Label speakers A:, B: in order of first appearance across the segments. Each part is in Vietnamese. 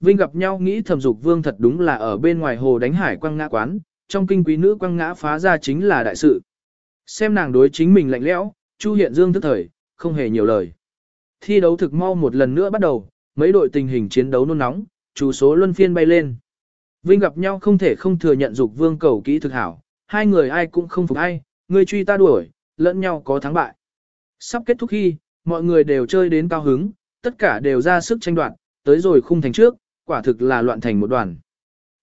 A: Vinh gặp nhau nghĩ thẩm dục vương thật đúng là ở bên ngoài hồ đánh hải quăng ngã quán, trong kinh quý nữ quăng ngã phá ra chính là đại sự. Xem nàng đối chính mình lạnh lẽo, Chu Hiện Dương thức thời, không hề nhiều lời. Thi đấu thực mau một lần nữa bắt đầu, mấy đội tình hình chiến đấu nôn nóng, chủ số luân phiên bay lên. Vinh gặp nhau không thể không thừa nhận dục vương cầu kỹ thực hảo, hai người ai cũng không phục ai, người truy ta đuổi, lẫn nhau có thắng bại. Sắp kết thúc khi, mọi người đều chơi đến cao hứng, tất cả đều ra sức tranh đoạt, tới rồi khung thành trước, quả thực là loạn thành một đoàn.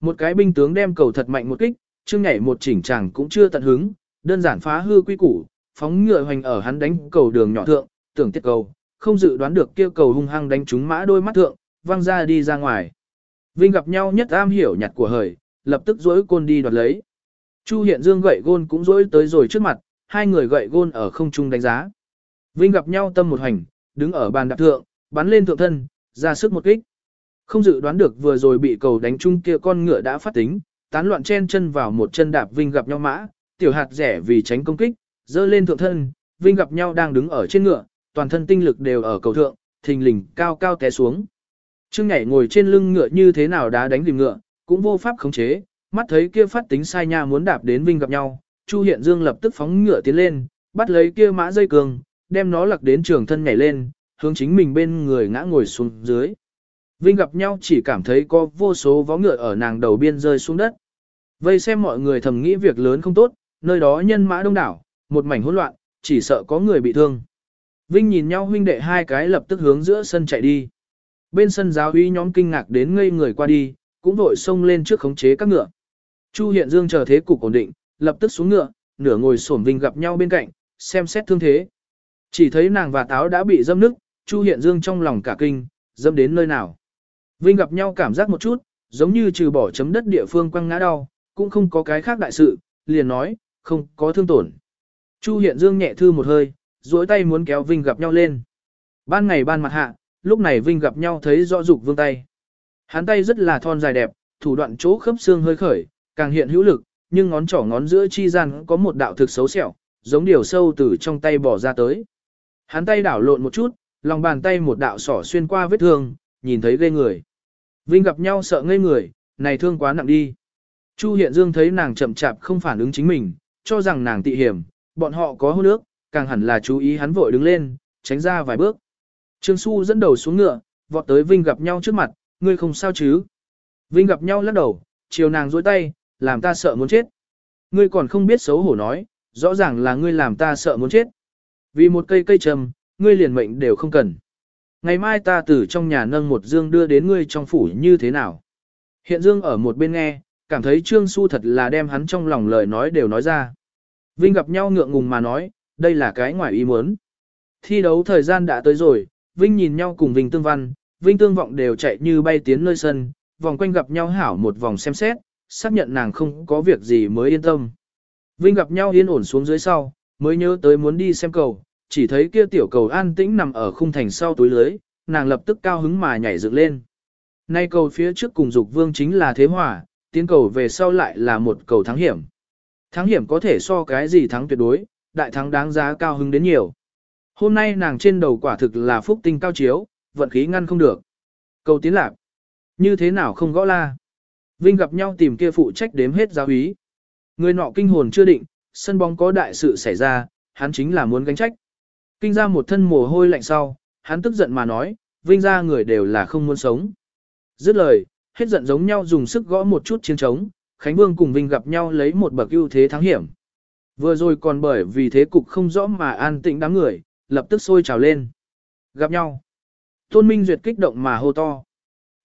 A: Một cái binh tướng đem cầu thật mạnh một kích, chương nhảy một chỉnh chàng cũng chưa tận hứng, đơn giản phá hư quy củ, phóng ngựa hoành ở hắn đánh cầu đường nhỏ thượng, tưởng tiết cầu, không dự đoán được kia cầu hung hăng đánh trúng mã đôi mắt thượng, văng ra đi ra ngoài. Vinh gặp nhau nhất am hiểu nhặt của hời, lập tức dối côn đi đoạt lấy. Chu Hiện Dương gậy gôn cũng dối tới rồi trước mặt, hai người gậy gôn ở không trung đánh giá. Vinh gặp nhau tâm một hành, đứng ở bàn đạp thượng, bắn lên thượng thân, ra sức một kích. Không dự đoán được vừa rồi bị cầu đánh chung kia con ngựa đã phát tính, tán loạn chen chân vào một chân đạp Vinh gặp nhau mã, tiểu hạt rẻ vì tránh công kích, dơ lên thượng thân, Vinh gặp nhau đang đứng ở trên ngựa, toàn thân tinh lực đều ở cầu thượng, thình lình cao cao té xuống. Trương nhảy ngồi trên lưng ngựa như thế nào đã đánh tìm ngựa, cũng vô pháp khống chế, mắt thấy kia phát tính sai nha muốn đạp đến Vinh gặp nhau, Chu Hiện Dương lập tức phóng ngựa tiến lên, bắt lấy kia mã dây cường, đem nó lặc đến trường thân nhảy lên, hướng chính mình bên người ngã ngồi xuống dưới. Vinh gặp nhau chỉ cảm thấy có vô số vó ngựa ở nàng đầu biên rơi xuống đất. Vây xem mọi người thầm nghĩ việc lớn không tốt, nơi đó nhân mã đông đảo, một mảnh hỗn loạn, chỉ sợ có người bị thương. Vinh nhìn nhau huynh đệ hai cái lập tức hướng giữa sân chạy đi. Bên sân giáo uy nhóm kinh ngạc đến ngây người qua đi, cũng vội xông lên trước khống chế các ngựa. Chu Hiện Dương chờ thế cục ổn định, lập tức xuống ngựa, nửa ngồi xổm Vinh gặp nhau bên cạnh, xem xét thương thế. Chỉ thấy nàng và táo đã bị dâm nức, Chu Hiện Dương trong lòng cả kinh, dâm đến nơi nào. Vinh gặp nhau cảm giác một chút, giống như trừ bỏ chấm đất địa phương quăng ngã đau, cũng không có cái khác đại sự, liền nói, không có thương tổn. Chu Hiện Dương nhẹ thư một hơi, duỗi tay muốn kéo Vinh gặp nhau lên. Ban ngày ban mặt hạ, lúc này Vinh gặp nhau thấy rõ dục vương tay. Hắn tay rất là thon dài đẹp, thủ đoạn chỗ khớp xương hơi khởi, càng hiện hữu lực, nhưng ngón trỏ ngón giữa chi gian có một đạo thực xấu xẻo, giống điều sâu từ trong tay bỏ ra tới. Hắn tay đảo lộn một chút, lòng bàn tay một đạo sỏ xuyên qua vết thương, nhìn thấy ghê người. Vinh gặp nhau sợ ngây người, này thương quá nặng đi. Chu Hiện Dương thấy nàng chậm chạp không phản ứng chính mình, cho rằng nàng tị hiểm, bọn họ có hôn nước, càng hẳn là chú ý hắn vội đứng lên, tránh ra vài bước. Trương Xu dẫn đầu xuống ngựa, vọt tới Vinh gặp nhau trước mặt, ngươi không sao chứ. Vinh gặp nhau lắc đầu, chiều nàng dối tay, làm ta sợ muốn chết. Ngươi còn không biết xấu hổ nói, rõ ràng là ngươi làm ta sợ muốn chết. Vì một cây cây trầm, ngươi liền mệnh đều không cần. Ngày mai ta từ trong nhà nâng một dương đưa đến ngươi trong phủ như thế nào. Hiện dương ở một bên nghe, cảm thấy Trương Xu thật là đem hắn trong lòng lời nói đều nói ra. Vinh gặp nhau ngượng ngùng mà nói, đây là cái ngoài ý muốn. Thi đấu thời gian đã tới rồi, Vinh nhìn nhau cùng Vinh Tương Văn, Vinh Tương Vọng đều chạy như bay tiến nơi sân, vòng quanh gặp nhau hảo một vòng xem xét, xác nhận nàng không có việc gì mới yên tâm. Vinh gặp nhau yên ổn xuống dưới sau, mới nhớ tới muốn đi xem cầu, chỉ thấy kia tiểu cầu an tĩnh nằm ở khung thành sau túi lưới, nàng lập tức cao hứng mà nhảy dựng lên. Nay cầu phía trước cùng dục vương chính là thế hỏa, tiến cầu về sau lại là một cầu thắng hiểm. Thắng hiểm có thể so cái gì thắng tuyệt đối, đại thắng đáng giá cao hứng đến nhiều. Hôm nay nàng trên đầu quả thực là phúc tinh cao chiếu, vận khí ngăn không được. Cầu tiến lạc. Như thế nào không gõ la. Vinh gặp nhau tìm kia phụ trách đếm hết giáo ý. Người nọ kinh hồn chưa định, sân bóng có đại sự xảy ra, hắn chính là muốn gánh trách. Kinh ra một thân mồ hôi lạnh sau, hắn tức giận mà nói, Vinh ra người đều là không muốn sống. Dứt lời, hết giận giống nhau dùng sức gõ một chút chiến trống, Khánh Vương cùng Vinh gặp nhau lấy một bậc ưu thế thắng hiểm. Vừa rồi còn bởi vì thế cục không rõ mà an tĩnh đám người, lập tức sôi trào lên. Gặp nhau. Tôn Minh Duyệt kích động mà hô to.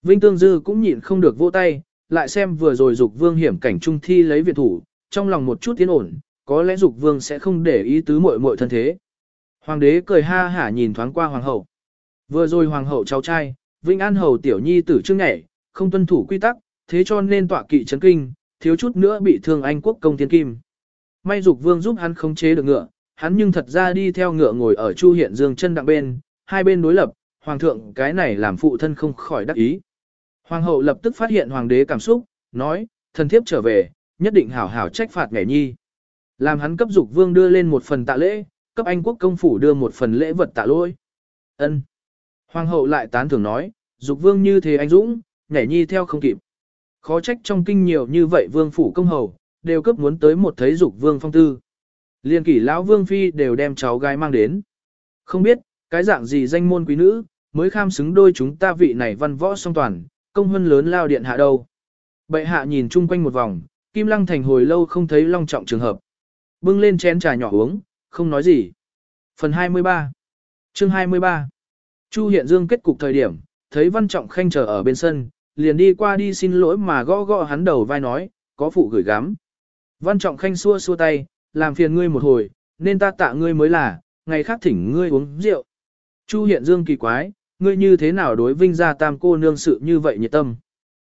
A: Vinh Tương Dư cũng nhịn không được vỗ tay, lại xem vừa rồi dục vương hiểm cảnh trung thi lấy viện thủ, trong lòng một chút tiến ổn, có lẽ dục vương sẽ không để ý tứ muội muội thân thế. Hoàng đế cười ha hả nhìn thoáng qua hoàng hậu. Vừa rồi hoàng hậu cháu trai, Vinh An hầu tiểu nhi tử trương nhảy, không tuân thủ quy tắc, thế cho nên tọa kỵ chấn kinh, thiếu chút nữa bị thương Anh quốc công thiên kim. May dục vương giúp hắn khống chế được ngựa, hắn nhưng thật ra đi theo ngựa ngồi ở Chu Hiện Dương chân đặng bên, hai bên đối lập, hoàng thượng cái này làm phụ thân không khỏi đắc ý. Hoàng hậu lập tức phát hiện hoàng đế cảm xúc, nói, thần thiếp trở về, nhất định hảo hảo trách phạt ngẻ nhi. Làm hắn cấp dục vương đưa lên một phần tạ lễ, cấp Anh quốc công phủ đưa một phần lễ vật tạ lỗi. Ân. Hoàng hậu lại tán thưởng nói, dục vương như thế anh dũng, nhảy nhi theo không kịp. Khó trách trong kinh nhiều như vậy vương phủ công hầu, đều cấp muốn tới một thấy dục vương phong tư. Liên kỷ lão vương phi đều đem cháu gái mang đến. Không biết, cái dạng gì danh môn quý nữ, mới kham xứng đôi chúng ta vị này văn võ song toàn, công hơn lớn lao điện hạ đâu. Bệ hạ nhìn chung quanh một vòng, Kim Lăng Thành hồi lâu không thấy long trọng trường hợp. Bưng lên chén trà nhỏ uống, không nói gì. Phần 23 Chương 23 Chu Hiện Dương kết cục thời điểm, thấy Văn Trọng Khanh chờ ở bên sân, liền đi qua đi xin lỗi mà gõ gõ hắn đầu vai nói, có phụ gửi gắm. Văn Trọng Khanh xua xua tay, làm phiền ngươi một hồi, nên ta tạ ngươi mới là, ngày khác thỉnh ngươi uống rượu. Chu Hiện Dương kỳ quái, ngươi như thế nào đối vinh gia tam cô nương sự như vậy nhiệt tâm.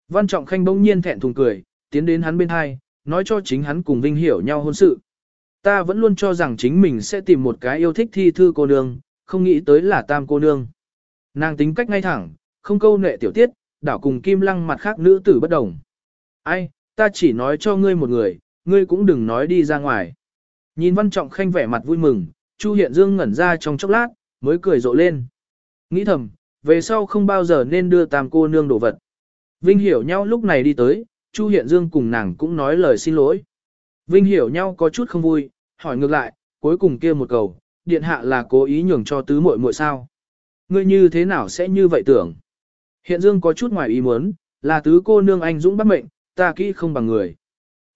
A: Văn Trọng Khanh bỗng nhiên thẹn thùng cười, tiến đến hắn bên hai, nói cho chính hắn cùng Vinh hiểu nhau hôn sự. Ta vẫn luôn cho rằng chính mình sẽ tìm một cái yêu thích thi thư cô nương, không nghĩ tới là tam cô nương. Nàng tính cách ngay thẳng, không câu nệ tiểu tiết, đảo cùng kim lăng mặt khác nữ tử bất đồng. Ai, ta chỉ nói cho ngươi một người, ngươi cũng đừng nói đi ra ngoài. Nhìn Văn Trọng Khanh vẻ mặt vui mừng, Chu Hiện Dương ngẩn ra trong chốc lát, mới cười rộ lên. Nghĩ thầm, về sau không bao giờ nên đưa tam cô nương đồ vật. Vinh hiểu nhau lúc này đi tới, Chu Hiện Dương cùng nàng cũng nói lời xin lỗi. Vinh hiểu nhau có chút không vui, hỏi ngược lại, cuối cùng kia một cầu, điện hạ là cố ý nhường cho tứ muội muội sao. Ngươi như thế nào sẽ như vậy tưởng? Hiện Dương có chút ngoài ý muốn, là tứ cô nương anh dũng bắt mệnh, ta kỹ không bằng người.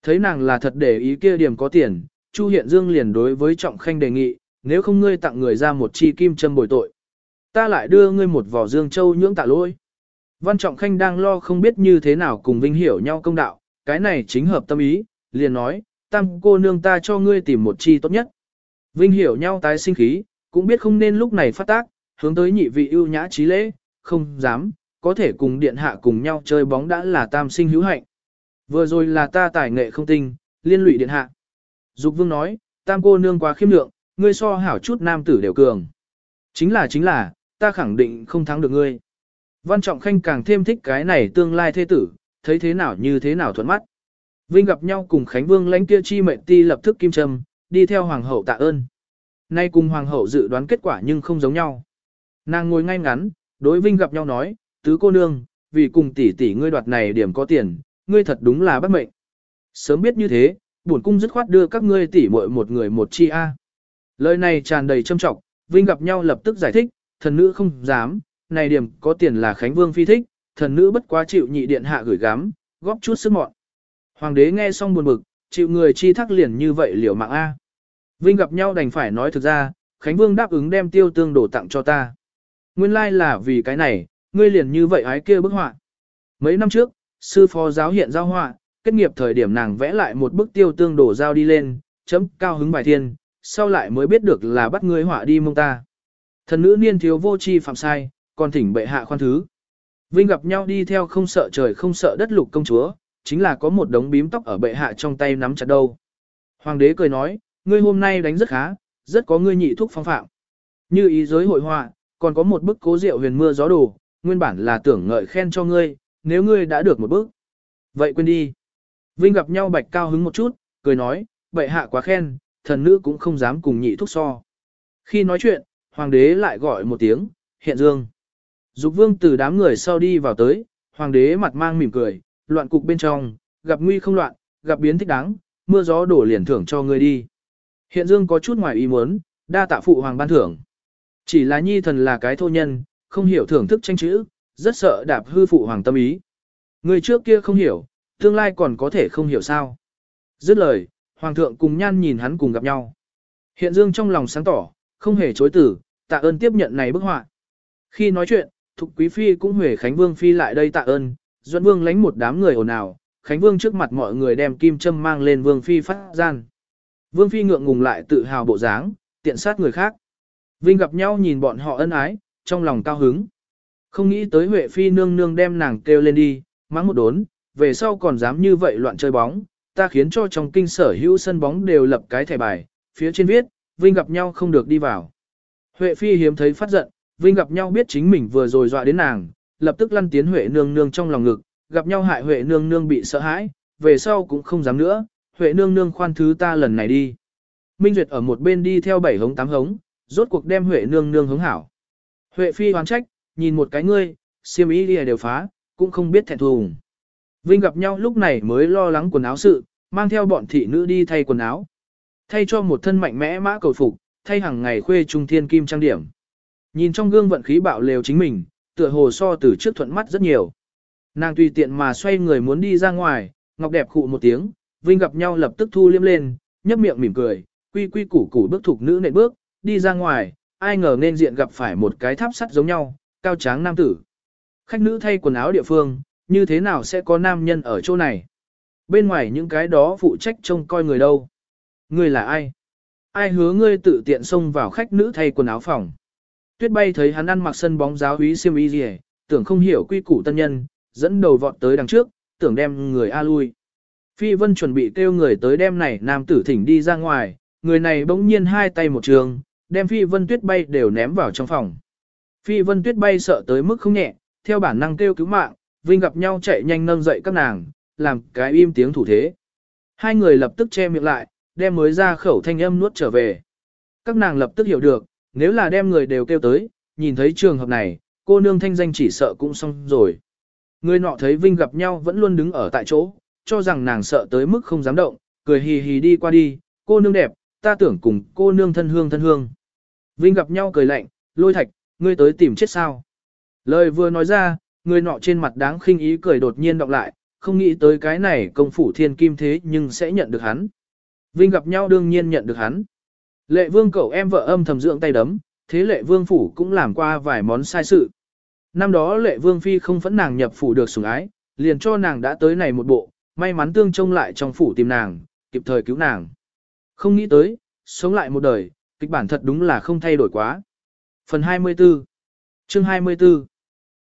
A: Thấy nàng là thật để ý kia điểm có tiền, Chu Hiện Dương liền đối với Trọng Khanh đề nghị, nếu không ngươi tặng người ra một chi kim châm bồi tội. Ta lại đưa ngươi một vỏ dương châu nhưỡng tạ lỗi. Văn Trọng Khanh đang lo không biết như thế nào cùng Vinh hiểu nhau công đạo, cái này chính hợp tâm ý, liền nói, tam cô nương ta cho ngươi tìm một chi tốt nhất. Vinh hiểu nhau tái sinh khí, cũng biết không nên lúc này phát tác, hướng tới nhị vị ưu nhã trí lễ, không dám, có thể cùng điện hạ cùng nhau chơi bóng đã là tam sinh hữu hạnh. Vừa rồi là ta tài nghệ không tinh, liên lụy điện hạ. Dục vương nói, tam cô nương quá khiêm lượng, ngươi so hảo chút nam tử đều cường. Chính là chính là, ta khẳng định không thắng được ngươi. Văn Trọng Khanh càng thêm thích cái này tương lai thế tử, thấy thế nào như thế nào thuận mắt. Vinh gặp nhau cùng Khánh Vương lãnh kia chi mệnh ti lập tức kim trầm, đi theo hoàng hậu tạ ơn. Nay cùng hoàng hậu dự đoán kết quả nhưng không giống nhau. Nàng ngồi ngay ngắn, đối Vinh gặp nhau nói, tứ cô nương, vì cùng tỷ tỷ ngươi đoạt này điểm có tiền, ngươi thật đúng là bất mệnh. Sớm biết như thế, bổn cung dứt khoát đưa các ngươi tỷ muội một người một chi a. Lời này tràn đầy trâm trọng, Vinh gặp nhau lập tức giải thích, thần nữ không dám, này điểm có tiền là Khánh Vương phi thích, thần nữ bất quá chịu nhị điện hạ gửi gắm, góp chút sức mọn. Hoàng đế nghe xong buồn bực, chịu người chi thác liền như vậy liều mạng A. Vinh gặp nhau đành phải nói thực ra, Khánh Vương đáp ứng đem tiêu tương đổ tặng cho ta. Nguyên lai là vì cái này, ngươi liền như vậy ái kia bức họa. Mấy năm trước, sư phó giáo hiện giao họa, kết nghiệp thời điểm nàng vẽ lại một bức tiêu tương đổ giao đi lên, chấm cao hứng bài thiên, sau lại mới biết được là bắt ngươi họa đi mông ta. Thần nữ niên thiếu vô chi phạm sai, còn thỉnh bệ hạ khoan thứ. Vinh gặp nhau đi theo không sợ trời không sợ đất lục công chúa, chính là có một đống bím tóc ở bệ hạ trong tay nắm chặt đâu. Hoàng đế cười nói, ngươi hôm nay đánh rất khá, rất có ngươi nhị thuốc phong phạm. Như ý giới hội họa, còn có một bức cố rượu huyền mưa gió đồ, nguyên bản là tưởng ngợi khen cho ngươi, nếu ngươi đã được một bức. Vậy quên đi. Vinh gặp nhau bạch cao hứng một chút, cười nói, bệ hạ quá khen, thần nữ cũng không dám cùng nhị thuốc so. Khi nói chuyện, hoàng đế lại gọi một tiếng, hiện dương. Dục vương từ đám người sau đi vào tới, hoàng đế mặt mang mỉm cười, loạn cục bên trong, gặp nguy không loạn, gặp biến thích đáng, mưa gió đổ liền thưởng cho ngươi đi. Hiện dương có chút ngoài ý muốn, đa tạ phụ hoàng ban thưởng. Chỉ là nhi thần là cái thô nhân, không hiểu thưởng thức tranh chữ, rất sợ đạp hư phụ hoàng tâm ý. Người trước kia không hiểu, tương lai còn có thể không hiểu sao. Dứt lời, hoàng thượng cùng nhan nhìn hắn cùng gặp nhau. Hiện dương trong lòng sáng tỏ, không hề chối tử, tạ ơn tiếp nhận này bức họa. Khi nói chuyện, Thục Quý Phi cũng huề Khánh Vương Phi lại đây tạ ơn, Duẫn Vương lánh một đám người ồn ào, Khánh Vương trước mặt mọi người đem kim châm mang lên Vương Phi phát gian. Vương Phi ngượng ngùng lại tự hào bộ dáng, tiện sát người khác. Vinh gặp nhau nhìn bọn họ ân ái, trong lòng cao hứng. Không nghĩ tới Huệ Phi nương nương đem nàng kêu lên đi, mắng một đốn, về sau còn dám như vậy loạn chơi bóng, ta khiến cho trong kinh sở hữu sân bóng đều lập cái thẻ bài, phía trên viết, Vinh gặp nhau không được đi vào. Huệ Phi hiếm thấy phát giận, Vinh gặp nhau biết chính mình vừa rồi dọa đến nàng, lập tức lăn tiến Huệ nương nương trong lòng ngực, gặp nhau hại Huệ nương nương bị sợ hãi, về sau cũng không dám nữa, Huệ nương nương khoan thứ ta lần này đi. Minh Duyệt ở một bên đi theo bảy hống tám hống, rốt cuộc đem Huệ nương nương hống hảo. Huệ phi hoán trách, nhìn một cái ngươi, xiêm ý đi đều phá, cũng không biết thẹn thùng. Vinh gặp nhau lúc này mới lo lắng quần áo sự, mang theo bọn thị nữ đi thay quần áo. Thay cho một thân mạnh mẽ mã cầu phục, thay hàng ngày khuê trung thiên kim trang điểm. Nhìn trong gương vận khí bạo lều chính mình, tựa hồ so từ trước thuận mắt rất nhiều. Nàng tùy tiện mà xoay người muốn đi ra ngoài, ngọc đẹp khụ một tiếng, Vinh gặp nhau lập tức thu liêm lên, nhấp miệng mỉm cười, quy quy củ củ bước thuộc nữ nện bước, đi ra ngoài, ai ngờ nên diện gặp phải một cái tháp sắt giống nhau, cao tráng nam tử. Khách nữ thay quần áo địa phương, như thế nào sẽ có nam nhân ở chỗ này? Bên ngoài những cái đó phụ trách trông coi người đâu? Người là ai? Ai hứa ngươi tự tiện xông vào khách nữ thay quần áo phòng? Tuyết bay thấy hắn ăn mặc sân bóng giáo úy xiêm y gì, tưởng không hiểu quy củ tân nhân, dẫn đầu vọt tới đằng trước, tưởng đem người A lui. Phi Vân chuẩn bị kêu người tới đem này nam tử thỉnh đi ra ngoài, người này bỗng nhiên hai tay một trường, đem Phi Vân Tuyết bay đều ném vào trong phòng. Phi Vân Tuyết bay sợ tới mức không nhẹ, theo bản năng kêu cứu mạng, Vinh gặp nhau chạy nhanh nâng dậy các nàng, làm cái im tiếng thủ thế. Hai người lập tức che miệng lại, đem mới ra khẩu thanh âm nuốt trở về. Các nàng lập tức hiểu được, nếu là đem người đều kêu tới, nhìn thấy trường hợp này, cô nương thanh danh chỉ sợ cũng xong rồi. Người nọ thấy Vinh gặp nhau vẫn luôn đứng ở tại chỗ, cho rằng nàng sợ tới mức không dám động, cười hì hì đi qua đi, cô nương đẹp, ta tưởng cùng cô nương thân hương thân hương. Vinh gặp nhau cười lạnh, lôi thạch, ngươi tới tìm chết sao. Lời vừa nói ra, người nọ trên mặt đáng khinh ý cười đột nhiên đọc lại, không nghĩ tới cái này công phủ thiên kim thế nhưng sẽ nhận được hắn. Vinh gặp nhau đương nhiên nhận được hắn. Lệ vương cậu em vợ âm thầm dưỡng tay đấm, thế lệ vương phủ cũng làm qua vài món sai sự. Năm đó lệ vương phi không phẫn nàng nhập phủ được sủng ái, liền cho nàng đã tới này một bộ, may mắn tương trông lại trong phủ tìm nàng, kịp thời cứu nàng. Không nghĩ tới, sống lại một đời, kịch bản thật đúng là không thay đổi quá. Phần 24 Chương 24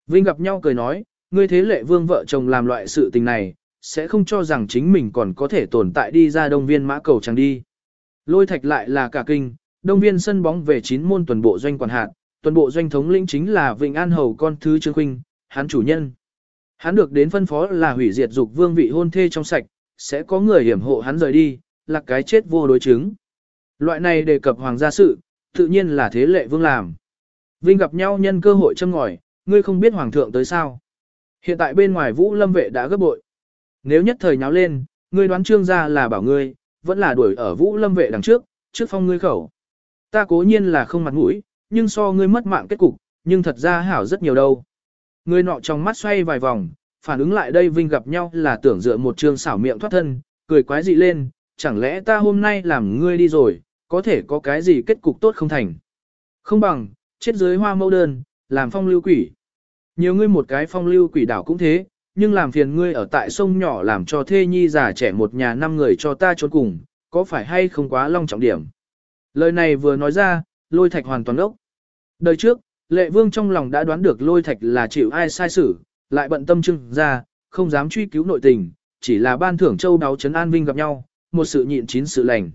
A: Vinh gặp nhau cười nói, ngươi thế lệ vương vợ chồng làm loại sự tình này, sẽ không cho rằng chính mình còn có thể tồn tại đi ra đông viên mã cầu chẳng đi. Lôi thạch lại là cả kinh, đông viên sân bóng về 9 môn tuần bộ doanh quản hạt, tuần bộ doanh thống lĩnh chính là Vịnh An Hầu con thứ Trương Khuynh, hắn chủ nhân. Hắn được đến phân phó là hủy diệt dục vương vị hôn thê trong sạch, sẽ có người hiểm hộ hắn rời đi, là cái chết vô đối chứng. Loại này đề cập hoàng gia sự, tự nhiên là thế lệ vương làm. Vinh gặp nhau nhân cơ hội châm ngòi, ngươi không biết hoàng thượng tới sao. Hiện tại bên ngoài vũ lâm vệ đã gấp bội. Nếu nhất thời nháo lên, ngươi đoán trương gia là bảo ngươi, vẫn là đuổi ở vũ lâm vệ đằng trước, trước phong ngươi khẩu. Ta cố nhiên là không mặt mũi, nhưng so ngươi mất mạng kết cục, nhưng thật ra hảo rất nhiều đâu. Người nọ trong mắt xoay vài vòng, phản ứng lại đây Vinh gặp nhau là tưởng dựa một trường xảo miệng thoát thân, cười quái dị lên, chẳng lẽ ta hôm nay làm ngươi đi rồi, có thể có cái gì kết cục tốt không thành. Không bằng, chết dưới hoa mẫu đơn, làm phong lưu quỷ. Nhiều ngươi một cái phong lưu quỷ đảo cũng thế, nhưng làm phiền ngươi ở tại sông nhỏ làm cho thê nhi già trẻ một nhà năm người cho ta trốn cùng, có phải hay không quá long trọng điểm. Lời này vừa nói ra, lôi thạch hoàn toàn ốc. Đời trước, lệ vương trong lòng đã đoán được lôi thạch là chịu ai sai xử, lại bận tâm trưng ra, không dám truy cứu nội tình, chỉ là ban thưởng châu đáo trấn an vinh gặp nhau, một sự nhịn chín sự lành.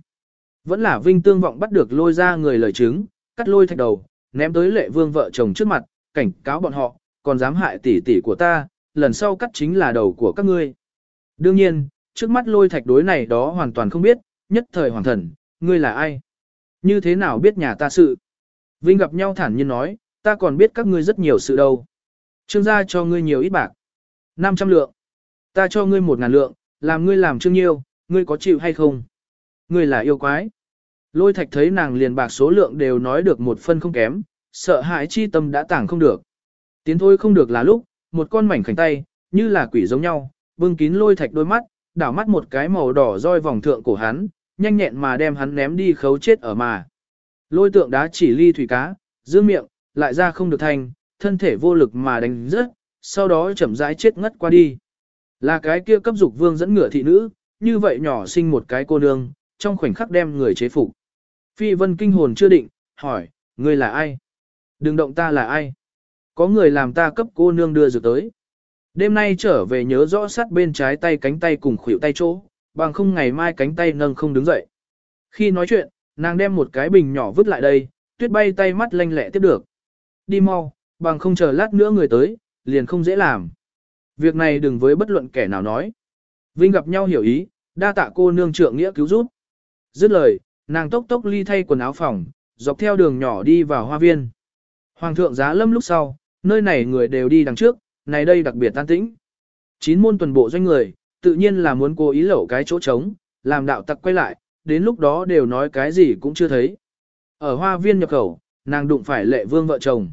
A: Vẫn là vinh tương vọng bắt được lôi ra người lời chứng, cắt lôi thạch đầu, ném tới lệ vương vợ chồng trước mặt, cảnh cáo bọn họ, còn dám hại tỷ tỷ của ta, lần sau cắt chính là đầu của các ngươi. Đương nhiên, trước mắt lôi thạch đối này đó hoàn toàn không biết, nhất thời hoàng thần, ngươi là ai? Như thế nào biết nhà ta sự? Vinh gặp nhau thản nhiên nói, ta còn biết các ngươi rất nhiều sự đâu. Trương gia cho ngươi nhiều ít bạc. 500 lượng. Ta cho ngươi một ngàn lượng, làm ngươi làm trương nhiêu, ngươi có chịu hay không? Ngươi là yêu quái. Lôi thạch thấy nàng liền bạc số lượng đều nói được một phân không kém, sợ hãi chi tâm đã tảng không được. Tiến thôi không được là lúc, một con mảnh khảnh tay, như là quỷ giống nhau, bưng kín lôi thạch đôi mắt, đảo mắt một cái màu đỏ roi vòng thượng cổ hắn, nhanh nhẹn mà đem hắn ném đi khấu chết ở mà. Lôi tượng đá chỉ ly thủy cá, giữ miệng, lại ra không được thành, thân thể vô lực mà đánh rớt, sau đó chậm rãi chết ngất qua đi. Là cái kia cấp dục vương dẫn ngựa thị nữ, như vậy nhỏ sinh một cái cô nương, trong khoảnh khắc đem người chế phục. Phi vân kinh hồn chưa định, hỏi, ngươi là ai? Đừng động ta là ai? Có người làm ta cấp cô nương đưa dược tới. Đêm nay trở về nhớ rõ sát bên trái tay cánh tay cùng khuỷu tay chỗ, bằng không ngày mai cánh tay nâng không đứng dậy. Khi nói chuyện, nàng đem một cái bình nhỏ vứt lại đây, tuyết bay tay mắt lanh lẹ tiếp được. Đi mau, bằng không chờ lát nữa người tới, liền không dễ làm. Việc này đừng với bất luận kẻ nào nói. Vinh gặp nhau hiểu ý, đa tạ cô nương trượng nghĩa cứu giúp. Dứt lời, nàng tốc tốc ly thay quần áo phòng, dọc theo đường nhỏ đi vào hoa viên. Hoàng thượng giá lâm lúc sau, nơi này người đều đi đằng trước, này đây đặc biệt tan tĩnh. Chín môn tuần bộ doanh người, tự nhiên là muốn cố ý lẩu cái chỗ trống, làm đạo tặc quay lại, đến lúc đó đều nói cái gì cũng chưa thấy. Ở hoa viên nhập khẩu, nàng đụng phải lệ vương vợ chồng.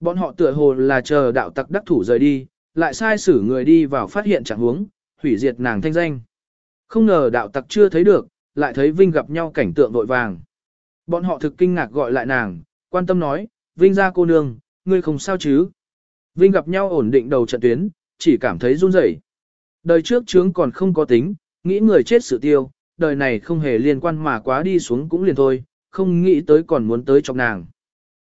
A: Bọn họ tựa hồ là chờ đạo tặc đắc thủ rời đi, lại sai xử người đi vào phát hiện trạng huống, hủy diệt nàng thanh danh. Không ngờ đạo tặc chưa thấy được, lại thấy Vinh gặp nhau cảnh tượng vội vàng. Bọn họ thực kinh ngạc gọi lại nàng, quan tâm nói, Vinh ra cô nương, ngươi không sao chứ. Vinh gặp nhau ổn định đầu trận tuyến, chỉ cảm thấy run rẩy. Đời trước chướng còn không có tính, nghĩ người chết sự tiêu, đời này không hề liên quan mà quá đi xuống cũng liền thôi, không nghĩ tới còn muốn tới trong nàng.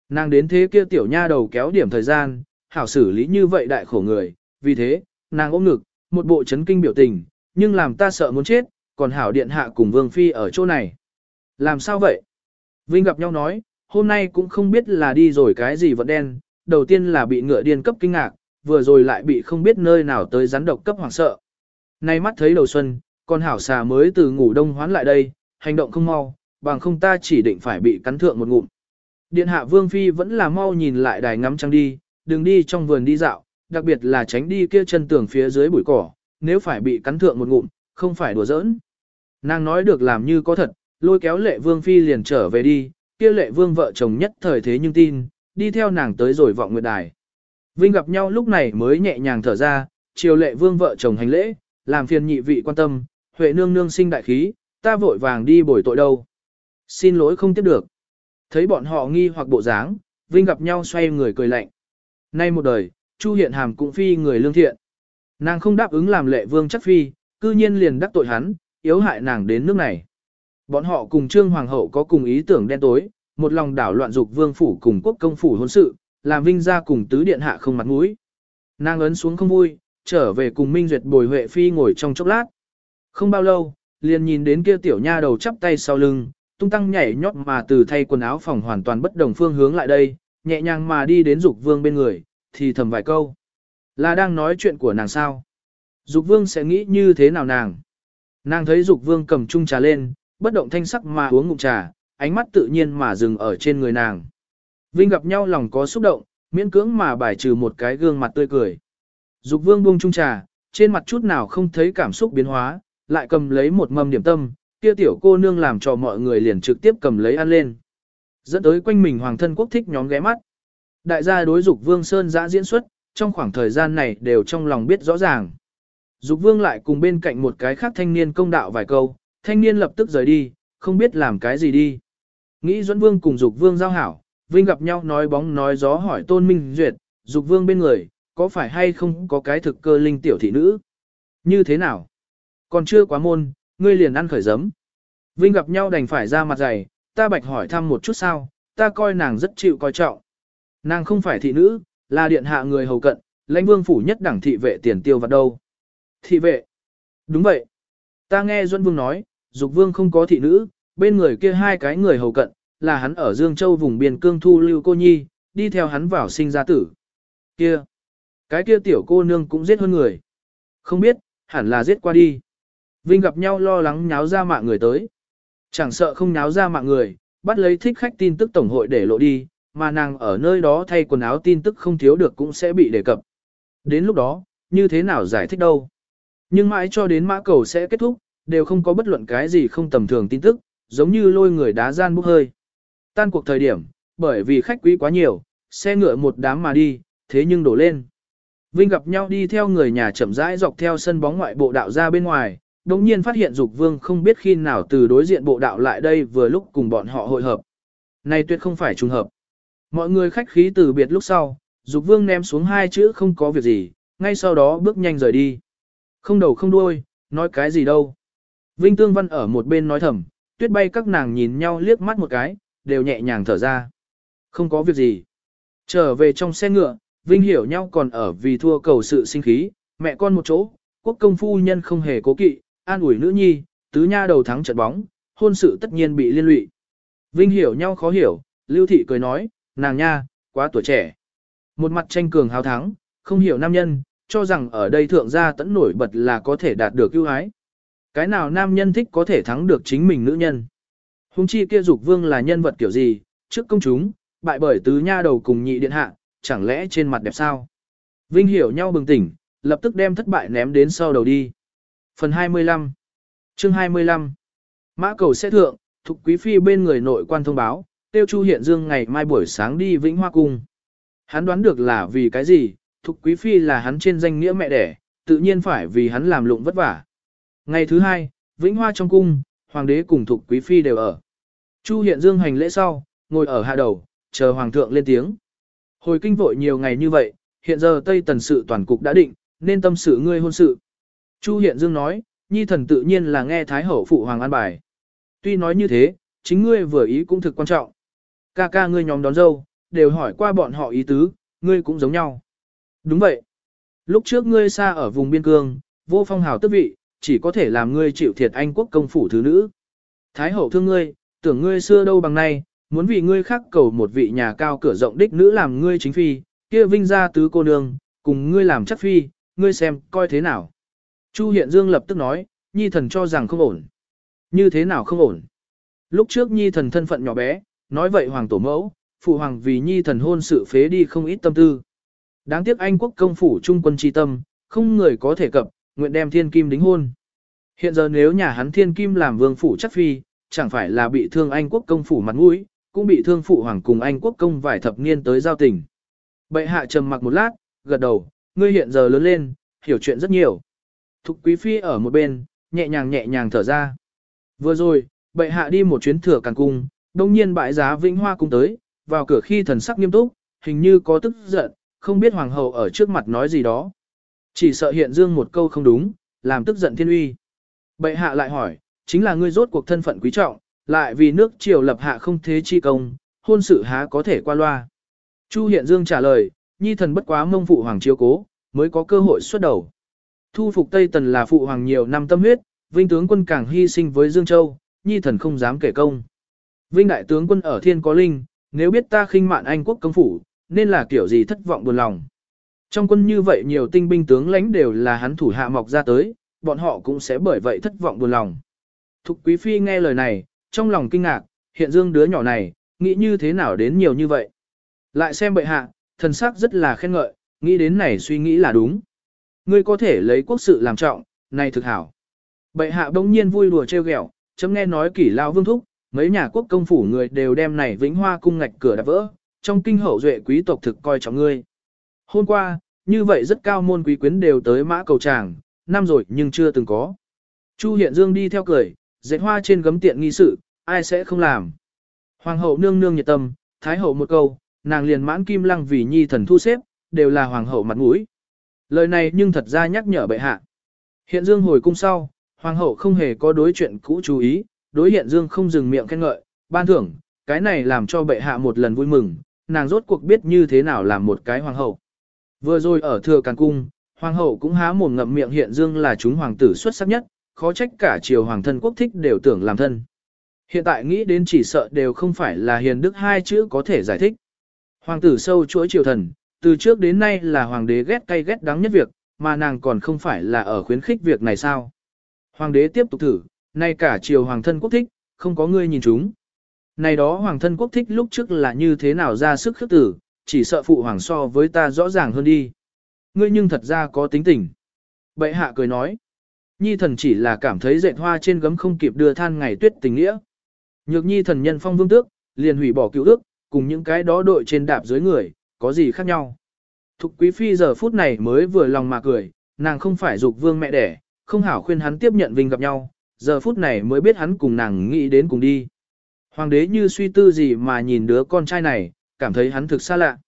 A: Nàng đến thế kia tiểu nha đầu kéo điểm thời gian, hảo xử lý như vậy đại khổ người, vì thế, nàng ôm ngực, một bộ chấn kinh biểu tình, nhưng làm ta sợ muốn chết, còn hảo điện hạ cùng vương phi ở chỗ này. Làm sao vậy? Vinh gặp nhau nói, hôm nay cũng không biết là đi rồi cái gì vẫn đen, đầu tiên là bị ngựa điên cấp kinh ngạc, vừa rồi lại bị không biết nơi nào tới rắn độc cấp hoảng sợ. Nay mắt thấy đầu xuân, con hảo xà mới từ ngủ đông hoán lại đây, hành động không mau, bằng không ta chỉ định phải bị cắn thượng một ngụm. Điện hạ vương phi vẫn là mau nhìn lại đài ngắm trăng đi, đừng đi trong vườn đi dạo, đặc biệt là tránh đi kia chân tường phía dưới bụi cỏ, nếu phải bị cắn thượng một ngụm, không phải đùa giỡn. Nàng nói được làm như có thật, lôi kéo lệ vương phi liền trở về đi, kia lệ vương vợ chồng nhất thời thế nhưng tin, đi theo nàng tới rồi vọng nguyệt đài. Vinh gặp nhau lúc này mới nhẹ nhàng thở ra, triều lệ vương vợ chồng hành lễ, làm phiền nhị vị quan tâm, huệ nương nương sinh đại khí, ta vội vàng đi bồi tội đâu. Xin lỗi không tiếp được. Thấy bọn họ nghi hoặc bộ dáng, Vinh gặp nhau xoay người cười lạnh. Nay một đời, Chu Hiện Hàm cũng phi người lương thiện. Nàng không đáp ứng làm lệ vương chắc phi, cư nhiên liền đắc tội hắn, yếu hại nàng đến nước này. Bọn họ cùng Trương Hoàng hậu có cùng ý tưởng đen tối, một lòng đảo loạn dục vương phủ cùng quốc công phủ hôn sự, làm Vinh ra cùng tứ điện hạ không mặt mũi. Nàng ấn xuống không vui, trở về cùng Minh Duyệt bồi Huệ Phi ngồi trong chốc lát. Không bao lâu, liền nhìn đến kia tiểu nha đầu chắp tay sau lưng, tung tăng nhảy nhót mà từ thay quần áo phòng hoàn toàn bất đồng phương hướng lại đây, nhẹ nhàng mà đi đến dục vương bên người, thì thầm vài câu. Là đang nói chuyện của nàng sao? Dục vương sẽ nghĩ như thế nào nàng? Nàng thấy dục vương cầm chung trà lên, bất động thanh sắc mà uống ngụm trà, ánh mắt tự nhiên mà dừng ở trên người nàng. Vinh gặp nhau lòng có xúc động, miễn cưỡng mà bài trừ một cái gương mặt tươi cười. Dục vương buông chung trà, trên mặt chút nào không thấy cảm xúc biến hóa, lại cầm lấy một mâm điểm tâm, kia tiểu cô nương làm cho mọi người liền trực tiếp cầm lấy ăn lên. Dẫn tới quanh mình hoàng thân quốc thích nhóm ghé mắt. Đại gia đối dục vương sơn giã diễn xuất, trong khoảng thời gian này đều trong lòng biết rõ ràng. Dục vương lại cùng bên cạnh một cái khác thanh niên công đạo vài câu, thanh niên lập tức rời đi, không biết làm cái gì đi. Nghĩ Duẫn Vương cùng Dục Vương giao hảo, Vinh gặp nhau nói bóng nói gió hỏi Tôn Minh Duyệt, Dục Vương bên người, có phải hay không có cái thực cơ linh tiểu thị nữ? Như thế nào? Còn chưa quá môn, ngươi liền ăn khởi giấm. Vinh gặp nhau đành phải ra mặt dày, ta bạch hỏi thăm một chút sao, ta coi nàng rất chịu coi trọng. Nàng không phải thị nữ, là điện hạ người hầu cận, lãnh vương phủ nhất đẳng thị vệ tiền tiêu vào đâu. Thị vệ? Đúng vậy. Ta nghe Duẫn Vương nói, Dục Vương không có thị nữ, bên người kia hai cái người hầu cận, là hắn ở Dương Châu vùng biên cương thu lưu cô nhi, đi theo hắn vào sinh ra tử. Kia, cái kia tiểu cô nương cũng giết hơn người. Không biết, hẳn là giết qua đi. Vinh gặp nhau lo lắng nháo ra mạng người tới. Chẳng sợ không nháo ra mạng người, bắt lấy thích khách tin tức tổng hội để lộ đi, mà nàng ở nơi đó thay quần áo tin tức không thiếu được cũng sẽ bị đề cập. Đến lúc đó, như thế nào giải thích đâu. Nhưng mãi cho đến mã cầu sẽ kết thúc, đều không có bất luận cái gì không tầm thường tin tức, giống như lôi người đá gian bốc hơi. Tan cuộc thời điểm, bởi vì khách quý quá nhiều, xe ngựa một đám mà đi, thế nhưng đổ lên. Vinh gặp nhau đi theo người nhà chậm rãi dọc theo sân bóng ngoại bộ đạo ra bên ngoài, đồng nhiên phát hiện Dục Vương không biết khi nào từ đối diện bộ đạo lại đây vừa lúc cùng bọn họ hội hợp. Này tuyệt không phải trùng hợp. Mọi người khách khí từ biệt lúc sau, Dục Vương ném xuống hai chữ không có việc gì, ngay sau đó bước nhanh rời đi. Không đầu không đuôi, nói cái gì đâu. Vinh Tương Văn ở một bên nói thầm, tuyết bay các nàng nhìn nhau liếc mắt một cái, đều nhẹ nhàng thở ra. Không có việc gì. Trở về trong xe ngựa, Vinh hiểu nhau còn ở vì thua cầu sự sinh khí, mẹ con một chỗ, quốc công phu nhân không hề cố kỵ, an ủi nữ nhi, tứ nha đầu thắng trận bóng, hôn sự tất nhiên bị liên lụy. Vinh hiểu nhau khó hiểu, Lưu Thị cười nói, nàng nha, quá tuổi trẻ. Một mặt tranh cường hào thắng, không hiểu nam nhân, cho rằng ở đây thượng gia tẫn nổi bật là có thể đạt được ưu ái. Cái nào nam nhân thích có thể thắng được chính mình nữ nhân. Hùng chi kia dục vương là nhân vật kiểu gì, trước công chúng, bại bởi tứ nha đầu cùng nhị điện hạ, chẳng lẽ trên mặt đẹp sao? Vinh hiểu nhau bừng tỉnh, lập tức đem thất bại ném đến sau đầu đi. Phần 25 Chương 25 Mã cầu sẽ thượng, Thục Quý Phi bên người nội quan thông báo, tiêu Chu Hiện Dương ngày mai buổi sáng đi Vĩnh Hoa Cung. Hắn đoán được là vì cái gì, Thục Quý Phi là hắn trên danh nghĩa mẹ đẻ, tự nhiên phải vì hắn làm lụng vất vả. Ngày thứ hai, Vĩnh Hoa trong cung, Hoàng đế cùng Thục Quý Phi đều ở. Chu Hiện Dương hành lễ sau, ngồi ở hạ đầu, chờ Hoàng thượng lên tiếng. Hồi kinh vội nhiều ngày như vậy, hiện giờ Tây Tần sự toàn cục đã định, nên tâm sự ngươi hôn sự. Chu Hiện Dương nói, nhi thần tự nhiên là nghe Thái Hậu Phụ Hoàng an bài. Tuy nói như thế, chính ngươi vừa ý cũng thực quan trọng. Ca ca ngươi nhóm đón dâu, đều hỏi qua bọn họ ý tứ, ngươi cũng giống nhau. Đúng vậy. Lúc trước ngươi xa ở vùng biên cương, vô phong hào tước vị, chỉ có thể làm ngươi chịu thiệt anh quốc công phủ thứ nữ. Thái hậu thương ngươi, tưởng ngươi xưa đâu bằng nay, muốn vì ngươi khắc cầu một vị nhà cao cửa rộng đích nữ làm ngươi chính phi, kia vinh gia tứ cô nương, cùng ngươi làm chắc phi, ngươi xem, coi thế nào. Chu Hiện Dương lập tức nói, nhi thần cho rằng không ổn. Như thế nào không ổn? Lúc trước nhi thần thân phận nhỏ bé, nói vậy hoàng tổ mẫu, phụ hoàng vì nhi thần hôn sự phế đi không ít tâm tư. Đáng tiếc Anh quốc công phủ trung quân chi tâm, không người có thể cập, nguyện đem thiên kim đính hôn. Hiện giờ nếu nhà hắn thiên kim làm vương phủ chắc phi, chẳng phải là bị thương Anh quốc công phủ mặt mũi, cũng bị thương phụ hoàng cùng Anh quốc công vài thập niên tới giao tình. Bệ hạ trầm mặc một lát, gật đầu, ngươi hiện giờ lớn lên, hiểu chuyện rất nhiều. Thục quý phi ở một bên, nhẹ nhàng nhẹ nhàng thở ra. Vừa rồi, bệ hạ đi một chuyến thừa càng cung, đông nhiên bãi giá vĩnh hoa cung tới, vào cửa khi thần sắc nghiêm túc, hình như có tức giận, không biết hoàng hậu ở trước mặt nói gì đó. Chỉ sợ hiện dương một câu không đúng, làm tức giận thiên uy. Bệ hạ lại hỏi, chính là ngươi rốt cuộc thân phận quý trọng, lại vì nước triều lập hạ không thế chi công, hôn sự há có thể qua loa. Chu hiện dương trả lời, nhi thần bất quá mông phụ hoàng chiếu cố, mới có cơ hội xuất đầu. Thu phục Tây Tần là phụ hoàng nhiều năm tâm huyết, vinh tướng quân càng hy sinh với Dương Châu, nhi thần không dám kể công. Vinh đại tướng quân ở thiên có linh, nếu biết ta khinh mạn anh quốc công phủ, nên là kiểu gì thất vọng buồn lòng. Trong quân như vậy nhiều tinh binh tướng lãnh đều là hắn thủ hạ mọc ra tới, bọn họ cũng sẽ bởi vậy thất vọng buồn lòng. Thục quý phi nghe lời này, trong lòng kinh ngạc, hiện dương đứa nhỏ này, nghĩ như thế nào đến nhiều như vậy. Lại xem bệ hạ, thần sắc rất là khen ngợi, nghĩ đến này suy nghĩ là đúng. Ngươi có thể lấy quốc sự làm trọng, này thực hảo. Bệ hạ bỗng nhiên vui đùa trêu ghẹo, chấm nghe nói kỷ lao vương thúc, mấy nhà quốc công phủ người đều đem này vĩnh hoa cung ngạch cửa đã vỡ, trong kinh hậu duệ quý tộc thực coi trọng ngươi. Hôm qua, như vậy rất cao môn quý quyến đều tới mã cầu tràng, năm rồi nhưng chưa từng có. Chu Hiện Dương đi theo cười, dệt hoa trên gấm tiện nghi sự, ai sẽ không làm. Hoàng hậu nương nương nhiệt tâm, thái hậu một câu, nàng liền mãn kim lăng vì nhi thần thu xếp, đều là hoàng hậu mặt mũi. Lời này nhưng thật ra nhắc nhở bệ hạ. Hiện Dương hồi cung sau, hoàng hậu không hề có đối chuyện cũ chú ý, đối hiện Dương không dừng miệng khen ngợi, ban thưởng, cái này làm cho bệ hạ một lần vui mừng, nàng rốt cuộc biết như thế nào làm một cái hoàng hậu. Vừa rồi ở thừa càn cung, hoàng hậu cũng há mồm ngậm miệng hiện dương là chúng hoàng tử xuất sắc nhất, khó trách cả triều hoàng thân quốc thích đều tưởng làm thân. Hiện tại nghĩ đến chỉ sợ đều không phải là hiền đức hai chữ có thể giải thích. Hoàng tử sâu chuỗi triều thần, từ trước đến nay là hoàng đế ghét cay ghét đắng nhất việc, mà nàng còn không phải là ở khuyến khích việc này sao. Hoàng đế tiếp tục thử, nay cả triều hoàng thân quốc thích, không có ngươi nhìn chúng. Này đó hoàng thân quốc thích lúc trước là như thế nào ra sức khước tử, chỉ sợ phụ hoàng so với ta rõ ràng hơn đi. Ngươi nhưng thật ra có tính tình. Bệ hạ cười nói. Nhi thần chỉ là cảm thấy dệt hoa trên gấm không kịp đưa than ngày tuyết tình nghĩa. Nhược nhi thần nhân phong vương tước, liền hủy bỏ cựu ước, cùng những cái đó đội trên đạp dưới người, có gì khác nhau. Thục quý phi giờ phút này mới vừa lòng mà cười, nàng không phải dục vương mẹ đẻ, không hảo khuyên hắn tiếp nhận vinh gặp nhau, giờ phút này mới biết hắn cùng nàng nghĩ đến cùng đi. Hoàng đế như suy tư gì mà nhìn đứa con trai này, cảm thấy hắn thực xa lạ.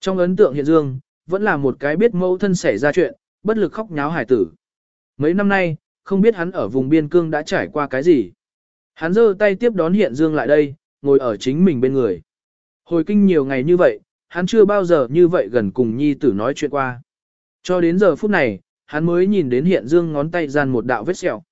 A: Trong ấn tượng hiện dương, vẫn là một cái biết mẫu thân xảy ra chuyện, bất lực khóc nháo hải tử. Mấy năm nay, không biết hắn ở vùng biên cương đã trải qua cái gì. Hắn giơ tay tiếp đón hiện dương lại đây, ngồi ở chính mình bên người. Hồi kinh nhiều ngày như vậy, hắn chưa bao giờ như vậy gần cùng nhi tử nói chuyện qua. Cho đến giờ phút này, hắn mới nhìn đến hiện dương ngón tay gian một đạo vết sẹo.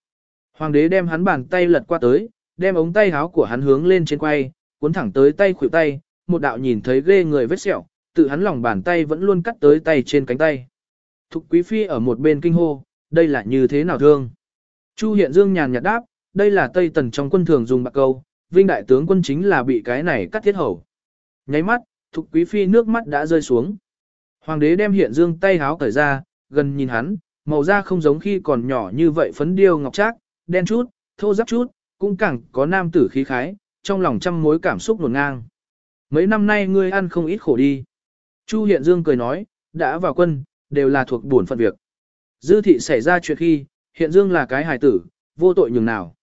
A: Hoàng đế đem hắn bàn tay lật qua tới, đem ống tay áo của hắn hướng lên trên quay, cuốn thẳng tới tay khuỷu tay, một đạo nhìn thấy ghê người vết sẹo, tự hắn lòng bàn tay vẫn luôn cắt tới tay trên cánh tay. Thục quý phi ở một bên kinh hô, đây là như thế nào thương? Chu Hiện Dương nhàn nhạt đáp, đây là Tây Tần trong quân thường dùng bạc câu, vinh đại tướng quân chính là bị cái này cắt thiết hầu. Nháy mắt, thục quý phi nước mắt đã rơi xuống. Hoàng đế đem hiện dương tay háo cởi ra, gần nhìn hắn, màu da không giống khi còn nhỏ như vậy phấn điêu ngọc trác, đen chút, thô ráp chút, cũng càng có nam tử khí khái, trong lòng trăm mối cảm xúc nổn ngang. Mấy năm nay ngươi ăn không ít khổ đi. Chu Hiện Dương cười nói, đã vào quân, đều là thuộc bổn phận việc. Dư thị xảy ra chuyện khi, Hiện Dương là cái hài tử, vô tội nhường nào.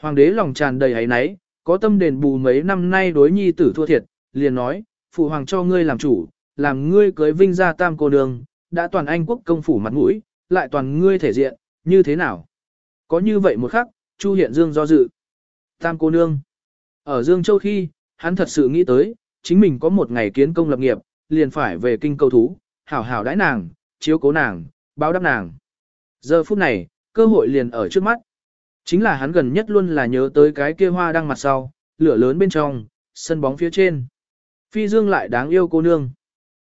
A: Hoàng đế lòng tràn đầy ấy náy, có tâm đền bù mấy năm nay đối nhi tử thua thiệt, liền nói, phụ hoàng cho ngươi làm chủ, làm ngươi cưới vinh ra tam cô đường, đã toàn Anh quốc công phủ mặt mũi, lại toàn ngươi thể diện, như thế nào? Có như vậy một khắc, Chu Hiện Dương do dự. Tam cô nương. Ở Dương Châu khi, hắn thật sự nghĩ tới, chính mình có một ngày kiến công lập nghiệp, liền phải về kinh cầu thú, hảo hảo đãi nàng, chiếu cố nàng, báo đáp nàng. Giờ phút này, cơ hội liền ở trước mắt. Chính là hắn gần nhất luôn là nhớ tới cái kia hoa đang mặt sau, lửa lớn bên trong, sân bóng phía trên. Phi Dương lại đáng yêu cô nương.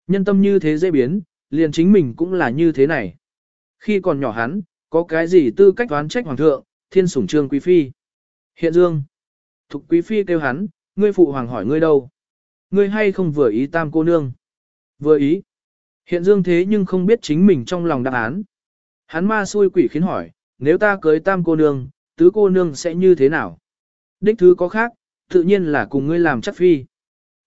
A: Nhân tâm như thế dễ biến, liền chính mình cũng là như thế này. Khi còn nhỏ hắn, có cái gì tư cách đoán trách hoàng thượng, thiên sủng trương quý phi. Hiện Dương. Thục quý phi kêu hắn, ngươi phụ hoàng hỏi ngươi đâu. Ngươi hay không vừa ý tam cô nương. Vừa ý. Hiện Dương thế nhưng không biết chính mình trong lòng đáp án. Hắn ma xui quỷ khiến hỏi, nếu ta cưới tam cô nương, tứ cô nương sẽ như thế nào? Đích thứ có khác, tự nhiên là cùng ngươi làm chắc phi.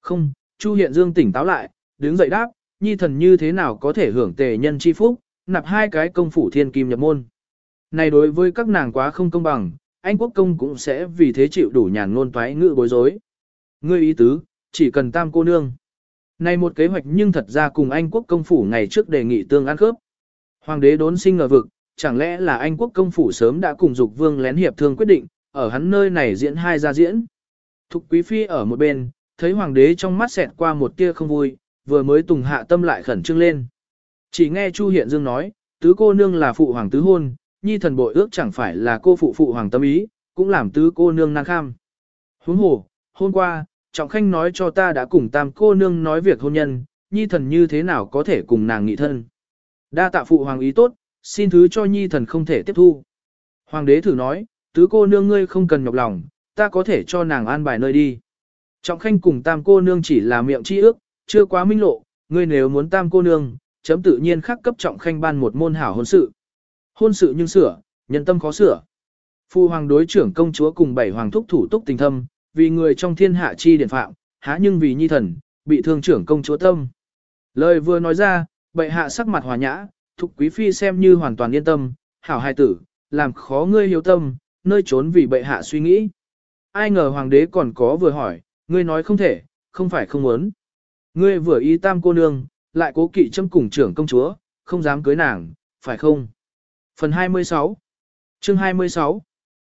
A: Không, Chu Hiện Dương tỉnh táo lại, đứng dậy đáp, nhi thần như thế nào có thể hưởng tề nhân chi phúc, nạp hai cái công phủ thiên kim nhập môn. Này đối với các nàng quá không công bằng, anh quốc công cũng sẽ vì thế chịu đủ nhàn ngôn toái ngữ bối rối. Ngươi ý tứ, chỉ cần tam cô nương. Này một kế hoạch nhưng thật ra cùng Anh quốc công phủ ngày trước đề nghị tương ăn khớp. Hoàng đế đốn sinh ngờ vực, chẳng lẽ là Anh quốc công phủ sớm đã cùng dục vương lén hiệp thương quyết định, ở hắn nơi này diễn hai ra diễn. Thục quý phi ở một bên, thấy hoàng đế trong mắt xẹt qua một tia không vui, vừa mới tùng hạ tâm lại khẩn trương lên. Chỉ nghe Chu Hiện Dương nói, tứ cô nương là phụ hoàng tứ hôn, nhi thần bội ước chẳng phải là cô phụ phụ hoàng tâm ý, cũng làm tứ cô nương năng kham. Huống hồ, hôm qua, Trọng Khanh nói cho ta đã cùng tam cô nương nói việc hôn nhân, nhi thần như thế nào có thể cùng nàng nghị thân. Đa tạ phụ hoàng ý tốt, xin thứ cho nhi thần không thể tiếp thu. Hoàng đế thử nói, tứ cô nương ngươi không cần nhọc lòng, ta có thể cho nàng an bài nơi đi. Trọng Khanh cùng tam cô nương chỉ là miệng chi ước, chưa quá minh lộ, ngươi nếu muốn tam cô nương, chấm tự nhiên khắc cấp Trọng Khanh ban một môn hảo hôn sự. Hôn sự nhưng sửa, nhân tâm khó sửa. Phu hoàng đối trưởng công chúa cùng bảy hoàng thúc thủ túc tình thâm, vì người trong thiên hạ chi điển phạm, há nhưng vì nhi thần, bị thương trưởng công chúa tâm. Lời vừa nói ra, bệ hạ sắc mặt hòa nhã, thục quý phi xem như hoàn toàn yên tâm, hảo hài tử, làm khó ngươi hiếu tâm, nơi trốn vì bệ hạ suy nghĩ. Ai ngờ hoàng đế còn có vừa hỏi, ngươi nói không thể, không phải không muốn. Ngươi vừa ý tam cô nương, lại cố kỵ châm cùng trưởng công chúa, không dám cưới nàng, phải không? Phần 26 Chương 26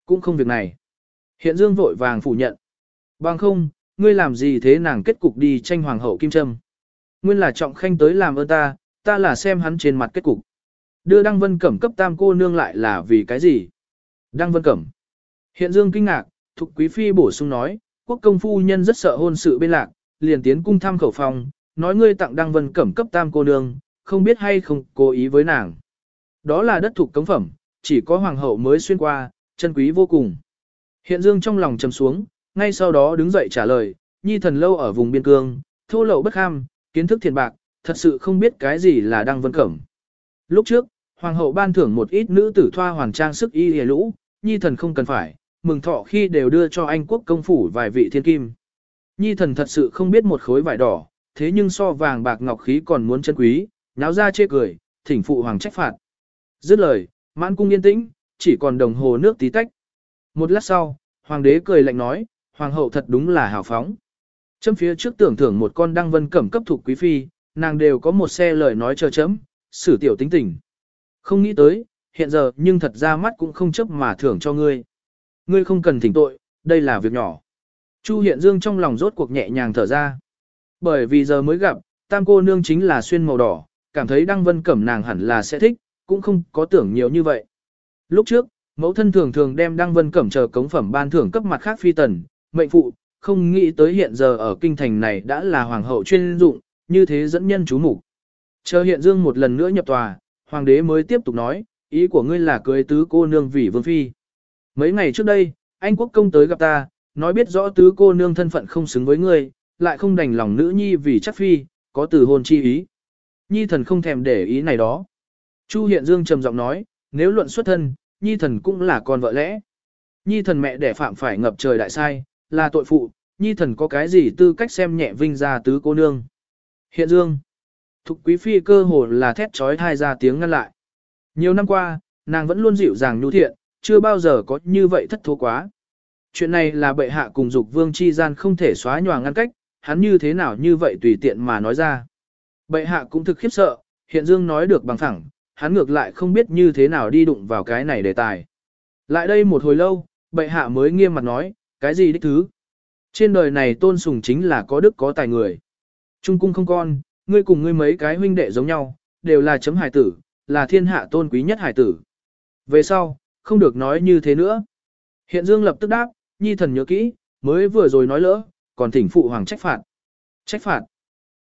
A: Cũng không việc này. Hiện Dương vội vàng phủ nhận. Bằng không, ngươi làm gì thế nàng kết cục đi tranh hoàng hậu Kim Trâm. Nguyên là trọng khanh tới làm ơn ta, ta là xem hắn trên mặt kết cục. Đưa Đăng Vân Cẩm cấp tam cô nương lại là vì cái gì? Đăng Vân Cẩm. Hiện Dương kinh ngạc, Thục Quý Phi bổ sung nói, quốc công phu nhân rất sợ hôn sự bên lạc, liền tiến cung thăm khẩu phòng, nói ngươi tặng Đăng Vân Cẩm cấp tam cô nương, không biết hay không cố ý với nàng. Đó là đất thuộc cống phẩm, chỉ có hoàng hậu mới xuyên qua, chân quý vô cùng. Hiện Dương trong lòng trầm xuống, ngay sau đó đứng dậy trả lời, nhi thần lâu ở vùng biên cương, thô lậu bất ham, kiến thức thiền bạc, thật sự không biết cái gì là đăng vân cẩm. Lúc trước, hoàng hậu ban thưởng một ít nữ tử thoa hoàng trang sức y hề lũ, nhi thần không cần phải, mừng thọ khi đều đưa cho anh quốc công phủ vài vị thiên kim. Nhi thần thật sự không biết một khối vải đỏ, thế nhưng so vàng bạc ngọc khí còn muốn chân quý, náo ra chê cười, thỉnh phụ hoàng trách phạt. Dứt lời, mãn cung yên tĩnh, chỉ còn đồng hồ nước tí tách. Một lát sau, hoàng đế cười lạnh nói, hoàng hậu thật đúng là hào phóng. Chấm phía trước tưởng thưởng một con đăng vân cẩm cấp thuộc quý phi, nàng đều có một xe lời nói chờ chấm, xử tiểu tính tình. Không nghĩ tới, hiện giờ nhưng thật ra mắt cũng không chấp mà thưởng cho ngươi. Ngươi không cần thỉnh tội, đây là việc nhỏ. Chu Hiện Dương trong lòng rốt cuộc nhẹ nhàng thở ra. Bởi vì giờ mới gặp, tam cô nương chính là xuyên màu đỏ, cảm thấy đăng vân cẩm nàng hẳn là sẽ thích, cũng không có tưởng nhiều như vậy. Lúc trước, mẫu thân thường thường đem đăng vân cẩm chờ cống phẩm ban thưởng cấp mặt khác phi tần, mệnh phụ, không nghĩ tới hiện giờ ở kinh thành này đã là hoàng hậu chuyên dụng, như thế dẫn nhân chú mục. Chờ hiện dương một lần nữa nhập tòa, hoàng đế mới tiếp tục nói, ý của ngươi là cưới tứ cô nương vì vương phi. Mấy ngày trước đây, anh quốc công tới gặp ta, nói biết rõ tứ cô nương thân phận không xứng với ngươi, lại không đành lòng nữ nhi vì chắc phi, có từ hôn chi ý. nhi thần không thèm để ý này đó. Chu Hiện Dương trầm giọng nói, nếu luận xuất thân, nhi thần cũng là con vợ lẽ. Nhi thần mẹ đẻ phạm phải ngập trời đại sai, là tội phụ, nhi thần có cái gì tư cách xem nhẹ vinh gia tứ cô nương. Hiện Dương, thục quý phi cơ hồ là thét trói thai ra tiếng ngăn lại. Nhiều năm qua, nàng vẫn luôn dịu dàng nhu thiện, chưa bao giờ có như vậy thất thố quá. Chuyện này là bệ hạ cùng dục vương chi gian không thể xóa nhòa ngăn cách, hắn như thế nào như vậy tùy tiện mà nói ra. Bệ hạ cũng thực khiếp sợ, hiện dương nói được bằng thẳng, hắn ngược lại không biết như thế nào đi đụng vào cái này đề tài. Lại đây một hồi lâu, bệ hạ mới nghiêm mặt nói, cái gì đích thứ? Trên đời này tôn sùng chính là có đức có tài người. Trung cung không con, ngươi cùng ngươi mấy cái huynh đệ giống nhau, đều là chấm hải tử, là thiên hạ tôn quý nhất hải tử. Về sau, không được nói như thế nữa. Hiện dương lập tức đáp, nhi thần nhớ kỹ, mới vừa rồi nói lỡ, còn thỉnh phụ hoàng trách phạt. Trách phạt.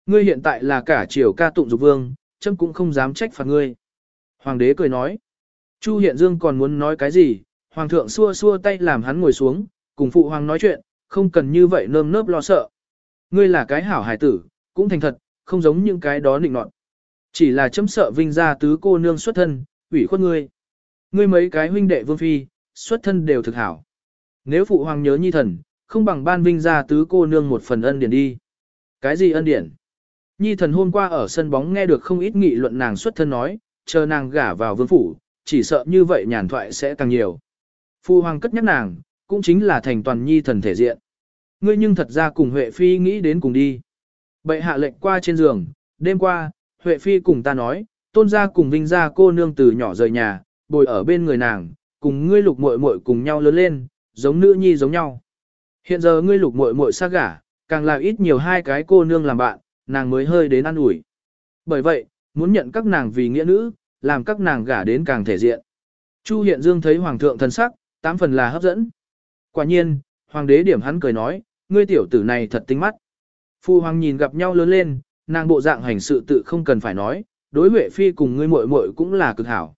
A: Ngươi hiện tại là cả triều ca tụng dục vương, chấm cũng không dám trách phạt ngươi. Hoàng đế cười nói. Chu Hiện Dương còn muốn nói cái gì, hoàng thượng xua xua tay làm hắn ngồi xuống, cùng phụ hoàng nói chuyện, không cần như vậy nơm nớp lo sợ. Ngươi là cái hảo hài tử, cũng thành thật, không giống những cái đó nịnh nọt. Chỉ là chấm sợ vinh ra tứ cô nương xuất thân, ủy khuất ngươi. Ngươi mấy cái huynh đệ vương phi, xuất thân đều thực hảo. Nếu phụ hoàng nhớ nhi thần, không bằng ban vinh ra tứ cô nương một phần ân điển đi. Cái gì ân điển? Nhi thần hôm qua ở sân bóng nghe được không ít nghị luận nàng xuất thân nói, chờ nàng gả vào vương phủ, chỉ sợ như vậy nhàn thoại sẽ càng nhiều. Phu hoàng cất nhắc nàng, cũng chính là thành toàn nhi thần thể diện. Ngươi nhưng thật ra cùng Huệ Phi nghĩ đến cùng đi. Bệ hạ lệnh qua trên giường, đêm qua, Huệ Phi cùng ta nói, tôn gia cùng vinh gia cô nương từ nhỏ rời nhà, bồi ở bên người nàng, cùng ngươi lục muội muội cùng nhau lớn lên, giống nữ nhi giống nhau. Hiện giờ ngươi lục muội muội xa gả, càng là ít nhiều hai cái cô nương làm bạn, nàng mới hơi đến ăn ủi. Bởi vậy, muốn nhận các nàng vì nghĩa nữ, làm các nàng gả đến càng thể diện. Chu Hiện Dương thấy hoàng thượng thân sắc, tám phần là hấp dẫn. Quả nhiên, hoàng đế điểm hắn cười nói, ngươi tiểu tử này thật tinh mắt. Phu hoàng nhìn gặp nhau lớn lên, nàng bộ dạng hành sự tự không cần phải nói, đối Huệ phi cùng ngươi muội muội cũng là cực hảo.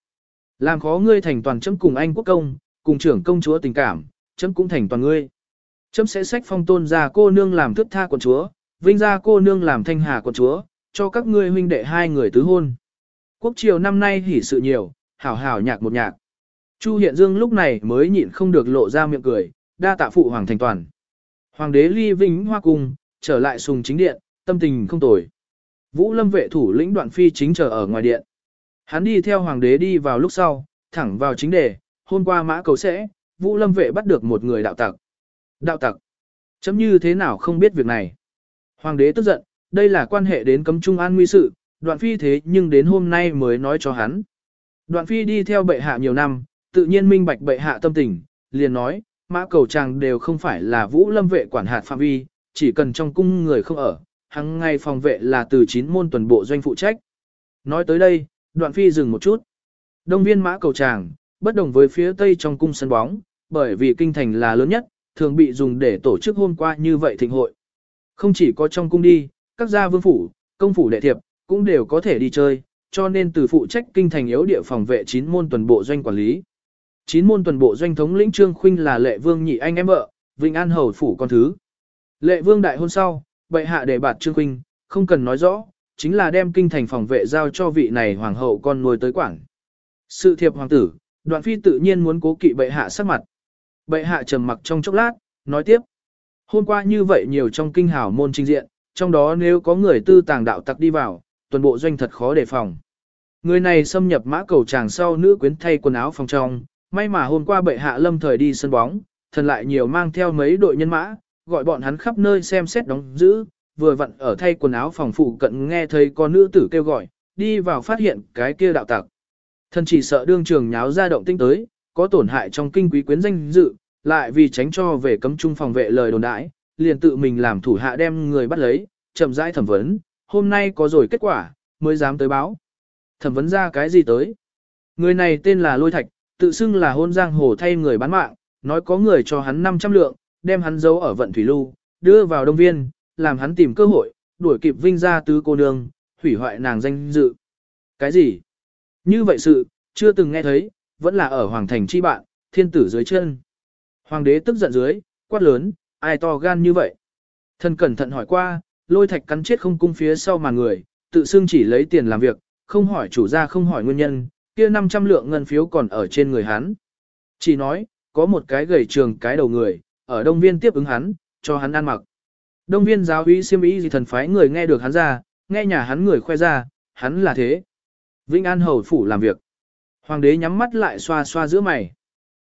A: Làm khó ngươi thành toàn chấm cùng anh quốc công, cùng trưởng công chúa tình cảm, chấm cũng thành toàn ngươi. Chấm sẽ sách phong tôn ra cô nương làm thức tha quận chúa, vinh ra cô nương làm thanh hà quận chúa, cho các ngươi huynh đệ hai người tứ hôn. Quốc triều năm nay hỉ sự nhiều, hảo hảo nhạc một nhạc. Chu Hiện Dương lúc này mới nhịn không được lộ ra miệng cười, đa tạ phụ hoàng thành toàn. Hoàng đế ly vinh hoa cung, trở lại sùng chính điện, tâm tình không tồi. Vũ lâm vệ thủ lĩnh đoạn phi chính chờ ở ngoài điện. Hắn đi theo hoàng đế đi vào lúc sau, thẳng vào chính đề, hôm qua mã cầu sẽ, vũ lâm vệ bắt được một người đạo tặc. Đạo tặc. Chấm như thế nào không biết việc này. Hoàng đế tức giận, đây là quan hệ đến cấm trung an nguy sự, đoạn phi thế nhưng đến hôm nay mới nói cho hắn. Đoạn phi đi theo bệ hạ nhiều năm, tự nhiên minh bạch bệ hạ tâm tình, liền nói, mã cầu chàng đều không phải là vũ lâm vệ quản hạt phạm vi, chỉ cần trong cung người không ở, hằng ngày phòng vệ là từ chín môn tuần bộ doanh phụ trách. Nói tới đây, đoạn phi dừng một chút. Đông viên mã cầu tràng, bất đồng với phía tây trong cung sân bóng, bởi vì kinh thành là lớn nhất, thường bị dùng để tổ chức hôm qua như vậy thịnh hội. Không chỉ có trong cung đi, các gia vương phủ, công phủ đệ thiệp, cũng đều có thể đi chơi, cho nên từ phụ trách kinh thành yếu địa phòng vệ chín môn tuần bộ doanh quản lý. Chín môn tuần bộ doanh thống lĩnh Trương Khuynh là lệ vương nhị anh em vợ, Vĩnh An hầu phủ con thứ. Lệ vương đại hôn sau, bệ hạ để bạt Trương Khuynh, không cần nói rõ, chính là đem kinh thành phòng vệ giao cho vị này hoàng hậu con nuôi tới quản. Sự thiệp hoàng tử, đoạn phi tự nhiên muốn cố kỵ bệ hạ sắc mặt. Bệ hạ trầm mặc trong chốc lát, nói tiếp. Hôm qua như vậy nhiều trong kinh hào môn trình diện, trong đó nếu có người tư tàng đạo tặc đi vào, tuần bộ doanh thật khó đề phòng. Người này xâm nhập mã cầu tràng sau nữ quyến thay quần áo phòng trong, may mà hôm qua bệ hạ lâm thời đi sân bóng, thần lại nhiều mang theo mấy đội nhân mã, gọi bọn hắn khắp nơi xem xét đóng giữ, vừa vặn ở thay quần áo phòng phụ cận nghe thấy có nữ tử kêu gọi, đi vào phát hiện cái kia đạo tặc. Thần chỉ sợ đương trường nháo ra động tinh tới, có tổn hại trong kinh quý quyến danh dự, lại vì tránh cho về cấm trung phòng vệ lời đồn đãi, liền tự mình làm thủ hạ đem người bắt lấy, chậm rãi thẩm vấn, hôm nay có rồi kết quả, mới dám tới báo. Thẩm vấn ra cái gì tới? Người này tên là Lôi Thạch, tự xưng là hôn giang hồ thay người bán mạng, nói có người cho hắn 500 lượng, đem hắn giấu ở vận thủy lưu, đưa vào đông viên, làm hắn tìm cơ hội, đuổi kịp vinh ra tứ cô nương, hủy hoại nàng danh dự. Cái gì? Như vậy sự, chưa từng nghe thấy, vẫn là ở hoàng thành chi bạn, thiên tử dưới chân. Hoàng đế tức giận dưới, quát lớn, ai to gan như vậy? Thần cẩn thận hỏi qua, lôi thạch cắn chết không cung phía sau mà người, tự xưng chỉ lấy tiền làm việc, không hỏi chủ gia không hỏi nguyên nhân, kia 500 lượng ngân phiếu còn ở trên người hắn. Chỉ nói, có một cái gầy trường cái đầu người, ở đông viên tiếp ứng hắn, cho hắn ăn mặc. Đông viên giáo úy siêm ý gì thần phái người nghe được hắn ra, nghe nhà hắn người khoe ra, hắn là thế. Vĩnh An hầu phủ làm việc. Hoàng đế nhắm mắt lại xoa xoa giữa mày.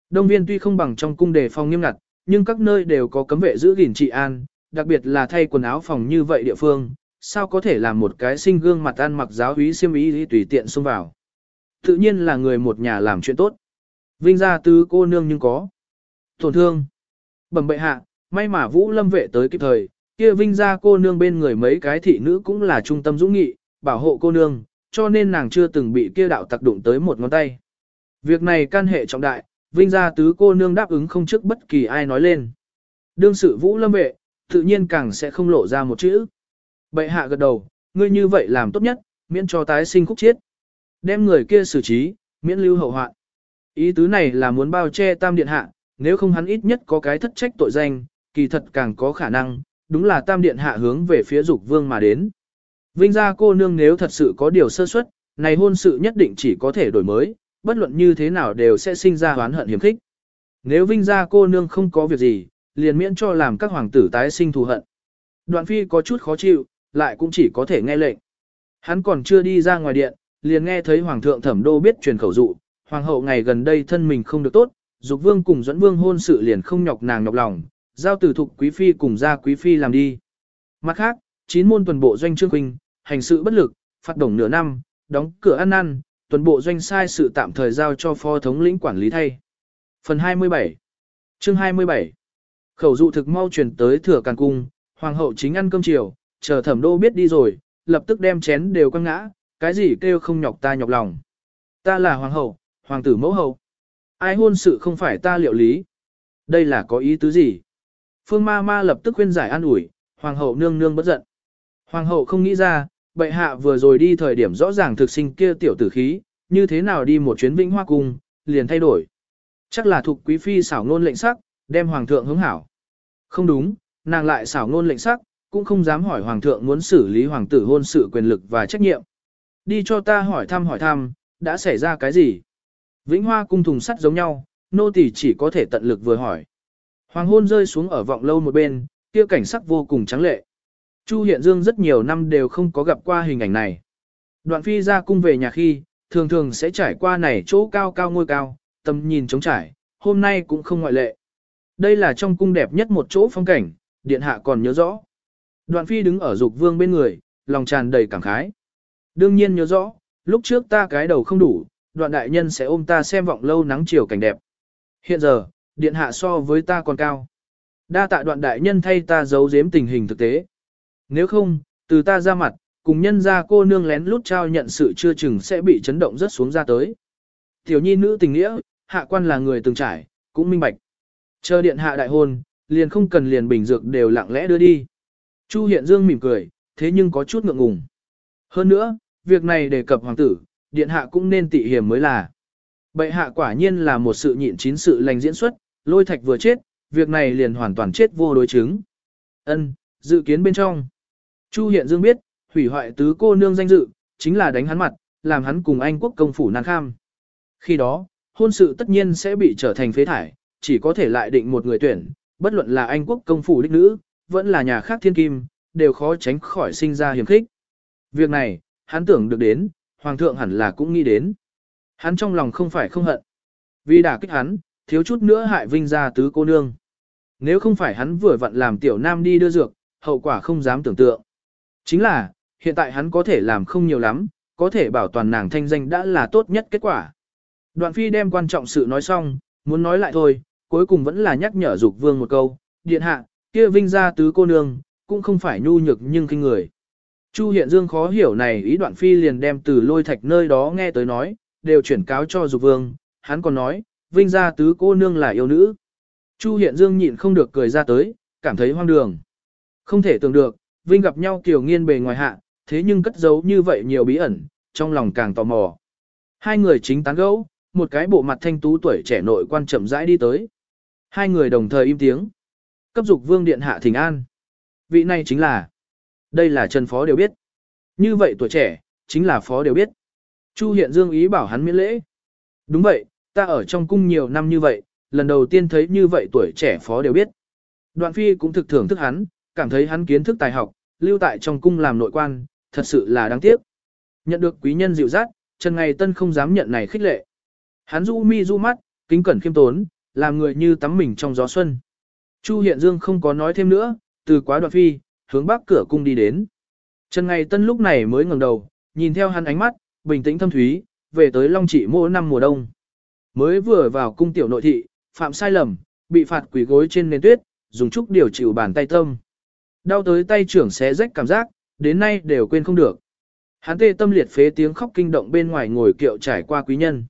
A: Đông viên tuy không bằng trong cung đề phòng nghiêm ngặt, nhưng các nơi đều có cấm vệ giữ gìn trị an, đặc biệt là thay quần áo phòng như vậy địa phương, sao có thể làm một cái sinh gương mặt ăn mặc giáo úy xiêm ý tùy tiện xông vào. Tự nhiên là người một nhà làm chuyện tốt. Vinh gia tứ cô nương nhưng có. Tổn thương. Bẩm bệ hạ, may mà Vũ Lâm vệ tới kịp thời, kia Vinh gia cô nương bên người mấy cái thị nữ cũng là trung tâm dũng nghị, bảo hộ cô nương, cho nên nàng chưa từng bị kia đạo tặc đụng tới một ngón tay. Việc này can hệ trọng đại, Vinh gia tứ cô nương đáp ứng không trước bất kỳ ai nói lên. Đương sự Vũ Lâm vệ, tự nhiên càng sẽ không lộ ra một chữ. Bệ hạ gật đầu, ngươi như vậy làm tốt nhất, miễn cho tái sinh khúc chiết. Đem người kia xử trí, miễn lưu hậu hoạn. Ý tứ này là muốn bao che tam điện hạ, nếu không hắn ít nhất có cái thất trách tội danh, kỳ thật càng có khả năng, đúng là tam điện hạ hướng về phía dục vương mà đến. Vinh gia cô nương nếu thật sự có điều sơ suất, này hôn sự nhất định chỉ có thể đổi mới, bất luận như thế nào đều sẽ sinh ra oán hận hiểm khích. Nếu Vinh gia cô nương không có việc gì, liền miễn cho làm các hoàng tử tái sinh thù hận. Đoạn phi có chút khó chịu, lại cũng chỉ có thể nghe lệnh. Hắn còn chưa đi ra ngoài điện, liền nghe thấy hoàng thượng thẩm đô biết truyền khẩu dụ, hoàng hậu ngày gần đây thân mình không được tốt, dục vương cùng dẫn vương hôn sự liền không nhọc nàng nhọc lòng, giao tử thục quý phi cùng ra quý phi làm đi. Mặt khác, chín môn tuần bộ doanh trương huynh, hành sự bất lực, phạt đồng nửa năm, đóng cửa ăn ăn, tuần bộ doanh sai sự tạm thời giao cho phó thống lĩnh quản lý thay. Phần 27 Chương 27 Khẩu dụ thực mau truyền tới thừa càng cung, hoàng hậu chính ăn cơm chiều, chờ thẩm đô biết đi rồi, lập tức đem chén đều quăng ngã, cái gì kêu không nhọc ta nhọc lòng. Ta là hoàng hậu, hoàng tử mẫu hậu. Ai hôn sự không phải ta liệu lý. Đây là có ý tứ gì? Phương ma ma lập tức khuyên giải an ủi, hoàng hậu nương nương bất giận. Hoàng hậu không nghĩ ra, bệ hạ vừa rồi đi thời điểm rõ ràng thực sinh kia tiểu tử khí, như thế nào đi một chuyến vĩnh hoa cung, liền thay đổi. Chắc là thuộc quý phi xảo ngôn lệnh sắc, đem hoàng thượng hướng hảo. Không đúng, nàng lại xảo ngôn lệnh sắc, cũng không dám hỏi hoàng thượng muốn xử lý hoàng tử hôn sự quyền lực và trách nhiệm. Đi cho ta hỏi thăm hỏi thăm, đã xảy ra cái gì? Vĩnh Hoa cung thùng sắt giống nhau, nô tỳ chỉ có thể tận lực vừa hỏi. Hoàng hôn rơi xuống ở vọng lâu một bên, kia cảnh sắc vô cùng trắng lệ. Chu Hiện Dương rất nhiều năm đều không có gặp qua hình ảnh này. Đoạn phi ra cung về nhà khi, thường thường sẽ trải qua này chỗ cao cao ngôi cao, tầm nhìn trống trải, hôm nay cũng không ngoại lệ. Đây là trong cung đẹp nhất một chỗ phong cảnh, điện hạ còn nhớ rõ. Đoạn phi đứng ở dục vương bên người, lòng tràn đầy cảm khái. Đương nhiên nhớ rõ, lúc trước ta cái đầu không đủ, đoạn đại nhân sẽ ôm ta xem vọng lâu nắng chiều cảnh đẹp. Hiện giờ, điện hạ so với ta còn cao. Đa tạ đoạn đại nhân thay ta giấu giếm tình hình thực tế. Nếu không, từ ta ra mặt, cùng nhân ra cô nương lén lút trao nhận sự chưa chừng sẽ bị chấn động rất xuống ra tới. Tiểu nhi nữ tình nghĩa, hạ quan là người từng trải, cũng minh bạch. Chờ điện hạ đại hôn, liền không cần liền bình dược đều lặng lẽ đưa đi. Chu Hiện Dương mỉm cười, thế nhưng có chút ngượng ngùng. Hơn nữa, việc này đề cập hoàng tử, điện hạ cũng nên tị hiểm mới là. Bệ hạ quả nhiên là một sự nhịn chín sự lành diễn xuất, lôi thạch vừa chết, việc này liền hoàn toàn chết vô đối chứng. Ân, dự kiến bên trong. Chu Hiện Dương biết, hủy hoại tứ cô nương danh dự, chính là đánh hắn mặt, làm hắn cùng Anh quốc công phủ nan kham. Khi đó, hôn sự tất nhiên sẽ bị trở thành phế thải, chỉ có thể lại định một người tuyển, bất luận là Anh quốc công phủ đích nữ, vẫn là nhà khác thiên kim, đều khó tránh khỏi sinh ra hiểm khích. Việc này, hắn tưởng được đến, hoàng thượng hẳn là cũng nghĩ đến. Hắn trong lòng không phải không hận. Vì đả kích hắn, thiếu chút nữa hại vinh ra tứ cô nương. Nếu không phải hắn vừa vặn làm tiểu nam đi đưa dược, hậu quả không dám tưởng tượng. Chính là, hiện tại hắn có thể làm không nhiều lắm, có thể bảo toàn nàng thanh danh đã là tốt nhất kết quả. Đoạn phi đem quan trọng sự nói xong, muốn nói lại thôi, cuối cùng vẫn là nhắc nhở dục vương một câu, điện hạ, kia vinh gia tứ cô nương, cũng không phải nhu nhược nhưng kinh người. Chu Hiện Dương khó hiểu này ý đoạn phi liền đem từ lôi thạch nơi đó nghe tới nói, đều chuyển cáo cho dục vương, hắn còn nói, vinh gia tứ cô nương là yêu nữ. Chu Hiện Dương nhịn không được cười ra tới, cảm thấy hoang đường. Không thể tưởng được, vinh gặp nhau kiểu nghiên bề ngoài hạ, thế nhưng cất giấu như vậy nhiều bí ẩn, trong lòng càng tò mò. Hai người chính tán gẫu, một cái bộ mặt thanh tú tuổi trẻ nội quan chậm rãi đi tới. Hai người đồng thời im tiếng. Cấp dục vương điện hạ thỉnh an. Vị này chính là, đây là Trần Phó đều biết. Như vậy tuổi trẻ, chính là phó đều biết. Chu Hiện Dương ý bảo hắn miễn lễ. Đúng vậy, ta ở trong cung nhiều năm như vậy, lần đầu tiên thấy như vậy tuổi trẻ phó đều biết. Đoạn phi cũng thực thưởng thức hắn, cảm thấy hắn kiến thức tài học, lưu tại trong cung làm nội quan, thật sự là đáng tiếc. Nhận được quý nhân dịu dắt, Trần Ngày Tân không dám nhận này khích lệ. Hắn du mi du mắt, kính cẩn khiêm tốn, làm người như tắm mình trong gió xuân. Chu Hiện Dương không có nói thêm nữa, từ quá đoạn phi, hướng bắc cửa cung đi đến. Trần Ngày Tân lúc này mới ngẩng đầu, nhìn theo hắn ánh mắt, bình tĩnh thâm thúy, về tới Long Trị mô năm mùa đông. Mới vừa vào cung tiểu nội thị, phạm sai lầm, bị phạt quỷ gối trên nền tuyết, dùng chút điều chịu bàn tay tâm. Đau tới tay trưởng xé rách cảm giác, đến nay đều quên không được. Hắn tê tâm liệt phế tiếng khóc kinh động bên ngoài ngồi kiệu trải qua quý nhân.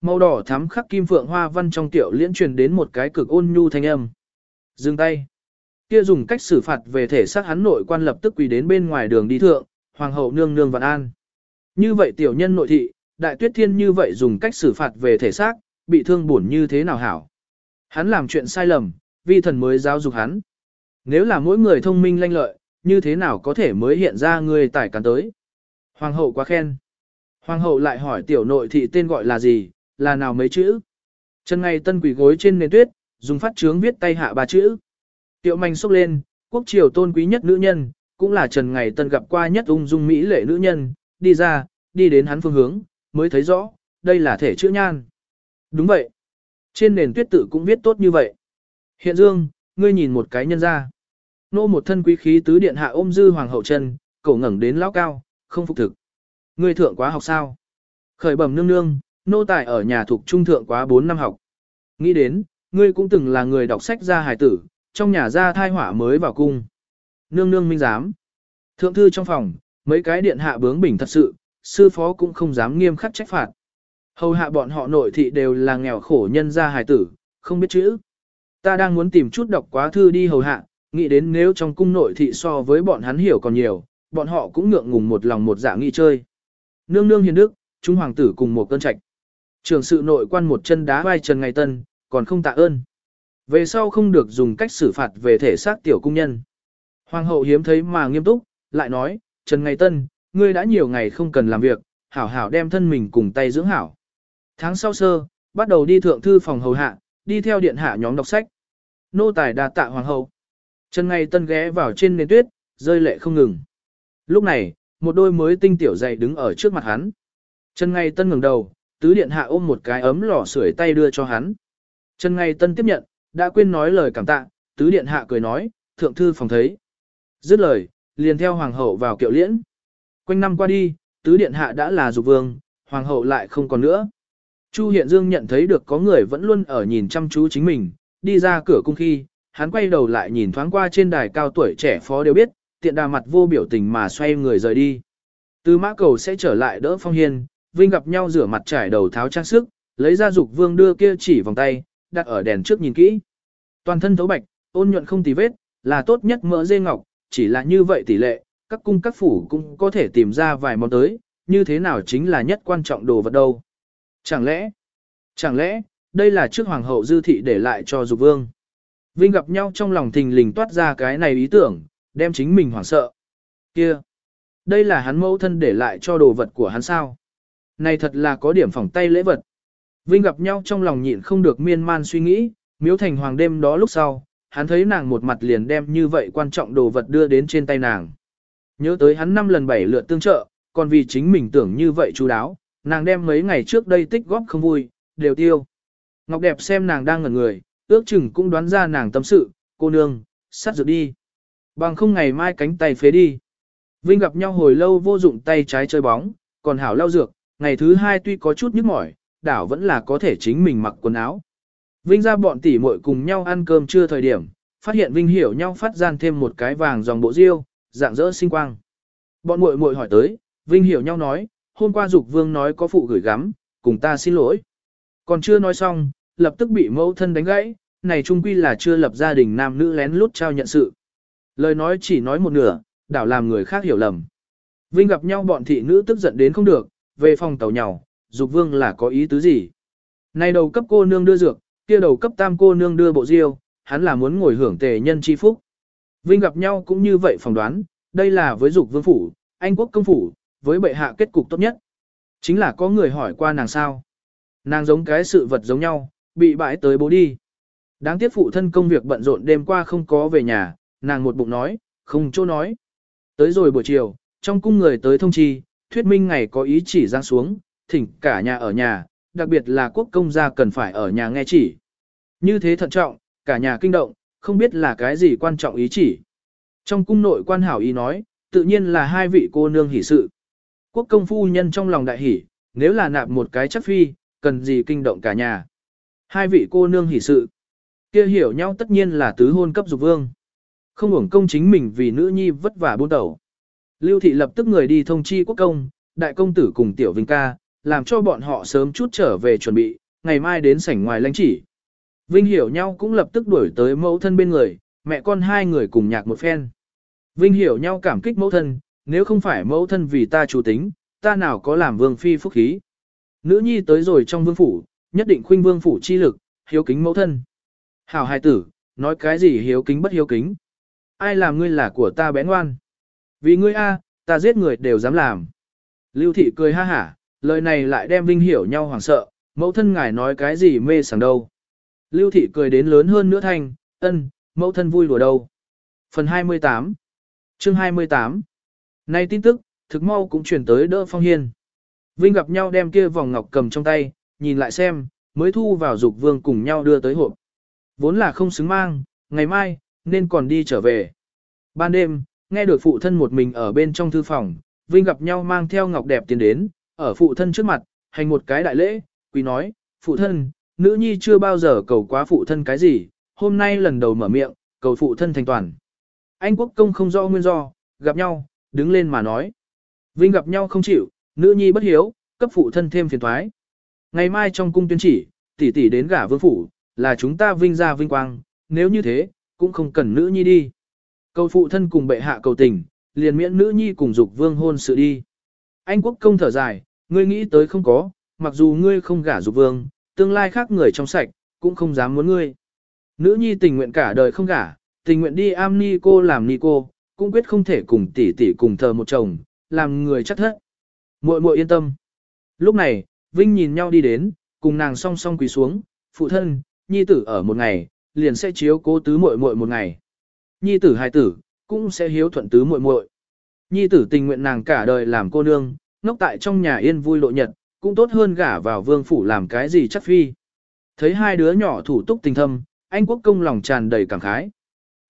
A: Màu đỏ thắm khắc kim phượng hoa văn trong tiểu liễn truyền đến một cái cực ôn nhu thanh âm. Dừng tay. Kia dùng cách xử phạt về thể xác hắn nội quan lập tức quỳ đến bên ngoài đường đi thượng, hoàng hậu nương nương vạn an. Như vậy tiểu nhân nội thị, đại tuyết thiên như vậy dùng cách xử phạt về thể xác, bị thương buồn như thế nào hảo. Hắn làm chuyện sai lầm, vi thần mới giáo dục hắn. Nếu là mỗi người thông minh lanh lợi, như thế nào có thể mới hiện ra người tải cắn tới. Hoàng hậu quá khen. Hoàng hậu lại hỏi tiểu nội thị tên gọi là gì, là nào mấy chữ. Chân ngày tân quỷ gối trên nền tuyết, dùng phát trướng viết tay hạ ba chữ. Tiệu manh xúc lên, quốc triều tôn quý nhất nữ nhân, cũng là Trần Ngày Tân gặp qua nhất ung dung mỹ lệ nữ nhân, đi ra, đi đến hắn phương hướng, mới thấy rõ, đây là thể chữ nhan. Đúng vậy. Trên nền tuyết tự cũng viết tốt như vậy. Hiện dương, ngươi nhìn một cái nhân ra. Nô một thân quý khí tứ điện hạ ôm dư hoàng hậu chân, cổ ngẩng đến lão cao, không phục thực. Ngươi thượng quá học sao? Khởi bẩm nương nương, nô tài ở nhà thuộc trung thượng quá 4 năm học. Nghĩ đến, ngươi cũng từng là người đọc sách ra hài tử, trong nhà ra thai hỏa mới vào cung. Nương nương minh giám. Thượng thư trong phòng, mấy cái điện hạ bướng bỉnh thật sự, sư phó cũng không dám nghiêm khắc trách phạt. Hầu hạ bọn họ nội thị đều là nghèo khổ nhân gia hài tử, không biết chữ. Ta đang muốn tìm chút đọc quá thư đi hầu hạ, nghĩ đến nếu trong cung nội thị so với bọn hắn hiểu còn nhiều, bọn họ cũng ngượng ngùng một lòng một dạ nghi chơi. Nương nương hiền đức, chúng hoàng tử cùng một cơn trạch. Trường sự nội quan một chân đá vai Trần Ngày Tân, còn không tạ ơn. Về sau không được dùng cách xử phạt về thể xác tiểu cung nhân. Hoàng hậu hiếm thấy mà nghiêm túc, lại nói, Trần Ngày Tân, ngươi đã nhiều ngày không cần làm việc, hảo hảo đem thân mình cùng tay dưỡng hảo. Tháng sau sơ, bắt đầu đi thượng thư phòng hầu hạ, đi theo điện hạ nhóm đọc sách. Nô tài đa tạ hoàng hậu. Trần Ngày Tân ghé vào trên nền tuyết, rơi lệ không ngừng. Lúc này, một đôi mới tinh tiểu dày đứng ở trước mặt hắn. Trần Ngày Tân ngẩng đầu, tứ điện hạ ôm một cái ấm lò sưởi tay đưa cho hắn. Trần Ngày Tân tiếp nhận, đã quên nói lời cảm tạ, tứ điện hạ cười nói, thượng thư phòng thấy. Dứt lời, liền theo hoàng hậu vào kiệu liễn. Quanh năm qua đi, tứ điện hạ đã là dục vương, hoàng hậu lại không còn nữa. Chu Hiện Dương nhận thấy được có người vẫn luôn ở nhìn chăm chú chính mình, đi ra cửa cung khi, hắn quay đầu lại nhìn thoáng qua trên đài cao tuổi trẻ phó đều biết, tiện đà mặt vô biểu tình mà xoay người rời đi. Từ mã cầu sẽ trở lại đỡ phong hiên, Vinh gặp nhau rửa mặt trải đầu tháo trang sức, lấy ra dục vương đưa kia chỉ vòng tay, đặt ở đèn trước nhìn kỹ. Toàn thân thấu bạch, ôn nhuận không tì vết, là tốt nhất mỡ dê ngọc, chỉ là như vậy tỷ lệ, các cung các phủ cũng có thể tìm ra vài món tới, như thế nào chính là nhất quan trọng đồ vật đâu. Chẳng lẽ, chẳng lẽ, đây là trước hoàng hậu dư thị để lại cho dục vương. Vinh gặp nhau trong lòng thình lình toát ra cái này ý tưởng, đem chính mình hoảng sợ. Kia, đây là hắn mẫu thân để lại cho đồ vật của hắn sao. Này thật là có điểm phỏng tay lễ vật. Vinh gặp nhau trong lòng nhịn không được miên man suy nghĩ, miếu thành hoàng đêm đó lúc sau, hắn thấy nàng một mặt liền đem như vậy quan trọng đồ vật đưa đến trên tay nàng. Nhớ tới hắn năm lần bảy lượt tương trợ, còn vì chính mình tưởng như vậy chú đáo, nàng đem mấy ngày trước đây tích góp không vui, đều tiêu. Ngọc đẹp xem nàng đang ngẩn người, ước chừng cũng đoán ra nàng tâm sự, cô nương, sát dược đi. Bằng không ngày mai cánh tay phế đi. Vinh gặp nhau hồi lâu vô dụng tay trái chơi bóng, còn hảo lau dược, ngày thứ hai tuy có chút nhức mỏi, đảo vẫn là có thể chính mình mặc quần áo. Vinh ra bọn tỷ muội cùng nhau ăn cơm trưa thời điểm, phát hiện Vinh hiểu nhau phát gian thêm một cái vàng dòng bộ diêu, dạng dỡ sinh quang. Bọn muội muội hỏi tới, Vinh hiểu nhau nói, hôm qua Dục Vương nói có phụ gửi gắm, cùng ta xin lỗi. Còn chưa nói xong, lập tức bị mẫu thân đánh gãy, này trung quy là chưa lập gia đình nam nữ lén lút trao nhận sự. Lời nói chỉ nói một nửa, đảo làm người khác hiểu lầm. Vinh gặp nhau bọn thị nữ tức giận đến không được, về phòng tàu nhau, Dục Vương là có ý tứ gì? Này đầu cấp cô nương đưa dược, kia đầu cấp tam cô nương đưa bộ diêu, hắn là muốn ngồi hưởng tề nhân chi phúc. Vinh gặp nhau cũng như vậy phỏng đoán, đây là với Dục Vương phủ, Anh quốc công phủ, với bệ hạ kết cục tốt nhất. Chính là có người hỏi qua nàng sao. Nàng giống cái sự vật giống nhau, bị bãi tới bố đi. Đáng tiếc phụ thân công việc bận rộn đêm qua không có về nhà, nàng một bụng nói, không chỗ nói. Tới rồi buổi chiều, trong cung người tới thông chi, thuyết minh ngày có ý chỉ giang xuống, thỉnh cả nhà ở nhà, đặc biệt là quốc công gia cần phải ở nhà nghe chỉ. Như thế thận trọng, cả nhà kinh động, không biết là cái gì quan trọng ý chỉ. Trong cung nội quan hảo ý nói, tự nhiên là hai vị cô nương hỷ sự. Quốc công phu nhân trong lòng đại hỷ, nếu là nạp một cái chắc phi, cần gì kinh động cả nhà. Hai vị cô nương hỷ sự. kia hiểu nhau tất nhiên là tứ hôn cấp dục vương. Không hưởng công chính mình vì nữ nhi vất vả buôn đầu. Lưu thị lập tức người đi thông chi quốc công, đại công tử cùng tiểu vinh ca, làm cho bọn họ sớm chút trở về chuẩn bị, ngày mai đến sảnh ngoài lãnh chỉ. Vinh hiểu nhau cũng lập tức đuổi tới mẫu thân bên người, mẹ con hai người cùng nhạc một phen. Vinh hiểu nhau cảm kích mẫu thân, nếu không phải mẫu thân vì ta chủ tính, ta nào có làm vương phi phúc khí. Nữ nhi tới rồi trong vương phủ, nhất định khuynh vương phủ chi lực, hiếu kính mẫu thân. Hảo hài tử, nói cái gì hiếu kính bất hiếu kính. Ai làm ngươi là của ta bé ngoan. Vì ngươi a, ta giết người đều dám làm. Lưu thị cười ha hả, lời này lại đem Vinh hiểu nhau hoảng sợ, mẫu thân ngài nói cái gì mê sảng đâu. Lưu thị cười đến lớn hơn nữa thanh, ân, mẫu thân vui đùa đâu. Phần 28 Chương 28 Nay tin tức, thực mau cũng chuyển tới đỡ phong hiên. Vinh gặp nhau đem kia vòng ngọc cầm trong tay, nhìn lại xem, mới thu vào dục vương cùng nhau đưa tới hộp. Vốn là không xứng mang, ngày mai, nên còn đi trở về. Ban đêm, nghe được phụ thân một mình ở bên trong thư phòng, Vinh gặp nhau mang theo ngọc đẹp tiến đến, ở phụ thân trước mặt, hành một cái đại lễ, quý nói, phụ thân, nữ nhi chưa bao giờ cầu quá phụ thân cái gì, hôm nay lần đầu mở miệng, cầu phụ thân thành toàn. Anh quốc công không rõ nguyên do, gặp nhau, đứng lên mà nói. Vinh gặp nhau không chịu, nữ nhi bất hiếu, cấp phụ thân thêm phiền thoái. Ngày mai trong cung tuyên chỉ, tỷ tỷ đến gả vương phủ, là chúng ta vinh ra vinh quang, nếu như thế, cũng không cần nữ nhi đi. Cầu phụ thân cùng bệ hạ cầu tình, liền miễn nữ nhi cùng dục vương hôn sự đi. Anh quốc công thở dài, ngươi nghĩ tới không có, mặc dù ngươi không gả dục vương, tương lai khác người trong sạch, cũng không dám muốn ngươi. Nữ nhi tình nguyện cả đời không gả, tình nguyện đi am ni cô làm ni cô, cũng quyết không thể cùng tỷ tỷ cùng thờ một chồng, làm người chắc thất. Muội muội yên tâm. Lúc này, Vinh nhìn nhau đi đến, cùng nàng song song quỳ xuống, phụ thân, nhi tử ở một ngày, liền sẽ chiếu cố tứ muội muội một ngày. Nhi tử hài tử, cũng sẽ hiếu thuận tứ muội muội. Nhi tử tình nguyện nàng cả đời làm cô nương, ngốc tại trong nhà yên vui lộ nhật, cũng tốt hơn gả vào vương phủ làm cái gì chắc phi. Thấy hai đứa nhỏ thủ túc tình thâm, anh quốc công lòng tràn đầy cảm khái.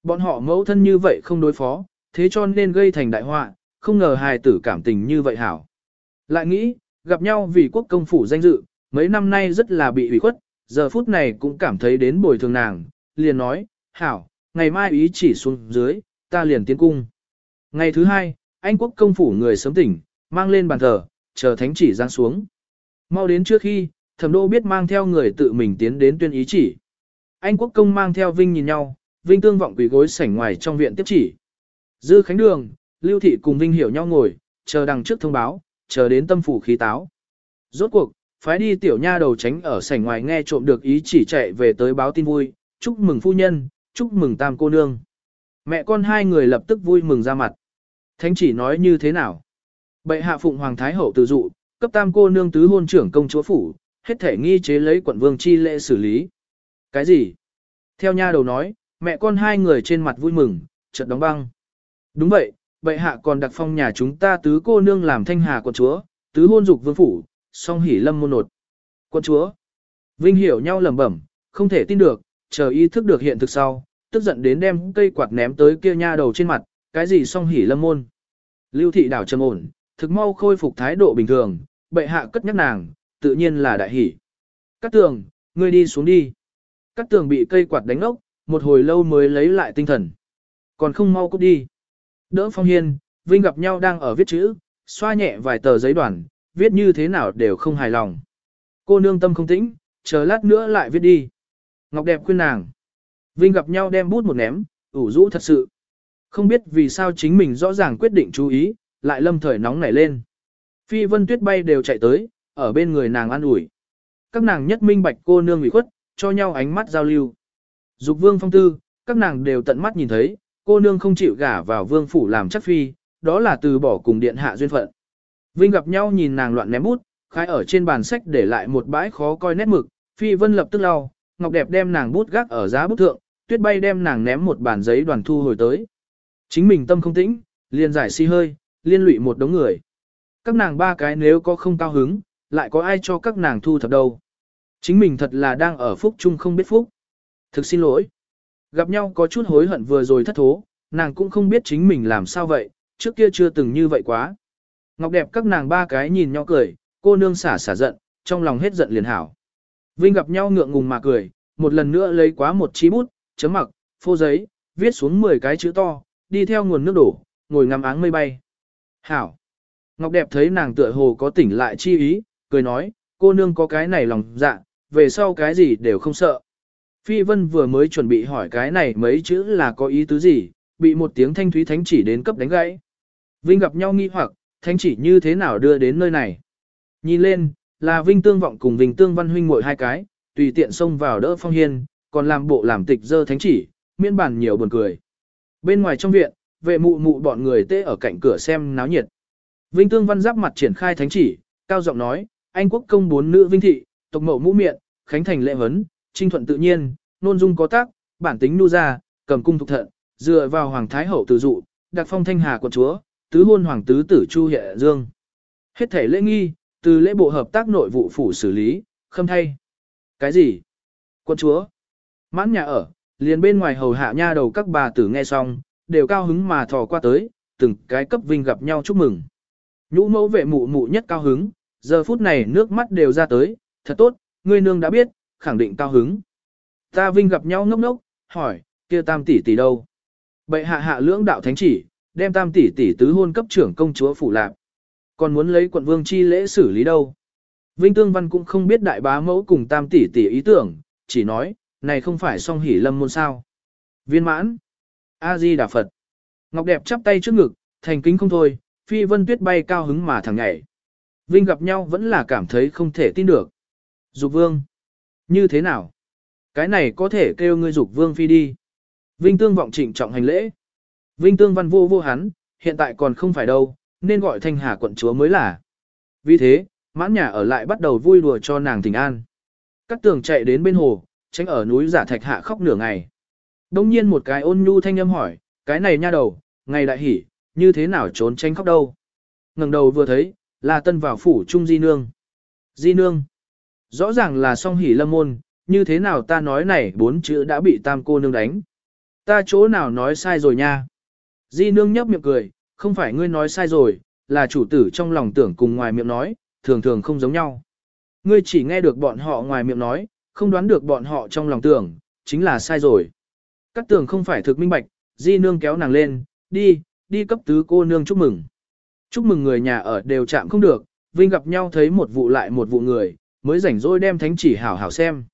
A: Bọn họ mẫu thân như vậy không đối phó, thế cho nên gây thành đại họa, không ngờ hài tử cảm tình như vậy hảo. Lại nghĩ, gặp nhau vì quốc công phủ danh dự, mấy năm nay rất là bị ủy khuất, giờ phút này cũng cảm thấy đến bồi thường nàng, liền nói, hảo, ngày mai ý chỉ xuống dưới, ta liền tiến cung. Ngày thứ hai, anh quốc công phủ người sớm tỉnh, mang lên bàn thờ, chờ thánh chỉ giáng xuống. Mau đến trước khi, thẩm đô biết mang theo người tự mình tiến đến tuyên ý chỉ. Anh quốc công mang theo Vinh nhìn nhau, Vinh tương vọng quỳ gối sảnh ngoài trong viện tiếp chỉ. Dư Khánh Đường, Lưu Thị cùng Vinh hiểu nhau ngồi, chờ đằng trước thông báo, chờ đến tâm phủ khí táo. Rốt cuộc, phái đi tiểu nha đầu tránh ở sảnh ngoài nghe trộm được ý chỉ chạy về tới báo tin vui, chúc mừng phu nhân, chúc mừng tam cô nương. Mẹ con hai người lập tức vui mừng ra mặt. Thánh chỉ nói như thế nào? Bệ hạ phụng hoàng thái hậu tự dụ, cấp tam cô nương tứ hôn trưởng công chúa phủ, hết thể nghi chế lấy quận vương chi lễ xử lý. Cái gì? Theo nha đầu nói, mẹ con hai người trên mặt vui mừng, chợt đóng băng. Đúng vậy, bệ hạ còn đặc phong nhà chúng ta tứ cô nương làm thanh hà quận chúa, tứ hôn dục vương phủ, song hỉ lâm môn nột. Quận chúa. Vinh hiểu nhau lẩm bẩm, không thể tin được, chờ ý thức được hiện thực sau, tức giận đến đem cây quạt ném tới kia nha đầu trên mặt, cái gì song hỉ lâm môn. Lưu thị đảo trầm ổn, thực mau khôi phục thái độ bình thường, bệ hạ cất nhắc nàng, tự nhiên là đại hỉ. Cát tường, ngươi đi xuống đi. Cát tường bị cây quạt đánh ốc, một hồi lâu mới lấy lại tinh thần. Còn không mau cút đi. Đỡ phong hiên, Vinh gặp nhau đang ở viết chữ, xoa nhẹ vài tờ giấy đoàn, viết như thế nào đều không hài lòng. Cô nương tâm không tĩnh, chờ lát nữa lại viết đi. Ngọc đẹp khuyên nàng. Vinh gặp nhau đem bút một ném, ủ rũ thật sự. Không biết vì sao chính mình rõ ràng quyết định chú ý, lại lâm thời nóng nảy lên. Phi vân tuyết bay đều chạy tới, ở bên người nàng ăn ủi. Các nàng nhất minh bạch cô nương ủy khuất, cho nhau ánh mắt giao lưu. Dục vương phong tư, các nàng đều tận mắt nhìn thấy, cô nương không chịu gả vào vương phủ làm chắc phi, đó là từ bỏ cùng điện hạ duyên phận. Vinh gặp nhau nhìn nàng loạn ném bút, khai ở trên bàn sách để lại một bãi khó coi nét mực, Phi Vân lập tức lau, Ngọc đẹp đem nàng bút gác ở giá bút thượng, Tuyết bay đem nàng ném một bản giấy đoàn thu hồi tới. Chính mình tâm không tĩnh, liền giải si hơi, liên lụy một đống người. Các nàng ba cái nếu có không cao hứng, lại có ai cho các nàng thu thập đâu. Chính mình thật là đang ở phúc chung không biết phúc. Thực xin lỗi. Gặp nhau có chút hối hận vừa rồi thất thố, nàng cũng không biết chính mình làm sao vậy, trước kia chưa từng như vậy quá. Ngọc đẹp các nàng ba cái nhìn nhau cười, cô nương xả xả giận, trong lòng hết giận liền hảo. Vinh gặp nhau ngượng ngùng mà cười, một lần nữa lấy quá một chi bút, chấm mặc, phô giấy, viết xuống 10 cái chữ to, đi theo nguồn nước đổ, ngồi ngắm áng mây bay. Hảo. Ngọc đẹp thấy nàng tựa hồ có tỉnh lại chi ý, cười nói, cô nương có cái này lòng dạ, về sau cái gì đều không sợ. Phi Vân vừa mới chuẩn bị hỏi cái này mấy chữ là có ý tứ gì, bị một tiếng thanh thúy thánh chỉ đến cấp đánh gãy. Vinh gặp nhau nghi hoặc, thánh chỉ như thế nào đưa đến nơi này. Nhìn lên, là Vinh Tương Vọng cùng Vinh Tương Văn huynh muội hai cái, tùy tiện xông vào đỡ phong hiên, còn làm bộ làm tịch dơ thánh chỉ, miễn bản nhiều buồn cười. Bên ngoài trong viện, vệ mụ mụ bọn người tê ở cạnh cửa xem náo nhiệt. Vinh Tương Văn giáp mặt triển khai thánh chỉ, cao giọng nói, anh quốc công bốn nữ vinh thị, tộc mẫu mũ miệng, khánh thành lệ vấn, trinh thuận tự nhiên, nôn dung có tác, bản tính nu ra, cầm cung thục thận, dựa vào hoàng thái hậu từ dụ, đặc phong thanh hà quận chúa, tứ hôn hoàng tứ tử chu hệ dương. Hết thể lễ nghi, từ lễ bộ hợp tác nội vụ phủ xử lý, khâm thay. Cái gì? Quân chúa? Mãn nhà ở, liền bên ngoài hầu hạ nha đầu các bà tử nghe xong, đều cao hứng mà thò qua tới, từng cái cấp vinh gặp nhau chúc mừng. Nhũ mẫu vệ mụ mụ nhất cao hứng, giờ phút này nước mắt đều ra tới, thật tốt, ngươi nương đã biết, khẳng định cao hứng. Ta vinh gặp nhau ngốc ngốc, hỏi, kia tam tỷ tỷ đâu? Bệ hạ hạ lưỡng đạo thánh chỉ, đem tam tỷ tỷ tứ hôn cấp trưởng công chúa phủ lạc. Còn muốn lấy quận vương chi lễ xử lý đâu? Vinh Tương Văn cũng không biết đại bá mẫu cùng tam tỷ tỷ ý tưởng, chỉ nói, này không phải song hỉ lâm môn sao. Viên mãn. A-di Đà Phật. Ngọc đẹp chắp tay trước ngực, thành kính không thôi, phi vân tuyết bay cao hứng mà thằng nhảy. Vinh gặp nhau vẫn là cảm thấy không thể tin được. Dục vương. Như thế nào? Cái này có thể kêu ngươi dục vương phi đi. Vinh tương vọng trịnh trọng hành lễ. Vinh tương văn vô vô hắn, hiện tại còn không phải đâu, nên gọi thanh hà quận chúa mới là. Vì thế, mãn nhà ở lại bắt đầu vui đùa cho nàng thỉnh an. Các tường chạy đến bên hồ, tránh ở núi giả thạch hạ khóc nửa ngày. Đông nhiên một cái ôn nhu thanh âm hỏi, cái này nha đầu, ngày đại hỉ, như thế nào trốn tránh khóc đâu. ngẩng đầu vừa thấy, là tân vào phủ trung di nương. Di nương. Rõ ràng là song hỉ lâm môn, như thế nào ta nói này bốn chữ đã bị tam cô nương đánh. Ta chỗ nào nói sai rồi nha. Di nương nhấp miệng cười, không phải ngươi nói sai rồi, là chủ tử trong lòng tưởng cùng ngoài miệng nói, thường thường không giống nhau. Ngươi chỉ nghe được bọn họ ngoài miệng nói, không đoán được bọn họ trong lòng tưởng, chính là sai rồi. Các tưởng không phải thực minh bạch, di nương kéo nàng lên, đi, đi cấp tứ cô nương chúc mừng. Chúc mừng người nhà ở đều chạm không được, Vinh gặp nhau thấy một vụ lại một vụ người, mới rảnh rỗi đem thánh chỉ hảo hảo xem.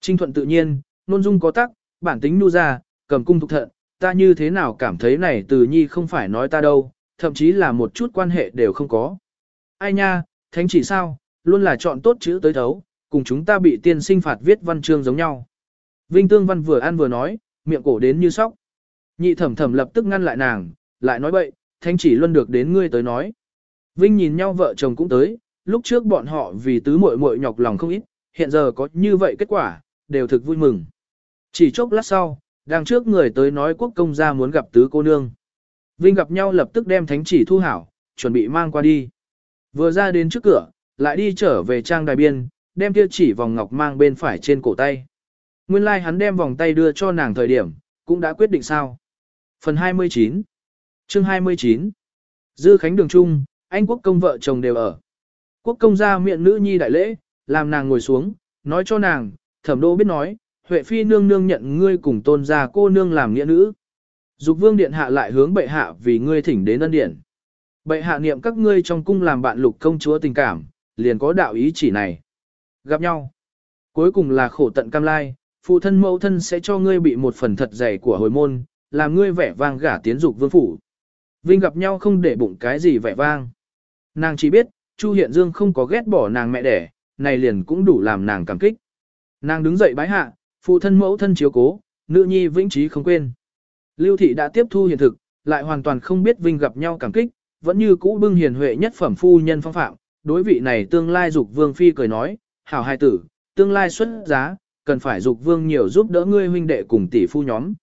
A: Trinh thuận tự nhiên, nôn dung có tắc, bản tính nu ra, cầm cung thục thận, ta như thế nào cảm thấy này từ nhi không phải nói ta đâu, thậm chí là một chút quan hệ đều không có. Ai nha, thánh chỉ sao, luôn là chọn tốt chữ tới thấu, cùng chúng ta bị tiên sinh phạt viết văn chương giống nhau. Vinh Tương Văn vừa ăn vừa nói, miệng cổ đến như sóc. Nhị thẩm thẩm lập tức ngăn lại nàng, lại nói bậy, thánh chỉ luôn được đến ngươi tới nói. Vinh nhìn nhau vợ chồng cũng tới, lúc trước bọn họ vì tứ muội muội nhọc lòng không ít, hiện giờ có như vậy kết quả, đều thực vui mừng. Chỉ chốc lát sau, đang trước người tới nói quốc công gia muốn gặp tứ cô nương. Vinh gặp nhau lập tức đem thánh chỉ thu hảo, chuẩn bị mang qua đi. Vừa ra đến trước cửa, lại đi trở về trang đài biên, đem kia chỉ vòng ngọc mang bên phải trên cổ tay. Nguyên lai like hắn đem vòng tay đưa cho nàng thời điểm, cũng đã quyết định sao. Phần 29 Chương 29 Dư Khánh Đường Trung, anh quốc công vợ chồng đều ở. Quốc công gia miệng nữ nhi đại lễ, làm nàng ngồi xuống, nói cho nàng, thẩm đô biết nói, Huệ Phi nương nương nhận ngươi cùng tôn gia cô nương làm nghĩa nữ. Dục vương điện hạ lại hướng bệ hạ vì ngươi thỉnh đến ân điện. Bệ hạ niệm các ngươi trong cung làm bạn lục công chúa tình cảm, liền có đạo ý chỉ này. Gặp nhau. Cuối cùng là khổ tận cam lai, phụ thân mẫu thân sẽ cho ngươi bị một phần thật dày của hồi môn, làm ngươi vẻ vang gả tiến dục vương phủ. Vinh gặp nhau không để bụng cái gì vẻ vang. Nàng chỉ biết, Chu Hiện Dương không có ghét bỏ nàng mẹ đẻ, này liền cũng đủ làm nàng cảm kích. Nàng đứng dậy bái hạ, phụ thân mẫu thân chiếu cố, nữ nhi vĩnh trí không quên. Lưu thị đã tiếp thu hiện thực, lại hoàn toàn không biết Vinh gặp nhau cảm kích, vẫn như cũ bưng hiền huệ nhất phẩm phu nhân phong phạm, đối vị này tương lai dục vương phi cười nói, hảo hai tử, tương lai xuất giá, cần phải dục vương nhiều giúp đỡ ngươi huynh đệ cùng tỷ phu nhóm.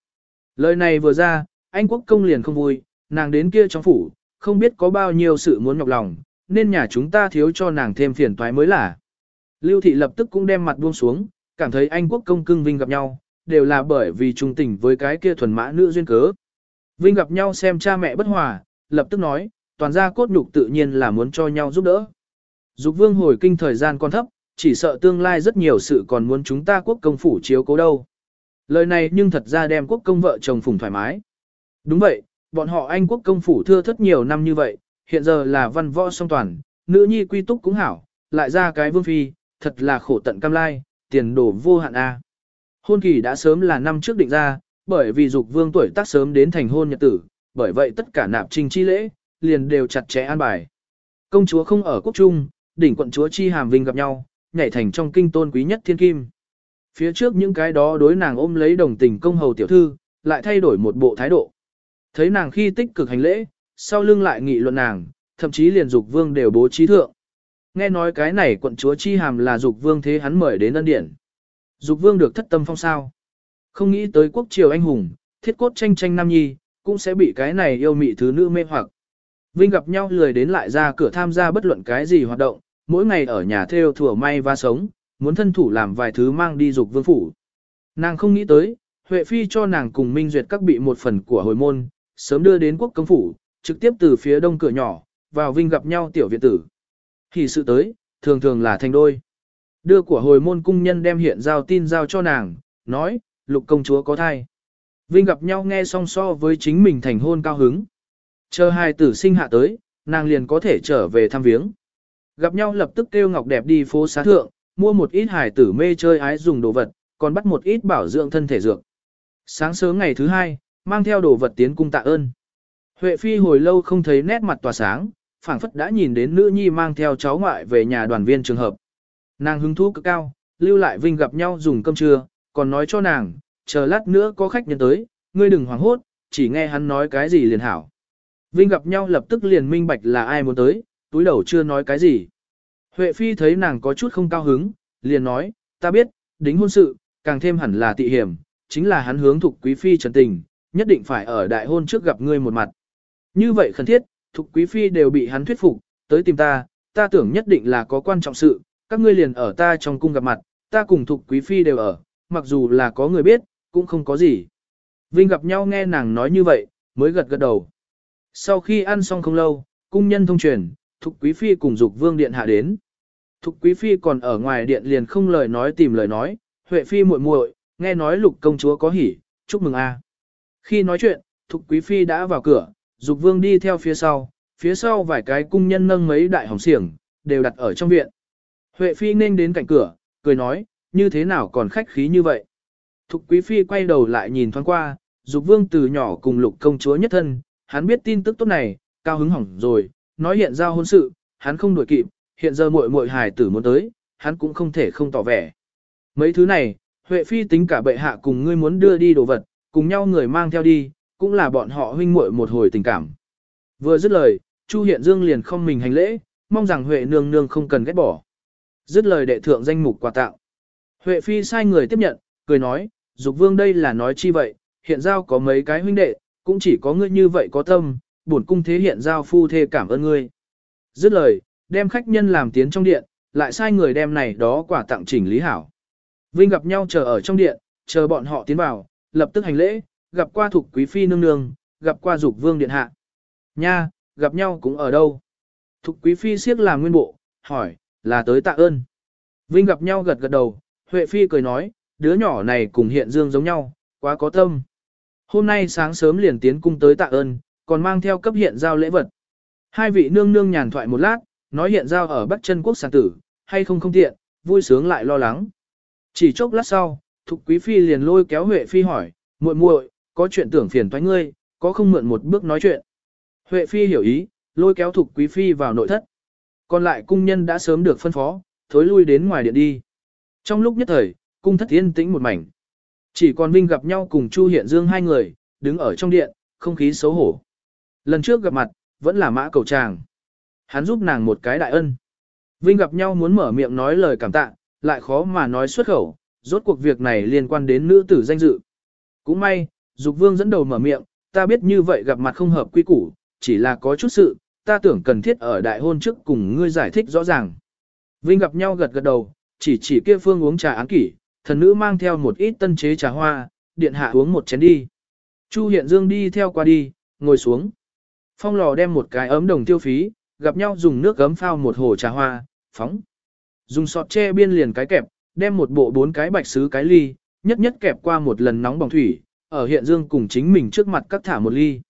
A: Lời này vừa ra, anh quốc công liền không vui, nàng đến kia trong phủ, không biết có bao nhiêu sự muốn nhọc lòng, nên nhà chúng ta thiếu cho nàng thêm phiền toái mới là. Lưu thị lập tức cũng đem mặt buông xuống, cảm thấy anh quốc công cưng Vinh gặp nhau, đều là bởi vì trung tình với cái kia thuần mã nữ duyên cớ. Vinh gặp nhau xem cha mẹ bất hòa, lập tức nói, toàn gia cốt nhục tự nhiên là muốn cho nhau giúp đỡ. Dục vương hồi kinh thời gian còn thấp, chỉ sợ tương lai rất nhiều sự còn muốn chúng ta quốc công phủ chiếu cố đâu. Lời này nhưng thật ra đem quốc công vợ chồng phùng thoải mái. Đúng vậy, bọn họ anh quốc công phủ thưa thất nhiều năm như vậy, hiện giờ là văn võ song toàn, nữ nhi quy túc cũng hảo, lại ra cái vương phi, thật là khổ tận cam lai, tiền đồ vô hạn a. Hôn kỳ đã sớm là năm trước định ra, bởi vì dục vương tuổi tác sớm đến thành hôn nhật tử, bởi vậy tất cả nạp trình chi lễ, liền đều chặt chẽ an bài. Công chúa không ở quốc trung, đỉnh quận chúa chi hàm vinh gặp nhau, nhảy thành trong kinh tôn quý nhất thiên kim. Phía trước những cái đó đối nàng ôm lấy đồng tình công hầu tiểu thư, lại thay đổi một bộ thái độ. Thấy nàng khi tích cực hành lễ, sau lưng lại nghị luận nàng, thậm chí liền dục vương đều bố trí thượng. Nghe nói cái này quận chúa chi hàm là dục vương thế hắn mời đến ân điển. Dục vương được thất tâm phong sao. Không nghĩ tới quốc triều anh hùng, thiết cốt tranh tranh nam nhi, cũng sẽ bị cái này yêu mị thứ nữ mê hoặc. Vinh gặp nhau lười đến lại ra cửa tham gia bất luận cái gì hoạt động, mỗi ngày ở nhà theo thủa may và sống, muốn thân thủ làm vài thứ mang đi dục vương phủ. Nàng không nghĩ tới, Huệ Phi cho nàng cùng Minh Duyệt các bị một phần của hồi môn, sớm đưa đến quốc công phủ, trực tiếp từ phía đông cửa nhỏ, vào Vinh gặp nhau tiểu viện tử. Thì sự tới, thường thường là thành đôi. Đưa của hồi môn cung nhân đem hiện giao tin giao cho nàng, nói, lục công chúa có thai. Vinh gặp nhau nghe song so với chính mình thành hôn cao hứng. Chờ hai tử sinh hạ tới, nàng liền có thể trở về thăm viếng. Gặp nhau lập tức kêu Ngọc đẹp đi phố xá thượng, mua một ít hài tử mê chơi ái dùng đồ vật, còn bắt một ít bảo dưỡng thân thể dược. Sáng sớm ngày thứ hai, mang theo đồ vật tiến cung tạ ơn. Huệ Phi hồi lâu không thấy nét mặt tỏa sáng, phảng phất đã nhìn đến nữ nhi mang theo cháu ngoại về nhà đoàn viên trường hợp. Nàng hứng thú cực cao, lưu lại Vinh gặp nhau dùng cơm trưa, còn nói cho nàng, chờ lát nữa có khách nhân tới, ngươi đừng hoảng hốt, chỉ nghe hắn nói cái gì liền hảo. Vinh gặp nhau lập tức liền minh bạch là ai muốn tới, túi đầu chưa nói cái gì. Huệ Phi thấy nàng có chút không cao hứng, liền nói, ta biết, đính hôn sự, càng thêm hẳn là tị hiểm, chính là hắn hướng thuộc quý phi trần tình, nhất định phải ở đại hôn trước gặp ngươi một mặt. Như vậy khẩn thiết, Thục quý phi đều bị hắn thuyết phục, tới tìm ta, ta tưởng nhất định là có quan trọng sự, các ngươi liền ở ta trong cung gặp mặt, ta cùng Thục quý phi đều ở, mặc dù là có người biết, cũng không có gì. Vinh gặp nhau nghe nàng nói như vậy, mới gật gật đầu. Sau khi ăn xong không lâu, cung nhân thông truyền, Thục Quý Phi cùng Dục Vương Điện hạ đến. Thục Quý Phi còn ở ngoài điện liền không lời nói tìm lời nói, Huệ Phi muội muội, nghe nói lục công chúa có hỉ, chúc mừng a. Khi nói chuyện, Thục Quý Phi đã vào cửa, Dục Vương đi theo phía sau, phía sau vài cái cung nhân nâng mấy đại hồng xiềng, đều đặt ở trong viện. Huệ Phi nên đến cạnh cửa, cười nói, như thế nào còn khách khí như vậy. Thục Quý Phi quay đầu lại nhìn thoáng qua, Dục Vương từ nhỏ cùng lục công chúa nhất thân, hắn biết tin tức tốt này, cao hứng hỏng rồi, nói hiện giao hôn sự, hắn không đuổi kịp, hiện giờ muội muội hài tử muốn tới, hắn cũng không thể không tỏ vẻ. Mấy thứ này, Huệ Phi tính cả bệ hạ cùng ngươi muốn đưa đi đồ vật, cùng nhau người mang theo đi, cũng là bọn họ huynh muội một hồi tình cảm. Vừa dứt lời, Chu Hiện Dương liền không mình hành lễ, mong rằng Huệ nương nương không cần ghét bỏ. Dứt lời đệ thượng danh mục quà tặng. Huệ Phi sai người tiếp nhận, cười nói, Dục Vương đây là nói chi vậy, hiện giao có mấy cái huynh đệ, cũng chỉ có ngươi như vậy có tâm, bổn cung thế hiện giao phu thê cảm ơn ngươi. Dứt lời, đem khách nhân làm tiến trong điện, lại sai người đem này đó quả tặng chỉnh lý hảo. Vinh gặp nhau chờ ở trong điện, chờ bọn họ tiến vào, lập tức hành lễ, gặp qua thuộc quý phi nương nương, gặp qua dục vương điện hạ. Nha, gặp nhau cũng ở đâu? Thục quý phi siết làm nguyên bộ, hỏi, là tới tạ ơn. Vinh gặp nhau gật gật đầu, Huệ phi cười nói, đứa nhỏ này cùng hiện dương giống nhau, quá có tâm. Hôm nay sáng sớm liền tiến cung tới tạ ơn, còn mang theo cấp hiện giao lễ vật. Hai vị nương nương nhàn thoại một lát, nói hiện giao ở Bắc chân quốc sản tử, hay không không tiện, vui sướng lại lo lắng. Chỉ chốc lát sau, Thục Quý Phi liền lôi kéo Huệ Phi hỏi, muội muội, có chuyện tưởng phiền thoái ngươi, có không mượn một bước nói chuyện. Huệ Phi hiểu ý, lôi kéo Thục Quý Phi vào nội thất. Còn lại cung nhân đã sớm được phân phó, thối lui đến ngoài điện đi. Trong lúc nhất thời, cung thất yên tĩnh một mảnh. Chỉ còn Vinh gặp nhau cùng Chu Hiện Dương hai người, đứng ở trong điện, không khí xấu hổ. Lần trước gặp mặt, vẫn là mã cầu tràng. Hắn giúp nàng một cái đại ân. Vinh gặp nhau muốn mở miệng nói lời cảm tạ, lại khó mà nói xuất khẩu, rốt cuộc việc này liên quan đến nữ tử danh dự. Cũng may, Dục Vương dẫn đầu mở miệng, ta biết như vậy gặp mặt không hợp quy củ, chỉ là có chút sự, ta tưởng cần thiết ở đại hôn trước cùng ngươi giải thích rõ ràng. Vinh gặp nhau gật gật đầu, chỉ chỉ kia phương uống trà án kỷ, thần nữ mang theo một ít tân chế trà hoa, điện hạ uống một chén đi. Chu Hiện Dương đi theo qua đi, ngồi xuống. Phong lò đem một cái ấm đồng tiêu phí, gặp nhau dùng nước ấm phao một hồ trà hoa, phóng. Dùng sọt che biên liền cái kẹp, đem một bộ bốn cái bạch sứ cái ly, nhất nhất kẹp qua một lần nóng bỏng thủy, ở hiện dương cùng chính mình trước mặt cắt thả một ly.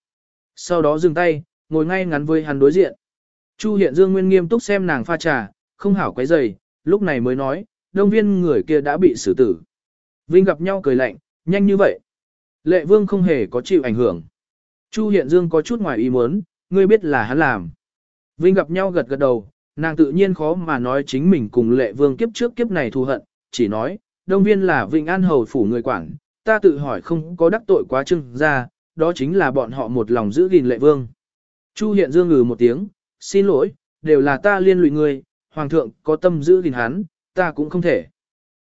A: Sau đó dừng tay, ngồi ngay ngắn với hắn đối diện. Chu hiện dương nguyên nghiêm túc xem nàng pha trà, không hảo quấy giày, lúc này mới nói, đông viên người kia đã bị xử tử. Vinh gặp nhau cười lạnh, nhanh như vậy. Lệ vương không hề có chịu ảnh hưởng. Chu hiện dương có chút ngoài ý muốn, ngươi biết là hắn làm. Vinh gặp nhau gật gật đầu, nàng tự nhiên khó mà nói chính mình cùng lệ vương kiếp trước kiếp này thù hận, chỉ nói, đông viên là Vinh An Hầu phủ người quản, ta tự hỏi không có đắc tội quá trưng ra, đó chính là bọn họ một lòng giữ gìn lệ vương. Chu hiện dương ngừ một tiếng, xin lỗi, đều là ta liên lụy ngươi, hoàng thượng có tâm giữ gìn hắn, ta cũng không thể.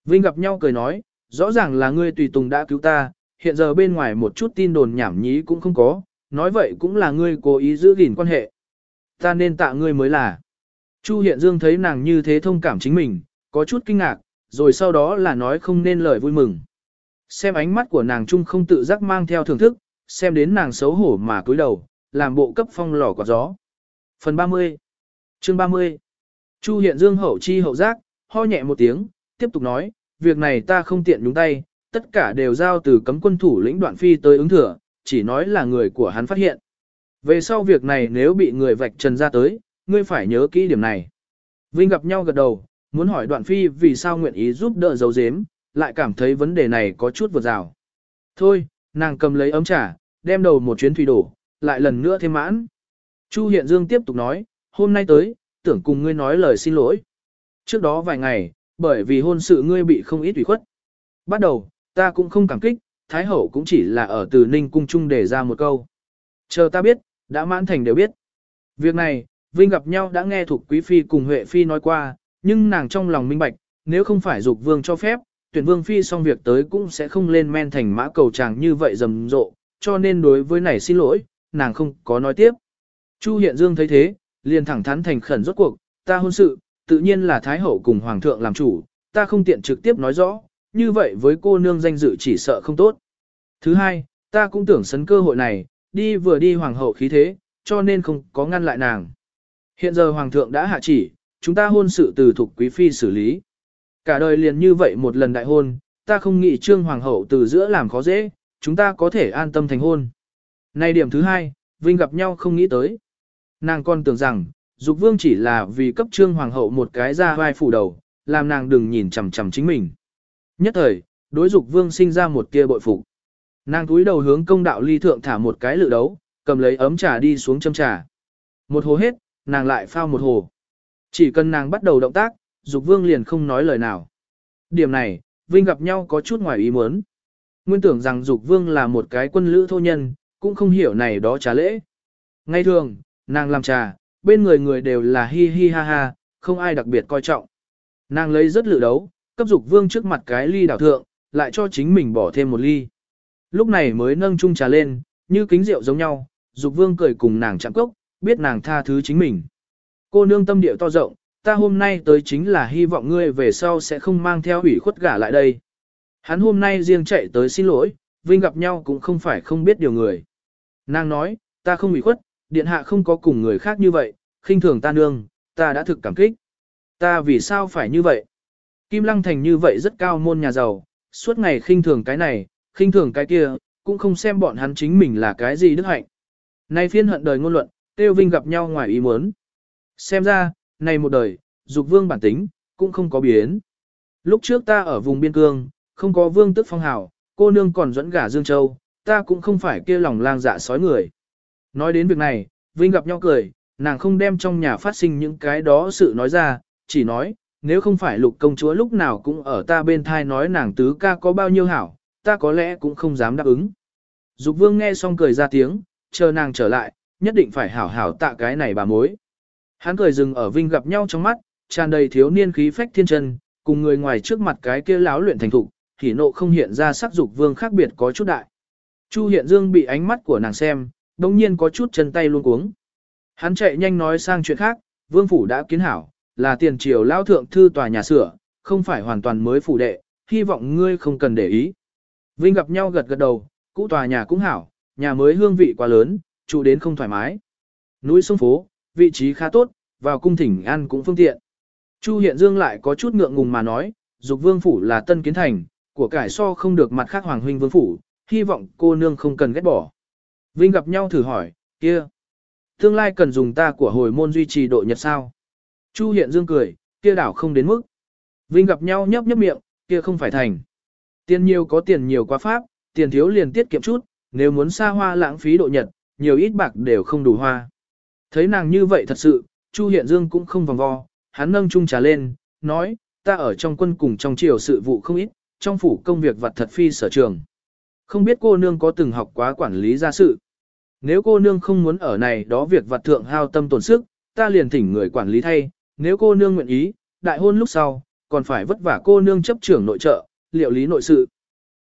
A: Vinh gặp nhau cười nói, rõ ràng là ngươi tùy tùng đã cứu ta, hiện giờ bên ngoài một chút tin đồn nhảm nhí cũng không có, nói vậy cũng là ngươi cố ý giữ gìn quan hệ. Ta nên tạ ngươi mới là. Chu Hiện Dương thấy nàng như thế thông cảm chính mình, có chút kinh ngạc, rồi sau đó là nói không nên lời vui mừng. Xem ánh mắt của nàng trung không tự giác mang theo thưởng thức, xem đến nàng xấu hổ mà cúi đầu, làm bộ cấp phong lò quạt gió. Phần 30 Chương 30 Chu Hiện Dương hậu chi hậu giác, ho nhẹ một tiếng, tiếp tục nói, việc này ta không tiện nhúng tay, tất cả đều giao từ cấm quân thủ lĩnh đoạn phi tới ứng thừa, chỉ nói là người của hắn phát hiện. Về sau việc này nếu bị người vạch trần ra tới, ngươi phải nhớ kỹ điểm này. Vinh gặp nhau gật đầu, muốn hỏi đoạn phi vì sao nguyện ý giúp đỡ dấu dếm, lại cảm thấy vấn đề này có chút vượt rào. Thôi, nàng cầm lấy ấm trà, đem đầu một chuyến thủy đổ, lại lần nữa thêm mãn. Chu Hiện Dương tiếp tục nói, hôm nay tới, tưởng cùng ngươi nói lời xin lỗi. Trước đó vài ngày, bởi vì hôn sự ngươi bị không ít ủy khuất. Bắt đầu, ta cũng không cảm kích, Thái Hậu cũng chỉ là ở từ Ninh Cung Trung để ra một câu. Chờ ta biết, đã mãn thành đều biết. Việc này, Vinh gặp nhau đã nghe thuộc Quý Phi cùng Huệ Phi nói qua, nhưng nàng trong lòng minh bạch, nếu không phải dục vương cho phép, tuyển vương Phi xong việc tới cũng sẽ không lên men thành mã cầu chàng như vậy rầm rộ, cho nên đối với này xin lỗi, nàng không có nói tiếp. Chu Hiện Dương thấy thế, liền thẳng thắn thành khẩn rốt cuộc, ta hôn sự, tự nhiên là Thái Hậu cùng Hoàng thượng làm chủ, ta không tiện trực tiếp nói rõ, như vậy với cô nương danh dự chỉ sợ không tốt. Thứ hai, ta cũng tưởng sấn cơ hội này, đi vừa đi Hoàng hậu khí thế, cho nên không có ngăn lại nàng. Hiện giờ Hoàng thượng đã hạ chỉ, chúng ta hôn sự từ thuộc quý phi xử lý. Cả đời liền như vậy một lần đại hôn, ta không nghĩ trương Hoàng hậu từ giữa làm khó dễ, chúng ta có thể an tâm thành hôn. Này điểm thứ hai, Vinh gặp nhau không nghĩ tới. Nàng còn tưởng rằng, Dục Vương chỉ là vì cấp trương Hoàng hậu một cái ra vai phủ đầu, làm nàng đừng nhìn chằm chằm chính mình. Nhất thời, đối Dục Vương sinh ra một tia bội phục. Nàng túi đầu hướng công đạo ly thượng thả một cái lự đấu, cầm lấy ấm trà đi xuống châm trà. Một hồ hết, nàng lại phao một hồ. Chỉ cần nàng bắt đầu động tác, Dục Vương liền không nói lời nào. Điểm này, Vinh gặp nhau có chút ngoài ý muốn. Nguyên tưởng rằng Dục Vương là một cái quân lữ thô nhân, cũng không hiểu này đó trà lễ. Ngay thường, nàng làm trà, bên người người đều là hi hi ha ha, không ai đặc biệt coi trọng. Nàng lấy rất lự đấu, cấp Dục Vương trước mặt cái ly đảo thượng, lại cho chính mình bỏ thêm một ly. Lúc này mới nâng chung trà lên, như kính rượu giống nhau, Dục Vương cười cùng nàng chạm cốc, biết nàng tha thứ chính mình. Cô nương tâm điệu to rộng, ta hôm nay tới chính là hy vọng ngươi về sau sẽ không mang theo ủy khuất gả lại đây. Hắn hôm nay riêng chạy tới xin lỗi, Vinh gặp nhau cũng không phải không biết điều người. Nàng nói, ta không ủy khuất, điện hạ không có cùng người khác như vậy, khinh thường ta nương, ta đã thực cảm kích. Ta vì sao phải như vậy? Kim Lăng Thành như vậy rất cao môn nhà giàu, suốt ngày khinh thường cái này, khinh thường cái kia, cũng không xem bọn hắn chính mình là cái gì đức hạnh. Nay phiên hận đời ngôn luận, Tiêu Vinh gặp nhau ngoài ý muốn. Xem ra, này một đời, dục vương bản tính, cũng không có biến. Lúc trước ta ở vùng biên cương, không có vương tức phong hào, cô nương còn dẫn gả Dương Châu, ta cũng không phải kia lòng lang dạ sói người. Nói đến việc này, Vinh gặp nhau cười, nàng không đem trong nhà phát sinh những cái đó sự nói ra, chỉ nói, nếu không phải lục công chúa lúc nào cũng ở ta bên thai nói nàng tứ ca có bao nhiêu hảo, ta có lẽ cũng không dám đáp ứng. Dục vương nghe xong cười ra tiếng, chờ nàng trở lại, nhất định phải hảo hảo tạ cái này bà mối. Hắn cười dừng ở Vinh gặp nhau trong mắt, tràn đầy thiếu niên khí phách thiên chân, cùng người ngoài trước mặt cái kia láo luyện thành thục, thì nộ không hiện ra sắc dục vương khác biệt có chút đại. Chu Hiện Dương bị ánh mắt của nàng xem, đồng nhiên có chút chân tay luôn cuống. Hắn chạy nhanh nói sang chuyện khác, vương phủ đã kiến hảo, là tiền triều lao thượng thư tòa nhà sửa, không phải hoàn toàn mới phủ đệ, hy vọng ngươi không cần để ý. Vinh gặp nhau gật gật đầu, cũ tòa nhà cũng hảo, nhà mới hương vị quá lớn, trụ đến không thoải mái. Núi sông phố, vị trí khá tốt, vào cung thỉnh ăn cũng phương tiện. Chu Hiện Dương lại có chút ngượng ngùng mà nói, dục vương phủ là tân kiến thành, của cải so không được mặt khác hoàng huynh vương phủ, hy vọng cô nương không cần ghét bỏ. Vinh gặp nhau thử hỏi, kia, tương lai cần dùng ta của hồi môn duy trì độ nhật sao? Chu Hiện Dương cười, kia đảo không đến mức. Vinh gặp nhau nhấp nhấp miệng, kia không phải thành. Tiền nhiều có tiền nhiều quá pháp, tiền thiếu liền tiết kiệm chút, nếu muốn xa hoa lãng phí độ nhật, nhiều ít bạc đều không đủ hoa. Thấy nàng như vậy thật sự, Chu Hiện Dương cũng không vòng vo, hắn nâng chung trà lên, nói, ta ở trong quân cùng trong triều sự vụ không ít, trong phủ công việc vặt thật phi sở trường. Không biết cô nương có từng học quá quản lý gia sự. Nếu cô nương không muốn ở này đó việc vặt thượng hao tâm tổn sức, ta liền thỉnh người quản lý thay, nếu cô nương nguyện ý, đại hôn lúc sau, còn phải vất vả cô nương chấp trưởng nội trợ, liệu lý nội sự.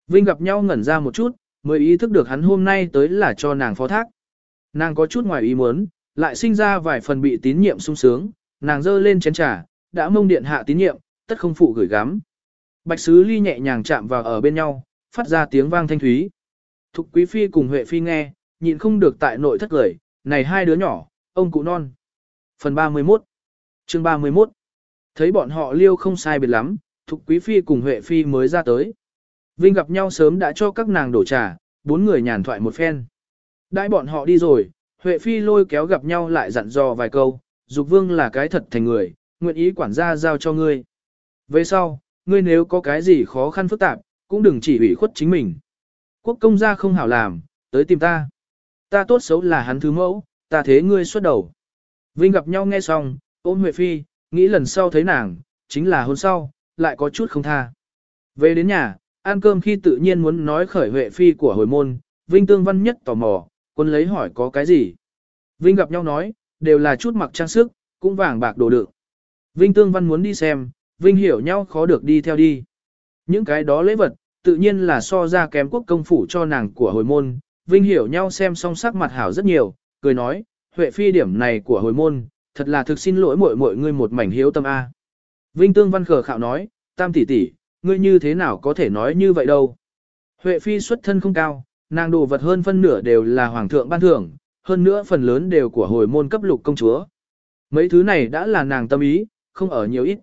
A: Vinh gặp nhau ngẩn ra một chút, mới ý thức được hắn hôm nay tới là cho nàng phó thác. Nàng có chút ngoài ý muốn, lại sinh ra vài phần bị tín nhiệm sung sướng, nàng dơ lên chén trà, đã mông điện hạ tín nhiệm, tất không phụ gửi gắm. Bạch sứ ly nhẹ nhàng chạm vào ở bên nhau, phát ra tiếng vang thanh thúy. Thục quý phi cùng Huệ phi nghe, nhịn không được tại nội thất cười, này hai đứa nhỏ, ông cụ non. Phần 31 Chương 31 Thấy bọn họ liêu không sai biệt lắm, Thục quý phi cùng Huệ phi mới ra tới. Vinh gặp nhau sớm đã cho các nàng đổ trà, bốn người nhàn thoại một phen. Đãi bọn họ đi rồi, Huệ phi lôi kéo gặp nhau lại dặn dò vài câu, Dục vương là cái thật thành người, nguyện ý quản gia giao cho ngươi. Về sau, ngươi nếu có cái gì khó khăn phức tạp, cũng đừng chỉ ủy khuất chính mình. Quốc công gia không hảo làm, tới tìm ta. Ta tốt xấu là hắn thứ mẫu, ta thế ngươi xuất đầu. Vinh gặp nhau nghe xong, ôm Huệ Phi, nghĩ lần sau thấy nàng, chính là hôn sau, lại có chút không tha. Về đến nhà, ăn cơm khi tự nhiên muốn nói khởi Huệ Phi của hồi môn, Vinh Tương Văn nhất tò mò, quân lấy hỏi có cái gì. Vinh gặp nhau nói, đều là chút mặc trang sức, cũng vàng bạc đồ đựng. Vinh Tương Văn muốn đi xem, Vinh hiểu nhau khó được đi theo đi. Những cái đó lễ vật, tự nhiên là so ra kém quốc công phủ cho nàng của hồi môn, Vinh hiểu nhau xem song sắc mặt hảo rất nhiều, cười nói, Huệ phi điểm này của hồi môn, thật là thực xin lỗi mọi mọi người một mảnh hiếu tâm A. Vinh Tương Văn khờ khạo nói, tam tỷ tỷ, ngươi như thế nào có thể nói như vậy đâu. Huệ phi xuất thân không cao, nàng đồ vật hơn phân nửa đều là hoàng thượng ban thưởng, hơn nữa phần lớn đều của hồi môn cấp lục công chúa. Mấy thứ này đã là nàng tâm ý, không ở nhiều ít.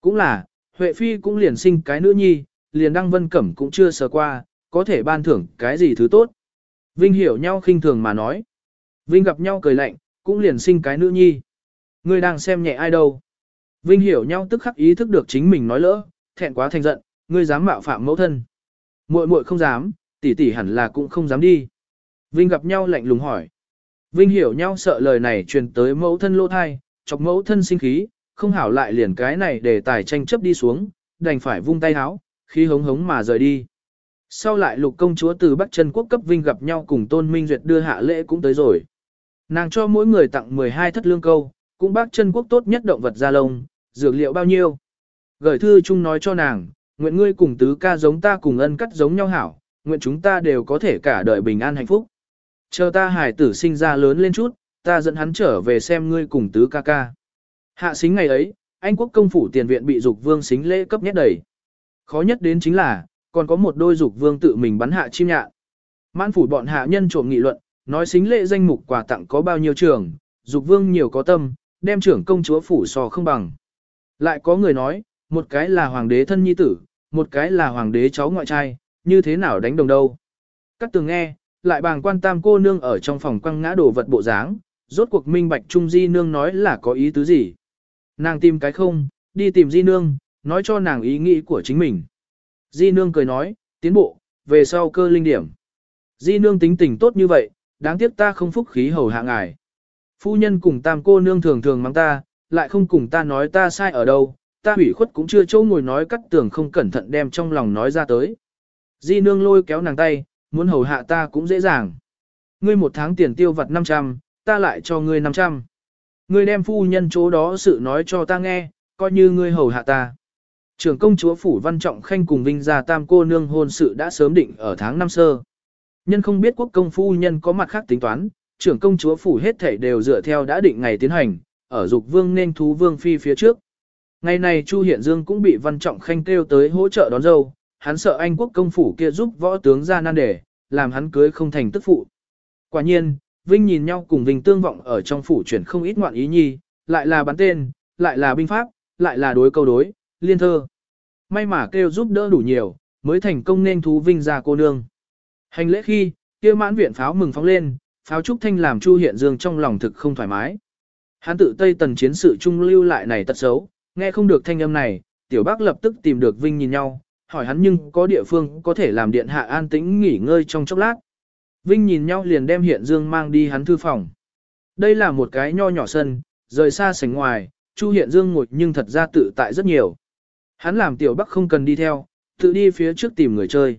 A: Cũng là, Huệ Phi cũng liền sinh cái nữ nhi, liền đăng vân cẩm cũng chưa sờ qua, có thể ban thưởng cái gì thứ tốt. Vinh hiểu nhau khinh thường mà nói. Vinh gặp nhau cười lạnh, cũng liền sinh cái nữ nhi. Ngươi đang xem nhẹ ai đâu. Vinh hiểu nhau tức khắc ý thức được chính mình nói lỡ, thẹn quá thành giận, ngươi dám mạo phạm mẫu thân. Muội muội không dám, tỷ tỷ hẳn là cũng không dám đi. Vinh gặp nhau lạnh lùng hỏi. Vinh hiểu nhau sợ lời này truyền tới mẫu thân lô thai, chọc mẫu thân sinh khí, không hảo lại liền cái này để tài tranh chấp đi xuống, đành phải vung tay háo, khí hống hống mà rời đi. Sau lại lục công chúa từ Bắc Trân Quốc cấp Vinh gặp nhau cùng Tôn Minh Duyệt đưa hạ lễ cũng tới rồi. Nàng cho mỗi người tặng 12 thất lương câu, cũng Bắc Trân Quốc tốt nhất động vật da lông, dược liệu bao nhiêu. Gửi thư chung nói cho nàng, nguyện ngươi cùng tứ ca giống ta cùng ân cắt giống nhau hảo, nguyện chúng ta đều có thể cả đời bình an hạnh phúc. Chờ ta hải tử sinh ra lớn lên chút, ta dẫn hắn trở về xem ngươi cùng tứ ca ca. Hạ xính ngày ấy, Anh quốc công phủ tiền viện bị dục vương xính lễ cấp nhét đầy. Khó nhất đến chính là, còn có một đôi dục vương tự mình bắn hạ chim nhạn. Mãn phủ bọn hạ nhân trộm nghị luận, nói xính lễ danh mục quà tặng có bao nhiêu trường, dục vương nhiều có tâm, đem trưởng công chúa phủ sò không bằng. Lại có người nói, một cái là hoàng đế thân nhi tử, một cái là hoàng đế cháu ngoại trai, như thế nào đánh đồng đâu. Các tường nghe, lại bàng quan tam cô nương ở trong phòng quăng ngã đổ vật bộ dáng, rốt cuộc minh bạch trung di nương nói là có ý tứ gì. Nàng tìm cái không, đi tìm di nương, nói cho nàng ý nghĩ của chính mình. Di nương cười nói, tiến bộ, về sau cơ linh điểm. Di nương tính tình tốt như vậy, đáng tiếc ta không phúc khí hầu hạ ngài. Phu nhân cùng tam cô nương thường thường mắng ta, lại không cùng ta nói ta sai ở đâu, ta hủy khuất cũng chưa chỗ ngồi nói cắt tường không cẩn thận đem trong lòng nói ra tới. Di nương lôi kéo nàng tay, muốn hầu hạ ta cũng dễ dàng. Ngươi một tháng tiền tiêu vặt 500, ta lại cho ngươi 500. Ngươi đem phu nhân chỗ đó sự nói cho ta nghe, coi như ngươi hầu hạ ta. Trưởng công chúa Phủ Văn Trọng Khanh cùng Vinh Gia Tam cô nương hôn sự đã sớm định ở tháng năm sơ. Nhân không biết quốc công phu nhân có mặt khác tính toán, trưởng công chúa Phủ hết thể đều dựa theo đã định ngày tiến hành, ở dục vương nên thú vương phi phía trước. Ngày này Chu Hiện Dương cũng bị Văn Trọng Khanh kêu tới hỗ trợ đón dâu, hắn sợ Anh quốc công phủ kia giúp võ tướng ra nan đề, làm hắn cưới không thành tức phụ. Quả nhiên, Vinh nhìn nhau cùng Vinh tương vọng ở trong phủ chuyển không ít ngoạn ý nhi, lại là bắn tên, lại là binh pháp, lại là đối câu đối, liên thơ. May mà kêu giúp đỡ đủ nhiều, mới thành công nên thú Vinh ra cô nương. Hành lễ khi, kia mãn viện pháo mừng phóng lên, pháo trúc thanh làm Chu Hiện Dương trong lòng thực không thoải mái. Hắn tự Tây Tần chiến sự trung lưu lại này tật xấu, nghe không được thanh âm này, tiểu bác lập tức tìm được Vinh nhìn nhau, hỏi hắn nhưng có địa phương có thể làm điện hạ an tĩnh nghỉ ngơi trong chốc lát. Vinh nhìn nhau liền đem Hiện Dương mang đi hắn thư phòng. Đây là một cái nho nhỏ sân, rời xa sảnh ngoài, Chu Hiện Dương ngồi nhưng thật ra tự tại rất nhiều. Hắn làm tiểu bắc không cần đi theo, tự đi phía trước tìm người chơi.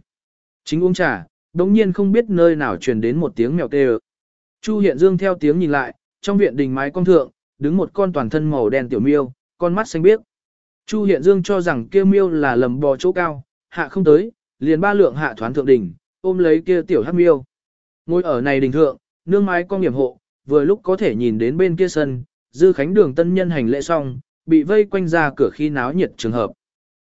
A: Chính uống trà, đống nhiên không biết nơi nào truyền đến một tiếng mèo kêu. Chu Hiện Dương theo tiếng nhìn lại, trong viện đình mái con thượng, đứng một con toàn thân màu đen tiểu miêu, con mắt xanh biếc. Chu Hiện Dương cho rằng kia miêu là lầm bò chỗ cao, hạ không tới, liền ba lượng hạ thoán thượng đỉnh, ôm lấy kia tiểu hắc miêu. Ngồi ở này đỉnh thượng, nương mái con điểm hộ, vừa lúc có thể nhìn đến bên kia sân, dư khánh đường tân nhân hành lễ xong, bị vây quanh ra cửa khi náo nhiệt trường hợp.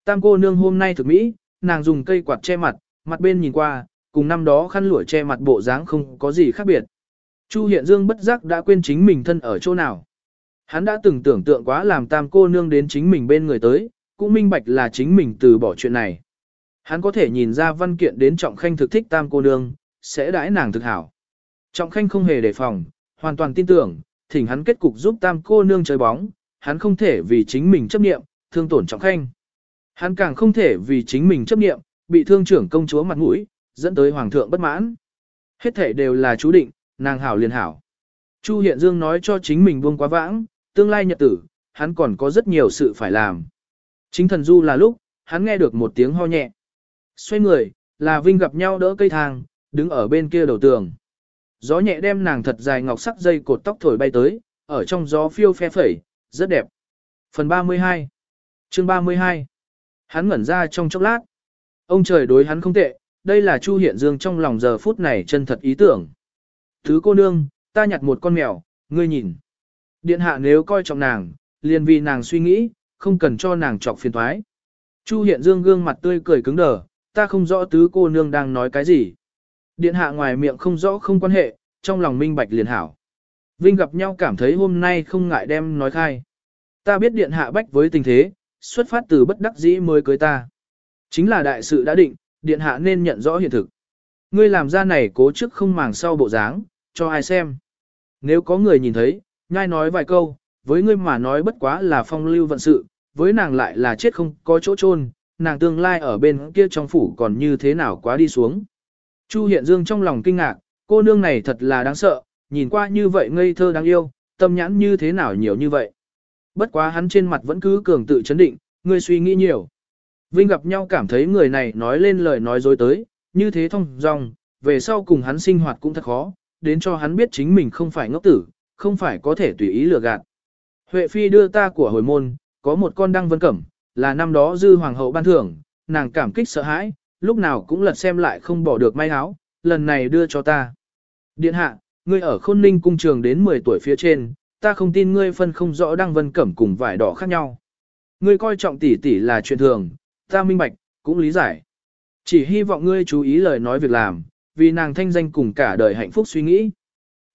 A: Tam cô nương hôm nay thực mỹ, nàng dùng cây quạt che mặt, mặt bên nhìn qua, cùng năm đó khăn lụa che mặt bộ dáng không có gì khác biệt. Chu Hiện Dương bất giác đã quên chính mình thân ở chỗ nào. Hắn đã từng tưởng tượng quá làm tam cô nương đến chính mình bên người tới, cũng minh bạch là chính mình từ bỏ chuyện này. Hắn có thể nhìn ra văn kiện đến Trọng Khanh thực thích tam cô nương, sẽ đãi nàng thực hảo. Trọng Khanh không hề đề phòng, hoàn toàn tin tưởng, thỉnh hắn kết cục giúp tam cô nương chơi bóng, hắn không thể vì chính mình chấp nghiệm, thương tổn Trọng Khanh. Hắn càng không thể vì chính mình chấp nghiệm, bị thương trưởng công chúa mặt mũi, dẫn tới hoàng thượng bất mãn. Hết thể đều là chú định, nàng hảo liền hảo. Chu Hiện Dương nói cho chính mình buông quá vãng, tương lai nhật tử, hắn còn có rất nhiều sự phải làm. Chính thần du là lúc, hắn nghe được một tiếng ho nhẹ. Xoay người, là Vinh gặp nhau đỡ cây thang, đứng ở bên kia đầu tường. Gió nhẹ đem nàng thật dài ngọc sắc dây cột tóc thổi bay tới, ở trong gió phiêu phe phẩy, rất đẹp. Phần 32 Chương 32 Hắn ngẩn ra trong chốc lát. Ông trời đối hắn không tệ, đây là Chu Hiện Dương trong lòng giờ phút này chân thật ý tưởng. Thứ cô nương, ta nhặt một con mèo, ngươi nhìn. Điện hạ nếu coi trọng nàng, liền vì nàng suy nghĩ, không cần cho nàng trọc phiền thoái. Chu Hiện Dương gương mặt tươi cười cứng đờ, ta không rõ tứ cô nương đang nói cái gì. Điện hạ ngoài miệng không rõ không quan hệ, trong lòng minh bạch liền hảo. Vinh gặp nhau cảm thấy hôm nay không ngại đem nói khai. Ta biết điện hạ bách với tình thế, xuất phát từ bất đắc dĩ mới cưới ta. Chính là đại sự đã định, điện hạ nên nhận rõ hiện thực. Ngươi làm ra này cố chức không màng sau bộ dáng, cho ai xem. Nếu có người nhìn thấy, nhai nói vài câu, với ngươi mà nói bất quá là phong lưu vận sự, với nàng lại là chết không có chỗ chôn, nàng tương lai ở bên kia trong phủ còn như thế nào quá đi xuống. Chu Hiện Dương trong lòng kinh ngạc, cô nương này thật là đáng sợ, nhìn qua như vậy ngây thơ đáng yêu, tâm nhãn như thế nào nhiều như vậy. Bất quá hắn trên mặt vẫn cứ cường tự chấn định, ngươi suy nghĩ nhiều. Vinh gặp nhau cảm thấy người này nói lên lời nói dối tới, như thế thông dong, về sau cùng hắn sinh hoạt cũng thật khó, đến cho hắn biết chính mình không phải ngốc tử, không phải có thể tùy ý lừa gạt. Huệ Phi đưa ta của hồi môn, có một con đăng vân cẩm, là năm đó dư hoàng hậu ban thưởng, nàng cảm kích sợ hãi, lúc nào cũng lật xem lại không bỏ được may áo, lần này đưa cho ta. Điện hạ, ngươi ở khôn ninh cung trường đến 10 tuổi phía trên, ta không tin ngươi phân không rõ đăng vân cẩm cùng vải đỏ khác nhau. Ngươi coi trọng tỷ tỷ là chuyện thường, ta minh bạch, cũng lý giải. Chỉ hy vọng ngươi chú ý lời nói việc làm, vì nàng thanh danh cùng cả đời hạnh phúc suy nghĩ.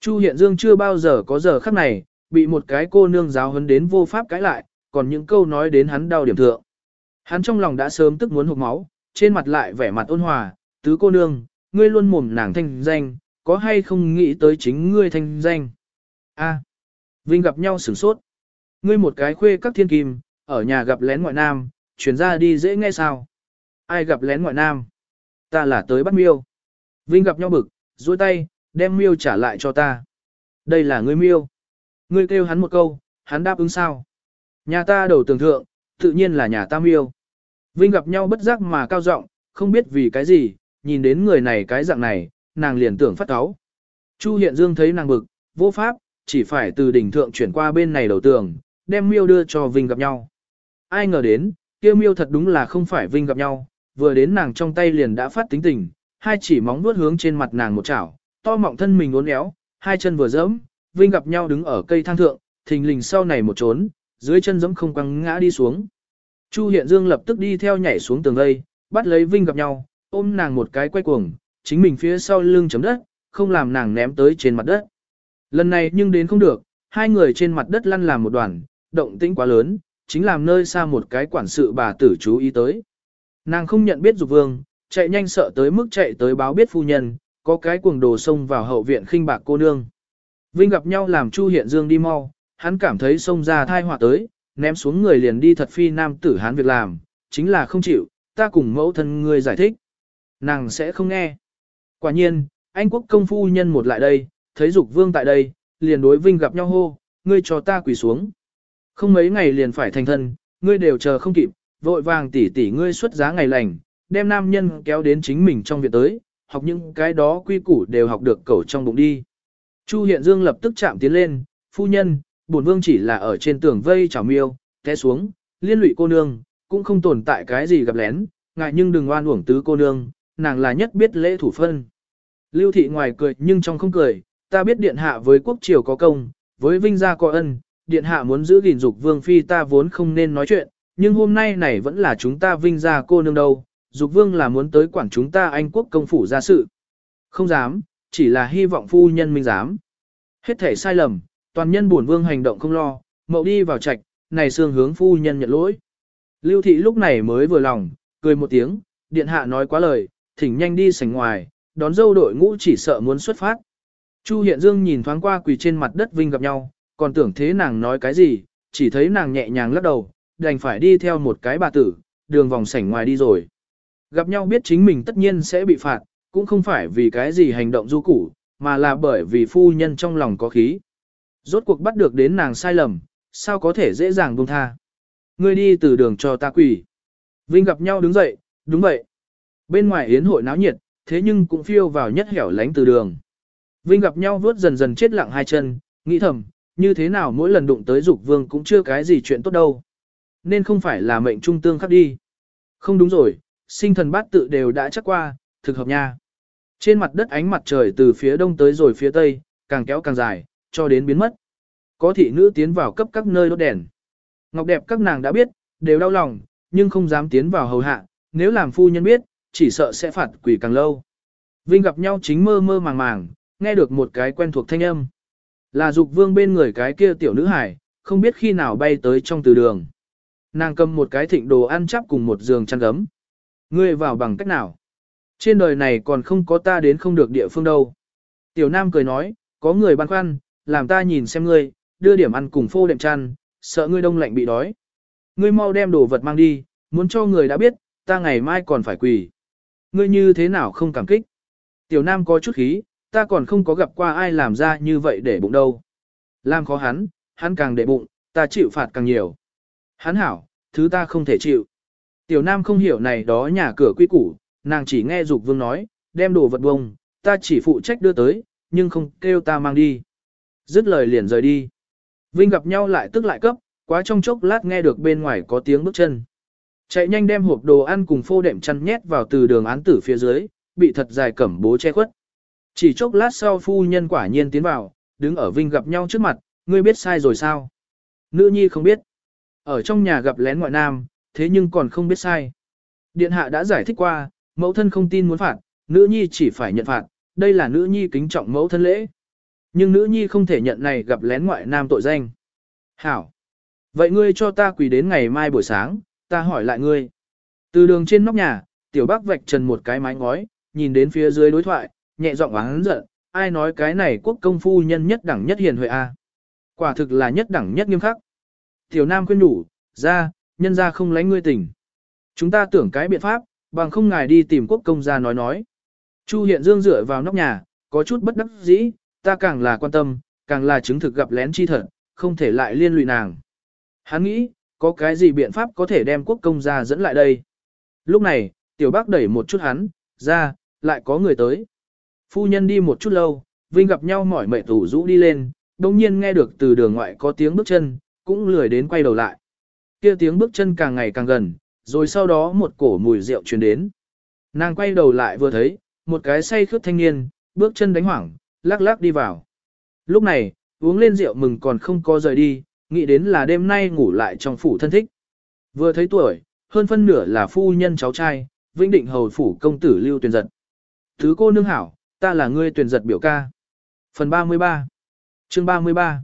A: Chu Hiện Dương chưa bao giờ có giờ khắc này, bị một cái cô nương giáo huấn đến vô pháp cãi lại, còn những câu nói đến hắn đau điểm thượng. Hắn trong lòng đã sớm tức muốn hụt máu, trên mặt lại vẻ mặt ôn hòa, tứ cô nương, ngươi luôn mồm nàng thanh danh, có hay không nghĩ tới chính ngươi thanh danh. A. Vinh gặp nhau sửng sốt. Ngươi một cái khuê các thiên kim, ở nhà gặp lén ngoại nam, chuyển ra đi dễ nghe sao. Ai gặp lén ngoại nam? Ta là tới bắt miêu. Vinh gặp nhau bực, duỗi tay, đem miêu trả lại cho ta. Đây là ngươi miêu. Ngươi kêu hắn một câu, hắn đáp ứng sao? Nhà ta đầu tường thượng, tự nhiên là nhà ta miêu. Vinh gặp nhau bất giác mà cao giọng, không biết vì cái gì, nhìn đến người này cái dạng này, nàng liền tưởng phát cáu. Chu Hiện Dương thấy nàng bực, vô pháp, chỉ phải từ đỉnh thượng chuyển qua bên này đầu tường, đem miêu đưa cho Vinh gặp nhau. Ai ngờ đến, kia miêu thật đúng là không phải Vinh gặp nhau, vừa đến nàng trong tay liền đã phát tính tình, hai chỉ móng vuốt hướng trên mặt nàng một chảo, to mọng thân mình uốn éo, hai chân vừa dẫm, Vinh gặp nhau đứng ở cây thang thượng, thình lình sau này một trốn, dưới chân dẫm không quăng ngã đi xuống. Chu Hiện Dương lập tức đi theo nhảy xuống tường lây, bắt lấy Vinh gặp nhau, ôm nàng một cái quay cuồng, chính mình phía sau lưng chấm đất, không làm nàng ném tới trên mặt đất. Lần này nhưng đến không được, hai người trên mặt đất lăn làm một đoàn, động tĩnh quá lớn, chính làm nơi xa một cái quản sự bà tử chú ý tới. Nàng không nhận biết dục vương, chạy nhanh sợ tới mức chạy tới báo biết phu nhân, có cái cuồng đồ xông vào hậu viện khinh bạc cô nương. Vinh gặp nhau làm Chu Hiện Dương đi mau, hắn cảm thấy xông ra thai họa tới, ném xuống người liền đi thật phi nam tử hắn việc làm, chính là không chịu, ta cùng mẫu thân ngươi giải thích. Nàng sẽ không nghe. Quả nhiên, anh quốc công phu nhân một lại đây, thấy dục vương tại đây, liền đối Vinh gặp nhau hô, ngươi cho ta quỳ xuống. Không mấy ngày liền phải thành thân, ngươi đều chờ không kịp, vội vàng tỉ tỉ ngươi xuất giá ngày lành, đem nam nhân kéo đến chính mình trong viện tới, học những cái đó quy củ đều học được cẩu trong bụng đi. Chu Hiện Dương lập tức chạm tiến lên, phu nhân, bổn vương chỉ là ở trên tường vây chảo miêu, té xuống, liên lụy cô nương, cũng không tồn tại cái gì gặp lén, ngại nhưng đừng oan uổng tứ cô nương, nàng là nhất biết lễ thủ phân. Lưu thị ngoài cười nhưng trong không cười, ta biết điện hạ với quốc triều có công, với vinh gia có ân, điện hạ muốn giữ gìn dục vương phi ta vốn không nên nói chuyện, nhưng hôm nay này vẫn là chúng ta vinh gia cô nương đâu, dục vương là muốn tới quản chúng ta anh quốc công phủ ra sự. Không dám, chỉ là hy vọng phu nhân minh dám. Hết thể sai lầm, toàn nhân bổn vương hành động không lo, mậu đi vào trạch, này xương hướng phu nhân nhận lỗi. Lưu thị lúc này mới vừa lòng, cười một tiếng, điện hạ nói quá lời, thỉnh nhanh đi sảnh ngoài, đón dâu đội ngũ chỉ sợ muốn xuất phát. Chu Hiện Dương nhìn thoáng qua quỳ trên mặt đất Vinh gặp nhau, còn tưởng thế nàng nói cái gì, chỉ thấy nàng nhẹ nhàng lắc đầu, đành phải đi theo một cái bà tử, đường vòng sảnh ngoài đi rồi. Gặp nhau biết chính mình tất nhiên sẽ bị phạt, cũng không phải vì cái gì hành động du củ, mà là bởi vì phu nhân trong lòng có khí. Rốt cuộc bắt được đến nàng sai lầm, sao có thể dễ dàng buông tha. Ngươi đi từ đường cho ta quỷ. Vinh gặp nhau đứng dậy, đúng vậy. Bên ngoài yến hội náo nhiệt, thế nhưng cũng phiêu vào nhất hẻo lánh từ đường. Vinh gặp nhau vuốt dần dần chết lặng hai chân, nghĩ thầm, như thế nào mỗi lần đụng tới dục vương cũng chưa cái gì chuyện tốt đâu. Nên không phải là mệnh trung tương khắc đi. Không đúng rồi, sinh thần bát tự đều đã chắc qua, thực hợp nha. Trên mặt đất ánh mặt trời từ phía đông tới rồi phía tây, càng kéo càng dài, cho đến biến mất. Có thị nữ tiến vào cấp các nơi đốt đèn. Ngọc đẹp các nàng đã biết, đều đau lòng, nhưng không dám tiến vào hầu hạ, nếu làm phu nhân biết, chỉ sợ sẽ phạt quỷ càng lâu. Vinh gặp nhau chính mơ mơ màng màng, nghe được một cái quen thuộc thanh âm. Là dục vương bên người cái kia tiểu nữ hải, không biết khi nào bay tới trong từ đường. Nàng cầm một cái thịnh đồ ăn chắp cùng một giường chăn gấm. Ngươi vào bằng cách nào? Trên đời này còn không có ta đến không được địa phương đâu. Tiểu Nam cười nói, có người băn khoăn, làm ta nhìn xem ngươi, đưa điểm ăn cùng phô đệm chăn, sợ ngươi đông lạnh bị đói. Ngươi mau đem đồ vật mang đi, muốn cho người đã biết, ta ngày mai còn phải quỳ. Ngươi như thế nào không cảm kích? Tiểu Nam có chút khí, ta còn không có gặp qua ai làm ra như vậy để bụng đâu. Làm khó hắn, hắn càng để bụng, ta chịu phạt càng nhiều. Hắn hảo, thứ ta không thể chịu. Tiểu Nam không hiểu này đó nhà cửa quy củ, nàng chỉ nghe Dục Vương nói, đem đồ vật bông, ta chỉ phụ trách đưa tới, nhưng không kêu ta mang đi. Dứt lời liền rời đi. Vinh gặp nhau lại tức lại cấp, quá trong chốc lát nghe được bên ngoài có tiếng bước chân. Chạy nhanh đem hộp đồ ăn cùng phô đệm chăn nhét vào từ đường án tử phía dưới, bị thật dài cẩm bố che khuất. Chỉ chốc lát sau phu nhân quả nhiên tiến vào, đứng ở Vinh gặp nhau trước mặt, ngươi biết sai rồi sao? Nữ nhi không biết. Ở trong nhà gặp lén ngoại nam, thế nhưng còn không biết sai. Điện hạ đã giải thích qua, mẫu thân không tin muốn phạt, nữ nhi chỉ phải nhận phạt, đây là nữ nhi kính trọng mẫu thân lễ. Nhưng nữ nhi không thể nhận này gặp lén ngoại nam tội danh. Hảo. Vậy ngươi cho ta quỳ đến ngày mai buổi sáng, ta hỏi lại ngươi. Từ đường trên nóc nhà, tiểu bác vạch trần một cái mái ngói, nhìn đến phía dưới đối thoại, nhẹ giọng oán giận, ai nói cái này quốc công phu nhân nhất đẳng nhất hiền huệ a? Quả thực là nhất đẳng nhất nghiêm khắc. Tiểu Nam khuyên đủ, ra, nhân ra không lánh ngươi tỉnh Chúng ta tưởng cái biện pháp, bằng không ngài đi tìm quốc công gia nói nói. Chu Hiện Dương dựa vào nóc nhà, có chút bất đắc dĩ, ta càng là quan tâm, càng là chứng thực gặp lén chi thật, không thể lại liên lụy nàng. Hắn nghĩ, có cái gì biện pháp có thể đem quốc công gia dẫn lại đây. Lúc này, tiểu bác đẩy một chút hắn, ra, lại có người tới. Phu nhân đi một chút lâu, Vinh gặp nhau mỏi mệt tủ rũ đi lên, đồng nhiên nghe được từ đường ngoại có tiếng bước chân, cũng lười đến quay đầu lại. Kia tiếng bước chân càng ngày càng gần, rồi sau đó một cổ mùi rượu truyền đến. Nàng quay đầu lại vừa thấy, một cái say khướt thanh niên, bước chân đánh hoảng, lắc lắc đi vào. Lúc này, uống lên rượu mừng còn không có rời đi, nghĩ đến là đêm nay ngủ lại trong phủ thân thích. Vừa thấy tuổi, hơn phân nửa là phu nhân cháu trai, vĩnh định hầu phủ công tử lưu tuyển giật. Thứ cô nương hảo, ta là ngươi tuyển giật biểu ca. Phần 33 Chương 33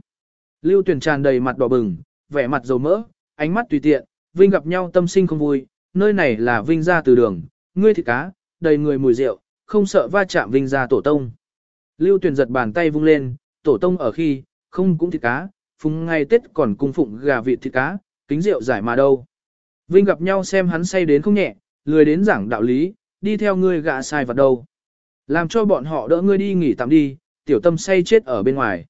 A: Lưu tuyển tràn đầy mặt đỏ bừng, vẻ mặt dầu mỡ, ánh mắt tùy tiện, Vinh gặp nhau tâm sinh không vui, nơi này là Vinh ra từ đường, ngươi thịt cá, đầy người mùi rượu, không sợ va chạm Vinh ra tổ tông. Lưu tuyển giật bàn tay vung lên, tổ tông ở khi, không cũng thịt cá, phùng ngay Tết còn cung phụng gà vịt thịt cá, kính rượu giải mà đâu. Vinh gặp nhau xem hắn say đến không nhẹ, lười đến giảng đạo lý, đi theo ngươi gạ sai vào đâu. Làm cho bọn họ đỡ ngươi đi nghỉ tạm đi, tiểu tâm say chết ở bên ngoài.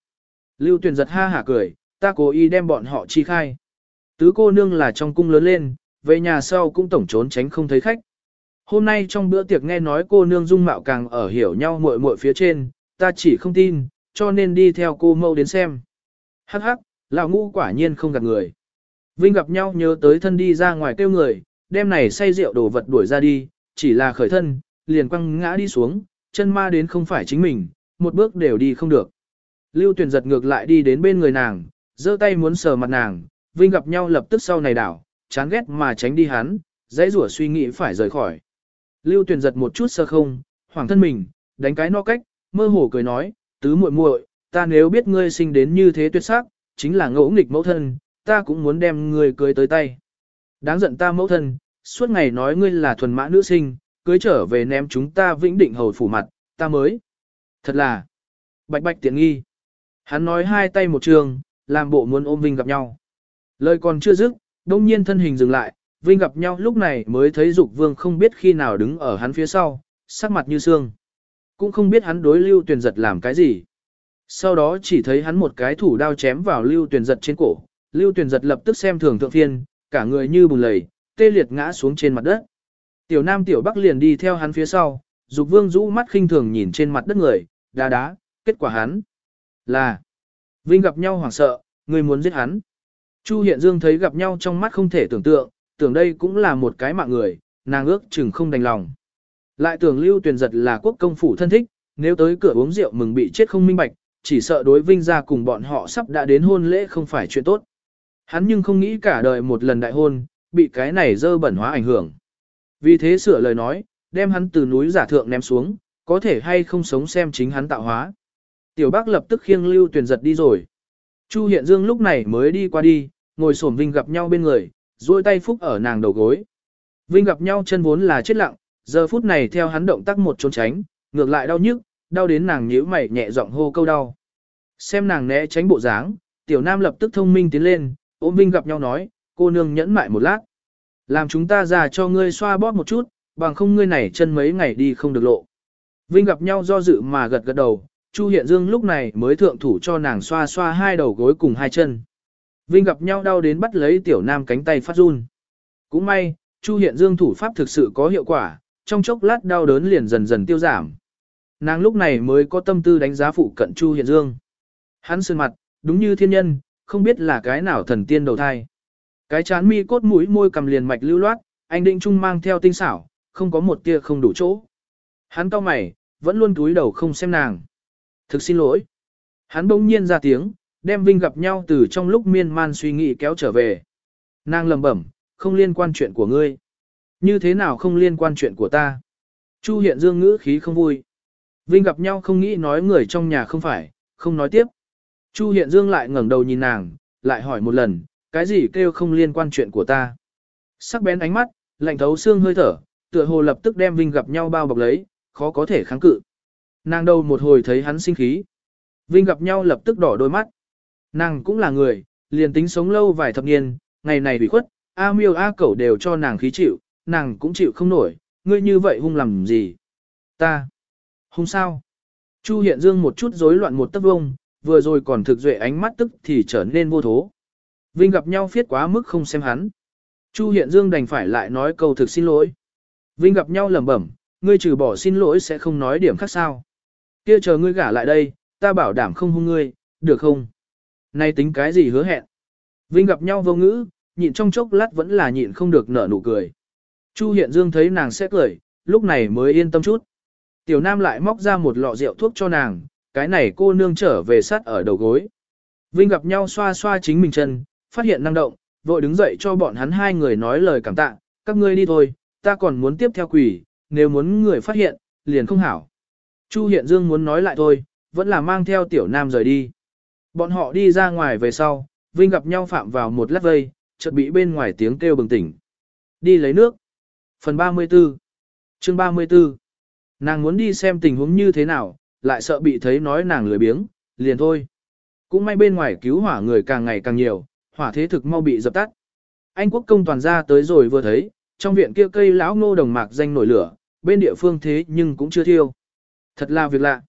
A: Lưu tuyển giật ha hả cười, ta cố ý đem bọn họ chi khai. Tứ cô nương là trong cung lớn lên, về nhà sau cũng tổng trốn tránh không thấy khách. Hôm nay trong bữa tiệc nghe nói cô nương dung mạo càng ở hiểu nhau muội muội phía trên, ta chỉ không tin, cho nên đi theo cô mâu đến xem. Hắc hắc, lão ngũ quả nhiên không gặp người. Vinh gặp nhau nhớ tới thân đi ra ngoài kêu người, Đêm này say rượu đồ vật đuổi ra đi, chỉ là khởi thân, liền quăng ngã đi xuống, chân ma đến không phải chính mình, một bước đều đi không được. Lưu tuyển giật ngược lại đi đến bên người nàng, giơ tay muốn sờ mặt nàng, Vinh gặp nhau lập tức sau này đảo, chán ghét mà tránh đi hắn, dãy rủa suy nghĩ phải rời khỏi. Lưu Tuyền giật một chút sơ không, hoảng thân mình, đánh cái no cách, mơ hồ cười nói, tứ muội muội, ta nếu biết ngươi sinh đến như thế tuyệt sắc, chính là ngẫu nghịch mẫu thân, ta cũng muốn đem ngươi cưới tới tay. Đáng giận ta mẫu thân, suốt ngày nói ngươi là thuần mã nữ sinh, cưới trở về ném chúng ta vĩnh định hầu phủ mặt, ta mới. Thật là, bạch bạch tiện nghi. Hắn nói hai tay một trường, làm bộ muốn ôm Vinh gặp nhau. Lời còn chưa dứt, đông nhiên thân hình dừng lại, Vinh gặp nhau lúc này mới thấy Dục Vương không biết khi nào đứng ở hắn phía sau, sắc mặt như xương. Cũng không biết hắn đối lưu tuyển giật làm cái gì. Sau đó chỉ thấy hắn một cái thủ đao chém vào lưu tuyển giật trên cổ, lưu tuyển giật lập tức xem thường thượng phiên, cả người như bùn lầy, tê liệt ngã xuống trên mặt đất. Tiểu Nam Tiểu Bắc liền đi theo hắn phía sau, Dục Vương rũ mắt khinh thường nhìn trên mặt đất người, đá đá, kết quả hắn là Vinh gặp nhau hoảng sợ, người muốn giết hắn. Chu Hiện Dương thấy gặp nhau trong mắt không thể tưởng tượng, tưởng đây cũng là một cái mạng người, nàng ước chừng không đành lòng. Lại tưởng Lưu Tuyền giật là quốc công phủ thân thích, nếu tới cửa uống rượu mừng bị chết không minh bạch, chỉ sợ đối Vinh ra cùng bọn họ sắp đã đến hôn lễ không phải chuyện tốt. Hắn nhưng không nghĩ cả đời một lần đại hôn, bị cái này dơ bẩn hóa ảnh hưởng. Vì thế sửa lời nói, đem hắn từ núi giả thượng ném xuống, có thể hay không sống xem chính hắn tạo hóa. Tiểu bác lập tức khiêng lưu tuyển giật đi rồi. Chu Hiện Dương lúc này mới đi qua đi, ngồi xổm Vinh gặp nhau bên người, duỗi tay phúc ở nàng đầu gối. Vinh gặp nhau chân vốn là chết lặng, giờ phút này theo hắn động tác một trốn tránh, ngược lại đau nhức, đau đến nàng nhíu mày nhẹ giọng hô câu đau. Xem nàng né tránh bộ dáng, tiểu nam lập tức thông minh tiến lên, ôm Vinh gặp nhau nói, cô nương nhẫn mại một lát. Làm chúng ta ra cho ngươi xoa bóp một chút, bằng không ngươi này chân mấy ngày đi không được lộ. Vinh gặp nhau do dự mà gật gật đầu, Chu Hiện Dương lúc này mới thượng thủ cho nàng xoa xoa hai đầu gối cùng hai chân. Vinh gặp nhau đau đến bắt lấy tiểu nam cánh tay phát run. Cũng may, Chu Hiện Dương thủ pháp thực sự có hiệu quả, trong chốc lát đau đớn liền dần dần tiêu giảm. Nàng lúc này mới có tâm tư đánh giá phụ cận Chu Hiện Dương. Hắn sơn mặt, đúng như thiên nhân, không biết là cái nào thần tiên đầu thai. Cái chán mi cốt mũi môi cầm liền mạch lưu loát, anh định trung mang theo tinh xảo, không có một tia không đủ chỗ. Hắn cau mày, vẫn luôn túi đầu không xem nàng. Thực xin lỗi. Hắn bỗng nhiên ra tiếng, đem Vinh gặp nhau từ trong lúc miên man suy nghĩ kéo trở về. Nàng lầm bẩm, không liên quan chuyện của ngươi. Như thế nào không liên quan chuyện của ta? Chu hiện dương ngữ khí không vui. Vinh gặp nhau không nghĩ nói người trong nhà không phải, không nói tiếp. Chu hiện dương lại ngẩng đầu nhìn nàng, lại hỏi một lần, cái gì kêu không liên quan chuyện của ta? Sắc bén ánh mắt, lạnh thấu xương hơi thở, tựa hồ lập tức đem Vinh gặp nhau bao bọc lấy, khó có thể kháng cự. Nàng đầu một hồi thấy hắn sinh khí. Vinh gặp nhau lập tức đỏ đôi mắt. Nàng cũng là người, liền tính sống lâu vài thập niên, ngày này bị khuất, A miêu A cẩu đều cho nàng khí chịu, nàng cũng chịu không nổi, ngươi như vậy hung làm gì? Ta. Hung sao? Chu hiện dương một chút rối loạn một tấc vông, vừa rồi còn thực duệ ánh mắt tức thì trở nên vô thố. Vinh gặp nhau phiết quá mức không xem hắn. Chu hiện dương đành phải lại nói câu thực xin lỗi. Vinh gặp nhau lẩm bẩm, ngươi trừ bỏ xin lỗi sẽ không nói điểm khác sao. Kia chờ ngươi gả lại đây, ta bảo đảm không hung ngươi, được không? nay tính cái gì hứa hẹn? Vinh gặp nhau vô ngữ, nhịn trong chốc lát vẫn là nhịn không được nở nụ cười. Chu Hiện Dương thấy nàng sẽ cười, lúc này mới yên tâm chút. Tiểu Nam lại móc ra một lọ rượu thuốc cho nàng, cái này cô nương trở về sát ở đầu gối. Vinh gặp nhau xoa xoa chính mình chân, phát hiện năng động, vội đứng dậy cho bọn hắn hai người nói lời cảm tạ, các ngươi đi thôi, ta còn muốn tiếp theo quỷ, nếu muốn người phát hiện, liền không hảo. Chu Hiện Dương muốn nói lại thôi, vẫn là mang theo tiểu nam rời đi. Bọn họ đi ra ngoài về sau, Vinh gặp nhau phạm vào một lát vây, chợt bị bên ngoài tiếng kêu bừng tỉnh. Đi lấy nước. Phần 34 chương 34 Nàng muốn đi xem tình huống như thế nào, lại sợ bị thấy nói nàng lười biếng, liền thôi. Cũng may bên ngoài cứu hỏa người càng ngày càng nhiều, hỏa thế thực mau bị dập tắt. Anh quốc công toàn ra tới rồi vừa thấy, trong viện kia cây lão ngô đồng mạc danh nổi lửa, bên địa phương thế nhưng cũng chưa thiêu. Thật là việc lạ.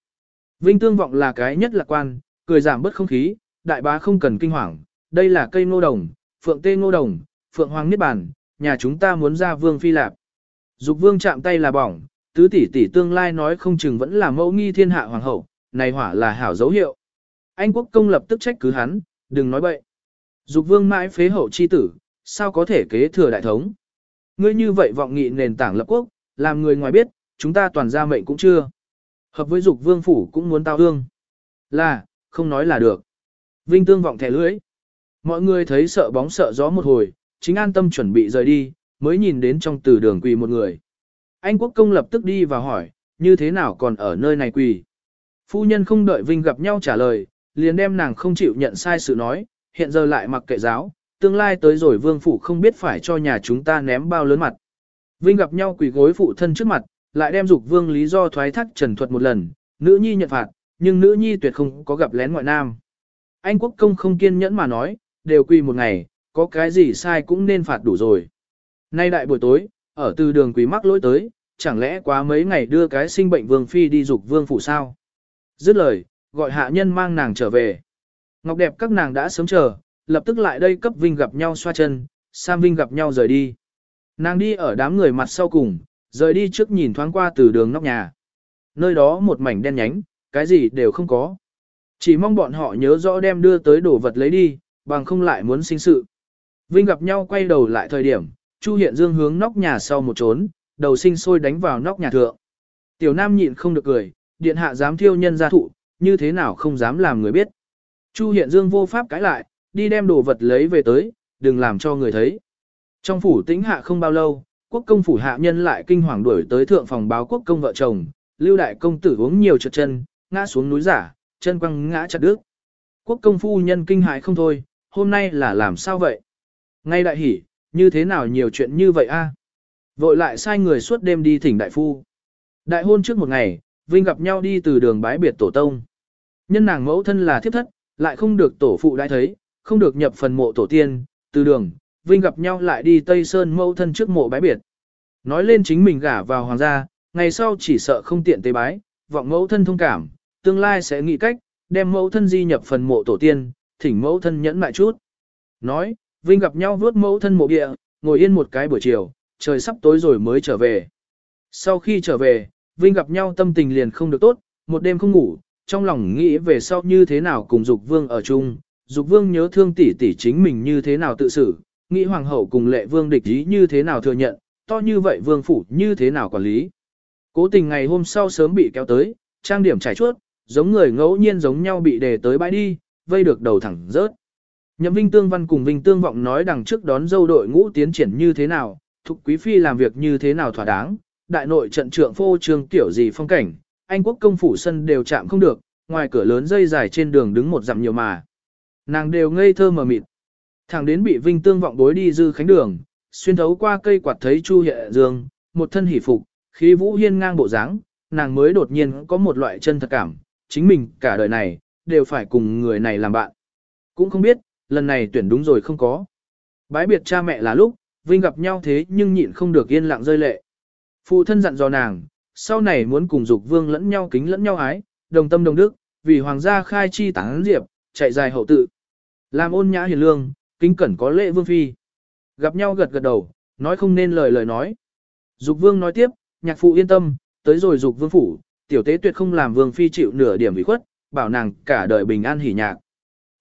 A: Vinh tương vọng là cái nhất lạc quan, cười giảm bớt không khí, đại bá không cần kinh hoàng, đây là cây ngô đồng, phượng tê ngô đồng, phượng hoàng niết bàn, nhà chúng ta muốn ra vương phi lạp. Dục vương chạm tay là bỏng, tứ tỷ tỷ tương lai nói không chừng vẫn là mẫu nghi thiên hạ hoàng hậu, này hỏa là hảo dấu hiệu. Anh quốc công lập tức trách cứ hắn, đừng nói bậy. Dục vương mãi phế hậu chi tử, sao có thể kế thừa đại thống. Ngươi như vậy vọng nghị nền tảng lập quốc, làm người ngoài biết, chúng ta toàn ra mệnh cũng chưa. Hợp với dục vương phủ cũng muốn tao hương. Là, không nói là được. Vinh tương vọng thẻ lưỡi. Mọi người thấy sợ bóng sợ gió một hồi, chính an tâm chuẩn bị rời đi, mới nhìn đến trong từ đường quỳ một người. Anh quốc công lập tức đi và hỏi, như thế nào còn ở nơi này quỳ. Phu nhân không đợi Vinh gặp nhau trả lời, liền đem nàng không chịu nhận sai sự nói, hiện giờ lại mặc kệ giáo, tương lai tới rồi vương phủ không biết phải cho nhà chúng ta ném bao lớn mặt. Vinh gặp nhau quỳ gối phụ thân trước mặt, lại đem dục vương lý do thoái thác trần thuật một lần, nữ nhi nhận phạt, nhưng nữ nhi tuyệt không có gặp lén ngoại nam. Anh quốc công không kiên nhẫn mà nói, đều quy một ngày, có cái gì sai cũng nên phạt đủ rồi. Nay đại buổi tối, ở từ đường quý mắc lỗi tới, chẳng lẽ quá mấy ngày đưa cái sinh bệnh vương phi đi dục vương phủ sao? Dứt lời, gọi hạ nhân mang nàng trở về. Ngọc đẹp các nàng đã sớm chờ, lập tức lại đây cấp Vinh gặp nhau xoa chân, Sam Vinh gặp nhau rời đi. Nàng đi ở đám người mặt sau cùng, rời đi trước nhìn thoáng qua từ đường nóc nhà. Nơi đó một mảnh đen nhánh, cái gì đều không có. Chỉ mong bọn họ nhớ rõ đem đưa tới đồ vật lấy đi, bằng không lại muốn sinh sự. Vinh gặp nhau quay đầu lại thời điểm, Chu Hiện Dương hướng nóc nhà sau một trốn, đầu sinh sôi đánh vào nóc nhà thượng. Tiểu Nam nhịn không được cười, điện hạ dám thiêu nhân gia thụ, như thế nào không dám làm người biết. Chu Hiện Dương vô pháp cãi lại, đi đem đồ vật lấy về tới, đừng làm cho người thấy. Trong phủ tĩnh hạ không bao lâu, quốc công phủ hạ nhân lại kinh hoàng đuổi tới thượng phòng báo quốc công vợ chồng, lưu đại công tử uống nhiều trượt chân, ngã xuống núi giả, chân quăng ngã chặt đứt. Quốc công phu nhân kinh hại không thôi, hôm nay là làm sao vậy? Ngay đại hỉ, như thế nào nhiều chuyện như vậy a? Vội lại sai người suốt đêm đi thỉnh đại phu. Đại hôn trước một ngày, Vinh gặp nhau đi từ đường bái biệt tổ tông. Nhân nàng mẫu thân là thiếp thất, lại không được tổ phụ đại thấy, không được nhập phần mộ tổ tiên, từ đường, Vinh gặp nhau lại đi Tây Sơn mẫu thân trước mộ bái biệt. Nói lên chính mình gả vào hoàng gia, ngày sau chỉ sợ không tiện tế bái, vọng mẫu thân thông cảm, tương lai sẽ nghĩ cách, đem mẫu thân di nhập phần mộ tổ tiên, thỉnh mẫu thân nhẫn lại chút. Nói, Vinh gặp nhau vớt mẫu thân mộ địa, ngồi yên một cái buổi chiều, trời sắp tối rồi mới trở về. Sau khi trở về, Vinh gặp nhau tâm tình liền không được tốt, một đêm không ngủ, trong lòng nghĩ về sau như thế nào cùng Dục Vương ở chung, Dục Vương nhớ thương tỷ tỷ chính mình như thế nào tự xử, nghĩ hoàng hậu cùng lệ vương địch ý như thế nào thừa nhận, to như vậy vương phủ như thế nào quản lý. Cố tình ngày hôm sau sớm bị kéo tới, trang điểm trải chuốt, giống người ngẫu nhiên giống nhau bị đề tới bãi đi, vây được đầu thẳng rớt. Nhậm Vinh Tương Văn cùng Vinh Tương Vọng nói đằng trước đón dâu đội ngũ tiến triển như thế nào, thục quý phi làm việc như thế nào thỏa đáng, đại nội trận trượng phô trương tiểu gì phong cảnh, anh quốc công phủ sân đều chạm không được, ngoài cửa lớn dây dài trên đường đứng một dặm nhiều mà. Nàng đều ngây thơ mờ mịt. Thẳng đến bị Vinh Tương Vọng đối đi dư khánh đường, xuyên thấu qua cây quạt thấy Chu Hệ Dương, một thân hỉ phục, khí vũ hiên ngang bộ dáng, nàng mới đột nhiên có một loại chân thật cảm, chính mình cả đời này, đều phải cùng người này làm bạn. Cũng không biết, lần này tuyển đúng rồi không có. Bái biệt cha mẹ là lúc, Vinh gặp nhau thế nhưng nhịn không được yên lặng rơi lệ. Phụ thân dặn dò nàng, sau này muốn cùng dục vương lẫn nhau kính lẫn nhau ái, đồng tâm đồng đức, vì hoàng gia khai chi tán diệp, chạy dài hậu tự. Làm ôn nhã hiền lương, kính cẩn có lễ vương phi. Gặp nhau gật gật đầu, nói không nên lời lời nói. Dục vương nói tiếp, nhạc phụ yên tâm, tới rồi dục vương phủ, tiểu tế tuyệt không làm vương phi chịu nửa điểm ủy khuất, bảo nàng cả đời bình an hỉ nhạc.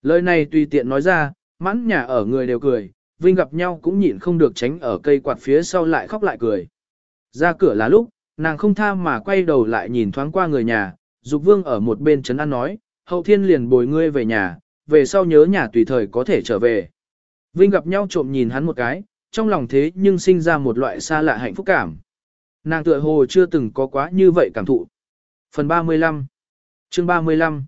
A: Lời này tùy tiện nói ra, mãn nhà ở người đều cười, Vinh gặp nhau cũng nhịn không được tránh ở cây quạt phía sau lại khóc lại cười. Ra cửa là lúc, nàng không tha mà quay đầu lại nhìn thoáng qua người nhà, Dục Vương ở một bên trấn an nói, hậu thiên liền bồi ngươi về nhà, về sau nhớ nhà tùy thời có thể trở về. Vinh gặp nhau trộm nhìn hắn một cái, trong lòng thế nhưng sinh ra một loại xa lạ hạnh phúc cảm. Nàng tựa hồ chưa từng có quá như vậy cảm thụ. Phần 35 Chương 35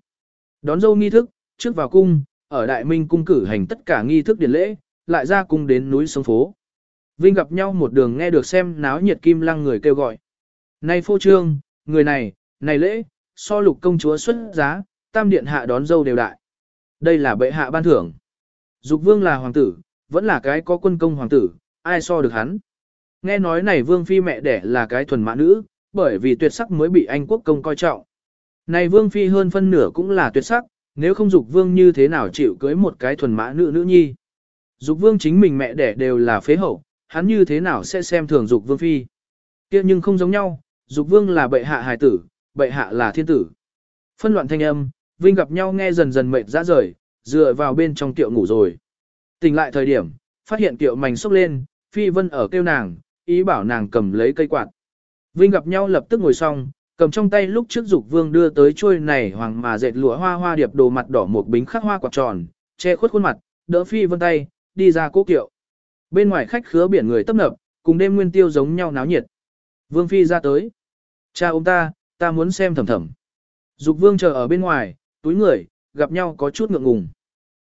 A: Đón dâu nghi thức, trước vào cung, ở Đại Minh cung cử hành tất cả nghi thức điển lễ, lại ra cung đến núi sông phố. Vinh gặp nhau một đường nghe được xem náo nhiệt kim lăng người kêu gọi. Này phô trương, người này, này lễ, so lục công chúa xuất giá, tam điện hạ đón dâu đều đại. Đây là bệ hạ ban thưởng. Dục vương là hoàng tử, vẫn là cái có quân công hoàng tử, ai so được hắn. Nghe nói này vương phi mẹ đẻ là cái thuần mã nữ, bởi vì tuyệt sắc mới bị anh quốc công coi trọng. Này vương phi hơn phân nửa cũng là tuyệt sắc, nếu không dục vương như thế nào chịu cưới một cái thuần mã nữ nữ nhi. Dục vương chính mình mẹ đẻ đều là phế hậu, hắn như thế nào sẽ xem thường dục vương phi. kia nhưng không giống nhau, dục vương là bệ hạ hài tử, bệ hạ là thiên tử. Phân loạn thanh âm, Vinh gặp nhau nghe dần dần mệt ra rời, dựa vào bên trong tiệu ngủ rồi. Tỉnh lại thời điểm, phát hiện tiệu mảnh sốc lên, phi vân ở kêu nàng, ý bảo nàng cầm lấy cây quạt. Vinh gặp nhau lập tức ngồi xong, cầm trong tay lúc trước dục vương đưa tới trôi này hoàng mà dệt lụa hoa hoa điệp đồ mặt đỏ một bính khắc hoa quạt tròn, che khuất khuôn mặt, đỡ phi vân tay, đi ra cố kiệu. Bên ngoài khách khứa biển người tấp nập, cùng đêm nguyên tiêu giống nhau náo nhiệt. Vương phi ra tới. Cha ông ta, ta muốn xem thầm thầm. Dục vương chờ ở bên ngoài, túi người, gặp nhau có chút ngượng ngùng.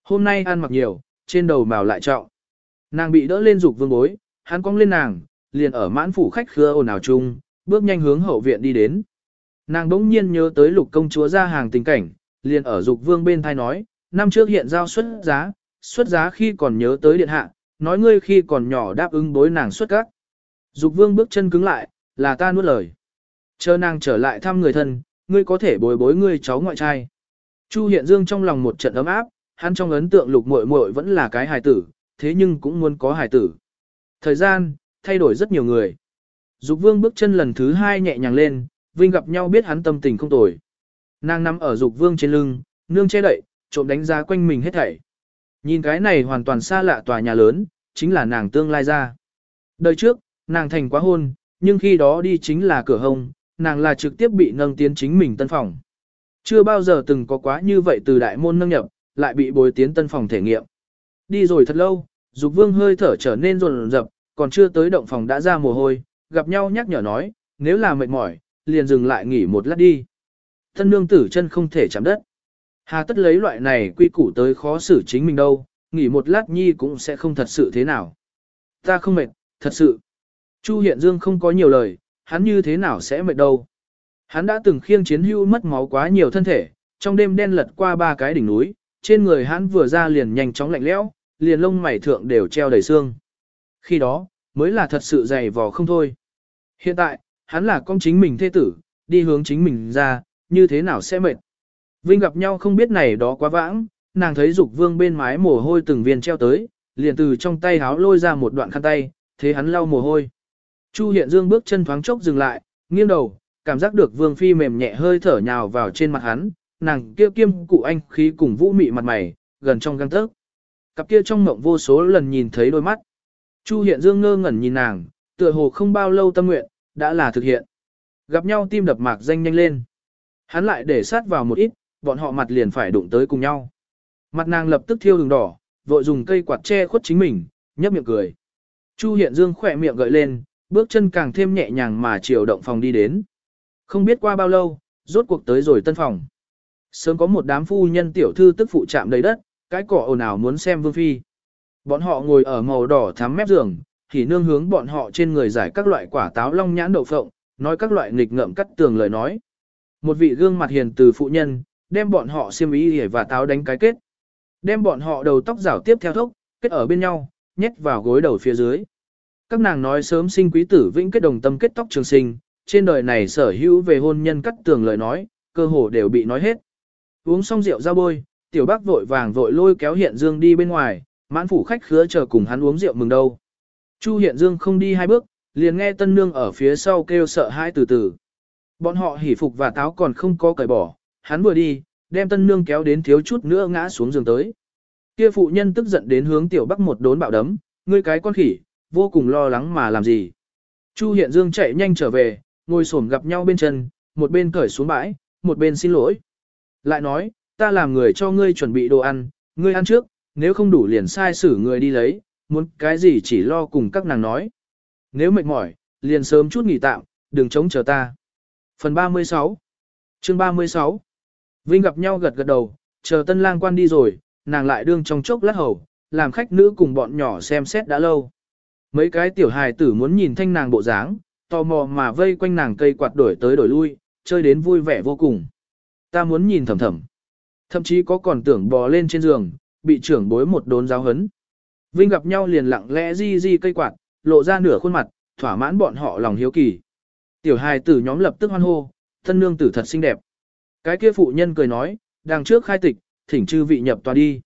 A: Hôm nay ăn mặc nhiều, trên đầu màu lại trọng. Nàng bị đỡ lên dục vương bối, hắn cong lên nàng, liền ở mãn phủ khách khứa ồn ào chung, bước nhanh hướng hậu viện đi đến. Nàng đống nhiên nhớ tới lục công chúa ra hàng tình cảnh, liền ở dục vương bên thai nói, năm trước hiện giao xuất giá, xuất giá khi còn nhớ tới điện hạ, nói ngươi khi còn nhỏ đáp ứng bối nàng xuất các. Dục vương bước chân cứng lại, là ta nuốt lời. Chờ nàng trở lại thăm người thân, ngươi có thể bồi bối ngươi cháu ngoại trai. Chu Hiện Dương trong lòng một trận ấm áp, hắn trong ấn tượng lục muội muội vẫn là cái hài tử, thế nhưng cũng muốn có hài tử. Thời gian, thay đổi rất nhiều người. Dục vương bước chân lần thứ hai nhẹ nhàng lên, Vinh gặp nhau biết hắn tâm tình không tồi. Nàng nằm ở dục vương trên lưng, nương che đậy, trộm đánh giá quanh mình hết thảy. Nhìn cái này hoàn toàn xa lạ tòa nhà lớn, chính là nàng tương lai ra. Đời trước, nàng thành quá hôn, nhưng khi đó đi chính là cửa hông, nàng là trực tiếp bị nâng tiến chính mình tân phòng. Chưa bao giờ từng có quá như vậy từ đại môn nâng nhập, lại bị bồi tiến tân phòng thể nghiệm. Đi rồi thật lâu, dục vương hơi thở trở nên rồn rập, còn chưa tới động phòng đã ra mồ hôi, gặp nhau nhắc nhở nói, nếu là mệt mỏi, liền dừng lại nghỉ một lát đi. thân nương tử chân không thể chạm đất. Hà tất lấy loại này quy củ tới khó xử chính mình đâu, nghỉ một lát nhi cũng sẽ không thật sự thế nào. Ta không mệt, thật sự. Chu Hiện Dương không có nhiều lời, hắn như thế nào sẽ mệt đâu. Hắn đã từng khiêng chiến hưu mất máu quá nhiều thân thể, trong đêm đen lật qua ba cái đỉnh núi, trên người hắn vừa ra liền nhanh chóng lạnh lẽo, liền lông mày thượng đều treo đầy xương. Khi đó, mới là thật sự dày vò không thôi. Hiện tại, hắn là con chính mình thế tử, đi hướng chính mình ra, như thế nào sẽ mệt. Vinh gặp nhau không biết này đó quá vãng, nàng thấy dục vương bên mái mồ hôi từng viên treo tới, liền từ trong tay háo lôi ra một đoạn khăn tay, thế hắn lau mồ hôi. Chu Hiện Dương bước chân thoáng chốc dừng lại, nghiêng đầu, cảm giác được vương phi mềm nhẹ hơi thở nhào vào trên mặt hắn, nàng kia kiêm cụ anh khí cùng vũ mị mặt mày, gần trong găng tấc. Cặp kia trong mộng vô số lần nhìn thấy đôi mắt. Chu Hiện Dương ngơ ngẩn nhìn nàng, tựa hồ không bao lâu tâm nguyện, đã là thực hiện. Gặp nhau tim đập mạc danh nhanh lên. Hắn lại để sát vào một ít, bọn họ mặt liền phải đụng tới cùng nhau. Mặt nàng lập tức thiêu đường đỏ, vội dùng cây quạt che khuất chính mình, nhấp miệng cười. Chu Hiện Dương khỏe miệng gợi lên, bước chân càng thêm nhẹ nhàng mà chiều động phòng đi đến. Không biết qua bao lâu, rốt cuộc tới rồi tân phòng. Sớm có một đám phu nhân tiểu thư tức phụ chạm đầy đất, cái cỏ ồn ào muốn xem vương phi. Bọn họ ngồi ở màu đỏ thắm mép giường, thì nương hướng bọn họ trên người giải các loại quả táo long nhãn đậu phộng, nói các loại nghịch ngợm cắt tường lời nói. Một vị gương mặt hiền từ phụ nhân, đem bọn họ xiêm y và táo đánh cái kết. Đem bọn họ đầu tóc rảo tiếp theo thốc, kết ở bên nhau, nhét vào gối đầu phía dưới. Các nàng nói sớm sinh quý tử vĩnh kết đồng tâm kết tóc trường sinh, trên đời này sở hữu về hôn nhân cắt tường lời nói, cơ hồ đều bị nói hết. Uống xong rượu ra bôi, tiểu bác vội vàng vội lôi kéo hiện dương đi bên ngoài, mãn phủ khách khứa chờ cùng hắn uống rượu mừng đâu. Chu hiện dương không đi hai bước, liền nghe tân nương ở phía sau kêu sợ hãi từ từ. Bọn họ hỉ phục và táo còn không có cởi bỏ, hắn vừa đi, đem tân nương kéo đến thiếu chút nữa ngã xuống giường tới. Kia phụ nhân tức giận đến hướng tiểu bắc một đốn bạo đấm, ngươi cái con khỉ, vô cùng lo lắng mà làm gì. Chu Hiện Dương chạy nhanh trở về, ngồi xổm gặp nhau bên chân, một bên cởi xuống bãi, một bên xin lỗi. Lại nói, ta làm người cho ngươi chuẩn bị đồ ăn, ngươi ăn trước, nếu không đủ liền sai xử người đi lấy, muốn cái gì chỉ lo cùng các nàng nói. Nếu mệt mỏi, liền sớm chút nghỉ tạm, đừng chống chờ ta. Phần 36 Chương 36 Vinh gặp nhau gật gật đầu, chờ tân lang quan đi rồi, nàng lại đương trong chốc lát hầu, làm khách nữ cùng bọn nhỏ xem xét đã lâu. Mấy cái tiểu hài tử muốn nhìn thanh nàng bộ dáng, tò mò mà vây quanh nàng cây quạt đổi tới đổi lui, chơi đến vui vẻ vô cùng. Ta muốn nhìn thầm thầm. Thậm chí có còn tưởng bò lên trên giường, bị trưởng bối một đốn giáo hấn. Vinh gặp nhau liền lặng lẽ di di cây quạt, lộ ra nửa khuôn mặt, thỏa mãn bọn họ lòng hiếu kỳ. Tiểu hài tử nhóm lập tức hoan hô, thân nương tử thật xinh đẹp. Cái kia phụ nhân cười nói, đằng trước khai tịch, thỉnh chư vị nhập tòa đi.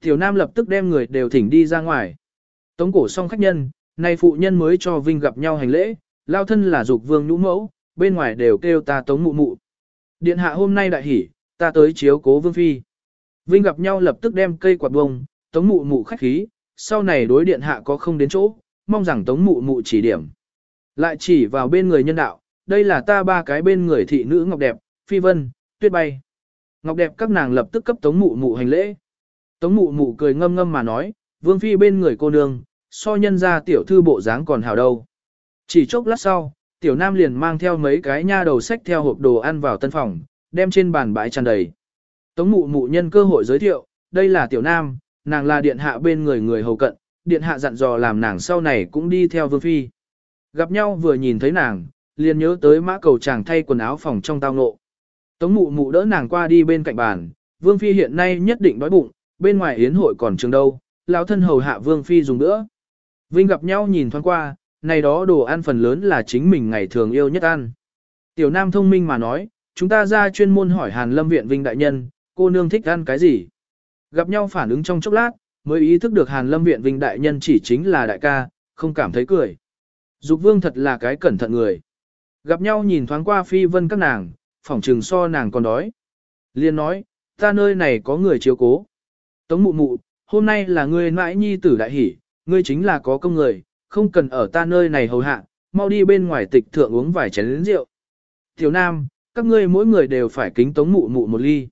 A: Tiểu nam lập tức đem người đều thỉnh đi ra ngoài. Tống cổ xong khách nhân, nay phụ nhân mới cho Vinh gặp nhau hành lễ, lao thân là dục vương nhũ mẫu, bên ngoài đều kêu ta tống mụ mụ. Điện hạ hôm nay đại hỉ, ta tới chiếu cố vương phi. Vinh gặp nhau lập tức đem cây quạt bông, tống mụ mụ khách khí, sau này đối điện hạ có không đến chỗ, mong rằng tống mụ mụ chỉ điểm. Lại chỉ vào bên người nhân đạo, đây là ta ba cái bên người thị nữ ngọc đẹp, phi vân, tuyết bay. Ngọc đẹp các nàng lập tức cấp tống mụ mụ hành lễ. Tống mụ mụ cười ngâm ngâm mà nói, vương phi bên người cô nương, so nhân ra tiểu thư bộ dáng còn hào đâu. Chỉ chốc lát sau, tiểu nam liền mang theo mấy cái nha đầu sách theo hộp đồ ăn vào tân phòng, đem trên bàn bãi tràn đầy. Tống mụ mụ nhân cơ hội giới thiệu, đây là tiểu nam, nàng là điện hạ bên người người hầu cận, điện hạ dặn dò làm nàng sau này cũng đi theo vương phi. Gặp nhau vừa nhìn thấy nàng, liền nhớ tới mã cầu chàng thay quần áo phòng trong tao ngộ. Tống mụ mụ đỡ nàng qua đi bên cạnh bàn, vương phi hiện nay nhất định đói bụng, bên ngoài yến hội còn trường đâu, lão thân hầu hạ vương phi dùng nữa. Vinh gặp nhau nhìn thoáng qua, này đó đồ ăn phần lớn là chính mình ngày thường yêu nhất ăn. Tiểu Nam thông minh mà nói, chúng ta ra chuyên môn hỏi Hàn Lâm Viện Vinh Đại Nhân, cô nương thích ăn cái gì? Gặp nhau phản ứng trong chốc lát, mới ý thức được Hàn Lâm Viện Vinh Đại Nhân chỉ chính là đại ca, không cảm thấy cười. Dục vương thật là cái cẩn thận người. Gặp nhau nhìn thoáng qua phi vân các nàng, phỏng trừng so nàng còn đói. Liên nói, ta nơi này có người chiếu cố. Tống mụ mụ, hôm nay là ngươi mãi nhi tử đại hỷ, ngươi chính là có công người, không cần ở ta nơi này hầu hạ, mau đi bên ngoài tịch thượng uống vài chén rượu. Tiểu Nam, các ngươi mỗi người đều phải kính tống mụ mụ một ly.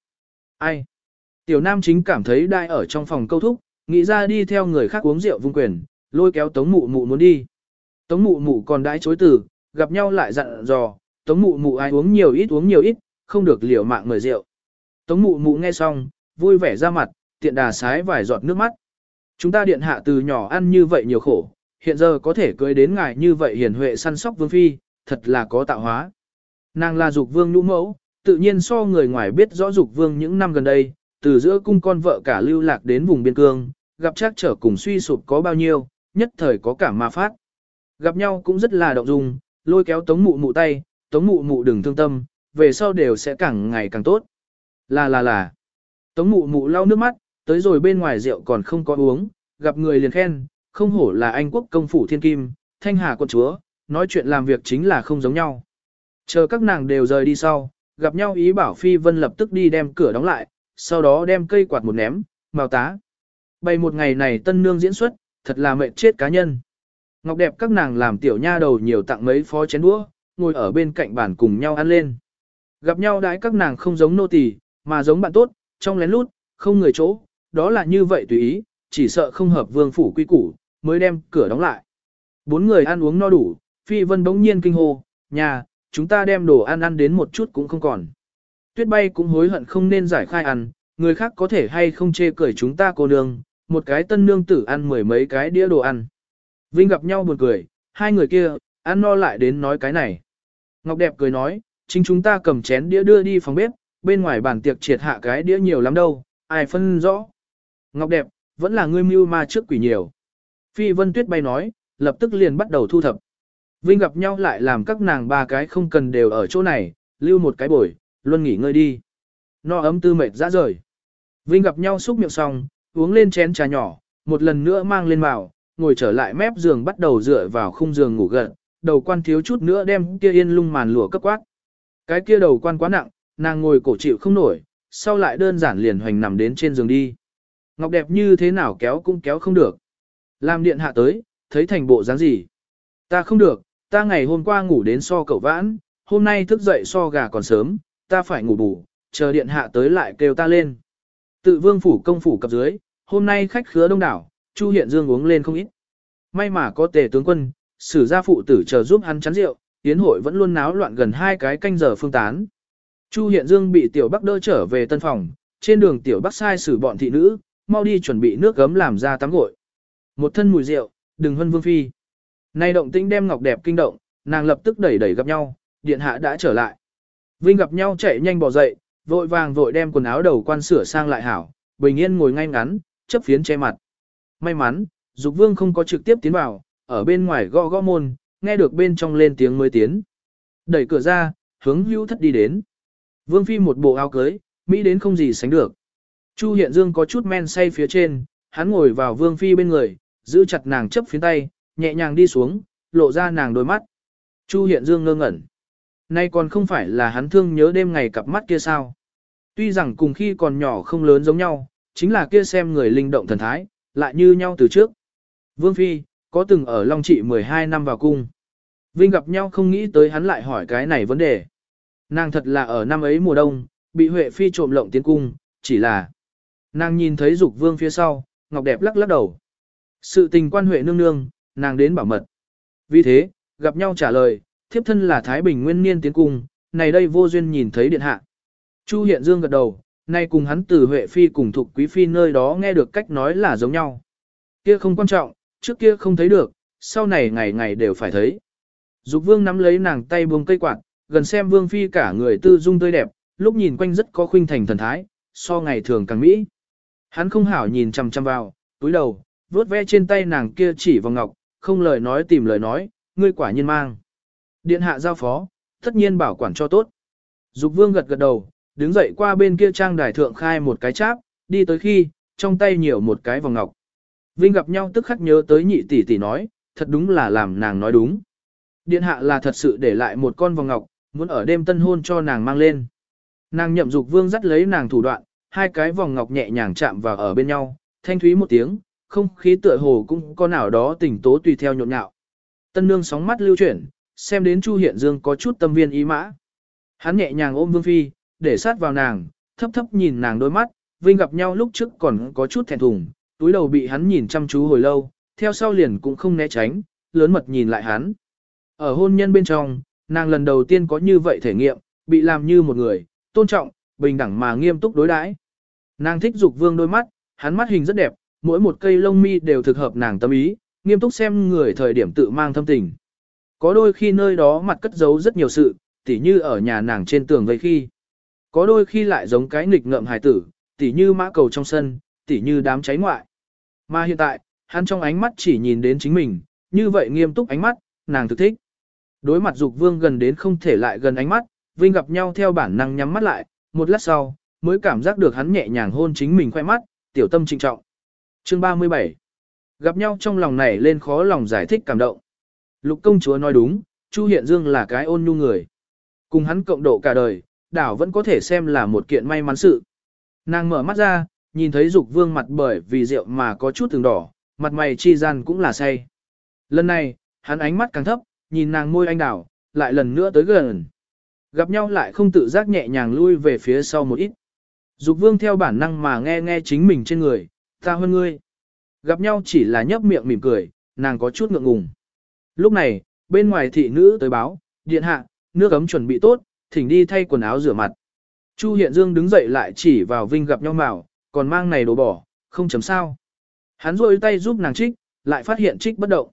A: Ai? Tiểu Nam chính cảm thấy đai ở trong phòng câu thúc, nghĩ ra đi theo người khác uống rượu vung quyền, lôi kéo tống mụ mụ muốn đi. Tống mụ mụ còn đãi chối từ, gặp nhau lại dặn dò, tống mụ mụ ai uống nhiều ít uống nhiều ít, không được liều mạng mời rượu. Tống mụ mụ nghe xong, vui vẻ ra mặt, tiện đà sái vài giọt nước mắt. Chúng ta điện hạ từ nhỏ ăn như vậy nhiều khổ, hiện giờ có thể cưới đến ngài như vậy hiền huệ săn sóc vương phi, thật là có tạo hóa. Nàng là dục vương nhũ mẫu, tự nhiên so người ngoài biết rõ dục vương những năm gần đây, từ giữa cung con vợ cả lưu lạc đến vùng biên cương, gặp chắc trở cùng suy sụp có bao nhiêu, nhất thời có cả ma phát. Gặp nhau cũng rất là động dung, lôi kéo tống mụ mụ tay, tống mụ mụ đừng thương tâm, về sau đều sẽ càng ngày càng tốt. Là là là. Tống mụ mụ lau nước mắt, tới rồi bên ngoài rượu còn không có uống, gặp người liền khen, không hổ là Anh quốc công phủ thiên kim, thanh hà quân chúa, nói chuyện làm việc chính là không giống nhau. Chờ các nàng đều rời đi sau, gặp nhau ý bảo Phi Vân lập tức đi đem cửa đóng lại, sau đó đem cây quạt một ném, màu tá. Bày một ngày này tân nương diễn xuất, thật là mệt chết cá nhân. Ngọc đẹp các nàng làm tiểu nha đầu nhiều tặng mấy phó chén đũa, ngồi ở bên cạnh bàn cùng nhau ăn lên. Gặp nhau đãi các nàng không giống nô tỳ, mà giống bạn tốt, trong lén lút, không người chỗ, đó là như vậy tùy ý, chỉ sợ không hợp vương phủ quy củ, mới đem cửa đóng lại. Bốn người ăn uống no đủ, Phi Vân bỗng nhiên kinh hô, nhà, chúng ta đem đồ ăn ăn đến một chút cũng không còn. Tuyết bay cũng hối hận không nên giải khai ăn, người khác có thể hay không chê cười chúng ta cô nương, một cái tân nương tử ăn mười mấy cái đĩa đồ ăn. Vinh gặp nhau buồn cười, hai người kia, ăn no lại đến nói cái này. Ngọc đẹp cười nói, chính chúng ta cầm chén đĩa đưa đi phòng bếp, bên ngoài bàn tiệc triệt hạ cái đĩa nhiều lắm đâu, ai phân rõ. Ngọc đẹp, vẫn là ngươi mưu ma trước quỷ nhiều. Phi Vân Tuyết bay nói, lập tức liền bắt đầu thu thập. Vinh gặp nhau lại làm các nàng ba cái không cần đều ở chỗ này, lưu một cái bồi, luôn nghỉ ngơi đi. No ấm tư mệt ra rời. Vinh gặp nhau xúc miệng xong, uống lên chén trà nhỏ, một lần nữa mang lên vào, ngồi trở lại mép giường bắt đầu dựa vào khung giường ngủ gật, đầu quan thiếu chút nữa đem kia yên lung màn lụa cấp quát. Cái kia đầu quan quá nặng, nàng ngồi cổ chịu không nổi, sau lại đơn giản liền hoành nằm đến trên giường đi. Ngọc đẹp như thế nào kéo cũng kéo không được. Làm điện hạ tới, thấy thành bộ dáng gì. Ta không được, ta ngày hôm qua ngủ đến so cậu vãn, hôm nay thức dậy so gà còn sớm, ta phải ngủ bù, chờ điện hạ tới lại kêu ta lên. Tự vương phủ công phủ cập dưới, hôm nay khách khứa đông đảo, Chu Hiện Dương uống lên không ít. May mà có tề tướng quân, sử gia phụ tử chờ giúp hắn chắn rượu, tiến hội vẫn luôn náo loạn gần hai cái canh giờ phương tán. Chu Hiện Dương bị Tiểu Bắc đỡ trở về tân phòng, trên đường Tiểu Bắc sai sử bọn thị nữ, mau đi chuẩn bị nước gấm làm ra tắm gội. Một thân mùi rượu, đừng hân vương phi. Nay động tĩnh đem ngọc đẹp kinh động, nàng lập tức đẩy đẩy gặp nhau, điện hạ đã trở lại. Vinh gặp nhau chạy nhanh bỏ dậy, vội vàng vội đem quần áo đầu quan sửa sang lại hảo, bình yên ngồi ngay ngắn, chấp phiến che mặt. May mắn, Dục Vương không có trực tiếp tiến vào, ở bên ngoài gõ gõ môn, nghe được bên trong lên tiếng mới tiến. Đẩy cửa ra, hướng hữu thất đi đến. Vương Phi một bộ áo cưới, Mỹ đến không gì sánh được. Chu Hiện Dương có chút men say phía trên, hắn ngồi vào Vương Phi bên người, giữ chặt nàng chấp phiến tay, nhẹ nhàng đi xuống, lộ ra nàng đôi mắt. Chu Hiện Dương ngơ ngẩn. Nay còn không phải là hắn thương nhớ đêm ngày cặp mắt kia sao. Tuy rằng cùng khi còn nhỏ không lớn giống nhau, chính là kia xem người linh động thần thái, lại như nhau từ trước. Vương Phi, có từng ở Long Trị 12 năm vào cung. Vinh gặp nhau không nghĩ tới hắn lại hỏi cái này vấn đề. Nàng thật là ở năm ấy mùa đông, bị Huệ Phi trộm lộng tiến cung, chỉ là... Nàng nhìn thấy dục vương phía sau, ngọc đẹp lắc lắc đầu. Sự tình quan Huệ nương nương, nàng đến bảo mật. Vì thế, gặp nhau trả lời, thiếp thân là Thái Bình nguyên niên tiến cung, này đây vô duyên nhìn thấy điện hạ. Chu Hiện Dương gật đầu, nay cùng hắn từ Huệ Phi cùng Thục Quý Phi nơi đó nghe được cách nói là giống nhau. Kia không quan trọng, trước kia không thấy được, sau này ngày ngày đều phải thấy. Dục vương nắm lấy nàng tay buông cây quạt, gần xem vương phi cả người tư dung tươi đẹp, lúc nhìn quanh rất có khuynh thành thần thái, so ngày thường càng mỹ. Hắn không hảo nhìn chằm chằm vào, túi đầu, vuốt ve trên tay nàng kia chỉ vào ngọc, không lời nói tìm lời nói, ngươi quả nhiên mang. Điện hạ giao phó, tất nhiên bảo quản cho tốt. Dục vương gật gật đầu, đứng dậy qua bên kia trang đài thượng khai một cái cháp, đi tới khi, trong tay nhiều một cái vòng ngọc. Vinh gặp nhau tức khắc nhớ tới nhị tỷ tỷ nói, thật đúng là làm nàng nói đúng. Điện hạ là thật sự để lại một con vòng ngọc, muốn ở đêm tân hôn cho nàng mang lên. Nàng nhậm dục vương dắt lấy nàng thủ đoạn, hai cái vòng ngọc nhẹ nhàng chạm vào ở bên nhau, thanh thúy một tiếng, không khí tựa hồ cũng có nào đó tỉnh tố tùy theo nhộn nhạo. Tân nương sóng mắt lưu chuyển, xem đến Chu Hiện Dương có chút tâm viên ý mã. Hắn nhẹ nhàng ôm Vương Phi, để sát vào nàng, thấp thấp nhìn nàng đôi mắt, Vinh gặp nhau lúc trước còn có chút thẹn thùng, túi đầu bị hắn nhìn chăm chú hồi lâu, theo sau liền cũng không né tránh, lớn mật nhìn lại hắn. Ở hôn nhân bên trong, nàng lần đầu tiên có như vậy thể nghiệm, bị làm như một người, tôn trọng, bình đẳng mà nghiêm túc đối đãi. Nàng thích dục vương đôi mắt, hắn mắt hình rất đẹp, mỗi một cây lông mi đều thực hợp nàng tâm ý, nghiêm túc xem người thời điểm tự mang thâm tình. Có đôi khi nơi đó mặt cất giấu rất nhiều sự, tỉ như ở nhà nàng trên tường vây khi. Có đôi khi lại giống cái nghịch ngợm hài tử, tỉ như mã cầu trong sân, tỉ như đám cháy ngoại. Mà hiện tại, hắn trong ánh mắt chỉ nhìn đến chính mình, như vậy nghiêm túc ánh mắt, nàng thực thích. Đối mặt dục vương gần đến không thể lại gần ánh mắt, Vinh gặp nhau theo bản năng nhắm mắt lại, một lát sau, mới cảm giác được hắn nhẹ nhàng hôn chính mình khoe mắt, tiểu tâm trịnh trọng. Chương 37 Gặp nhau trong lòng này lên khó lòng giải thích cảm động. Lục công chúa nói đúng, Chu Hiện Dương là cái ôn nhu người. Cùng hắn cộng độ cả đời, đảo vẫn có thể xem là một kiện may mắn sự. Nàng mở mắt ra, nhìn thấy dục vương mặt bởi vì rượu mà có chút từng đỏ, mặt mày chi gian cũng là say. Lần này, hắn ánh mắt càng thấp, nhìn nàng môi anh đảo, lại lần nữa tới gần. Gặp nhau lại không tự giác nhẹ nhàng lui về phía sau một ít. Dục vương theo bản năng mà nghe nghe chính mình trên người, ta hơn ngươi. Gặp nhau chỉ là nhấp miệng mỉm cười, nàng có chút ngượng ngùng. Lúc này, bên ngoài thị nữ tới báo, điện hạ, nước ấm chuẩn bị tốt, thỉnh đi thay quần áo rửa mặt. Chu Hiện Dương đứng dậy lại chỉ vào Vinh gặp nhau mạo, còn mang này đồ bỏ, không chấm sao. Hắn rôi tay giúp nàng trích, lại phát hiện trích bất động.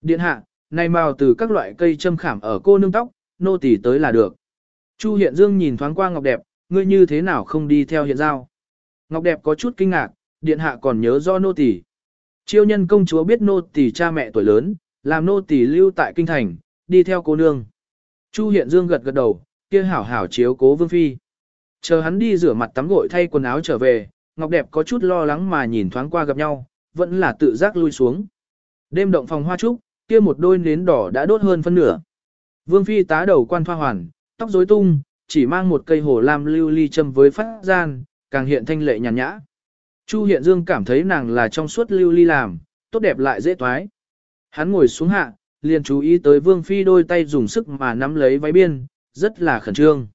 A: Điện hạ, này màu từ các loại cây châm khảm ở cô nương tóc, nô tỳ tới là được. Chu Hiện Dương nhìn thoáng qua Ngọc Đẹp, ngươi như thế nào không đi theo hiện giao. Ngọc Đẹp có chút kinh ngạc, điện hạ còn nhớ do nô tỳ. Chiêu nhân công chúa biết nô tỳ cha mẹ tuổi lớn, làm nô tỳ lưu tại kinh thành, đi theo cô nương. Chu Hiện Dương gật gật đầu, kia hảo hảo chiếu cố Vương Phi. Chờ hắn đi rửa mặt tắm gội thay quần áo trở về, Ngọc Đẹp có chút lo lắng mà nhìn thoáng qua gặp nhau, vẫn là tự giác lui xuống. Đêm động phòng hoa trúc, kia một đôi nến đỏ đã đốt hơn phân nửa. Vương Phi tá đầu quan thoa hoàn, tóc rối tung, chỉ mang một cây hồ lam lưu ly châm với phát gian, càng hiện thanh lệ nhàn nhã. Chu Hiện Dương cảm thấy nàng là trong suốt lưu ly làm, tốt đẹp lại dễ toái. Hắn ngồi xuống hạ, liền chú ý tới Vương Phi đôi tay dùng sức mà nắm lấy váy biên, rất là khẩn trương.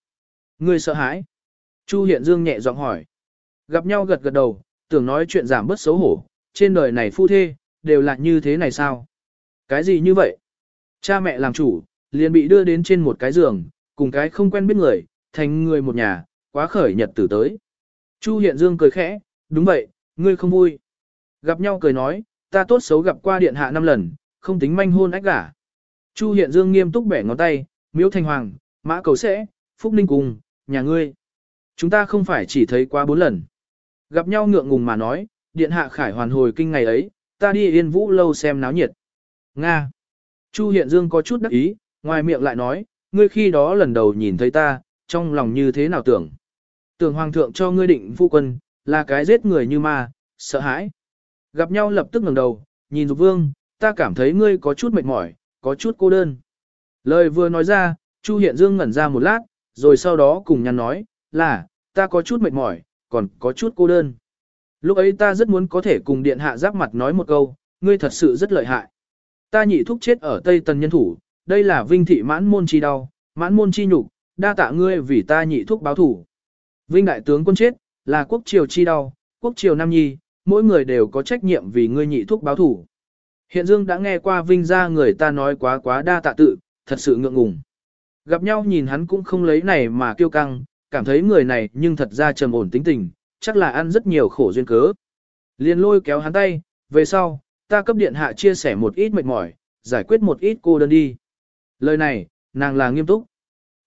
A: Người sợ hãi? Chu Hiện Dương nhẹ giọng hỏi. Gặp nhau gật gật đầu, tưởng nói chuyện giảm bớt xấu hổ, trên đời này phu thê, đều là như thế này sao? Cái gì như vậy? Cha mẹ làm chủ, liền bị đưa đến trên một cái giường, cùng cái không quen biết người, thành người một nhà, quá khởi nhật tử tới. Chu Hiện Dương cười khẽ, đúng vậy, ngươi không vui. Gặp nhau cười nói, ta tốt xấu gặp qua điện hạ năm lần, không tính manh hôn ách gả. Chu Hiện Dương nghiêm túc bẻ ngón tay, miếu thanh hoàng, mã cầu sẽ, phúc ninh cùng, nhà ngươi. Chúng ta không phải chỉ thấy qua bốn lần. Gặp nhau ngượng ngùng mà nói, điện hạ khải hoàn hồi kinh ngày ấy, ta đi yên vũ lâu xem náo nhiệt. Nga. Chu Hiện Dương có chút đắc ý, ngoài miệng lại nói, ngươi khi đó lần đầu nhìn thấy ta, trong lòng như thế nào tưởng. Tưởng hoàng thượng cho ngươi định phu quân, là cái giết người như ma, sợ hãi. Gặp nhau lập tức ngẩng đầu, nhìn Dục Vương, ta cảm thấy ngươi có chút mệt mỏi, có chút cô đơn. Lời vừa nói ra, Chu Hiện Dương ngẩn ra một lát, rồi sau đó cùng nhắn nói, là, ta có chút mệt mỏi, còn có chút cô đơn. Lúc ấy ta rất muốn có thể cùng điện hạ giáp mặt nói một câu, ngươi thật sự rất lợi hại. Ta nhị thúc chết ở Tây Tần nhân thủ, đây là vinh thị mãn môn chi đau, mãn môn chi nhục, đa tạ ngươi vì ta nhị thúc báo thủ. Vinh đại tướng quân chết, là quốc triều chi đau, quốc triều nam nhi, mỗi người đều có trách nhiệm vì ngươi nhị thúc báo thủ. Hiện Dương đã nghe qua Vinh ra người ta nói quá quá đa tạ tự, thật sự ngượng ngùng. Gặp nhau nhìn hắn cũng không lấy này mà kiêu căng, cảm thấy người này nhưng thật ra trầm ổn tính tình, chắc là ăn rất nhiều khổ duyên cớ. Liền lôi kéo hắn tay, về sau, ta cấp điện hạ chia sẻ một ít mệt mỏi, giải quyết một ít cô đơn đi. Lời này, nàng là nghiêm túc.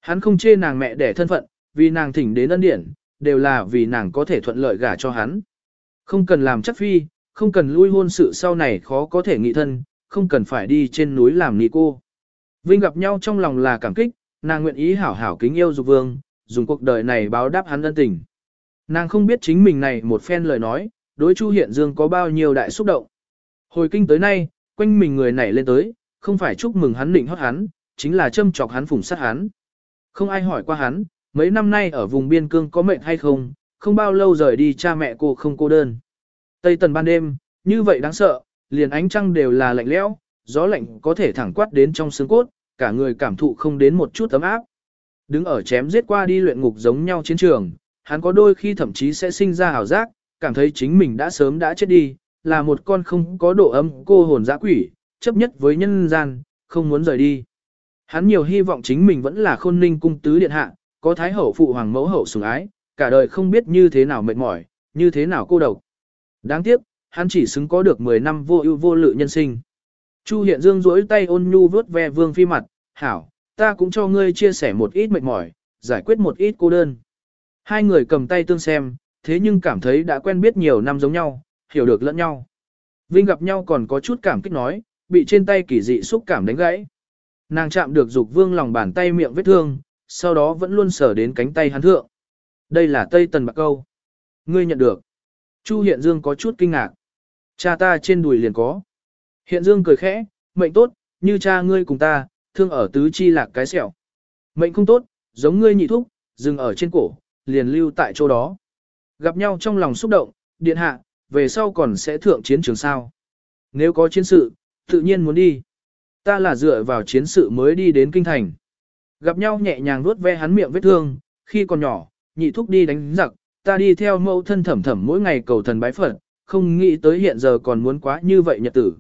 A: Hắn không chê nàng mẹ đẻ thân phận, vì nàng thỉnh đến ân điển, đều là vì nàng có thể thuận lợi gả cho hắn. Không cần làm chắc phi, không cần lui hôn sự sau này khó có thể nghị thân, không cần phải đi trên núi làm nị cô. Vinh gặp nhau trong lòng là cảm kích, nàng nguyện ý hảo hảo kính yêu dục vương, dùng cuộc đời này báo đáp hắn ân tình. Nàng không biết chính mình này một phen lời nói, đối Chu Hiện Dương có bao nhiêu đại xúc động. Hồi kinh tới nay, quanh mình người này lên tới, không phải chúc mừng hắn định hót hắn, chính là châm chọc hắn phủng sát hắn. Không ai hỏi qua hắn, mấy năm nay ở vùng biên cương có mệnh hay không, không bao lâu rời đi cha mẹ cô không cô đơn. Tây tần ban đêm, như vậy đáng sợ, liền ánh trăng đều là lạnh lẽo, gió lạnh có thể thẳng quát đến trong xương cốt, cả người cảm thụ không đến một chút ấm áp. Đứng ở chém giết qua đi luyện ngục giống nhau chiến trường, hắn có đôi khi thậm chí sẽ sinh ra hào giác, cảm thấy chính mình đã sớm đã chết đi, là một con không có độ ấm cô hồn dã quỷ, chấp nhất với nhân gian, không muốn rời đi. Hắn nhiều hy vọng chính mình vẫn là khôn ninh cung tứ điện hạ, có thái hậu phụ hoàng mẫu hậu sủng ái, cả đời không biết như thế nào mệt mỏi, như thế nào cô độc. Đáng tiếc, hắn chỉ xứng có được 10 năm vô ưu vô lự nhân sinh. Chu Hiện Dương duỗi tay ôn nhu vớt ve Vương Phi mặt, hảo, ta cũng cho ngươi chia sẻ một ít mệt mỏi, giải quyết một ít cô đơn. Hai người cầm tay tương xem, thế nhưng cảm thấy đã quen biết nhiều năm giống nhau, hiểu được lẫn nhau. Vinh gặp nhau còn có chút cảm kích nói, bị trên tay kỳ dị xúc cảm đánh gãy. Nàng chạm được dục vương lòng bàn tay miệng vết thương, sau đó vẫn luôn sở đến cánh tay hắn thượng. Đây là Tây Tần Bạc Câu. Ngươi nhận được. Chu Hiện Dương có chút kinh ngạc. Cha ta trên đùi liền có. Hiện Dương cười khẽ, mệnh tốt, như cha ngươi cùng ta, thương ở tứ chi lạc cái sẹo. Mệnh không tốt, giống ngươi nhị thúc, dừng ở trên cổ, liền lưu tại chỗ đó. Gặp nhau trong lòng xúc động, điện hạ, về sau còn sẽ thượng chiến trường sao. Nếu có chiến sự, tự nhiên muốn đi. Ta là dựa vào chiến sự mới đi đến kinh thành. Gặp nhau nhẹ nhàng vuốt ve hắn miệng vết thương, khi còn nhỏ, nhị thúc đi đánh giặc, ta đi theo mẫu thân thẩm thẩm mỗi ngày cầu thần bái Phật, không nghĩ tới hiện giờ còn muốn quá như vậy nhật tử.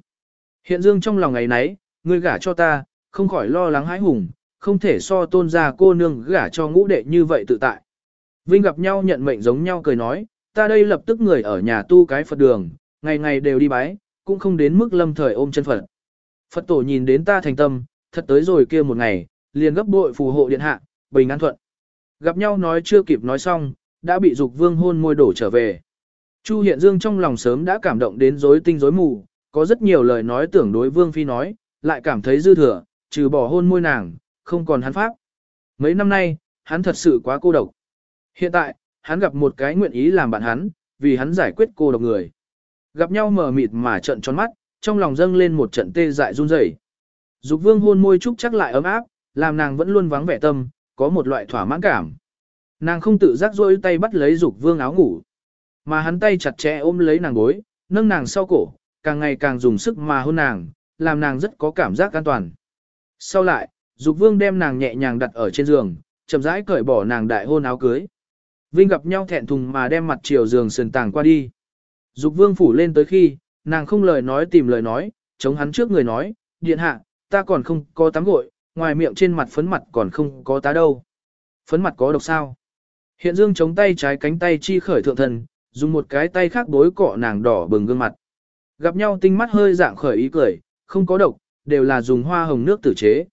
A: Hiện dương trong lòng ngày nấy, ngươi gả cho ta, không khỏi lo lắng hãi hùng, không thể so tôn ra cô nương gả cho ngũ đệ như vậy tự tại. Vinh gặp nhau nhận mệnh giống nhau cười nói, ta đây lập tức người ở nhà tu cái Phật đường, ngày ngày đều đi bái, cũng không đến mức lâm thời ôm chân Phật. Phật tổ nhìn đến ta thành tâm, thật tới rồi kia một ngày, liền gấp bội phù hộ điện hạ, bình an thuận. Gặp nhau nói chưa kịp nói xong, đã bị dục vương hôn môi đổ trở về. Chu Hiện Dương trong lòng sớm đã cảm động đến rối tinh rối mù, có rất nhiều lời nói tưởng đối vương phi nói, lại cảm thấy dư thừa, trừ bỏ hôn môi nàng, không còn hắn pháp. Mấy năm nay, hắn thật sự quá cô độc. Hiện tại, hắn gặp một cái nguyện ý làm bạn hắn, vì hắn giải quyết cô độc người. Gặp nhau mờ mịt mà trận tròn mắt, trong lòng dâng lên một trận tê dại run rẩy. Dục vương hôn môi trúc chắc lại ấm áp, làm nàng vẫn luôn vắng vẻ tâm, có một loại thỏa mãn cảm. Nàng không tự giác rôi tay bắt lấy dục vương áo ngủ, mà hắn tay chặt chẽ ôm lấy nàng gối, nâng nàng sau cổ, càng ngày càng dùng sức mà hôn nàng, làm nàng rất có cảm giác an toàn. Sau lại, dục vương đem nàng nhẹ nhàng đặt ở trên giường, chậm rãi cởi bỏ nàng đại hôn áo cưới. Vinh gặp nhau thẹn thùng mà đem mặt chiều giường sườn tàng qua đi. Dục vương phủ lên tới khi, nàng không lời nói tìm lời nói, chống hắn trước người nói, điện hạ, ta còn không có tắm gội, ngoài miệng trên mặt phấn mặt còn không có tá đâu. Phấn mặt có độc sao? Hiện dương chống tay trái cánh tay chi khởi thượng thần, dùng một cái tay khác đối cọ nàng đỏ bừng gương mặt. Gặp nhau tinh mắt hơi dạng khởi ý cười, không có độc, đều là dùng hoa hồng nước tử chế.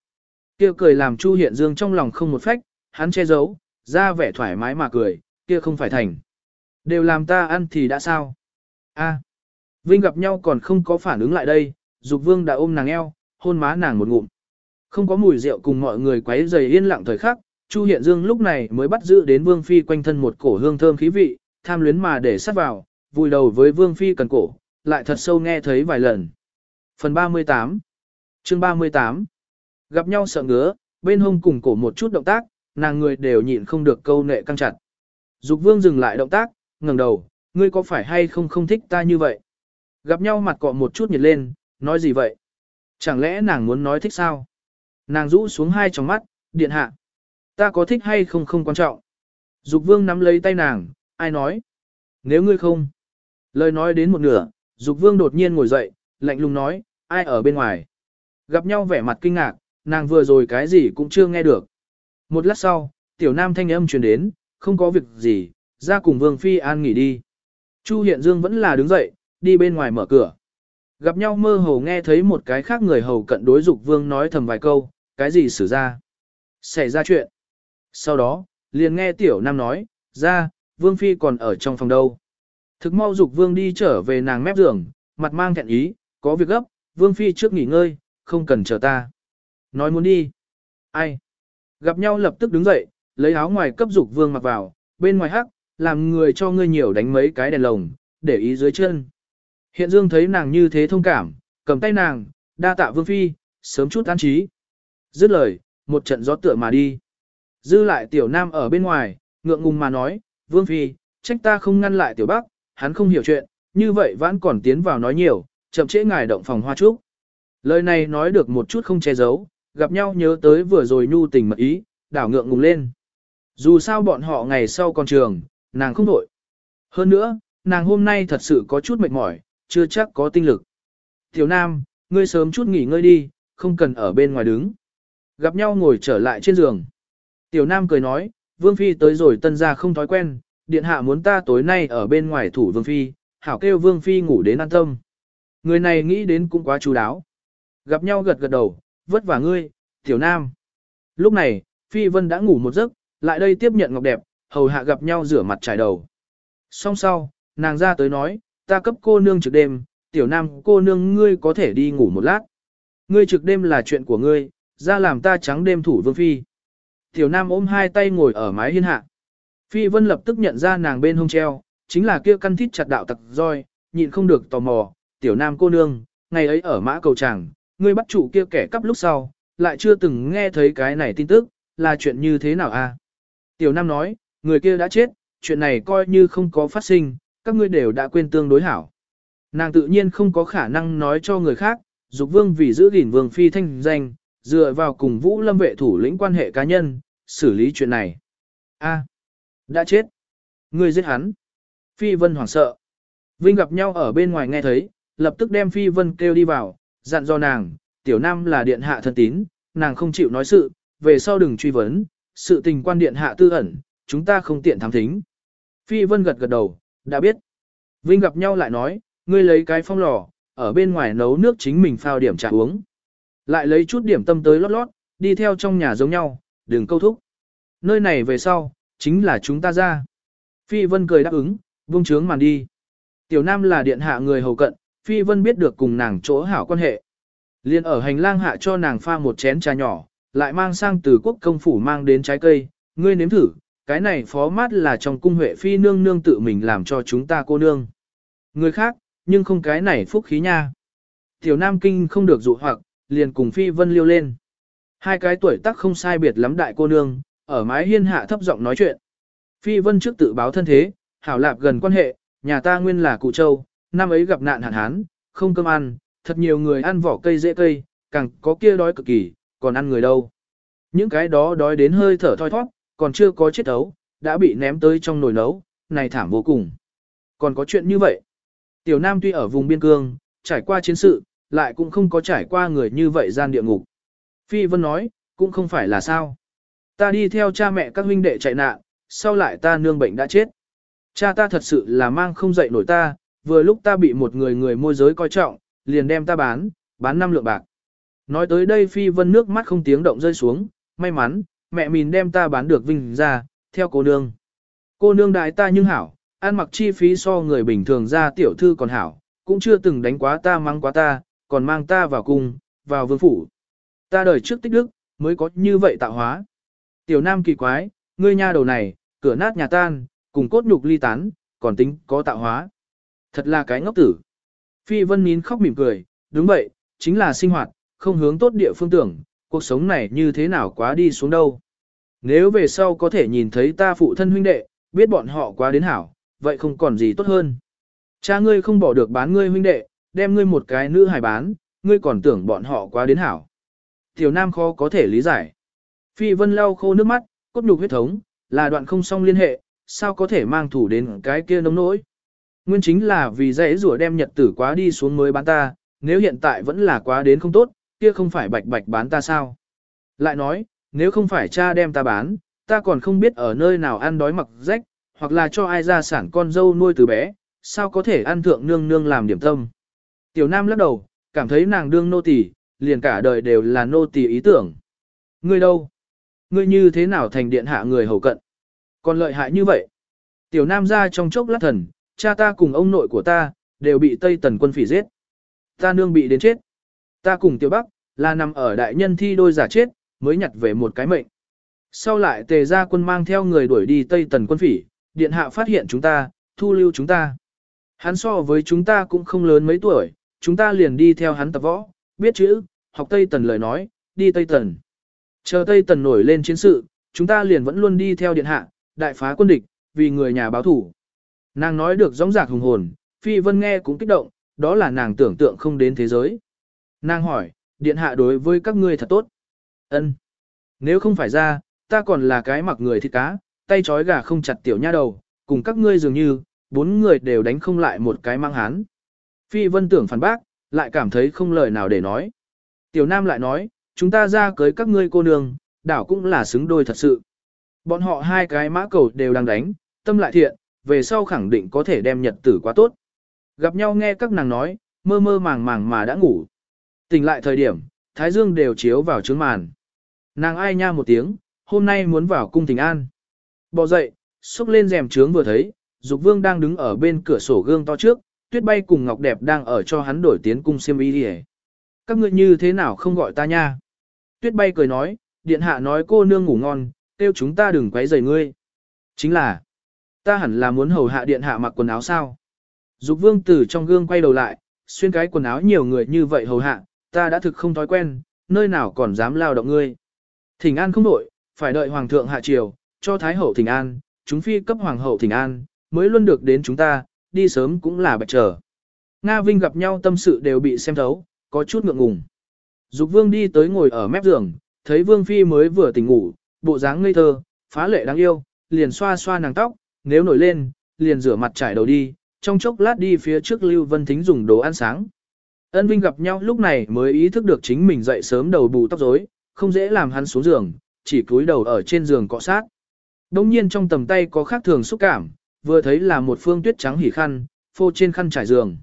A: Kia cười làm Chu Hiện Dương trong lòng không một phách, hắn che giấu, ra vẻ thoải mái mà cười, kia không phải thành. Đều làm ta ăn thì đã sao? A. Vinh gặp nhau còn không có phản ứng lại đây, Dục Vương đã ôm nàng eo, hôn má nàng một ngụm. Không có mùi rượu cùng mọi người quấy rầy yên lặng thời khắc, Chu Hiện Dương lúc này mới bắt giữ đến Vương Phi quanh thân một cổ hương thơm khí vị, tham luyến mà để sát vào, vùi đầu với Vương Phi cần cổ, lại thật sâu nghe thấy vài lần. Phần 38 Chương 38 Gặp nhau sợ ngứa, bên hông cùng cổ một chút động tác, nàng người đều nhịn không được câu nệ căng chặt. Dục Vương dừng lại động tác, ngẩng đầu, ngươi có phải hay không không thích ta như vậy? Gặp nhau mặt cọ một chút nhiệt lên, nói gì vậy? Chẳng lẽ nàng muốn nói thích sao? Nàng rũ xuống hai tròng mắt, điện hạ. Ta có thích hay không không quan trọng. Dục vương nắm lấy tay nàng, ai nói? Nếu ngươi không. Lời nói đến một nửa, Dục vương đột nhiên ngồi dậy, lạnh lùng nói, ai ở bên ngoài? Gặp nhau vẻ mặt kinh ngạc, nàng vừa rồi cái gì cũng chưa nghe được. Một lát sau, tiểu nam thanh âm truyền đến, không có việc gì, ra cùng vương phi an nghỉ đi. Chu Hiện Dương vẫn là đứng dậy, đi bên ngoài mở cửa. Gặp nhau mơ hồ nghe thấy một cái khác người hầu cận đối dục vương nói thầm vài câu, cái gì xử ra. Xảy ra chuyện. Sau đó, liền nghe tiểu nam nói, ra, vương phi còn ở trong phòng đâu. Thực mau dục vương đi trở về nàng mép giường, mặt mang thẹn ý, có việc gấp, vương phi trước nghỉ ngơi, không cần chờ ta. Nói muốn đi. Ai? Gặp nhau lập tức đứng dậy, lấy áo ngoài cấp dục vương mặc vào, bên ngoài hắc, làm người cho ngươi nhiều đánh mấy cái đèn lồng, để ý dưới chân. Hiện dương thấy nàng như thế thông cảm, cầm tay nàng, đa tạ vương phi, sớm chút an trí. Dứt lời, một trận gió tựa mà đi. Dư lại tiểu nam ở bên ngoài, ngượng ngùng mà nói, vương phi, trách ta không ngăn lại tiểu bắc, hắn không hiểu chuyện, như vậy vẫn còn tiến vào nói nhiều, chậm trễ ngài động phòng hoa trúc. Lời này nói được một chút không che giấu, gặp nhau nhớ tới vừa rồi nhu tình mật ý, đảo ngượng ngùng lên. Dù sao bọn họ ngày sau còn trường, nàng không đổi. Hơn nữa, nàng hôm nay thật sự có chút mệt mỏi, chưa chắc có tinh lực. Tiểu Nam, ngươi sớm chút nghỉ ngơi đi, không cần ở bên ngoài đứng. Gặp nhau ngồi trở lại trên giường. Tiểu Nam cười nói, Vương Phi tới rồi tân ra không thói quen, điện hạ muốn ta tối nay ở bên ngoài thủ Vương Phi, hảo kêu Vương Phi ngủ đến an tâm. Người này nghĩ đến cũng quá chú đáo. Gặp nhau gật gật đầu, vất vả ngươi, Tiểu Nam. Lúc này, Phi Vân đã ngủ một giấc, lại đây tiếp nhận ngọc đẹp, hầu hạ gặp nhau rửa mặt trải đầu. Xong sau, nàng ra tới nói, ta cấp cô nương trực đêm, tiểu nam cô nương ngươi có thể đi ngủ một lát. Ngươi trực đêm là chuyện của ngươi, ra làm ta trắng đêm thủ vương phi. Tiểu nam ôm hai tay ngồi ở mái hiên hạ. Phi vân lập tức nhận ra nàng bên hông treo, chính là kia căn thít chặt đạo tặc roi, nhịn không được tò mò, tiểu nam cô nương, ngày ấy ở mã cầu tràng, ngươi bắt chủ kia kẻ cắp lúc sau, lại chưa từng nghe thấy cái này tin tức, là chuyện như thế nào a? Tiểu nam nói, người kia đã chết, chuyện này coi như không có phát sinh, các ngươi đều đã quên tương đối hảo. Nàng tự nhiên không có khả năng nói cho người khác, dục vương vì giữ gìn vương phi thanh danh, dựa vào cùng vũ lâm vệ thủ lĩnh quan hệ cá nhân, xử lý chuyện này. A, đã chết. Ngươi giết hắn. Phi vân hoảng sợ. Vinh gặp nhau ở bên ngoài nghe thấy, lập tức đem Phi vân kêu đi vào, dặn do nàng, tiểu nam là điện hạ thân tín, nàng không chịu nói sự, về sau đừng truy vấn, sự tình quan điện hạ tư ẩn, chúng ta không tiện thám thính. Phi vân gật gật đầu, đã biết. Vinh gặp nhau lại nói, ngươi lấy cái phong lò, ở bên ngoài nấu nước chính mình phao điểm trà uống. Lại lấy chút điểm tâm tới lót lót, đi theo trong nhà giống nhau, đừng câu thúc. Nơi này về sau, chính là chúng ta ra. Phi Vân cười đáp ứng, vung trướng màn đi. Tiểu Nam là điện hạ người hầu cận, Phi Vân biết được cùng nàng chỗ hảo quan hệ. Liên ở hành lang hạ cho nàng pha một chén trà nhỏ, lại mang sang từ quốc công phủ mang đến trái cây, ngươi nếm thử, cái này phó mát là trong cung huệ phi nương nương tự mình làm cho chúng ta cô nương. Người khác, nhưng không cái này phúc khí nha. Tiểu Nam Kinh không được dụ hoặc, liền cùng phi vân liêu lên. Hai cái tuổi tác không sai biệt lắm đại cô nương, ở mái hiên hạ thấp giọng nói chuyện. Phi vân trước tự báo thân thế, hảo lạp gần quan hệ, nhà ta nguyên là cụ châu, năm ấy gặp nạn hạn hán, không cơm ăn, thật nhiều người ăn vỏ cây dễ cây, càng có kia đói cực kỳ, còn ăn người đâu. Những cái đó đói đến hơi thở thoi thoát, còn chưa có chết ấu, đã bị ném tới trong nồi nấu, này thảm vô cùng. Còn có chuyện như vậy. Tiểu Nam tuy ở vùng biên cương, trải qua chiến sự, lại cũng không có trải qua người như vậy gian địa ngục. Phi Vân nói, cũng không phải là sao. Ta đi theo cha mẹ các huynh đệ chạy nạn, sau lại ta nương bệnh đã chết. Cha ta thật sự là mang không dậy nổi ta, vừa lúc ta bị một người người môi giới coi trọng, liền đem ta bán, bán năm lượng bạc. Nói tới đây Phi Vân nước mắt không tiếng động rơi xuống, may mắn, mẹ mình đem ta bán được vinh ra, theo cô nương. Cô nương đại ta nhưng hảo, ăn mặc chi phí so người bình thường ra tiểu thư còn hảo, cũng chưa từng đánh quá ta mang quá ta, còn mang ta vào cung, vào vương phủ. Ta đời trước tích đức, mới có như vậy tạo hóa. Tiểu nam kỳ quái, ngươi nha đầu này, cửa nát nhà tan, cùng cốt nhục ly tán, còn tính có tạo hóa. Thật là cái ngốc tử. Phi vân nín khóc mỉm cười, đúng vậy, chính là sinh hoạt, không hướng tốt địa phương tưởng, cuộc sống này như thế nào quá đi xuống đâu. Nếu về sau có thể nhìn thấy ta phụ thân huynh đệ, biết bọn họ quá đến hảo, vậy không còn gì tốt hơn. Cha ngươi không bỏ được bán ngươi huynh đệ, đem ngươi một cái nữ hài bán, ngươi còn tưởng bọn họ quá đến hảo. Tiểu Nam khó có thể lý giải. Phi Vân lau khô nước mắt, cốt nhục huyết thống, là đoạn không song liên hệ, sao có thể mang thủ đến cái kia nông nỗi. Nguyên chính là vì dễ rủa đem nhật tử quá đi xuống mới bán ta, nếu hiện tại vẫn là quá đến không tốt, kia không phải bạch bạch bán ta sao. Lại nói, nếu không phải cha đem ta bán, ta còn không biết ở nơi nào ăn đói mặc rách, hoặc là cho ai ra sản con dâu nuôi từ bé, sao có thể ăn thượng nương nương làm điểm tâm. Tiểu Nam lắc đầu, cảm thấy nàng đương nô tỳ, liền cả đời đều là nô tỳ ý tưởng. Ngươi đâu? Ngươi như thế nào thành điện hạ người hầu cận? Còn lợi hại như vậy? Tiểu Nam ra trong chốc lát thần, cha ta cùng ông nội của ta, đều bị Tây Tần quân phỉ giết. Ta nương bị đến chết. Ta cùng Tiểu Bắc, là nằm ở đại nhân thi đôi giả chết, mới nhặt về một cái mệnh. Sau lại tề ra quân mang theo người đuổi đi Tây Tần quân phỉ, điện hạ phát hiện chúng ta, thu lưu chúng ta. Hắn so với chúng ta cũng không lớn mấy tuổi, chúng ta liền đi theo hắn tập võ, biết chữ, học Tây Tần lời nói, đi Tây Tần. Chờ Tây Tần nổi lên chiến sự, chúng ta liền vẫn luôn đi theo điện hạ, đại phá quân địch, vì người nhà báo thủ. Nàng nói được rõ rạc hùng hồn, Phi Vân nghe cũng kích động, đó là nàng tưởng tượng không đến thế giới. Nàng hỏi, điện hạ đối với các ngươi thật tốt. Ân. Nếu không phải ra, ta còn là cái mặc người thịt cá, tay trói gà không chặt tiểu nha đầu, cùng các ngươi dường như, bốn người đều đánh không lại một cái mang hán. Phi vân tưởng phản bác, lại cảm thấy không lời nào để nói. Tiểu nam lại nói, chúng ta ra cưới các ngươi cô nương, đảo cũng là xứng đôi thật sự. Bọn họ hai cái mã cầu đều đang đánh, tâm lại thiện, về sau khẳng định có thể đem nhật tử quá tốt. Gặp nhau nghe các nàng nói, mơ mơ màng màng mà đã ngủ. Tỉnh lại thời điểm, thái dương đều chiếu vào trướng màn. Nàng ai nha một tiếng, hôm nay muốn vào cung tình an. Bò dậy, xúc lên rèm trướng vừa thấy, Dục Vương đang đứng ở bên cửa sổ gương to trước, Tuyết Bay cùng Ngọc Đẹp đang ở cho hắn đổi tiến cung siêm y đi Các ngươi như thế nào không gọi ta nha? Tuyết Bay cười nói, điện hạ nói cô nương ngủ ngon, kêu chúng ta đừng quấy rầy ngươi. Chính là, ta hẳn là muốn hầu hạ điện hạ mặc quần áo sao? Dục Vương từ trong gương quay đầu lại, xuyên cái quần áo nhiều người như vậy hầu hạ, ta đã thực không thói quen, nơi nào còn dám lao động ngươi. Thỉnh an không đổi, phải đợi hoàng thượng hạ triều, cho thái hậu thỉnh an, chúng phi cấp hoàng hậu thỉnh an, mới luôn được đến chúng ta, đi sớm cũng là bạch trở. Nga Vinh gặp nhau tâm sự đều bị xem thấu, có chút ngượng ngùng. Dục vương đi tới ngồi ở mép giường, thấy vương phi mới vừa tỉnh ngủ, bộ dáng ngây thơ, phá lệ đáng yêu, liền xoa xoa nàng tóc, nếu nổi lên, liền rửa mặt trải đầu đi, trong chốc lát đi phía trước Lưu Vân Thính dùng đồ ăn sáng. Ân Vinh gặp nhau lúc này mới ý thức được chính mình dậy sớm đầu bù tóc rối, không dễ làm hắn xuống giường, chỉ cúi đầu ở trên giường cọ sát. Đông nhiên trong tầm tay có khác thường xúc cảm, vừa thấy là một phương tuyết trắng hỉ khăn, phô trên khăn trải giường.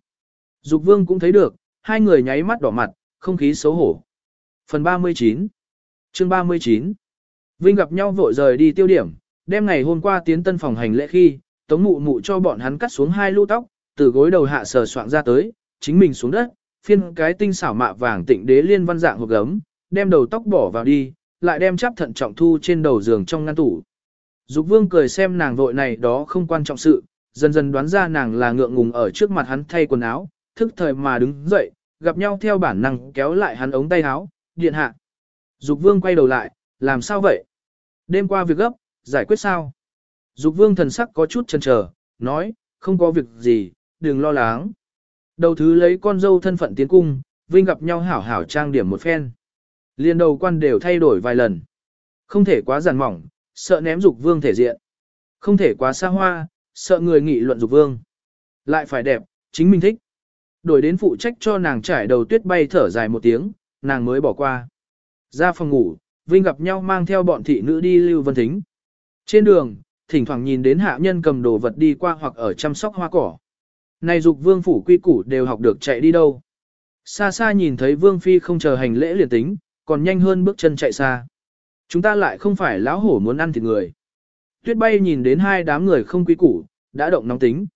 A: Dục vương cũng thấy được, hai người nháy mắt đỏ mặt, không khí xấu hổ. Phần 39 chương 39 Vinh gặp nhau vội rời đi tiêu điểm, đem ngày hôm qua tiến tân phòng hành lễ khi, tống mụ mụ cho bọn hắn cắt xuống hai lũ tóc, từ gối đầu hạ sờ soạn ra tới, chính mình xuống đất, phiên cái tinh xảo mạ vàng tịnh đế liên văn dạng hộp gấm, đem đầu tóc bỏ vào đi, lại đem chắp thận trọng thu trên đầu giường trong ngăn tủ. Dục vương cười xem nàng vội này đó không quan trọng sự, dần dần đoán ra nàng là ngượng ngùng ở trước mặt hắn thay quần áo, thức thời mà đứng dậy, gặp nhau theo bản năng kéo lại hắn ống tay áo, điện hạ. Dục vương quay đầu lại, làm sao vậy? Đêm qua việc gấp, giải quyết sao? Dục vương thần sắc có chút chần chờ, nói, không có việc gì, đừng lo lắng. Đầu thứ lấy con dâu thân phận tiến cung, Vinh gặp nhau hảo hảo trang điểm một phen. Liên đầu quan đều thay đổi vài lần. Không thể quá giản mỏng, sợ ném dục vương thể diện. Không thể quá xa hoa, sợ người nghị luận dục vương. Lại phải đẹp, chính mình thích. Đổi đến phụ trách cho nàng trải đầu tuyết bay thở dài một tiếng, nàng mới bỏ qua. Ra phòng ngủ, Vinh gặp nhau mang theo bọn thị nữ đi Lưu Vân Thính. Trên đường, thỉnh thoảng nhìn đến hạ nhân cầm đồ vật đi qua hoặc ở chăm sóc hoa cỏ. Này dục vương phủ quy củ đều học được chạy đi đâu. Xa xa nhìn thấy vương phi không chờ hành lễ liền tính, còn nhanh hơn bước chân chạy xa. Chúng ta lại không phải lão hổ muốn ăn thịt người. Tuyết bay nhìn đến hai đám người không quý củ, đã động nóng tính.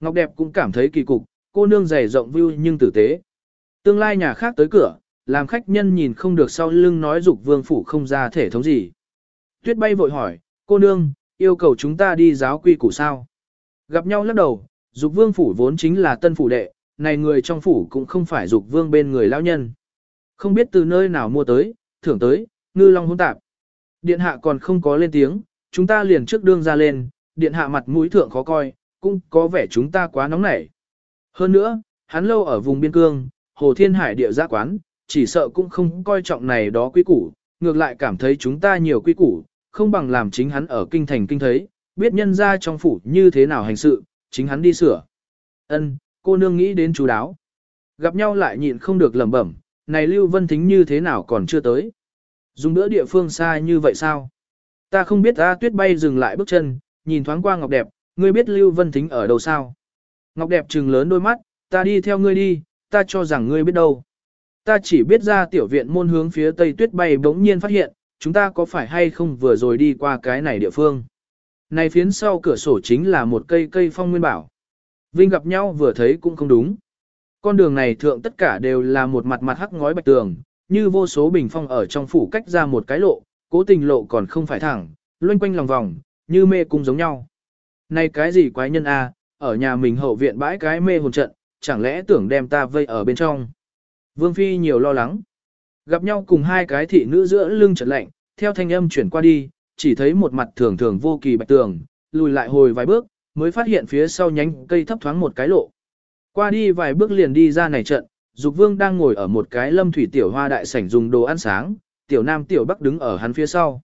A: Ngọc đẹp cũng cảm thấy kỳ cục, cô nương dày rộng view nhưng tử tế. Tương lai nhà khác tới cửa, làm khách nhân nhìn không được sau lưng nói dục vương phủ không ra thể thống gì. Tuyết bay vội hỏi, cô nương, yêu cầu chúng ta đi giáo quy củ sao? Gặp nhau lắc đầu, dục vương phủ vốn chính là tân phủ đệ, này người trong phủ cũng không phải dục vương bên người lão nhân. Không biết từ nơi nào mua tới, thưởng tới, ngư long hỗn tạp. Điện hạ còn không có lên tiếng, chúng ta liền trước đương ra lên, điện hạ mặt mũi thượng khó coi, cũng có vẻ chúng ta quá nóng nảy. Hơn nữa, hắn lâu ở vùng biên cương, hồ thiên hải địa gia quán, chỉ sợ cũng không coi trọng này đó quý củ, ngược lại cảm thấy chúng ta nhiều quý củ, không bằng làm chính hắn ở kinh thành kinh thấy, biết nhân ra trong phủ như thế nào hành sự, chính hắn đi sửa. Ân, cô nương nghĩ đến chú đáo. Gặp nhau lại nhịn không được lẩm bẩm, này Lưu Vân Thính như thế nào còn chưa tới. Dùng bữa địa phương xa như vậy sao? Ta không biết ta tuyết bay dừng lại bước chân, nhìn thoáng qua Ngọc Đẹp, ngươi biết Lưu Vân Thính ở đâu sao? Ngọc Đẹp trừng lớn đôi mắt, ta đi theo ngươi đi, ta cho rằng ngươi biết đâu. Ta chỉ biết ra tiểu viện môn hướng phía tây tuyết bay bỗng nhiên phát hiện, chúng ta có phải hay không vừa rồi đi qua cái này địa phương. Này phiến sau cửa sổ chính là một cây cây phong nguyên bảo. Vinh gặp nhau vừa thấy cũng không đúng. Con đường này thượng tất cả đều là một mặt mặt hắc ngói bạch tường, như vô số bình phong ở trong phủ cách ra một cái lộ, cố tình lộ còn không phải thẳng, loanh quanh lòng vòng, như mê cung giống nhau. Này cái gì quái nhân a, ở nhà mình hậu viện bãi cái mê hồn trận, chẳng lẽ tưởng đem ta vây ở bên trong. Vương Phi nhiều lo lắng. Gặp nhau cùng hai cái thị nữ giữa lưng trận lạnh, theo thanh âm chuyển qua đi, chỉ thấy một mặt thường thường vô kỳ bạch tường, lùi lại hồi vài bước, mới phát hiện phía sau nhánh cây thấp thoáng một cái lộ. Qua đi vài bước liền đi ra này trận, Dục Vương đang ngồi ở một cái lâm thủy tiểu hoa đại sảnh dùng đồ ăn sáng, tiểu nam tiểu bắc đứng ở hắn phía sau.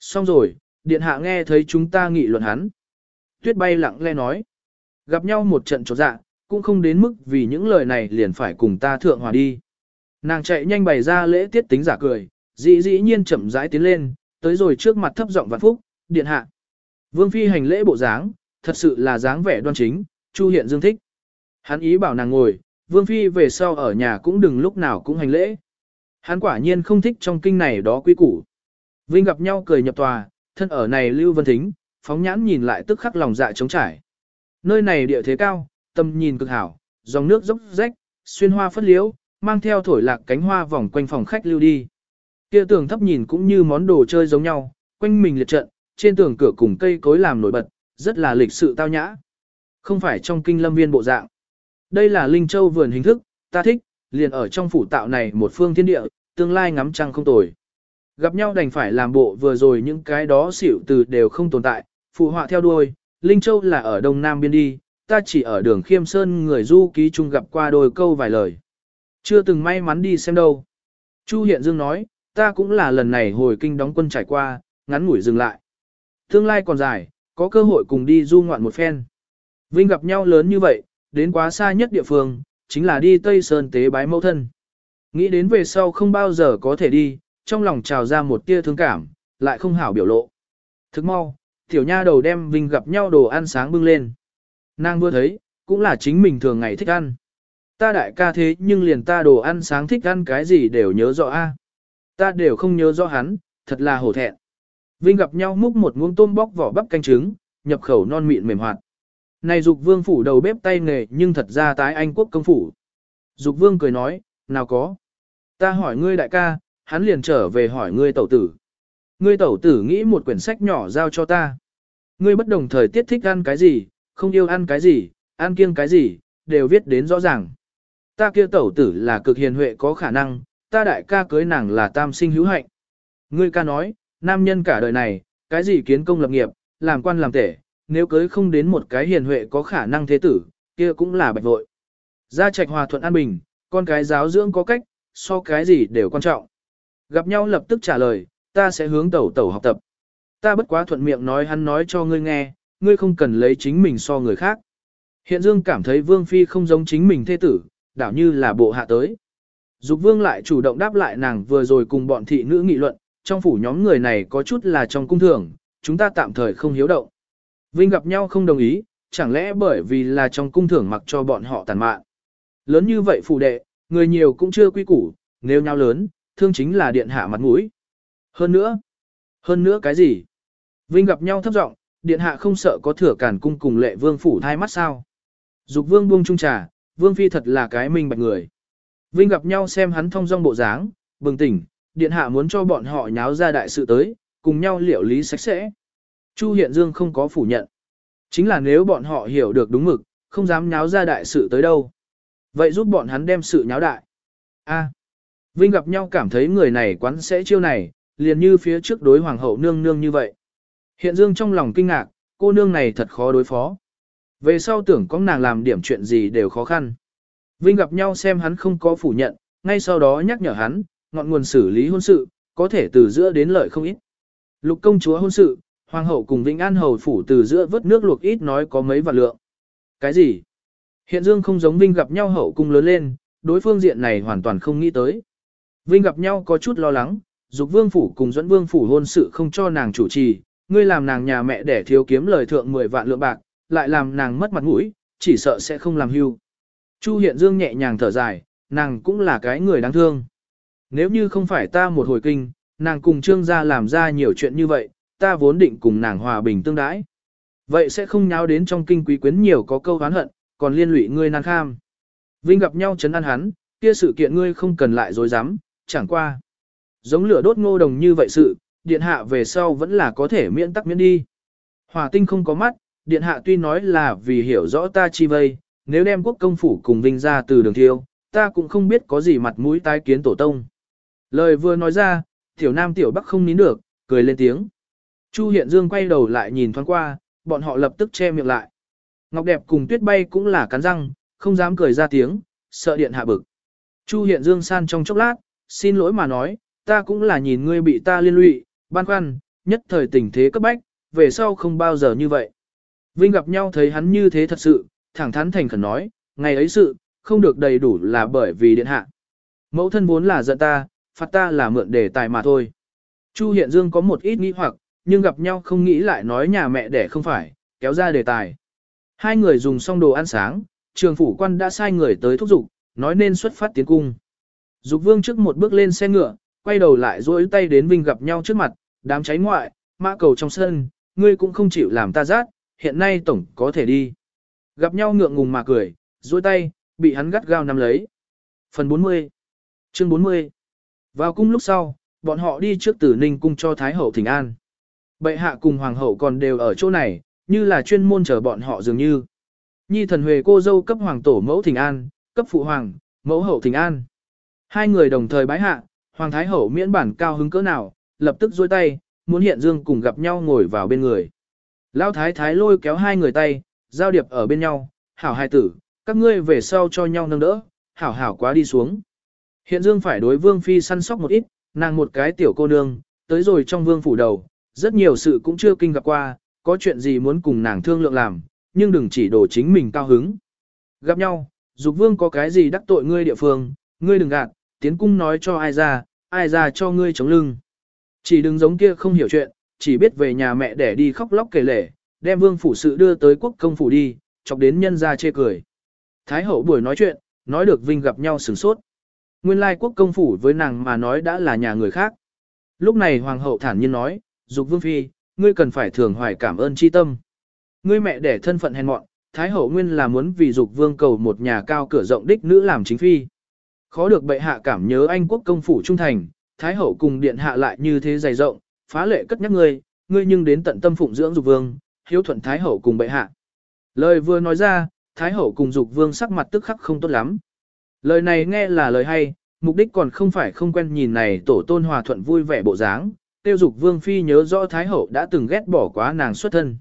A: Xong rồi, điện hạ nghe thấy chúng ta nghị luận hắn. Tuyết bay lặng lẽ nói. Gặp nhau một trận trò dạ, cũng không đến mức vì những lời này liền phải cùng ta thượng hòa đi. Nàng chạy nhanh bày ra lễ tiết tính giả cười, dĩ dĩ nhiên chậm rãi tiến lên, tới rồi trước mặt thấp giọng vạn phúc, điện hạ. Vương phi hành lễ bộ dáng, thật sự là dáng vẻ đoan chính, Chu Hiện Dương thích. Hắn ý bảo nàng ngồi, Vương phi về sau ở nhà cũng đừng lúc nào cũng hành lễ. Hắn quả nhiên không thích trong kinh này đó quý củ. Vinh gặp nhau cười nhập tòa, thân ở này Lưu Vân Thính, phóng nhãn nhìn lại tức khắc lòng dạ trống trải. Nơi này địa thế cao, tầm nhìn cực hảo, dòng nước dốc rách, xuyên hoa phất liễu, mang theo thổi lạc cánh hoa vòng quanh phòng khách lưu đi. Kia tường thấp nhìn cũng như món đồ chơi giống nhau, quanh mình liệt trận, trên tường cửa cùng cây cối làm nổi bật, rất là lịch sự tao nhã. Không phải trong kinh lâm viên bộ dạng. Đây là Linh Châu vườn hình thức, ta thích, liền ở trong phủ tạo này một phương thiên địa, tương lai ngắm trăng không tồi. Gặp nhau đành phải làm bộ vừa rồi những cái đó xỉu từ đều không tồn tại, phụ họa theo đuôi, Linh Châu là ở đông nam biên đi, ta chỉ ở đường khiêm sơn người du ký chung gặp qua đôi câu vài lời. Chưa từng may mắn đi xem đâu. Chu Hiện Dương nói, ta cũng là lần này hồi kinh đóng quân trải qua, ngắn ngủi dừng lại. Tương lai còn dài, có cơ hội cùng đi du ngoạn một phen. Vinh gặp nhau lớn như vậy, đến quá xa nhất địa phương, chính là đi Tây Sơn tế bái mẫu thân. Nghĩ đến về sau không bao giờ có thể đi, trong lòng trào ra một tia thương cảm, lại không hảo biểu lộ. Thức mau, tiểu nha đầu đem Vinh gặp nhau đồ ăn sáng bưng lên. Nàng vừa thấy, cũng là chính mình thường ngày thích ăn. Ta đại ca thế nhưng liền ta đồ ăn sáng thích ăn cái gì đều nhớ rõ a. Ta đều không nhớ rõ hắn, thật là hổ thẹn. Vinh gặp nhau múc một muỗng tôm bóc vỏ bắp canh trứng, nhập khẩu non mịn mềm hoạt. Này dục vương phủ đầu bếp tay nghề nhưng thật ra tái anh quốc công phủ. Dục vương cười nói, nào có. Ta hỏi ngươi đại ca, hắn liền trở về hỏi ngươi tẩu tử. Ngươi tẩu tử nghĩ một quyển sách nhỏ giao cho ta. Ngươi bất đồng thời tiết thích ăn cái gì, không yêu ăn cái gì, ăn kiêng cái gì, đều viết đến rõ ràng. Ta kia tẩu tử là cực hiền huệ có khả năng, ta đại ca cưới nàng là tam sinh hữu hạnh. Ngươi ca nói, nam nhân cả đời này, cái gì kiến công lập nghiệp, làm quan làm tể, nếu cưới không đến một cái hiền huệ có khả năng thế tử, kia cũng là bạch vội. Gia trạch hòa thuận an bình, con cái giáo dưỡng có cách, so cái gì đều quan trọng. Gặp nhau lập tức trả lời, ta sẽ hướng tẩu tẩu học tập. Ta bất quá thuận miệng nói hắn nói cho ngươi nghe, ngươi không cần lấy chính mình so người khác. Hiện Dương cảm thấy Vương Phi không giống chính mình thế tử, đảo như là bộ hạ tới. Dục Vương lại chủ động đáp lại nàng vừa rồi cùng bọn thị nữ nghị luận, trong phủ nhóm người này có chút là trong cung thường, chúng ta tạm thời không hiếu động. Vinh gặp nhau không đồng ý, chẳng lẽ bởi vì là trong cung thưởng mặc cho bọn họ tàn mạn. Lớn như vậy phủ đệ, người nhiều cũng chưa quy củ, nếu nhau lớn, thương chính là điện hạ mặt mũi. Hơn nữa, hơn nữa cái gì? Vinh gặp nhau thấp giọng, điện hạ không sợ có thừa cản cung cùng lệ vương phủ thai mắt sao? Dục vương buông trung trà, vương phi thật là cái minh bạch người. Vinh gặp nhau xem hắn thông dong bộ dáng, bừng tỉnh, điện hạ muốn cho bọn họ nháo ra đại sự tới, cùng nhau liệu lý sạch sẽ. Chu Hiện Dương không có phủ nhận. Chính là nếu bọn họ hiểu được đúng mực, không dám nháo ra đại sự tới đâu. Vậy giúp bọn hắn đem sự nháo đại. A. Vinh gặp nhau cảm thấy người này quán sẽ chiêu này, liền như phía trước đối hoàng hậu nương nương như vậy. Hiện Dương trong lòng kinh ngạc, cô nương này thật khó đối phó. Về sau tưởng có nàng làm điểm chuyện gì đều khó khăn. Vinh gặp nhau xem hắn không có phủ nhận, ngay sau đó nhắc nhở hắn, ngọn nguồn xử lý hôn sự, có thể từ giữa đến lợi không ít. Lục công chúa hôn sự, hoàng hậu cùng Vĩnh An hầu phủ từ giữa vớt nước luộc ít nói có mấy vạn lượng. Cái gì? Hiện Dương không giống Vinh gặp nhau hậu cung lớn lên, đối phương diện này hoàn toàn không nghĩ tới. Vinh gặp nhau có chút lo lắng, dục vương phủ cùng dẫn vương phủ hôn sự không cho nàng chủ trì, ngươi làm nàng nhà mẹ để thiếu kiếm lời thượng 10 vạn lượng bạc, lại làm nàng mất mặt mũi, chỉ sợ sẽ không làm hưu. Chu Hiện Dương nhẹ nhàng thở dài, nàng cũng là cái người đáng thương. Nếu như không phải ta một hồi kinh, nàng cùng trương gia làm ra nhiều chuyện như vậy, ta vốn định cùng nàng hòa bình tương đãi. Vậy sẽ không nháo đến trong kinh quý quyến nhiều có câu hán hận, còn liên lụy ngươi nàng kham. Vinh gặp nhau chấn an hắn, kia sự kiện ngươi không cần lại dối dám, chẳng qua. Giống lửa đốt ngô đồng như vậy sự, điện hạ về sau vẫn là có thể miễn tắc miễn đi. Hòa tinh không có mắt, điện hạ tuy nói là vì hiểu rõ ta chi vây, nếu đem quốc công phủ cùng vinh ra từ đường thiêu, ta cũng không biết có gì mặt mũi tái kiến tổ tông. Lời vừa nói ra, tiểu nam tiểu bắc không nín được, cười lên tiếng. Chu Hiện Dương quay đầu lại nhìn thoáng qua, bọn họ lập tức che miệng lại. Ngọc đẹp cùng tuyết bay cũng là cắn răng, không dám cười ra tiếng, sợ điện hạ bực. Chu Hiện Dương san trong chốc lát, xin lỗi mà nói, ta cũng là nhìn ngươi bị ta liên lụy, ban khoăn, nhất thời tình thế cấp bách, về sau không bao giờ như vậy. Vinh gặp nhau thấy hắn như thế thật sự, thẳng thắn thành khẩn nói, ngày ấy sự, không được đầy đủ là bởi vì điện hạ. Mẫu thân vốn là giận ta, phạt ta là mượn đề tài mà thôi. Chu Hiện Dương có một ít nghi hoặc, nhưng gặp nhau không nghĩ lại nói nhà mẹ để không phải, kéo ra đề tài. Hai người dùng xong đồ ăn sáng, trường phủ quan đã sai người tới thúc giục, nói nên xuất phát tiến cung. Dục vương trước một bước lên xe ngựa, quay đầu lại duỗi tay đến Vinh gặp nhau trước mặt, đám cháy ngoại, mã cầu trong sân, ngươi cũng không chịu làm ta rát, hiện nay tổng có thể đi. Gặp nhau ngượng ngùng mà cười, duỗi tay, bị hắn gắt gao nắm lấy. Phần 40 Chương 40 Vào cung lúc sau, bọn họ đi trước tử ninh cung cho Thái Hậu thỉnh an. Bệ hạ cùng Hoàng Hậu còn đều ở chỗ này, như là chuyên môn chờ bọn họ dường như. Nhi thần huề cô dâu cấp Hoàng Tổ mẫu thỉnh an, cấp Phụ Hoàng, mẫu hậu thỉnh an. Hai người đồng thời bái hạ, Hoàng Thái Hậu miễn bản cao hứng cỡ nào, lập tức duỗi tay, muốn hiện dương cùng gặp nhau ngồi vào bên người. Lão Thái Thái lôi kéo hai người tay, giao điệp ở bên nhau, hảo hai tử, các ngươi về sau cho nhau nâng đỡ, hảo hảo quá đi xuống. Hiện dương phải đối vương phi săn sóc một ít, nàng một cái tiểu cô nương, tới rồi trong vương phủ đầu, rất nhiều sự cũng chưa kinh gặp qua, có chuyện gì muốn cùng nàng thương lượng làm, nhưng đừng chỉ đổ chính mình cao hứng. Gặp nhau, dục vương có cái gì đắc tội ngươi địa phương, ngươi đừng gạt, tiến cung nói cho ai ra, ai ra cho ngươi chống lưng. Chỉ đừng giống kia không hiểu chuyện, chỉ biết về nhà mẹ để đi khóc lóc kể lể, đem vương phủ sự đưa tới quốc công phủ đi, chọc đến nhân ra chê cười. Thái hậu buổi nói chuyện, nói được Vinh gặp nhau sửng sốt. Nguyên lai quốc công phủ với nàng mà nói đã là nhà người khác. Lúc này hoàng hậu thản nhiên nói, dục vương phi, ngươi cần phải thường hoài cảm ơn chi tâm. Ngươi mẹ đẻ thân phận hèn mọn, thái hậu nguyên là muốn vì dục vương cầu một nhà cao cửa rộng đích nữ làm chính phi. Khó được bệ hạ cảm nhớ anh quốc công phủ trung thành, thái hậu cùng điện hạ lại như thế dày rộng, phá lệ cất nhắc ngươi, ngươi nhưng đến tận tâm phụng dưỡng dục vương, hiếu thuận thái hậu cùng bệ hạ. Lời vừa nói ra, thái hậu cùng dục vương sắc mặt tức khắc không tốt lắm. Lời này nghe là lời hay, mục đích còn không phải không quen nhìn này tổ tôn hòa thuận vui vẻ bộ dáng, tiêu dục vương phi nhớ rõ thái hậu đã từng ghét bỏ quá nàng xuất thân.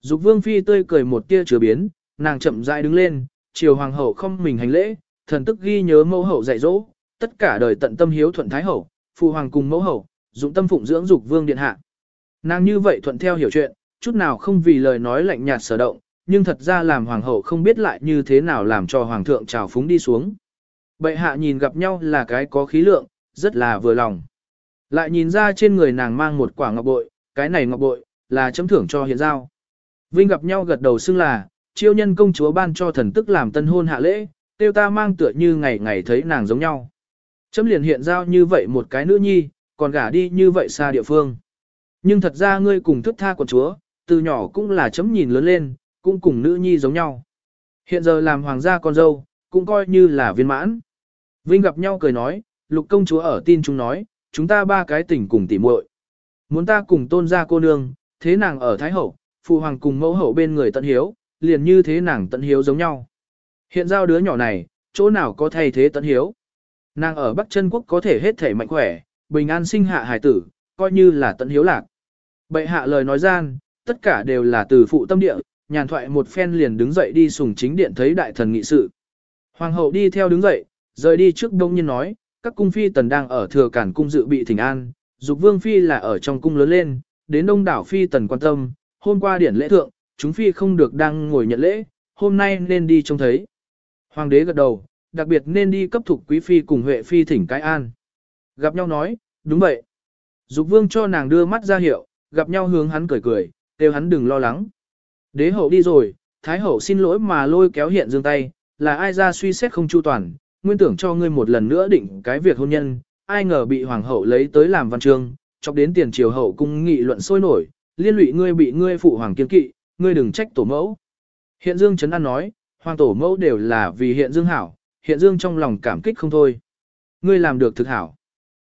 A: Dục vương phi tươi cười một tia chứa biến, nàng chậm rãi đứng lên, chiều hoàng hậu không mình hành lễ, thần tức ghi nhớ mẫu hậu dạy dỗ, tất cả đời tận tâm hiếu thuận thái hậu, phụ hoàng cùng mẫu hậu, dụng tâm phụng dưỡng dục vương điện hạ. Nàng như vậy thuận theo hiểu chuyện, chút nào không vì lời nói lạnh nhạt sở động, nhưng thật ra làm hoàng hậu không biết lại như thế nào làm cho hoàng thượng trào phúng đi xuống. Bệ hạ nhìn gặp nhau là cái có khí lượng, rất là vừa lòng. Lại nhìn ra trên người nàng mang một quả ngọc bội, cái này ngọc bội, là chấm thưởng cho hiện giao. Vinh gặp nhau gật đầu xưng là, chiêu nhân công chúa ban cho thần tức làm tân hôn hạ lễ, tiêu ta mang tựa như ngày ngày thấy nàng giống nhau. Chấm liền hiện giao như vậy một cái nữ nhi, còn gả đi như vậy xa địa phương. Nhưng thật ra ngươi cùng thức tha quần chúa, từ nhỏ cũng là chấm nhìn lớn lên, cũng cùng nữ nhi giống nhau. Hiện giờ làm hoàng gia con dâu, cũng coi như là viên mãn. Vinh gặp nhau cười nói, lục công chúa ở tin chúng nói, chúng ta ba cái tỉnh cùng tỉ muội Muốn ta cùng tôn gia cô nương, thế nàng ở Thái Hậu, phụ hoàng cùng mẫu hậu bên người tận hiếu, liền như thế nàng tận hiếu giống nhau. Hiện giao đứa nhỏ này, chỗ nào có thay thế tận hiếu. Nàng ở Bắc chân Quốc có thể hết thể mạnh khỏe, bình an sinh hạ hải tử, coi như là tận hiếu lạc. Bệ hạ lời nói gian, tất cả đều là từ phụ tâm địa, nhàn thoại một phen liền đứng dậy đi sùng chính điện thấy đại thần nghị sự. Hoàng hậu đi theo đứng dậy, rời đi trước đông nhiên nói, các cung phi tần đang ở thừa cản cung dự bị thỉnh an, dục vương phi là ở trong cung lớn lên, đến đông đảo phi tần quan tâm, hôm qua điển lễ thượng, chúng phi không được đang ngồi nhận lễ, hôm nay nên đi trông thấy. Hoàng đế gật đầu, đặc biệt nên đi cấp thuộc quý phi cùng huệ phi thỉnh cái an. Gặp nhau nói, đúng vậy. Dục vương cho nàng đưa mắt ra hiệu, gặp nhau hướng hắn cười cười, kêu hắn đừng lo lắng. Đế hậu đi rồi, thái hậu xin lỗi mà lôi kéo hiện dương tay, là ai ra suy xét không chu toàn, nguyên tưởng cho ngươi một lần nữa định cái việc hôn nhân, ai ngờ bị hoàng hậu lấy tới làm văn chương, chọc đến tiền triều hậu cung nghị luận sôi nổi, liên lụy ngươi bị ngươi phụ hoàng kiên kỵ, ngươi đừng trách tổ mẫu. Hiện dương Trấn an nói, hoàng tổ mẫu đều là vì hiện dương hảo, hiện dương trong lòng cảm kích không thôi. Ngươi làm được thực hảo.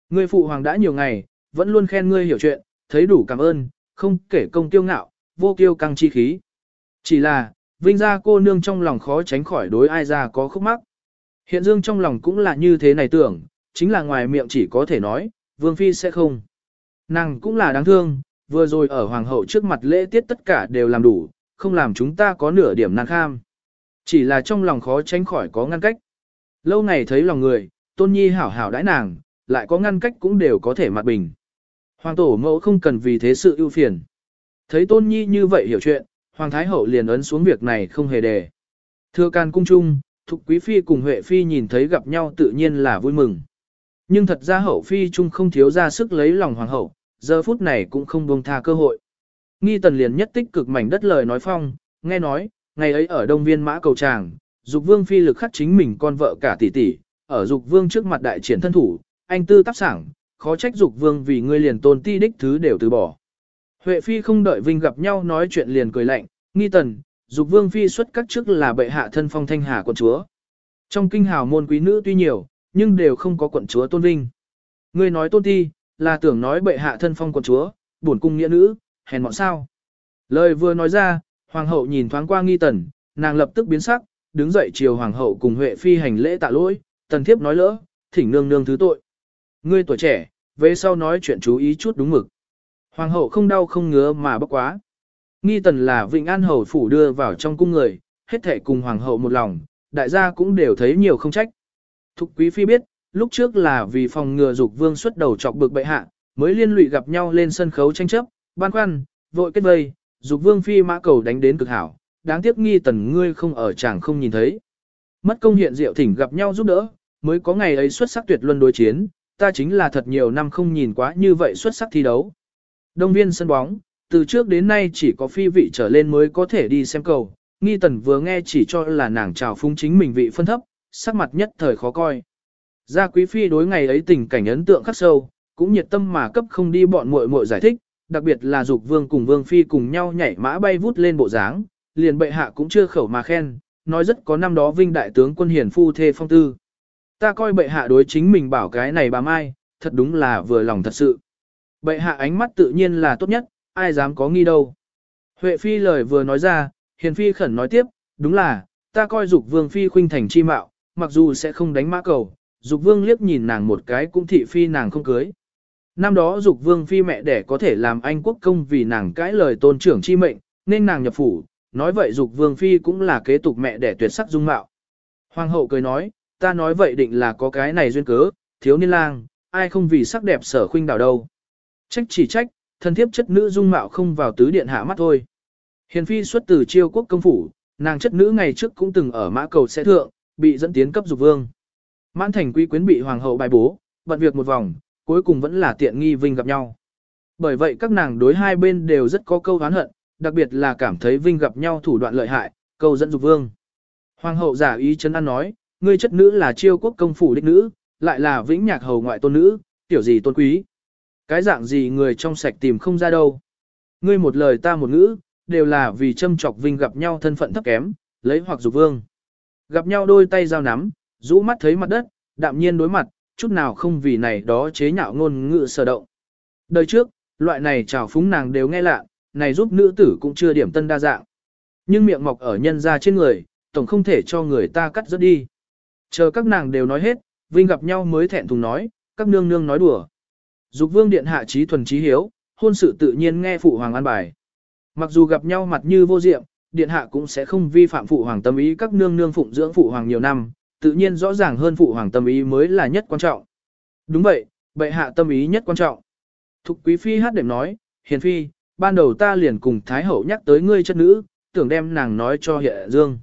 A: Ngươi phụ hoàng đã nhiều ngày, vẫn luôn khen ngươi hiểu chuyện, thấy đủ cảm ơn, không kể công tiêu ngạo, vô kiêu căng chi khí. Chỉ là, vinh gia cô nương trong lòng khó tránh khỏi đối ai ra có khúc mắc. Hiện dương trong lòng cũng là như thế này tưởng, chính là ngoài miệng chỉ có thể nói, vương phi sẽ không. Nàng cũng là đáng thương, vừa rồi ở hoàng hậu trước mặt lễ tiết tất cả đều làm đủ, không làm chúng ta có nửa điểm nàng kham. Chỉ là trong lòng khó tránh khỏi có ngăn cách. Lâu ngày thấy lòng người, tôn nhi hảo hảo đãi nàng, lại có ngăn cách cũng đều có thể mặt bình. Hoàng tổ mẫu không cần vì thế sự ưu phiền. Thấy tôn nhi như vậy hiểu chuyện, hoàng thái hậu liền ấn xuống việc này không hề đề. Thưa can cung trung, thục quý phi cùng huệ phi nhìn thấy gặp nhau tự nhiên là vui mừng. Nhưng thật ra hậu phi trung không thiếu ra sức lấy lòng hoàng hậu, giờ phút này cũng không buông tha cơ hội. Nghi tần liền nhất tích cực mảnh đất lời nói phong, nghe nói, ngày ấy ở đông viên mã cầu tràng, dục vương phi lực khắc chính mình con vợ cả tỷ tỷ, ở dục vương trước mặt đại triển thân thủ, anh tư tác sảng, khó trách dục vương vì ngươi liền tôn ti đích thứ đều từ bỏ. Huệ phi không đợi Vinh gặp nhau nói chuyện liền cười lạnh, nghi tần, dục vương phi xuất các chức là bệ hạ thân phong thanh hà quận chúa. Trong kinh hào môn quý nữ tuy nhiều, nhưng đều không có quận chúa tôn vinh. Ngươi nói tôn ti, là tưởng nói bệ hạ thân phong quận chúa, bổn cung nghĩa nữ, hèn mọn sao. Lời vừa nói ra, hoàng hậu nhìn thoáng qua nghi tần, nàng lập tức biến sắc, đứng dậy chiều hoàng hậu cùng huệ phi hành lễ tạ lỗi, tần thiếp nói lỡ, thỉnh nương nương thứ tội. Ngươi tuổi trẻ, về sau nói chuyện chú ý chút đúng mực. Hoàng hậu không đau không ngứa mà bất quá. Nghi tần là Vịnh An Hầu Phủ đưa vào trong cung người, hết thể cùng Hoàng hậu một lòng, đại gia cũng đều thấy nhiều không trách. Thục Quý Phi biết, lúc trước là vì phòng ngừa dục vương xuất đầu chọc bực bệ hạ, mới liên lụy gặp nhau lên sân khấu tranh chấp, ban khoăn, vội kết vây, dục vương Phi mã cầu đánh đến cực hảo, đáng tiếc nghi tần ngươi không ở chẳng không nhìn thấy. Mất công hiện diệu thỉnh gặp nhau giúp đỡ, mới có ngày ấy xuất sắc tuyệt luân đối chiến, ta chính là thật nhiều năm không nhìn quá như vậy xuất sắc thi đấu. Đông viên sân bóng, từ trước đến nay chỉ có phi vị trở lên mới có thể đi xem cầu, nghi tần vừa nghe chỉ cho là nàng chào phung chính mình vị phân thấp, sắc mặt nhất thời khó coi. Gia quý phi đối ngày ấy tình cảnh ấn tượng khắc sâu, cũng nhiệt tâm mà cấp không đi bọn muội muội giải thích, đặc biệt là dục vương cùng vương phi cùng nhau nhảy mã bay vút lên bộ dáng, liền bệ hạ cũng chưa khẩu mà khen, nói rất có năm đó vinh đại tướng quân hiển phu thê phong tư. Ta coi bệ hạ đối chính mình bảo cái này bà Mai, thật đúng là vừa lòng thật sự. Bệ hạ ánh mắt tự nhiên là tốt nhất, ai dám có nghi đâu. Huệ phi lời vừa nói ra, hiền phi khẩn nói tiếp, đúng là, ta coi dục vương phi khuynh thành chi mạo, mặc dù sẽ không đánh mã cầu, dục vương liếc nhìn nàng một cái cũng thị phi nàng không cưới. Năm đó dục vương phi mẹ đẻ có thể làm anh quốc công vì nàng cãi lời tôn trưởng chi mệnh, nên nàng nhập phủ, nói vậy dục vương phi cũng là kế tục mẹ đẻ tuyệt sắc dung mạo. Hoàng hậu cười nói, ta nói vậy định là có cái này duyên cớ, thiếu niên lang, ai không vì sắc đẹp sở khuynh đảo đâu. Trách chỉ trách, thân thiếp chất nữ dung mạo không vào tứ điện hạ mắt thôi. Hiền phi xuất từ chiêu quốc công phủ, nàng chất nữ ngày trước cũng từng ở mã cầu sẽ thượng, bị dẫn tiến cấp dục vương. Mãn thành quý quyến bị hoàng hậu bài bố, bận việc một vòng, cuối cùng vẫn là tiện nghi vinh gặp nhau. Bởi vậy các nàng đối hai bên đều rất có câu hán hận, đặc biệt là cảm thấy vinh gặp nhau thủ đoạn lợi hại, câu dẫn dục vương. Hoàng hậu giả ý chân ăn nói, ngươi chất nữ là chiêu quốc công phủ đích nữ, lại là vĩnh nhạc hầu ngoại tôn nữ, tiểu gì tôn quý. Cái dạng gì người trong sạch tìm không ra đâu. Ngươi một lời ta một ngữ, đều là vì châm chọc vinh gặp nhau thân phận thấp kém, lấy hoặc dục vương. Gặp nhau đôi tay giao nắm, rũ mắt thấy mặt đất, đạm nhiên đối mặt, chút nào không vì này đó chế nhạo ngôn ngữ sở động. Đời trước, loại này trào phúng nàng đều nghe lạ, này giúp nữ tử cũng chưa điểm tân đa dạng. Nhưng miệng mọc ở nhân ra trên người, tổng không thể cho người ta cắt rớt đi. Chờ các nàng đều nói hết, Vinh gặp nhau mới thẹn thùng nói, các nương nương nói đùa. Dục vương điện hạ trí thuần trí hiếu, hôn sự tự nhiên nghe phụ hoàng an bài. Mặc dù gặp nhau mặt như vô diệm, điện hạ cũng sẽ không vi phạm phụ hoàng tâm ý các nương nương phụng dưỡng phụ hoàng nhiều năm, tự nhiên rõ ràng hơn phụ hoàng tâm ý mới là nhất quan trọng. Đúng vậy, bệ hạ tâm ý nhất quan trọng. Thục quý phi hát đệm nói, hiền phi, ban đầu ta liền cùng thái hậu nhắc tới ngươi chất nữ, tưởng đem nàng nói cho hiện dương.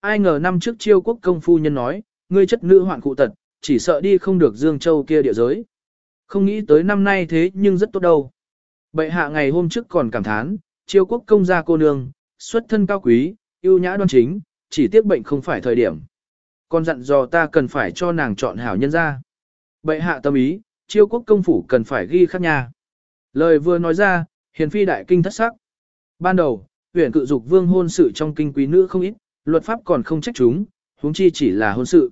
A: Ai ngờ năm trước chiêu quốc công phu nhân nói, ngươi chất nữ hoạn cụ tật, chỉ sợ đi không được Dương Châu kia địa giới. Không nghĩ tới năm nay thế nhưng rất tốt đâu. Bệ hạ ngày hôm trước còn cảm thán, chiêu quốc công gia cô nương, xuất thân cao quý, yêu nhã đoan chính, chỉ tiếc bệnh không phải thời điểm. Con dặn dò ta cần phải cho nàng chọn hảo nhân ra. Bệ hạ tâm ý, chiêu quốc công phủ cần phải ghi khắc nhà. Lời vừa nói ra, hiền phi đại kinh thất sắc. Ban đầu, huyện cự dục vương hôn sự trong kinh quý nữ không ít, luật pháp còn không trách chúng, huống chi chỉ là hôn sự.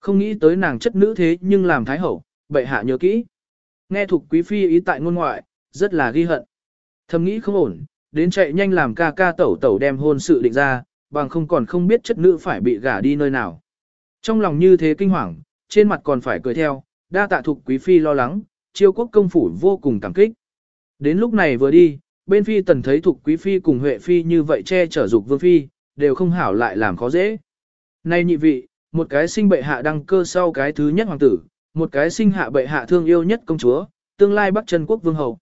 A: Không nghĩ tới nàng chất nữ thế nhưng làm thái hậu, bệ hạ nhớ kỹ. Nghe thuộc quý phi ý tại ngôn ngoại, rất là ghi hận. Thầm nghĩ không ổn, đến chạy nhanh làm ca ca tẩu tẩu đem hôn sự định ra, bằng không còn không biết chất nữ phải bị gả đi nơi nào. Trong lòng như thế kinh hoàng, trên mặt còn phải cười theo, đa tạ thuộc quý phi lo lắng, chiêu quốc công phủ vô cùng cảm kích. Đến lúc này vừa đi, bên phi tần thấy thuộc quý phi cùng huệ phi như vậy che chở dục vương phi, đều không hảo lại làm khó dễ. Nay nhị vị, một cái sinh bệ hạ đăng cơ sau cái thứ nhất hoàng tử, một cái sinh hạ bệ hạ thương yêu nhất công chúa, tương lai bắc chân quốc vương hậu.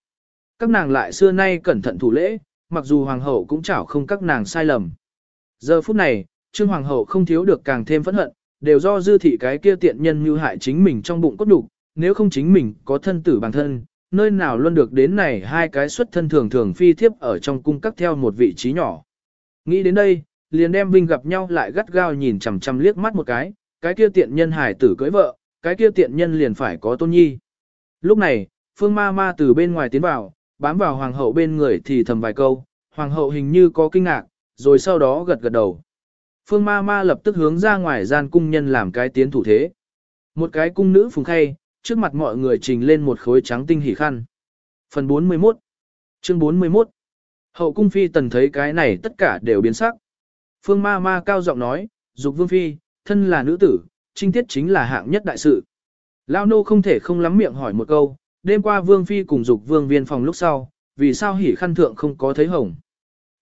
A: Các nàng lại xưa nay cẩn thận thủ lễ, mặc dù hoàng hậu cũng chảo không các nàng sai lầm. Giờ phút này, trương hoàng hậu không thiếu được càng thêm phẫn hận, đều do dư thị cái kia tiện nhân mưu hại chính mình trong bụng cốt đục, nếu không chính mình có thân tử bằng thân, nơi nào luôn được đến này hai cái xuất thân thường thường phi thiếp ở trong cung các theo một vị trí nhỏ. Nghĩ đến đây, liền đem Vinh gặp nhau lại gắt gao nhìn chằm chằm liếc mắt một cái, cái kia tiện nhân hải tử cưới vợ, cái kia tiện nhân liền phải có tôn nhi. Lúc này, phương ma ma từ bên ngoài tiến vào, bám vào hoàng hậu bên người thì thầm vài câu, hoàng hậu hình như có kinh ngạc, rồi sau đó gật gật đầu. Phương ma ma lập tức hướng ra ngoài gian cung nhân làm cái tiến thủ thế. Một cái cung nữ phùng khay, trước mặt mọi người trình lên một khối trắng tinh hỉ khăn. Phần 41 Chương 41 Hậu cung phi tần thấy cái này tất cả đều biến sắc. Phương ma ma cao giọng nói, dục vương phi, thân là nữ tử, trinh tiết chính là hạng nhất đại sự. Lao nô không thể không lắm miệng hỏi một câu, đêm qua vương phi cùng dục vương viên phòng lúc sau, vì sao hỉ khăn thượng không có thấy hồng.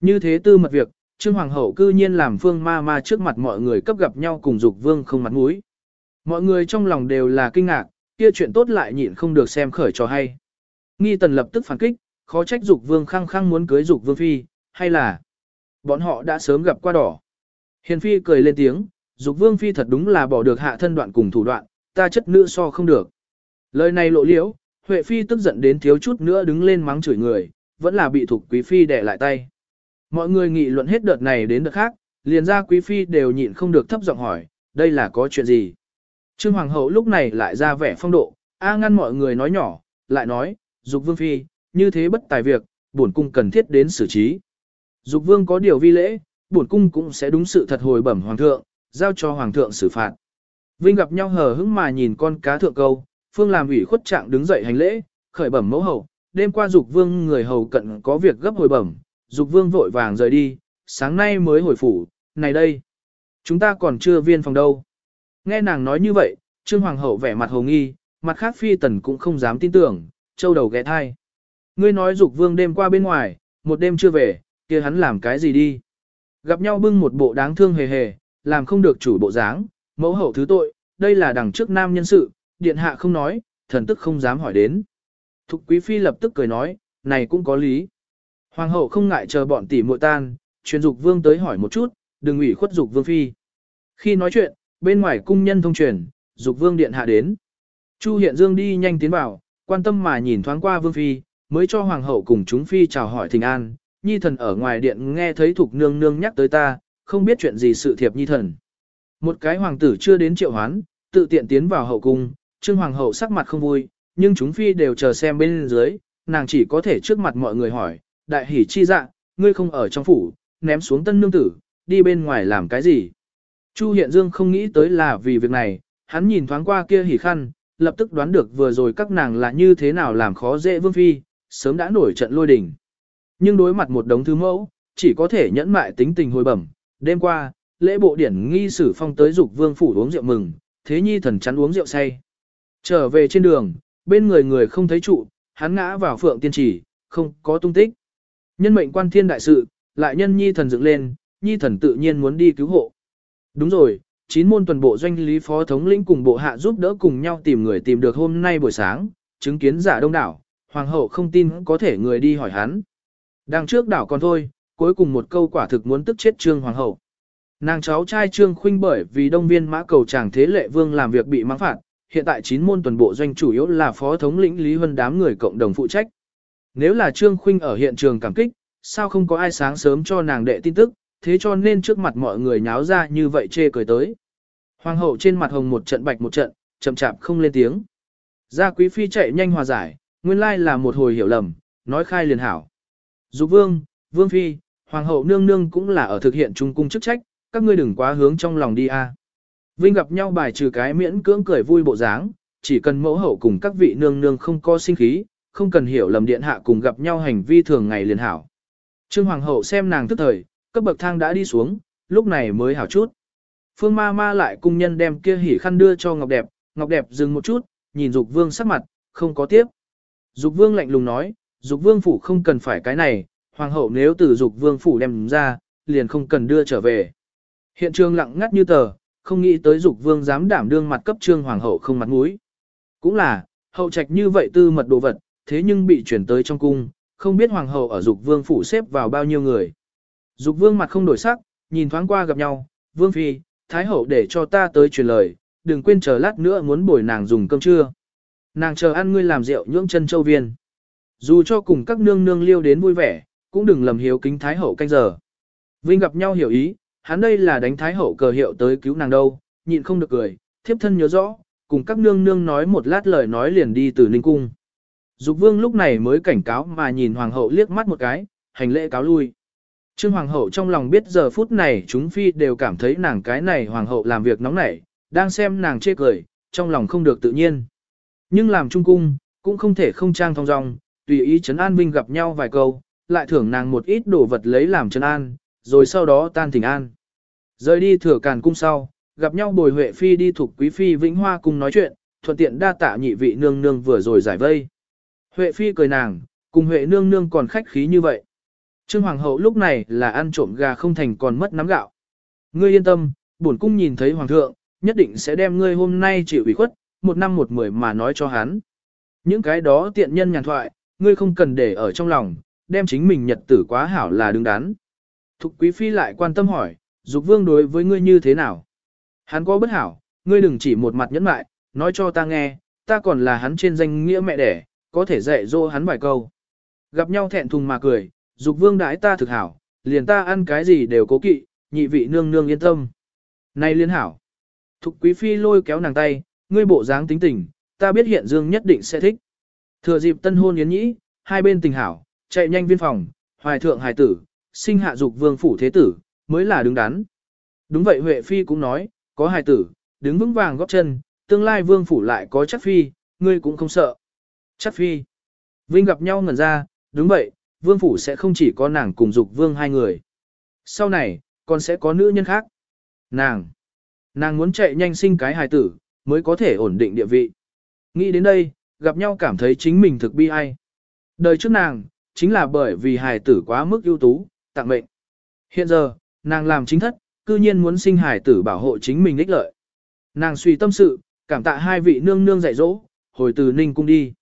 A: Như thế tư mật việc, Trương Hoàng hậu cư nhiên làm phương ma ma trước mặt mọi người cấp gặp nhau cùng dục vương không mặt mũi. Mọi người trong lòng đều là kinh ngạc, kia chuyện tốt lại nhịn không được xem khởi cho hay. Nghi tần lập tức phản kích, khó trách dục vương khăng khăng muốn cưới dục vương phi, hay là bọn họ đã sớm gặp qua đỏ. Hiền phi cười lên tiếng, dục vương phi thật đúng là bỏ được hạ thân đoạn cùng thủ đoạn, ta chất nữ so không được. Lời này lộ liễu, Huệ phi tức giận đến thiếu chút nữa đứng lên mắng chửi người, vẫn là bị thuộc quý phi đè lại tay. Mọi người nghị luận hết đợt này đến đợt khác, liền ra quý phi đều nhịn không được thấp giọng hỏi, đây là có chuyện gì? Trương Hoàng hậu lúc này lại ra vẻ phong độ, a ngăn mọi người nói nhỏ, lại nói, dục vương phi, như thế bất tài việc, bổn cung cần thiết đến xử trí. Dục vương có điều vi lễ, bổn cung cũng sẽ đúng sự thật hồi bẩm hoàng thượng, giao cho hoàng thượng xử phạt. Vinh gặp nhau hờ hững mà nhìn con cá thượng câu, phương làm ủy khuất trạng đứng dậy hành lễ, khởi bẩm mẫu hậu, đêm qua dục vương người hầu cận có việc gấp hồi bẩm, dục vương vội vàng rời đi, sáng nay mới hồi phủ, này đây, chúng ta còn chưa viên phòng đâu. Nghe nàng nói như vậy, trương hoàng hậu vẻ mặt hồ nghi, mặt khác phi tần cũng không dám tin tưởng, châu đầu ghé thai. Ngươi nói dục vương đêm qua bên ngoài, một đêm chưa về, kia hắn làm cái gì đi. Gặp nhau bưng một bộ đáng thương hề hề, làm không được chủ bộ dáng, mẫu hậu thứ tội, đây là đằng trước nam nhân sự, điện hạ không nói, thần tức không dám hỏi đến. Thục quý phi lập tức cười nói, này cũng có lý. Hoàng hậu không ngại chờ bọn tỷ muội tan, truyền dục vương tới hỏi một chút, đừng ủy khuất dục vương phi. Khi nói chuyện, bên ngoài cung nhân thông truyền, dục vương điện hạ đến. Chu hiện dương đi nhanh tiến vào, quan tâm mà nhìn thoáng qua vương phi, mới cho hoàng hậu cùng chúng phi chào hỏi thình an. Nhi thần ở ngoài điện nghe thấy thục nương nương nhắc tới ta, không biết chuyện gì sự thiệp nhi thần. Một cái hoàng tử chưa đến triệu hoán, tự tiện tiến vào hậu cung, trương hoàng hậu sắc mặt không vui, nhưng chúng phi đều chờ xem bên dưới, nàng chỉ có thể trước mặt mọi người hỏi, đại hỷ chi dạ, ngươi không ở trong phủ, ném xuống tân nương tử, đi bên ngoài làm cái gì. Chu Hiện Dương không nghĩ tới là vì việc này, hắn nhìn thoáng qua kia hỉ khăn, lập tức đoán được vừa rồi các nàng là như thế nào làm khó dễ vương phi, sớm đã nổi trận lôi đình. Nhưng đối mặt một đống thứ mẫu, chỉ có thể nhẫn mại tính tình hồi bẩm. Đêm qua, lễ bộ điển nghi sử phong tới dục vương phủ uống rượu mừng, thế nhi thần chắn uống rượu say. Trở về trên đường, bên người người không thấy trụ, hắn ngã vào phượng tiên trì, không có tung tích. Nhân mệnh quan thiên đại sự, lại nhân nhi thần dựng lên, nhi thần tự nhiên muốn đi cứu hộ. Đúng rồi, chín môn tuần bộ doanh lý phó thống lĩnh cùng bộ hạ giúp đỡ cùng nhau tìm người tìm được hôm nay buổi sáng, chứng kiến giả đông đảo, hoàng hậu không tin có thể người đi hỏi hắn. Đằng trước đảo còn thôi, cuối cùng một câu quả thực muốn tức chết trương hoàng hậu. Nàng cháu trai trương khuynh bởi vì đông viên mã cầu chàng thế lệ vương làm việc bị mắng phạt, hiện tại chín môn tuần bộ doanh chủ yếu là phó thống lĩnh Lý Vân đám người cộng đồng phụ trách. Nếu là trương khuynh ở hiện trường cảm kích, sao không có ai sáng sớm cho nàng đệ tin tức, thế cho nên trước mặt mọi người nháo ra như vậy chê cười tới. Hoàng hậu trên mặt hồng một trận bạch một trận, chậm chạp không lên tiếng. Gia quý phi chạy nhanh hòa giải, nguyên lai là một hồi hiểu lầm, nói khai liền hảo. Dục vương, vương phi, hoàng hậu nương nương cũng là ở thực hiện trung cung chức trách, các ngươi đừng quá hướng trong lòng đi a. Vinh gặp nhau bài trừ cái miễn cưỡng cười vui bộ dáng, chỉ cần mẫu hậu cùng các vị nương nương không có sinh khí, không cần hiểu lầm điện hạ cùng gặp nhau hành vi thường ngày liền hảo. Trương hoàng hậu xem nàng tức thời, cấp bậc thang đã đi xuống, lúc này mới hảo chút. Phương ma ma lại cung nhân đem kia hỉ khăn đưa cho Ngọc Đẹp, Ngọc Đẹp dừng một chút, nhìn Dục Vương sắc mặt, không có tiếp. Dục Vương lạnh lùng nói, Dục Vương phủ không cần phải cái này, hoàng hậu nếu từ Dục Vương phủ đem ra, liền không cần đưa trở về. Hiện trường lặng ngắt như tờ, không nghĩ tới Dục Vương dám đảm đương mặt cấp trương hoàng hậu không mặt mũi. Cũng là, hậu trạch như vậy tư mật đồ vật, thế nhưng bị chuyển tới trong cung, không biết hoàng hậu ở Dục Vương phủ xếp vào bao nhiêu người. Dục Vương mặt không đổi sắc, nhìn thoáng qua gặp nhau, Vương phi, Thái hậu để cho ta tới truyền lời, đừng quên chờ lát nữa muốn bồi nàng dùng cơm trưa. Nàng chờ ăn ngươi làm rượu nhưỡng chân châu viên. Dù cho cùng các nương nương liêu đến vui vẻ, cũng đừng lầm hiếu kính Thái hậu canh giờ. Vinh gặp nhau hiểu ý, hắn đây là đánh Thái hậu cờ hiệu tới cứu nàng đâu, nhịn không được cười, thiếp thân nhớ rõ, cùng các nương nương nói một lát lời nói liền đi từ Ninh Cung. Dục vương lúc này mới cảnh cáo mà nhìn hoàng hậu liếc mắt một cái, hành lễ cáo lui. Trương hoàng hậu trong lòng biết giờ phút này chúng phi đều cảm thấy nàng cái này hoàng hậu làm việc nóng nảy, đang xem nàng chê cười, trong lòng không được tự nhiên. Nhưng làm trung cung, cũng không thể không trang thong dong, tùy ý chấn An Vinh gặp nhau vài câu, lại thưởng nàng một ít đồ vật lấy làm chân An, rồi sau đó tan thỉnh an. Rời đi thừa càn cung sau, gặp nhau bồi Huệ Phi đi thuộc Quý Phi Vĩnh Hoa cung nói chuyện, thuận tiện đa tạ nhị vị nương nương vừa rồi giải vây. Huệ Phi cười nàng, cùng Huệ nương nương còn khách khí như vậy. Trương Hoàng hậu lúc này là ăn trộm gà không thành còn mất nắm gạo. Ngươi yên tâm, bổn cung nhìn thấy Hoàng thượng, nhất định sẽ đem ngươi hôm nay chịu ủy khuất, một năm một mười mà nói cho hắn. Những cái đó tiện nhân nhàn thoại, ngươi không cần để ở trong lòng, đem chính mình nhật tử quá hảo là đứng đắn. Thục quý phi lại quan tâm hỏi, dục vương đối với ngươi như thế nào? Hắn có bất hảo, ngươi đừng chỉ một mặt nhẫn mại, nói cho ta nghe, ta còn là hắn trên danh nghĩa mẹ đẻ, có thể dạy dỗ hắn vài câu. Gặp nhau thẹn thùng mà cười, dục vương đãi ta thực hảo, liền ta ăn cái gì đều cố kỵ, nhị vị nương nương yên tâm. Này liên hảo. Thục quý phi lôi kéo nàng tay, ngươi bộ dáng tính tình, ta biết hiện dương nhất định sẽ thích. Thừa dịp tân hôn yến nhĩ, hai bên tình hảo, chạy nhanh viên phòng, hoài thượng hài tử, sinh hạ dục vương phủ thế tử, mới là đứng đắn. Đúng vậy Huệ Phi cũng nói, có hài tử, đứng vững vàng góp chân, tương lai vương phủ lại có chắc phi, ngươi cũng không sợ. Chắc phi. Vinh gặp nhau ngẩn ra, đúng vậy, vương phủ sẽ không chỉ có nàng cùng dục vương hai người. Sau này, còn sẽ có nữ nhân khác. Nàng. Nàng muốn chạy nhanh sinh cái hài tử, mới có thể ổn định địa vị. Nghĩ đến đây, gặp nhau cảm thấy chính mình thực bi ai. Đời trước nàng, chính là bởi vì hài tử quá mức ưu tú, tặng mệnh. Hiện giờ, nàng làm chính thất, cư nhiên muốn sinh hài tử bảo hộ chính mình ích lợi. Nàng suy tâm sự, cảm tạ hai vị nương nương dạy dỗ, hồi từ Ninh cung đi.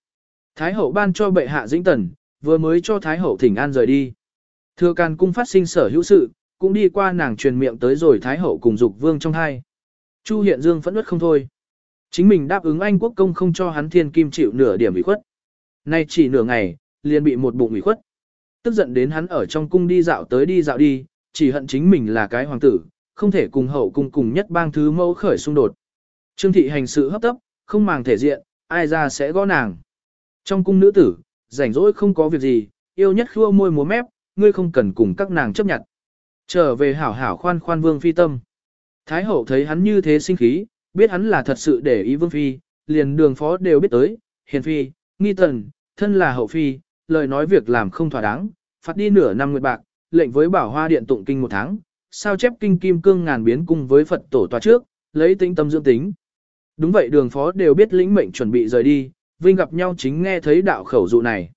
A: Thái hậu ban cho bệ hạ dĩnh tần, vừa mới cho Thái hậu thỉnh an rời đi. Thừa càn cung phát sinh sở hữu sự, cũng đi qua nàng truyền miệng tới rồi Thái hậu cùng dục vương trong hai. Chu Hiện Dương phẫn nứt không thôi. Chính mình đáp ứng Anh quốc công không cho hắn thiên kim chịu nửa điểm ủy khuất. Nay chỉ nửa ngày, liền bị một bụng ủy khuất. Tức giận đến hắn ở trong cung đi dạo tới đi dạo đi, chỉ hận chính mình là cái hoàng tử, không thể cùng hậu cung cùng nhất bang thứ mẫu khởi xung đột. Trương thị hành sự hấp tấp, không màng thể diện, ai ra sẽ gõ nàng. Trong cung nữ tử, rảnh rỗi không có việc gì, yêu nhất khua môi múa mép, ngươi không cần cùng các nàng chấp nhận. Trở về hảo hảo khoan khoan vương phi tâm. Thái hậu thấy hắn như thế sinh khí, biết hắn là thật sự để ý vương phi, liền đường phó đều biết tới, hiền phi, nghi tần, thân là hậu phi, lời nói việc làm không thỏa đáng, phạt đi nửa năm nguyệt bạc, lệnh với bảo hoa điện tụng kinh một tháng, sao chép kinh kim cương ngàn biến cùng với Phật tổ tòa trước, lấy tính tâm dưỡng tính. Đúng vậy đường phó đều biết lĩnh mệnh chuẩn bị rời đi, Vinh gặp nhau chính nghe thấy đạo khẩu dụ này.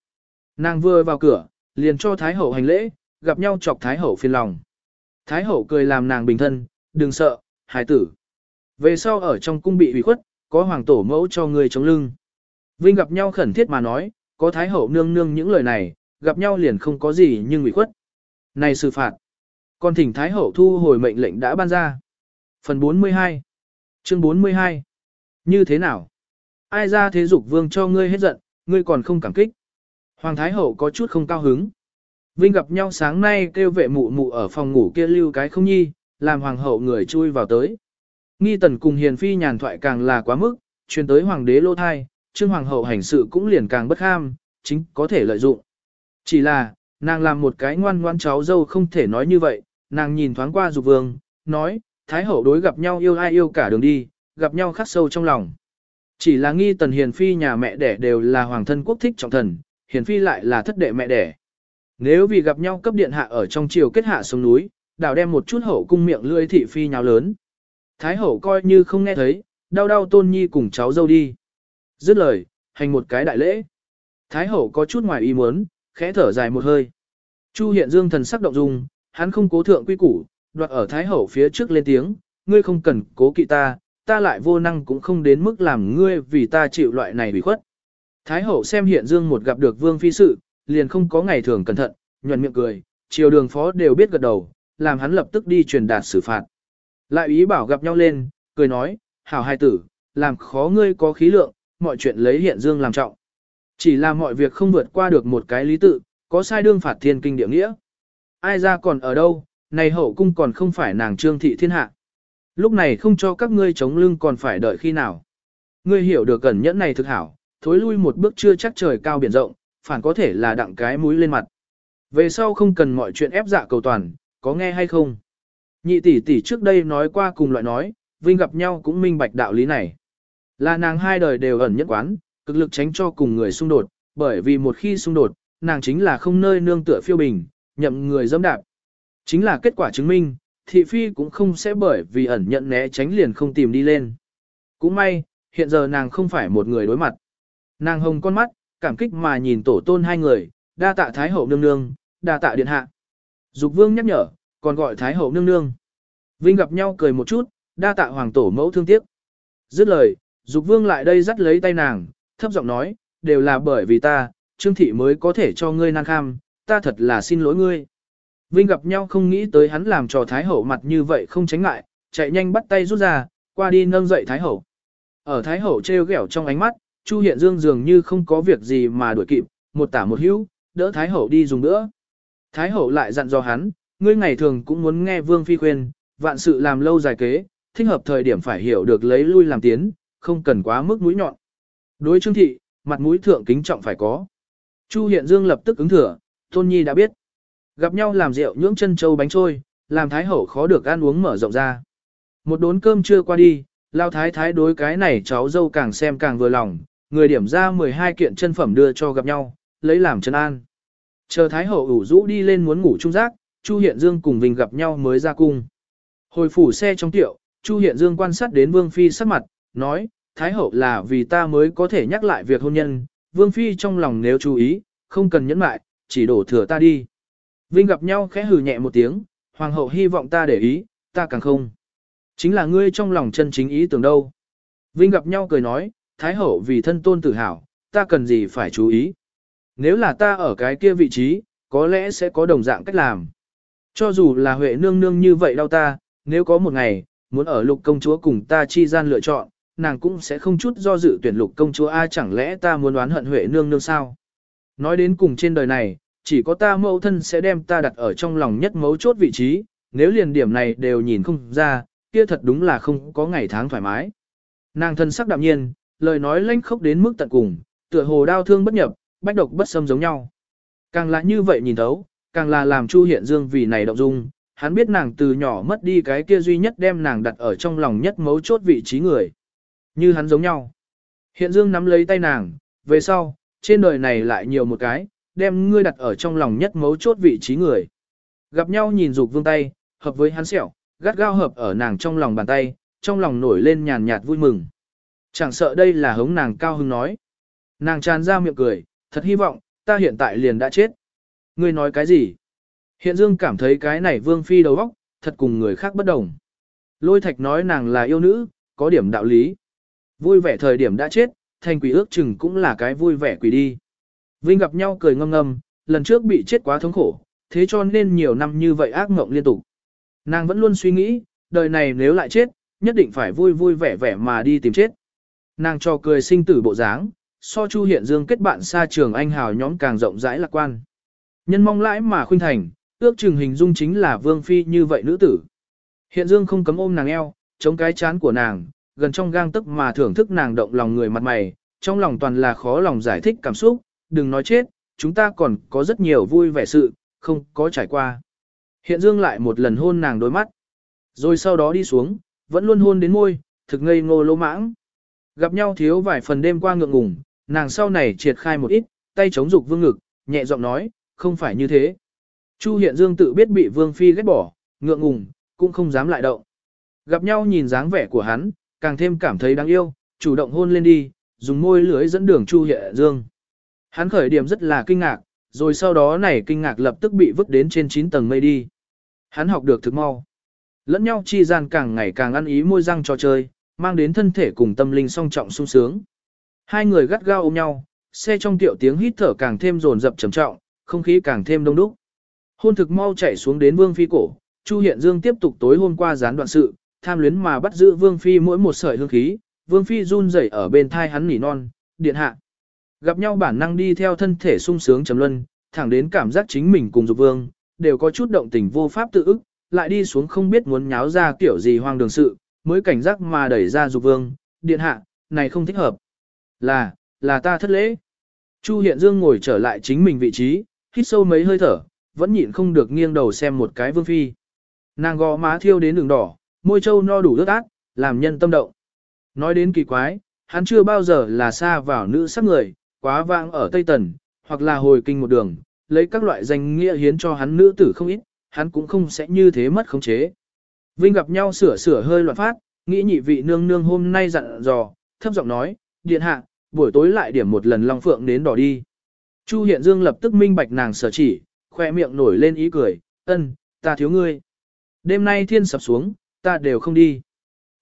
A: Nàng vừa vào cửa, liền cho Thái Hậu hành lễ, gặp nhau chọc Thái Hậu phiền lòng. Thái Hậu cười làm nàng bình thân, đừng sợ, hài tử. Về sau ở trong cung bị hủy khuất, có hoàng tổ mẫu cho người chống lưng. Vinh gặp nhau khẩn thiết mà nói, có Thái Hậu nương nương những lời này, gặp nhau liền không có gì nhưng bị khuất. Này xử phạt. Còn thỉnh Thái Hậu thu hồi mệnh lệnh đã ban ra. Phần 42 Chương 42 Như thế nào? Ai ra thế dục vương cho ngươi hết giận, ngươi còn không cảm kích. Hoàng Thái Hậu có chút không cao hứng. Vinh gặp nhau sáng nay kêu vệ mụ mụ ở phòng ngủ kia lưu cái không nhi, làm hoàng hậu người chui vào tới. Nghi tần cùng hiền phi nhàn thoại càng là quá mức, truyền tới hoàng đế lô thai, trương hoàng hậu hành sự cũng liền càng bất ham, chính có thể lợi dụng. Chỉ là, nàng làm một cái ngoan ngoan cháu dâu không thể nói như vậy, nàng nhìn thoáng qua dục vương, nói, thái hậu đối gặp nhau yêu ai yêu cả đường đi, gặp nhau khắc sâu trong lòng. Chỉ là nghi tần hiền phi nhà mẹ đẻ đều là hoàng thân quốc thích trọng thần, hiền phi lại là thất đệ mẹ đẻ. Nếu vì gặp nhau cấp điện hạ ở trong triều kết hạ xuống núi, đào đem một chút hậu cung miệng lưỡi thị phi nhào lớn. Thái hậu coi như không nghe thấy, đau đau tôn nhi cùng cháu dâu đi. Dứt lời, hành một cái đại lễ. Thái hậu có chút ngoài ý muốn, khẽ thở dài một hơi. Chu hiện dương thần sắc động dung, hắn không cố thượng quy củ, đoạt ở thái hậu phía trước lên tiếng, ngươi không cần cố kỵ ta, ta lại vô năng cũng không đến mức làm ngươi vì ta chịu loại này bị khuất. Thái hậu xem hiện dương một gặp được vương phi sự, liền không có ngày thường cẩn thận, nhuận miệng cười, chiều đường phó đều biết gật đầu, làm hắn lập tức đi truyền đạt xử phạt. Lại ý bảo gặp nhau lên, cười nói, hảo hai tử, làm khó ngươi có khí lượng, mọi chuyện lấy hiện dương làm trọng. Chỉ là mọi việc không vượt qua được một cái lý tự, có sai đương phạt thiên kinh địa nghĩa. Ai ra còn ở đâu, này hậu cung còn không phải nàng trương thị thiên hạ. Lúc này không cho các ngươi chống lưng còn phải đợi khi nào. Ngươi hiểu được cẩn nhẫn này thực hảo, thối lui một bước chưa chắc trời cao biển rộng, phản có thể là đặng cái mũi lên mặt. Về sau không cần mọi chuyện ép dạ cầu toàn, có nghe hay không? Nhị tỷ tỷ trước đây nói qua cùng loại nói, Vinh gặp nhau cũng minh bạch đạo lý này. Là nàng hai đời đều ẩn nhất quán, cực lực tránh cho cùng người xung đột, bởi vì một khi xung đột, nàng chính là không nơi nương tựa phiêu bình, nhậm người dẫm đạp. Chính là kết quả chứng minh, thị phi cũng không sẽ bởi vì ẩn nhận né tránh liền không tìm đi lên. Cũng may, hiện giờ nàng không phải một người đối mặt. Nàng hồng con mắt, cảm kích mà nhìn tổ tôn hai người, đa tạ Thái Hậu nương nương, đa tạ điện hạ. Dục vương nhắc nhở, còn gọi Thái Hậu nương nương. Vinh gặp nhau cười một chút, đa tạ hoàng tổ mẫu thương tiếc. Dứt lời, Dục vương lại đây dắt lấy tay nàng, thấp giọng nói, đều là bởi vì ta, Trương Thị mới có thể cho ngươi năng kham, ta thật là xin lỗi ngươi. Vinh gặp nhau không nghĩ tới hắn làm trò Thái Hậu mặt như vậy không tránh ngại, chạy nhanh bắt tay rút ra, qua đi nâng dậy Thái Hậu. Ở Thái Hậu treo ghẹo trong ánh mắt, Chu Hiện Dương dường như không có việc gì mà đuổi kịp, một tả một hữu, đỡ Thái Hậu đi dùng nữa. Thái Hậu lại dặn dò hắn, ngươi ngày thường cũng muốn nghe Vương Phi khuyên, vạn sự làm lâu dài kế, thích hợp thời điểm phải hiểu được lấy lui làm tiến, không cần quá mức mũi nhọn. Đối Trương Thị, mặt mũi thượng kính trọng phải có. Chu Hiện Dương lập tức ứng thừa, Tôn Nhi đã biết. Gặp nhau làm rượu nhưỡng chân châu bánh trôi, làm Thái Hậu khó được ăn uống mở rộng ra. Một đốn cơm chưa qua đi, Lao Thái Thái đối cái này cháu dâu càng xem càng vừa lòng, người điểm ra 12 kiện chân phẩm đưa cho gặp nhau, lấy làm chân an. Chờ Thái Hậu ủ rũ đi lên muốn ngủ trung giác, Chu Hiện Dương cùng Vinh gặp nhau mới ra cung. Hồi phủ xe trong tiệu, Chu Hiện Dương quan sát đến Vương Phi sắc mặt, nói, Thái hậu là vì ta mới có thể nhắc lại việc hôn nhân, Vương Phi trong lòng nếu chú ý, không cần nhẫn mại, chỉ đổ thừa ta đi. Vinh gặp nhau khẽ hừ nhẹ một tiếng, Hoàng hậu hy vọng ta để ý, ta càng không. Chính là ngươi trong lòng chân chính ý tưởng đâu. Vinh gặp nhau cười nói, Thái hậu vì thân tôn tự hào, ta cần gì phải chú ý. Nếu là ta ở cái kia vị trí, có lẽ sẽ có đồng dạng cách làm. Cho dù là Huệ nương nương như vậy đau ta, nếu có một ngày, muốn ở lục công chúa cùng ta chi gian lựa chọn, nàng cũng sẽ không chút do dự tuyển lục công chúa A chẳng lẽ ta muốn đoán hận Huệ nương nương sao? Nói đến cùng trên đời này, chỉ có ta mẫu thân sẽ đem ta đặt ở trong lòng nhất mấu chốt vị trí, nếu liền điểm này đều nhìn không ra, kia thật đúng là không có ngày tháng thoải mái. Nàng thân sắc đạm nhiên, lời nói lãnh khốc đến mức tận cùng, tựa hồ đau thương bất nhập, bách độc bất xâm giống nhau. Càng là như vậy nhìn thấu, càng là làm Chu Hiện Dương vì này động dung, hắn biết nàng từ nhỏ mất đi cái kia duy nhất đem nàng đặt ở trong lòng nhất mấu chốt vị trí người. Như hắn giống nhau. Hiện Dương nắm lấy tay nàng, về sau, trên đời này lại nhiều một cái, đem ngươi đặt ở trong lòng nhất mấu chốt vị trí người. Gặp nhau nhìn dục vương tay, hợp với hắn sẹo, gắt gao hợp ở nàng trong lòng bàn tay, trong lòng nổi lên nhàn nhạt vui mừng. Chẳng sợ đây là hống nàng cao hứng nói. Nàng tràn ra miệng cười, thật hy vọng, ta hiện tại liền đã chết. Ngươi nói cái gì? Hiện Dương cảm thấy cái này vương phi đầu óc, thật cùng người khác bất đồng. Lôi thạch nói nàng là yêu nữ, có điểm đạo lý. Vui vẻ thời điểm đã chết, thành quỷ ước chừng cũng là cái vui vẻ quỷ đi. Vinh gặp nhau cười ngâm ngâm, lần trước bị chết quá thống khổ, thế cho nên nhiều năm như vậy ác mộng liên tục. Nàng vẫn luôn suy nghĩ, đời này nếu lại chết, nhất định phải vui vui vẻ vẻ mà đi tìm chết. Nàng cho cười sinh tử bộ dáng, so Chu Hiện Dương kết bạn xa trường anh hào nhóm càng rộng rãi lạc quan. Nhân mong lãi mà khuyên thành, ước chừng hình dung chính là vương phi như vậy nữ tử. Hiện Dương không cấm ôm nàng eo, chống cái chán của nàng, gần trong gang tức mà thưởng thức nàng động lòng người mặt mày, trong lòng toàn là khó lòng giải thích cảm xúc, đừng nói chết, chúng ta còn có rất nhiều vui vẻ sự, không có trải qua. Hiện Dương lại một lần hôn nàng đôi mắt, rồi sau đó đi xuống, vẫn luôn hôn đến môi, thực ngây ngô lỗ mãng. Gặp nhau thiếu vài phần đêm qua ngượng ngùng, nàng sau này triệt khai một ít, tay chống dục vương ngực, nhẹ giọng nói, không phải như thế. Chu Hiện Dương tự biết bị Vương Phi ghét bỏ, ngượng ngùng, cũng không dám lại động. Gặp nhau nhìn dáng vẻ của hắn, càng thêm cảm thấy đáng yêu, chủ động hôn lên đi, dùng môi lưới dẫn đường Chu Hiện Dương. Hắn khởi điểm rất là kinh ngạc, rồi sau đó này kinh ngạc lập tức bị vứt đến trên 9 tầng mây đi. Hắn học được thực mau. Lẫn nhau chi gian càng ngày càng ăn ý môi răng cho chơi, mang đến thân thể cùng tâm linh song trọng sung sướng. Hai người gắt gao ôm nhau, xe trong tiểu tiếng hít thở càng thêm rồn rập trầm trọng, không khí càng thêm đông đúc. Hôn thực mau chạy xuống đến Vương Phi cổ, Chu Hiện Dương tiếp tục tối hôm qua gián đoạn sự, tham luyến mà bắt giữ Vương Phi mỗi một sợi hương khí, Vương Phi run rẩy ở bên thai hắn nỉ non, điện hạ. Gặp nhau bản năng đi theo thân thể sung sướng trầm luân, thẳng đến cảm giác chính mình cùng dục vương, đều có chút động tình vô pháp tự ức, lại đi xuống không biết muốn nháo ra kiểu gì hoang đường sự, mới cảnh giác mà đẩy ra dục vương, điện hạ, này không thích hợp. Là, là ta thất lễ. Chu Hiện Dương ngồi trở lại chính mình vị trí, hít sâu mấy hơi thở, vẫn nhịn không được nghiêng đầu xem một cái vương phi. Nàng gò má thiêu đến đường đỏ, môi trâu no đủ ướt át, làm nhân tâm động. Nói đến kỳ quái, hắn chưa bao giờ là xa vào nữ sắc người, quá vãng ở Tây Tần, hoặc là hồi kinh một đường, lấy các loại danh nghĩa hiến cho hắn nữ tử không ít, hắn cũng không sẽ như thế mất khống chế. Vinh gặp nhau sửa sửa hơi loạn phát, nghĩ nhị vị nương nương hôm nay dặn dò, thấp giọng nói, điện hạ, buổi tối lại điểm một lần long phượng đến đỏ đi. Chu Hiện Dương lập tức minh bạch nàng sở chỉ, khoe miệng nổi lên ý cười, ân, ta thiếu ngươi. Đêm nay thiên sập xuống, ta đều không đi.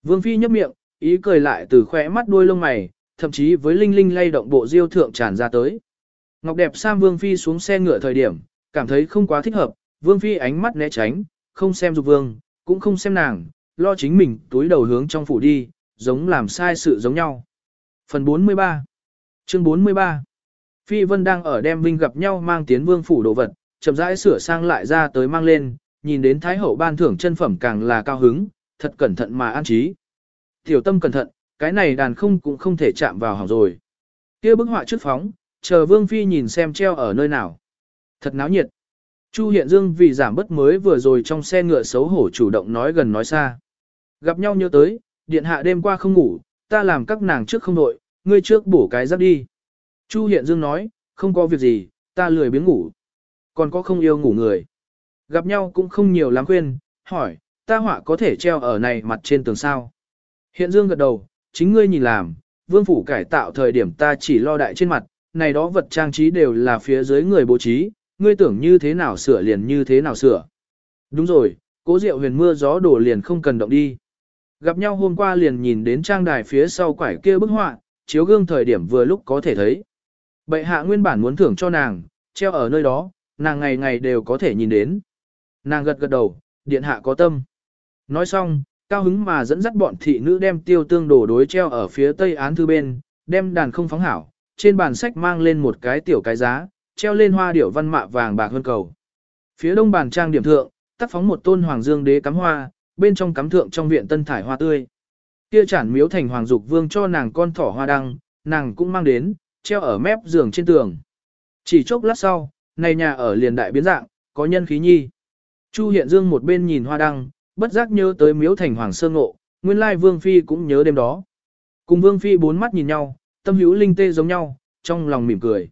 A: Vương Phi nhấp miệng, ý cười lại từ khoe mắt đuôi lông mày, thậm chí với linh linh lay động bộ diêu thượng tràn ra tới. Ngọc đẹp Sam Vương Phi xuống xe ngựa thời điểm, cảm thấy không quá thích hợp, Vương Phi ánh mắt né tránh, không xem dục vương, cũng không xem nàng, lo chính mình túi đầu hướng trong phủ đi, giống làm sai sự giống nhau. Phần 43 Chương 43 Phi Vân đang ở đem Vinh gặp nhau mang tiến vương phủ đồ vật, chậm rãi sửa sang lại ra tới mang lên, nhìn đến Thái Hậu ban thưởng chân phẩm càng là cao hứng, thật cẩn thận mà an trí. Tiểu tâm cẩn thận, cái này đàn không cũng không thể chạm vào hỏng rồi. kia bức họa trước phóng, chờ Vương Phi nhìn xem treo ở nơi nào. Thật náo nhiệt. Chu Hiện Dương vì giảm bất mới vừa rồi trong xe ngựa xấu hổ chủ động nói gần nói xa. Gặp nhau nhớ tới, điện hạ đêm qua không ngủ, ta làm các nàng trước không đội, ngươi trước bổ cái giáp đi. Chu Hiện Dương nói, không có việc gì, ta lười biếng ngủ. Còn có không yêu ngủ người. Gặp nhau cũng không nhiều lắm khuyên, hỏi, ta họa có thể treo ở này mặt trên tường sao. Hiện Dương gật đầu, chính ngươi nhìn làm, vương phủ cải tạo thời điểm ta chỉ lo đại trên mặt, này đó vật trang trí đều là phía dưới người bố trí, ngươi tưởng như thế nào sửa liền như thế nào sửa. Đúng rồi, cố diệu huyền mưa gió đổ liền không cần động đi. Gặp nhau hôm qua liền nhìn đến trang đài phía sau quải kia bức họa, chiếu gương thời điểm vừa lúc có thể thấy. Bệ hạ nguyên bản muốn thưởng cho nàng, treo ở nơi đó, nàng ngày ngày đều có thể nhìn đến. Nàng gật gật đầu, điện hạ có tâm. Nói xong, cao hứng mà dẫn dắt bọn thị nữ đem tiêu tương đổ đối treo ở phía tây án thư bên, đem đàn không phóng hảo, trên bàn sách mang lên một cái tiểu cái giá, treo lên hoa điểu văn mạ vàng bạc hơn cầu. Phía đông bàn trang điểm thượng, tác phóng một tôn hoàng dương đế cắm hoa, bên trong cắm thượng trong viện tân thải hoa tươi. Kia chản miếu thành hoàng dục vương cho nàng con thỏ hoa đăng, nàng cũng mang đến, treo ở mép giường trên tường. Chỉ chốc lát sau, này nhà ở liền đại biến dạng, có nhân khí nhi. Chu Hiện Dương một bên nhìn hoa đăng, bất giác nhớ tới miếu thành hoàng sơ ngộ, nguyên lai Vương Phi cũng nhớ đêm đó. Cùng Vương Phi bốn mắt nhìn nhau, tâm hữu linh tê giống nhau, trong lòng mỉm cười.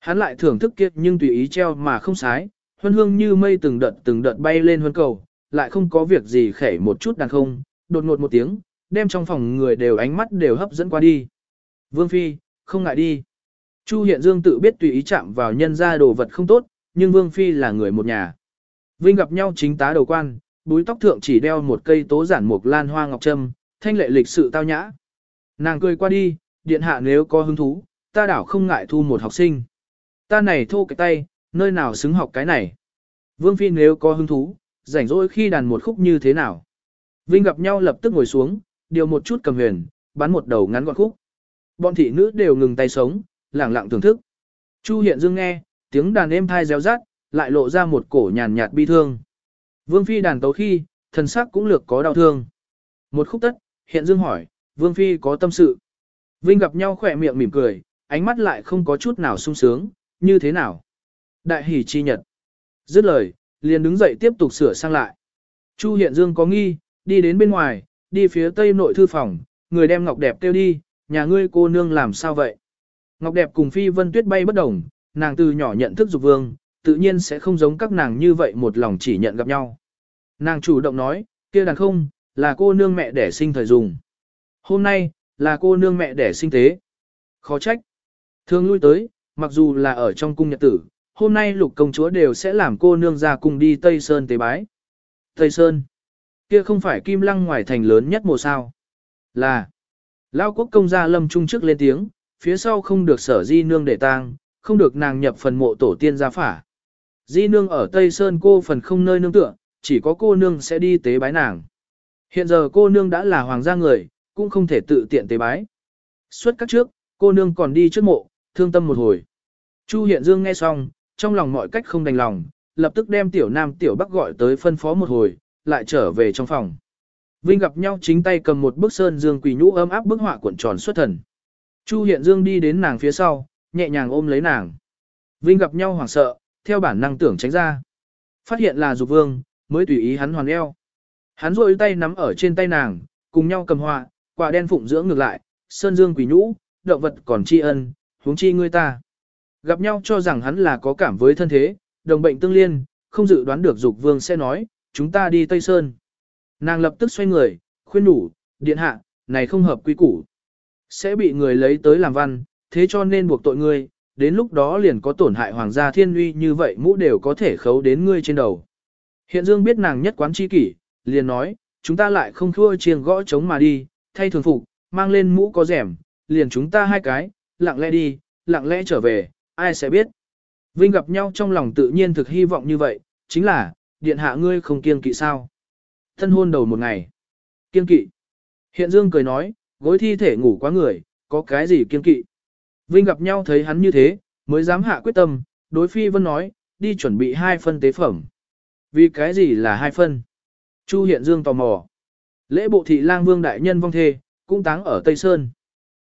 A: Hắn lại thưởng thức kiệt nhưng tùy ý treo mà không sái, huân hương như mây từng đợt từng đợt bay lên huân cầu, lại không có việc gì khẩy một chút đàn không, đột ngột một tiếng, đem trong phòng người đều ánh mắt đều hấp dẫn qua đi. Vương Phi, không ngại đi. Chu Hiện Dương tự biết tùy ý chạm vào nhân ra đồ vật không tốt, nhưng Vương Phi là người một nhà. Vinh gặp nhau chính tá đầu quan, búi tóc thượng chỉ đeo một cây tố giản mục lan hoa ngọc trâm, thanh lệ lịch sự tao nhã. Nàng cười qua đi, điện hạ nếu có hứng thú, ta đảo không ngại thu một học sinh. Ta này thô cái tay, nơi nào xứng học cái này. Vương Phi nếu có hứng thú, rảnh rỗi khi đàn một khúc như thế nào. Vinh gặp nhau lập tức ngồi xuống, điều một chút cầm huyền, bắn một đầu ngắn gọn khúc. Bọn thị nữ đều ngừng tay sống, lẳng lặng thưởng thức. Chu Hiện Dương nghe, tiếng đàn êm thai réo rát, lại lộ ra một cổ nhàn nhạt bi thương. Vương Phi đàn tấu khi, thần sắc cũng lược có đau thương. Một khúc tất, Hiện Dương hỏi, Vương Phi có tâm sự. Vinh gặp nhau khỏe miệng mỉm cười, ánh mắt lại không có chút nào sung sướng, như thế nào. Đại hỷ chi nhật. Dứt lời, liền đứng dậy tiếp tục sửa sang lại. Chu Hiện Dương có nghi, đi đến bên ngoài, đi phía tây nội thư phòng, người đem Ngọc Đẹp kêu đi, nhà ngươi cô nương làm sao vậy? Ngọc Đẹp cùng Phi Vân Tuyết bay bất đồng, nàng từ nhỏ nhận thức dục vương, tự nhiên sẽ không giống các nàng như vậy một lòng chỉ nhận gặp nhau. Nàng chủ động nói, kia đàn không, là cô nương mẹ đẻ sinh thời dùng. Hôm nay, là cô nương mẹ đẻ sinh tế. Khó trách. Thường lui tới, mặc dù là ở trong cung nhật tử, hôm nay lục công chúa đều sẽ làm cô nương ra cùng đi Tây Sơn tế bái. Tây Sơn. Kia không phải kim lăng ngoài thành lớn nhất mùa sao. Là. Lao quốc công gia lâm trung trước lên tiếng, phía sau không được sở di nương để tang, không được nàng nhập phần mộ tổ tiên gia phả. Di nương ở Tây Sơn cô phần không nơi nương tựa, chỉ có cô nương sẽ đi tế bái nàng. Hiện giờ cô nương đã là hoàng gia người, cũng không thể tự tiện tế bái. Suốt các trước, cô nương còn đi trước mộ, thương tâm một hồi. Chu Hiện Dương nghe xong, trong lòng mọi cách không đành lòng, lập tức đem tiểu nam tiểu bắc gọi tới phân phó một hồi, lại trở về trong phòng. Vinh gặp nhau chính tay cầm một bức sơn dương quỳ nhũ ấm áp bức họa cuộn tròn xuất thần. Chu Hiện Dương đi đến nàng phía sau, nhẹ nhàng ôm lấy nàng. Vinh gặp nhau hoảng sợ, theo bản năng tưởng tránh ra. Phát hiện là Dục Vương, mới tùy ý hắn hoàn eo. Hắn rôi tay nắm ở trên tay nàng, cùng nhau cầm họa, quả đen phụng dưỡng ngược lại, sơn dương quỷ nhũ, động vật còn tri ân, huống chi ngươi ta. Gặp nhau cho rằng hắn là có cảm với thân thế, đồng bệnh tương liên, không dự đoán được Dục Vương sẽ nói, chúng ta đi Tây Sơn. Nàng lập tức xoay người, khuyên đủ, điện hạ, này không hợp quy củ. Sẽ bị người lấy tới làm văn, thế cho nên buộc tội ngươi, đến lúc đó liền có tổn hại hoàng gia thiên uy như vậy mũ đều có thể khấu đến ngươi trên đầu. Hiện Dương biết nàng nhất quán chi kỷ, liền nói, chúng ta lại không thua chiêng gõ trống mà đi, thay thường phục, mang lên mũ có rẻm, liền chúng ta hai cái, lặng lẽ đi, lặng lẽ trở về, ai sẽ biết. Vinh gặp nhau trong lòng tự nhiên thực hy vọng như vậy, chính là, điện hạ ngươi không kiêng kỵ sao. Thân hôn đầu một ngày. Kiêng kỵ. Hiện Dương cười nói, gối thi thể ngủ quá người, có cái gì kiêng kỵ. Vinh gặp nhau thấy hắn như thế, mới dám hạ quyết tâm, đối phi vân nói, đi chuẩn bị hai phân tế phẩm. Vì cái gì là hai phân? Chu Hiện Dương tò mò. Lễ bộ thị lang vương đại nhân vong thê, cũng táng ở Tây Sơn.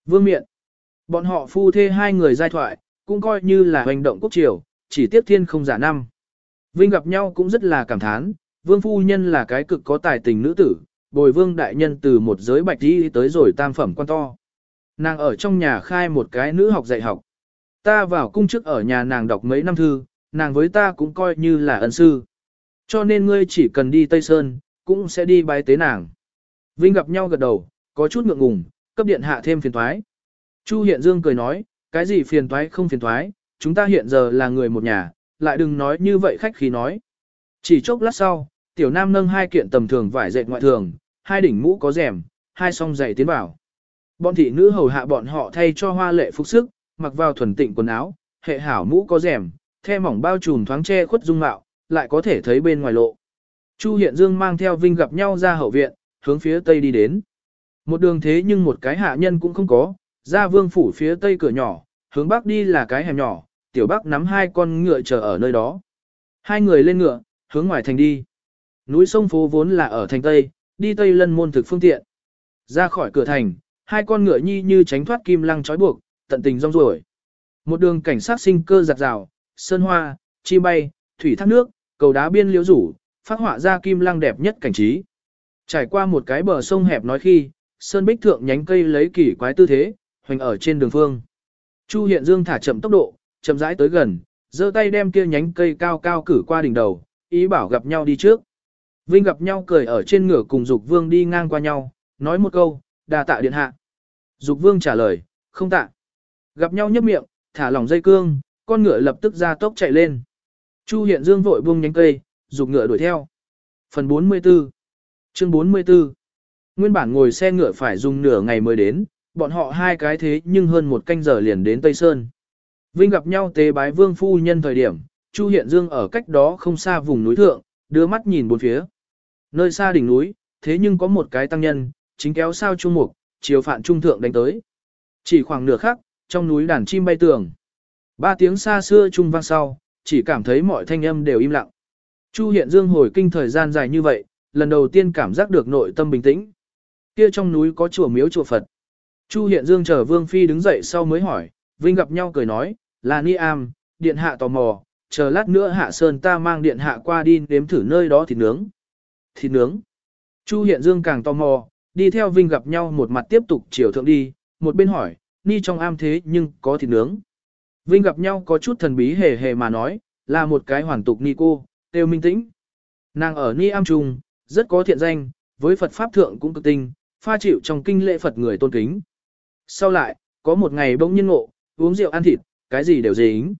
A: Vương miện. Bọn họ phu thê hai người giai thoại, cũng coi như là hành động quốc triều, chỉ tiếp thiên không giả năm. Vinh gặp nhau cũng rất là cảm thán, vương phu nhân là cái cực có tài tình nữ tử, bồi vương đại nhân từ một giới bạch đi tới rồi tam phẩm quan to. Nàng ở trong nhà khai một cái nữ học dạy học. Ta vào cung chức ở nhà nàng đọc mấy năm thư, nàng với ta cũng coi như là ân sư. Cho nên ngươi chỉ cần đi Tây Sơn, cũng sẽ đi bái tế nàng. Vinh gặp nhau gật đầu, có chút ngượng ngùng, cấp điện hạ thêm phiền toái. Chu Hiện Dương cười nói, cái gì phiền toái không phiền toái, chúng ta hiện giờ là người một nhà, lại đừng nói như vậy khách khí nói. Chỉ chốc lát sau, tiểu nam nâng hai kiện tầm thường vải dệt ngoại thường, hai đỉnh mũ có rèm, hai song giày tiến vào. Bọn thị nữ hầu hạ bọn họ thay cho hoa lệ phục sức, mặc vào thuần tịnh quần áo, hệ hảo mũ có rèm, the mỏng bao trùm thoáng che khuất dung mạo, lại có thể thấy bên ngoài lộ. Chu Hiện Dương mang theo Vinh gặp nhau ra hậu viện, hướng phía tây đi đến. Một đường thế nhưng một cái hạ nhân cũng không có, ra vương phủ phía tây cửa nhỏ, hướng bắc đi là cái hẻm nhỏ, tiểu bắc nắm hai con ngựa chờ ở nơi đó. Hai người lên ngựa, hướng ngoài thành đi. Núi sông phố vốn là ở thành tây, đi tây lân môn thực phương tiện. Ra khỏi cửa thành, hai con ngựa nhi như tránh thoát kim lăng trói buộc, tận tình rong ruổi. Một đường cảnh sát sinh cơ giặt rào, sơn hoa, chi bay, thủy thác nước, cầu đá biên liễu rủ, phát họa ra kim lăng đẹp nhất cảnh trí. Trải qua một cái bờ sông hẹp nói khi, sơn bích thượng nhánh cây lấy kỳ quái tư thế, hoành ở trên đường phương. Chu Hiện Dương thả chậm tốc độ, chậm rãi tới gần, giơ tay đem kia nhánh cây cao cao cử qua đỉnh đầu, ý bảo gặp nhau đi trước. Vinh gặp nhau cười ở trên ngựa cùng Dục Vương đi ngang qua nhau, nói một câu, đa tạ điện hạ. Dục Vương trả lời, không tạ. Gặp nhau nhấp miệng, thả lỏng dây cương, con ngựa lập tức ra tốc chạy lên. Chu Hiện Dương vội buông nhánh cây, dục ngựa đuổi theo. Phần 44 Chương 44 Nguyên bản ngồi xe ngựa phải dùng nửa ngày mới đến, bọn họ hai cái thế nhưng hơn một canh giờ liền đến Tây Sơn. Vinh gặp nhau tế bái vương phu nhân thời điểm, Chu Hiện Dương ở cách đó không xa vùng núi thượng, đưa mắt nhìn bốn phía. Nơi xa đỉnh núi, thế nhưng có một cái tăng nhân, chính kéo sao trung mục, chiều phạn trung thượng đánh tới. Chỉ khoảng nửa khắc, trong núi đàn chim bay tường. Ba tiếng xa xưa trung vang sau, chỉ cảm thấy mọi thanh âm đều im lặng. Chu Hiện Dương hồi kinh thời gian dài như vậy, lần đầu tiên cảm giác được nội tâm bình tĩnh. Kia trong núi có chùa miếu chùa Phật. Chu Hiện Dương chờ Vương Phi đứng dậy sau mới hỏi, Vinh gặp nhau cười nói, là Ni Am, điện hạ tò mò, chờ lát nữa hạ sơn ta mang điện hạ qua đi nếm thử nơi đó thịt nướng. Thịt nướng. Chu Hiện Dương càng tò mò, đi theo Vinh gặp nhau một mặt tiếp tục chiều thượng đi, một bên hỏi, Ni trong am thế nhưng có thịt nướng. Vinh gặp nhau có chút thần bí hề hề mà nói, là một cái hoàn tục Ni cô, đều minh tĩnh. Nàng ở Ni am trung, rất có thiện danh, với Phật Pháp Thượng cũng cực tinh, pha chịu trong kinh lễ Phật người tôn kính. Sau lại, có một ngày bỗng nhiên ngộ, uống rượu ăn thịt, cái gì đều dính.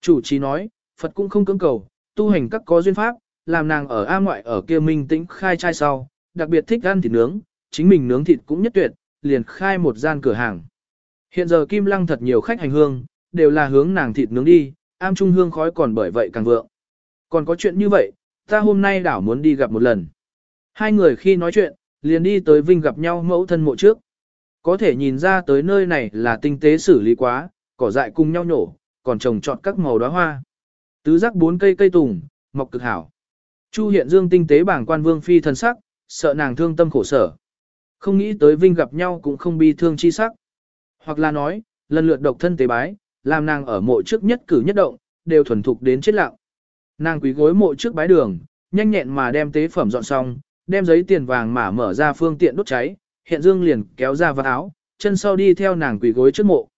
A: Chủ trì nói, Phật cũng không cưỡng cầu, tu hành các có duyên pháp, làm nàng ở A ngoại ở kia minh tĩnh khai trai sau, đặc biệt thích ăn thịt nướng, chính mình nướng thịt cũng nhất tuyệt, liền khai một gian cửa hàng. Hiện giờ Kim Lăng thật nhiều khách hành hương, đều là hướng nàng thịt nướng đi, am trung hương khói còn bởi vậy càng vượng. Còn có chuyện như vậy, ta hôm nay đảo muốn đi gặp một lần. Hai người khi nói chuyện, liền đi tới Vinh gặp nhau mẫu thân mộ trước. Có thể nhìn ra tới nơi này là tinh tế xử lý quá, cỏ dại cùng nhau nhổ, còn trồng trọt các màu đóa hoa. Tứ giác bốn cây cây tùng, mọc cực hảo. Chu hiện dương tinh tế bảng quan vương phi thân sắc, sợ nàng thương tâm khổ sở. Không nghĩ tới Vinh gặp nhau cũng không bi thương chi sắc. Hoặc là nói, lần lượt độc thân tế bái, làm nàng ở mộ trước nhất cử nhất động, đều thuần thục đến chết lặng. Nàng quý gối mộ trước bái đường, nhanh nhẹn mà đem tế phẩm dọn xong, đem giấy tiền vàng mà mở ra phương tiện đốt cháy, hiện dương liền kéo ra vào áo, chân sau đi theo nàng quỳ gối trước mộ.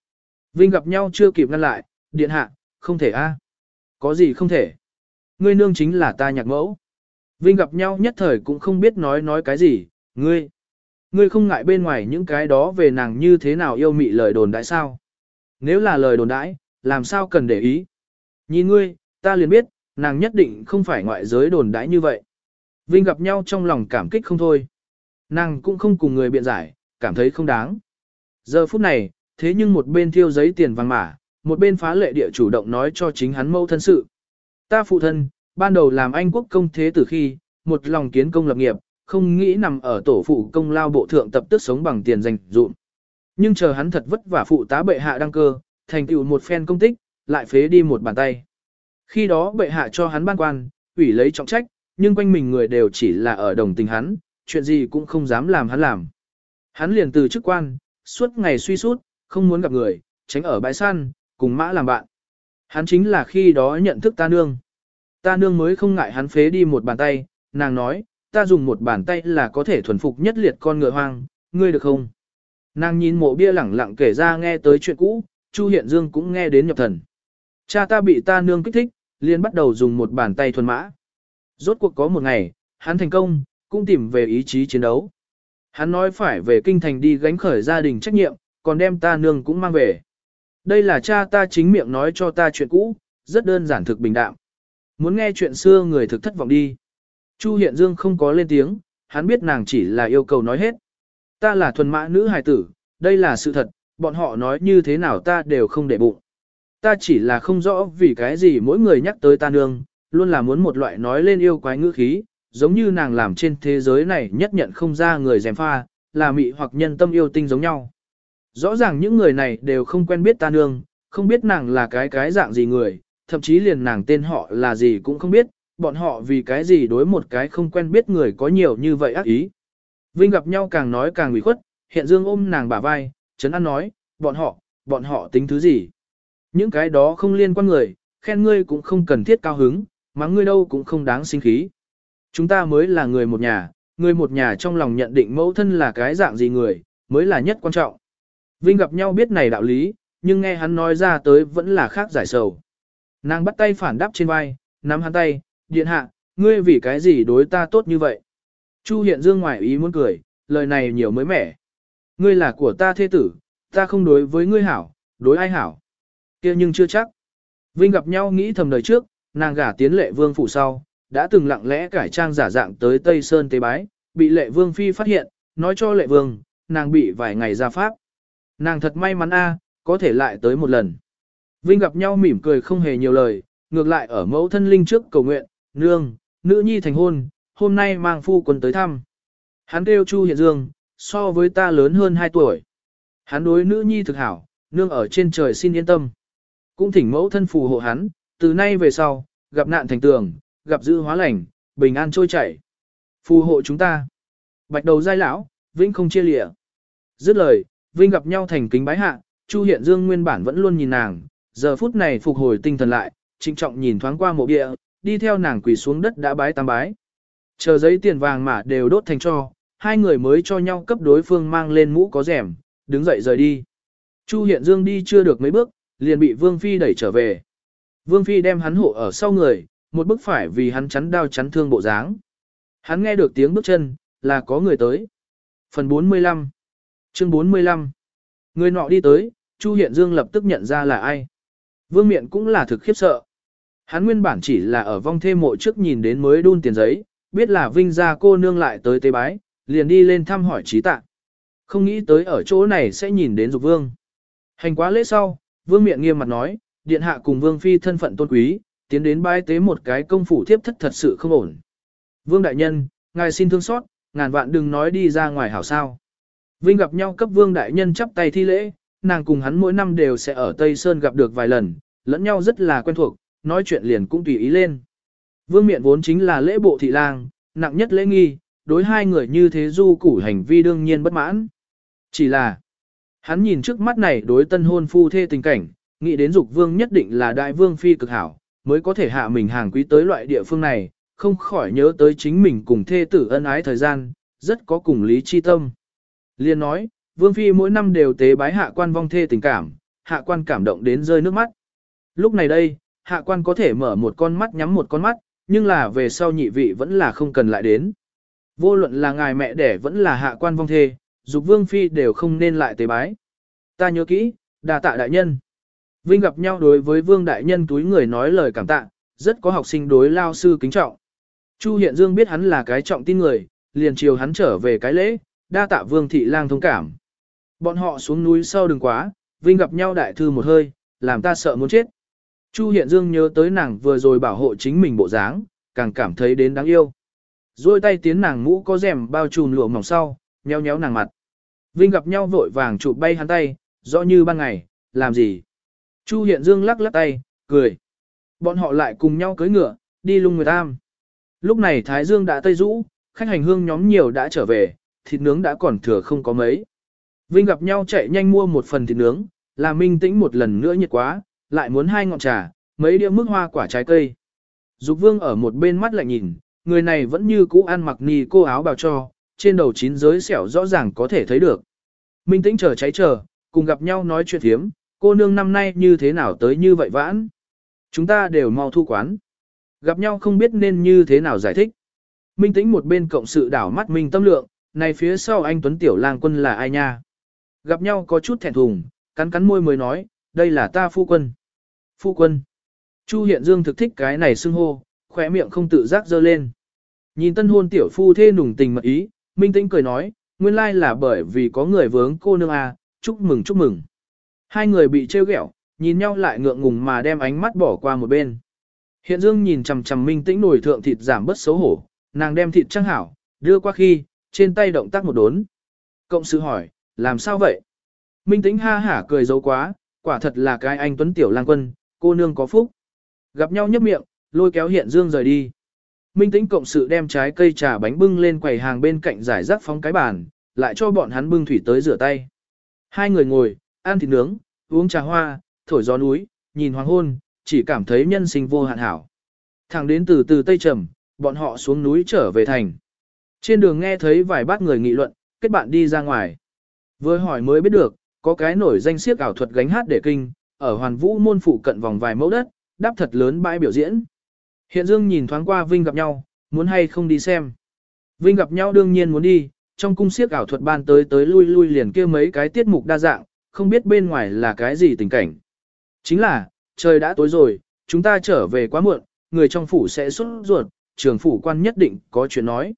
A: Vinh gặp nhau chưa kịp ngăn lại, điện hạ, không thể a, Có gì không thể? Ngươi nương chính là ta nhạc mẫu. Vinh gặp nhau nhất thời cũng không biết nói nói cái gì, ngươi. Ngươi không ngại bên ngoài những cái đó về nàng như thế nào yêu mị lời đồn đại sao? Nếu là lời đồn đãi, làm sao cần để ý? Nhìn ngươi, ta liền biết, nàng nhất định không phải ngoại giới đồn đãi như vậy. Vinh gặp nhau trong lòng cảm kích không thôi. Nàng cũng không cùng người biện giải, cảm thấy không đáng. Giờ phút này, thế nhưng một bên thiêu giấy tiền vàng mã, một bên phá lệ địa chủ động nói cho chính hắn mâu thân sự. Ta phụ thân, ban đầu làm anh quốc công thế từ khi, một lòng kiến công lập nghiệp, không nghĩ nằm ở tổ phụ công lao bộ thượng tập tức sống bằng tiền dành dụm. Nhưng chờ hắn thật vất vả phụ tá bệ hạ đăng cơ, thành tựu một phen công tích, lại phế đi một bàn tay. Khi đó bệ hạ cho hắn ban quan, ủy lấy trọng trách, nhưng quanh mình người đều chỉ là ở đồng tình hắn, chuyện gì cũng không dám làm hắn làm. Hắn liền từ chức quan, suốt ngày suy sút, không muốn gặp người, tránh ở bãi săn, cùng mã làm bạn. Hắn chính là khi đó nhận thức ta nương. Ta nương mới không ngại hắn phế đi một bàn tay, nàng nói, ta dùng một bàn tay là có thể thuần phục nhất liệt con ngựa hoang, ngươi được không? Nàng nhìn mộ bia lẳng lặng kể ra nghe tới chuyện cũ, Chu Hiện Dương cũng nghe đến nhập thần. Cha ta bị ta nương kích thích, liền bắt đầu dùng một bàn tay thuần mã. Rốt cuộc có một ngày, hắn thành công, cũng tìm về ý chí chiến đấu. Hắn nói phải về kinh thành đi gánh khởi gia đình trách nhiệm, còn đem ta nương cũng mang về. Đây là cha ta chính miệng nói cho ta chuyện cũ, rất đơn giản thực bình đạm. Muốn nghe chuyện xưa người thực thất vọng đi. Chu Hiện Dương không có lên tiếng, hắn biết nàng chỉ là yêu cầu nói hết. Ta là thuần mã nữ hài tử, đây là sự thật, bọn họ nói như thế nào ta đều không để bụng. Ta chỉ là không rõ vì cái gì mỗi người nhắc tới ta nương, luôn là muốn một loại nói lên yêu quái ngữ khí, giống như nàng làm trên thế giới này nhất nhận không ra người dèm pha, là mị hoặc nhân tâm yêu tinh giống nhau. Rõ ràng những người này đều không quen biết ta nương, không biết nàng là cái cái dạng gì người, thậm chí liền nàng tên họ là gì cũng không biết, bọn họ vì cái gì đối một cái không quen biết người có nhiều như vậy ác ý. Vinh gặp nhau càng nói càng ủy khuất, hiện dương ôm nàng bả vai, chấn an nói, bọn họ, bọn họ tính thứ gì. Những cái đó không liên quan người, khen ngươi cũng không cần thiết cao hứng, mắng ngươi đâu cũng không đáng sinh khí. Chúng ta mới là người một nhà, người một nhà trong lòng nhận định mẫu thân là cái dạng gì người, mới là nhất quan trọng. Vinh gặp nhau biết này đạo lý, nhưng nghe hắn nói ra tới vẫn là khác giải sầu. Nàng bắt tay phản đáp trên vai, nắm hắn tay, điện hạ, ngươi vì cái gì đối ta tốt như vậy? Chu hiện dương ngoài ý muốn cười, lời này nhiều mới mẻ. Ngươi là của ta thế tử, ta không đối với ngươi hảo, đối ai hảo? kia nhưng chưa chắc. Vinh gặp nhau nghĩ thầm đời trước, nàng gả tiến lệ vương phủ sau, đã từng lặng lẽ cải trang giả dạng tới Tây Sơn tế bái, bị lệ vương phi phát hiện, nói cho lệ vương, nàng bị vài ngày ra pháp. Nàng thật may mắn a, có thể lại tới một lần. Vinh gặp nhau mỉm cười không hề nhiều lời, ngược lại ở mẫu thân linh trước cầu nguyện, nương, nữ nhi thành hôn, hôm nay mang phu quân tới thăm. Hắn kêu Chu Hiện Dương, so với ta lớn hơn 2 tuổi. Hắn đối nữ nhi thực hảo, nương ở trên trời xin yên tâm. Cũng thỉnh mẫu thân phù hộ hắn, từ nay về sau, gặp nạn thành tường, gặp dữ hóa lành, bình an trôi chảy. Phù hộ chúng ta. Bạch đầu giai lão, vĩnh không chia lìa. Dứt lời, Vinh gặp nhau thành kính bái hạ, Chu Hiện Dương nguyên bản vẫn luôn nhìn nàng, giờ phút này phục hồi tinh thần lại, trịnh trọng nhìn thoáng qua mộ địa, đi theo nàng quỳ xuống đất đã bái tam bái. Chờ giấy tiền vàng mà đều đốt thành cho, hai người mới cho nhau cấp đối phương mang lên mũ có rèm, đứng dậy rời đi. Chu Hiện Dương đi chưa được mấy bước, liền bị Vương Phi đẩy trở về. Vương Phi đem hắn hộ ở sau người, một bước phải vì hắn chắn đau chắn thương bộ dáng. Hắn nghe được tiếng bước chân, là có người tới. Phần 45 Chương 45 Người nọ đi tới, Chu Hiện Dương lập tức nhận ra là ai. Vương Miện cũng là thực khiếp sợ. Hắn nguyên bản chỉ là ở vong thê mộ trước nhìn đến mới đun tiền giấy, biết là Vinh gia cô nương lại tới tế bái, liền đi lên thăm hỏi trí tạ. Không nghĩ tới ở chỗ này sẽ nhìn đến dục vương. Hành quá lễ sau, vương miệng nghiêm mặt nói, điện hạ cùng vương phi thân phận tôn quý, tiến đến bái tế một cái công phủ thiếp thất thật sự không ổn. Vương đại nhân, ngài xin thương xót, ngàn vạn đừng nói đi ra ngoài hảo sao. Vinh gặp nhau cấp vương đại nhân chắp tay thi lễ, nàng cùng hắn mỗi năm đều sẽ ở Tây Sơn gặp được vài lần, lẫn nhau rất là quen thuộc, nói chuyện liền cũng tùy ý lên. Vương miện vốn chính là lễ bộ thị lang, nặng nhất lễ nghi, đối hai người như thế du củ hành vi đương nhiên bất mãn. Chỉ là, hắn nhìn trước mắt này đối tân hôn phu thê tình cảnh, nghĩ đến dục vương nhất định là đại vương phi cực hảo, mới có thể hạ mình hàng quý tới loại địa phương này, không khỏi nhớ tới chính mình cùng thê tử ân ái thời gian, rất có cùng lý chi tâm. Liên nói, vương phi mỗi năm đều tế bái hạ quan vong thê tình cảm, hạ quan cảm động đến rơi nước mắt. Lúc này đây, hạ quan có thể mở một con mắt nhắm một con mắt, nhưng là về sau nhị vị vẫn là không cần lại đến. Vô luận là ngài mẹ đẻ vẫn là hạ quan vong thê, dục vương phi đều không nên lại tế bái. Ta nhớ kỹ, đà tạ đại nhân. Vinh gặp nhau đối với vương đại nhân túi người nói lời cảm tạ, rất có học sinh đối lao sư kính trọng. Chu Hiện Dương biết hắn là cái trọng tin người, liền chiều hắn trở về cái lễ, đa tạ vương thị lang thông cảm. Bọn họ xuống núi sau đừng quá, Vinh gặp nhau đại thư một hơi, làm ta sợ muốn chết. Chu Hiện Dương nhớ tới nàng vừa rồi bảo hộ chính mình bộ dáng, càng cảm thấy đến đáng yêu. Rồi tay tiến nàng mũ có rèm bao trùm lụa mỏng sau, nheo nhéo nàng mặt. Vinh gặp nhau vội vàng chụp bay hắn tay, rõ như ban ngày, làm gì? Chu Hiện Dương lắc lắc tay, cười. Bọn họ lại cùng nhau cưới ngựa, đi lung người tam. Lúc này Thái Dương đã tây rũ, khách hành hương nhóm nhiều đã trở về, thịt nướng đã còn thừa không có mấy. Vinh gặp nhau chạy nhanh mua một phần thịt nướng, là minh tĩnh một lần nữa nhiệt quá, lại muốn hai ngọn trà, mấy đĩa mức hoa quả trái cây. Dục vương ở một bên mắt lại nhìn, người này vẫn như cũ ăn mặc nì cô áo bào cho, trên đầu chín giới sẹo rõ ràng có thể thấy được. Minh tĩnh chờ cháy chờ, cùng gặp nhau nói chuyện thiếm, cô nương năm nay như thế nào tới như vậy vãn. Chúng ta đều mau thu quán. Gặp nhau không biết nên như thế nào giải thích. Minh tĩnh một bên cộng sự đảo mắt Minh tâm lượng, này phía sau anh Tuấn Tiểu lang quân là ai nha? Gặp nhau có chút thẹn thùng, cắn cắn môi mới nói, đây là ta phu quân. Phu quân. Chu Hiện Dương thực thích cái này xưng hô, khỏe miệng không tự giác dơ lên. Nhìn tân hôn tiểu phu thê nùng tình mật ý, Minh Tĩnh cười nói, nguyên lai là bởi vì có người vướng cô nương à, chúc mừng chúc mừng. Hai người bị trêu ghẹo, nhìn nhau lại ngượng ngùng mà đem ánh mắt bỏ qua một bên. Hiện Dương nhìn chằm chằm Minh Tĩnh nổi thượng thịt giảm bớt xấu hổ, nàng đem thịt trăng hảo, đưa qua khi, trên tay động tác một đốn. Cộng sự hỏi, làm sao vậy? Minh Tĩnh ha hả cười dấu quá, quả thật là cái anh tuấn tiểu lang quân, cô nương có phúc. Gặp nhau nhấp miệng, lôi kéo Hiện Dương rời đi. Minh Tĩnh cộng sự đem trái cây trà bánh bưng lên quầy hàng bên cạnh giải rác phóng cái bàn, lại cho bọn hắn bưng thủy tới rửa tay. Hai người ngồi, ăn thịt nướng, uống trà hoa, thổi gió núi, nhìn hoàng hôn, chỉ cảm thấy nhân sinh vô hạn hảo. Thẳng đến từ từ Tây Trầm, bọn họ xuống núi trở về thành. Trên đường nghe thấy vài bát người nghị luận, kết bạn đi ra ngoài. Với hỏi mới biết được, có cái nổi danh siếc ảo thuật gánh hát để kinh, ở hoàn vũ môn phụ cận vòng vài mẫu đất, đáp thật lớn bãi biểu diễn. Hiện Dương nhìn thoáng qua Vinh gặp nhau, muốn hay không đi xem. Vinh gặp nhau đương nhiên muốn đi, trong cung siếc ảo thuật ban tới tới lui lui liền kia mấy cái tiết mục đa dạng, không biết bên ngoài là cái gì tình cảnh. Chính là, trời đã tối rồi, chúng ta trở về quá muộn, người trong phủ sẽ xuất ruột, trường phủ quan nhất định có chuyện nói.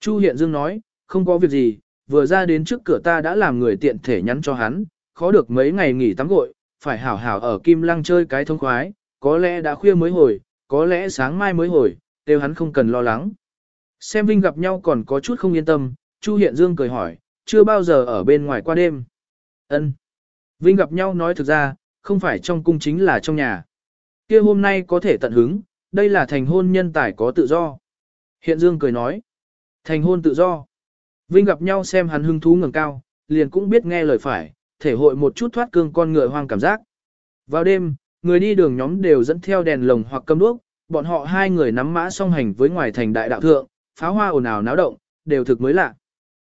A: Chu Hiện Dương nói, không có việc gì, vừa ra đến trước cửa ta đã làm người tiện thể nhắn cho hắn, khó được mấy ngày nghỉ tắm gội, phải hảo hảo ở Kim Lăng chơi cái thông khoái, có lẽ đã khuya mới hồi, có lẽ sáng mai mới hồi, đều hắn không cần lo lắng. Xem Vinh gặp nhau còn có chút không yên tâm, Chu Hiện Dương cười hỏi, chưa bao giờ ở bên ngoài qua đêm. Ân. Vinh gặp nhau nói thực ra, không phải trong cung chính là trong nhà. kia hôm nay có thể tận hứng, đây là thành hôn nhân tài có tự do. Hiện Dương cười nói, thành hôn tự do. Vinh gặp nhau xem hắn hưng thú ngẩng cao, liền cũng biết nghe lời phải, thể hội một chút thoát cương con ngựa hoang cảm giác. Vào đêm, người đi đường nhóm đều dẫn theo đèn lồng hoặc cầm đuốc, bọn họ hai người nắm mã song hành với ngoài thành đại đạo thượng, pháo hoa ồn ào náo động, đều thực mới lạ.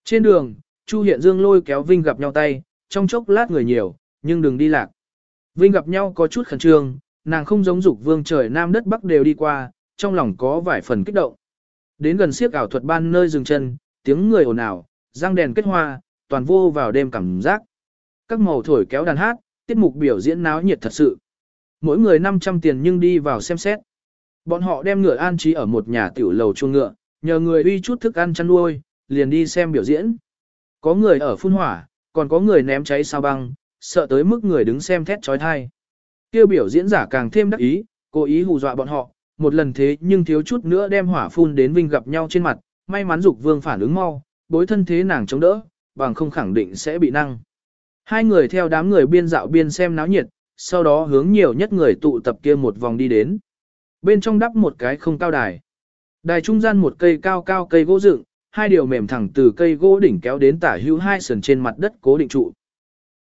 A: Trên đường, Chu Hiện Dương lôi kéo Vinh gặp nhau tay, trong chốc lát người nhiều, nhưng đừng đi lạc. Vinh gặp nhau có chút khẩn trương, nàng không giống dục vương trời nam đất bắc đều đi qua, trong lòng có vài phần kích động. Đến gần siếc ảo thuật ban nơi dừng chân, tiếng người ồn ào, răng đèn kết hoa, toàn vô vào đêm cảm giác. Các màu thổi kéo đàn hát, tiết mục biểu diễn náo nhiệt thật sự. Mỗi người 500 tiền nhưng đi vào xem xét. Bọn họ đem ngựa an trí ở một nhà tiểu lầu chuông ngựa, nhờ người uy chút thức ăn chăn nuôi, liền đi xem biểu diễn. Có người ở phun hỏa, còn có người ném cháy sao băng, sợ tới mức người đứng xem thét trói thai. Kêu biểu diễn giả càng thêm đắc ý, cố ý hù dọa bọn họ, một lần thế nhưng thiếu chút nữa đem hỏa phun đến Vinh gặp nhau trên mặt, may mắn dục vương phản ứng mau, bối thân thế nàng chống đỡ, bằng không khẳng định sẽ bị năng. Hai người theo đám người biên dạo biên xem náo nhiệt, sau đó hướng nhiều nhất người tụ tập kia một vòng đi đến. Bên trong đắp một cái không cao đài. Đài trung gian một cây cao cao cây gỗ dựng, hai điều mềm thẳng từ cây gỗ đỉnh kéo đến tả hữu hai sườn trên mặt đất cố định trụ.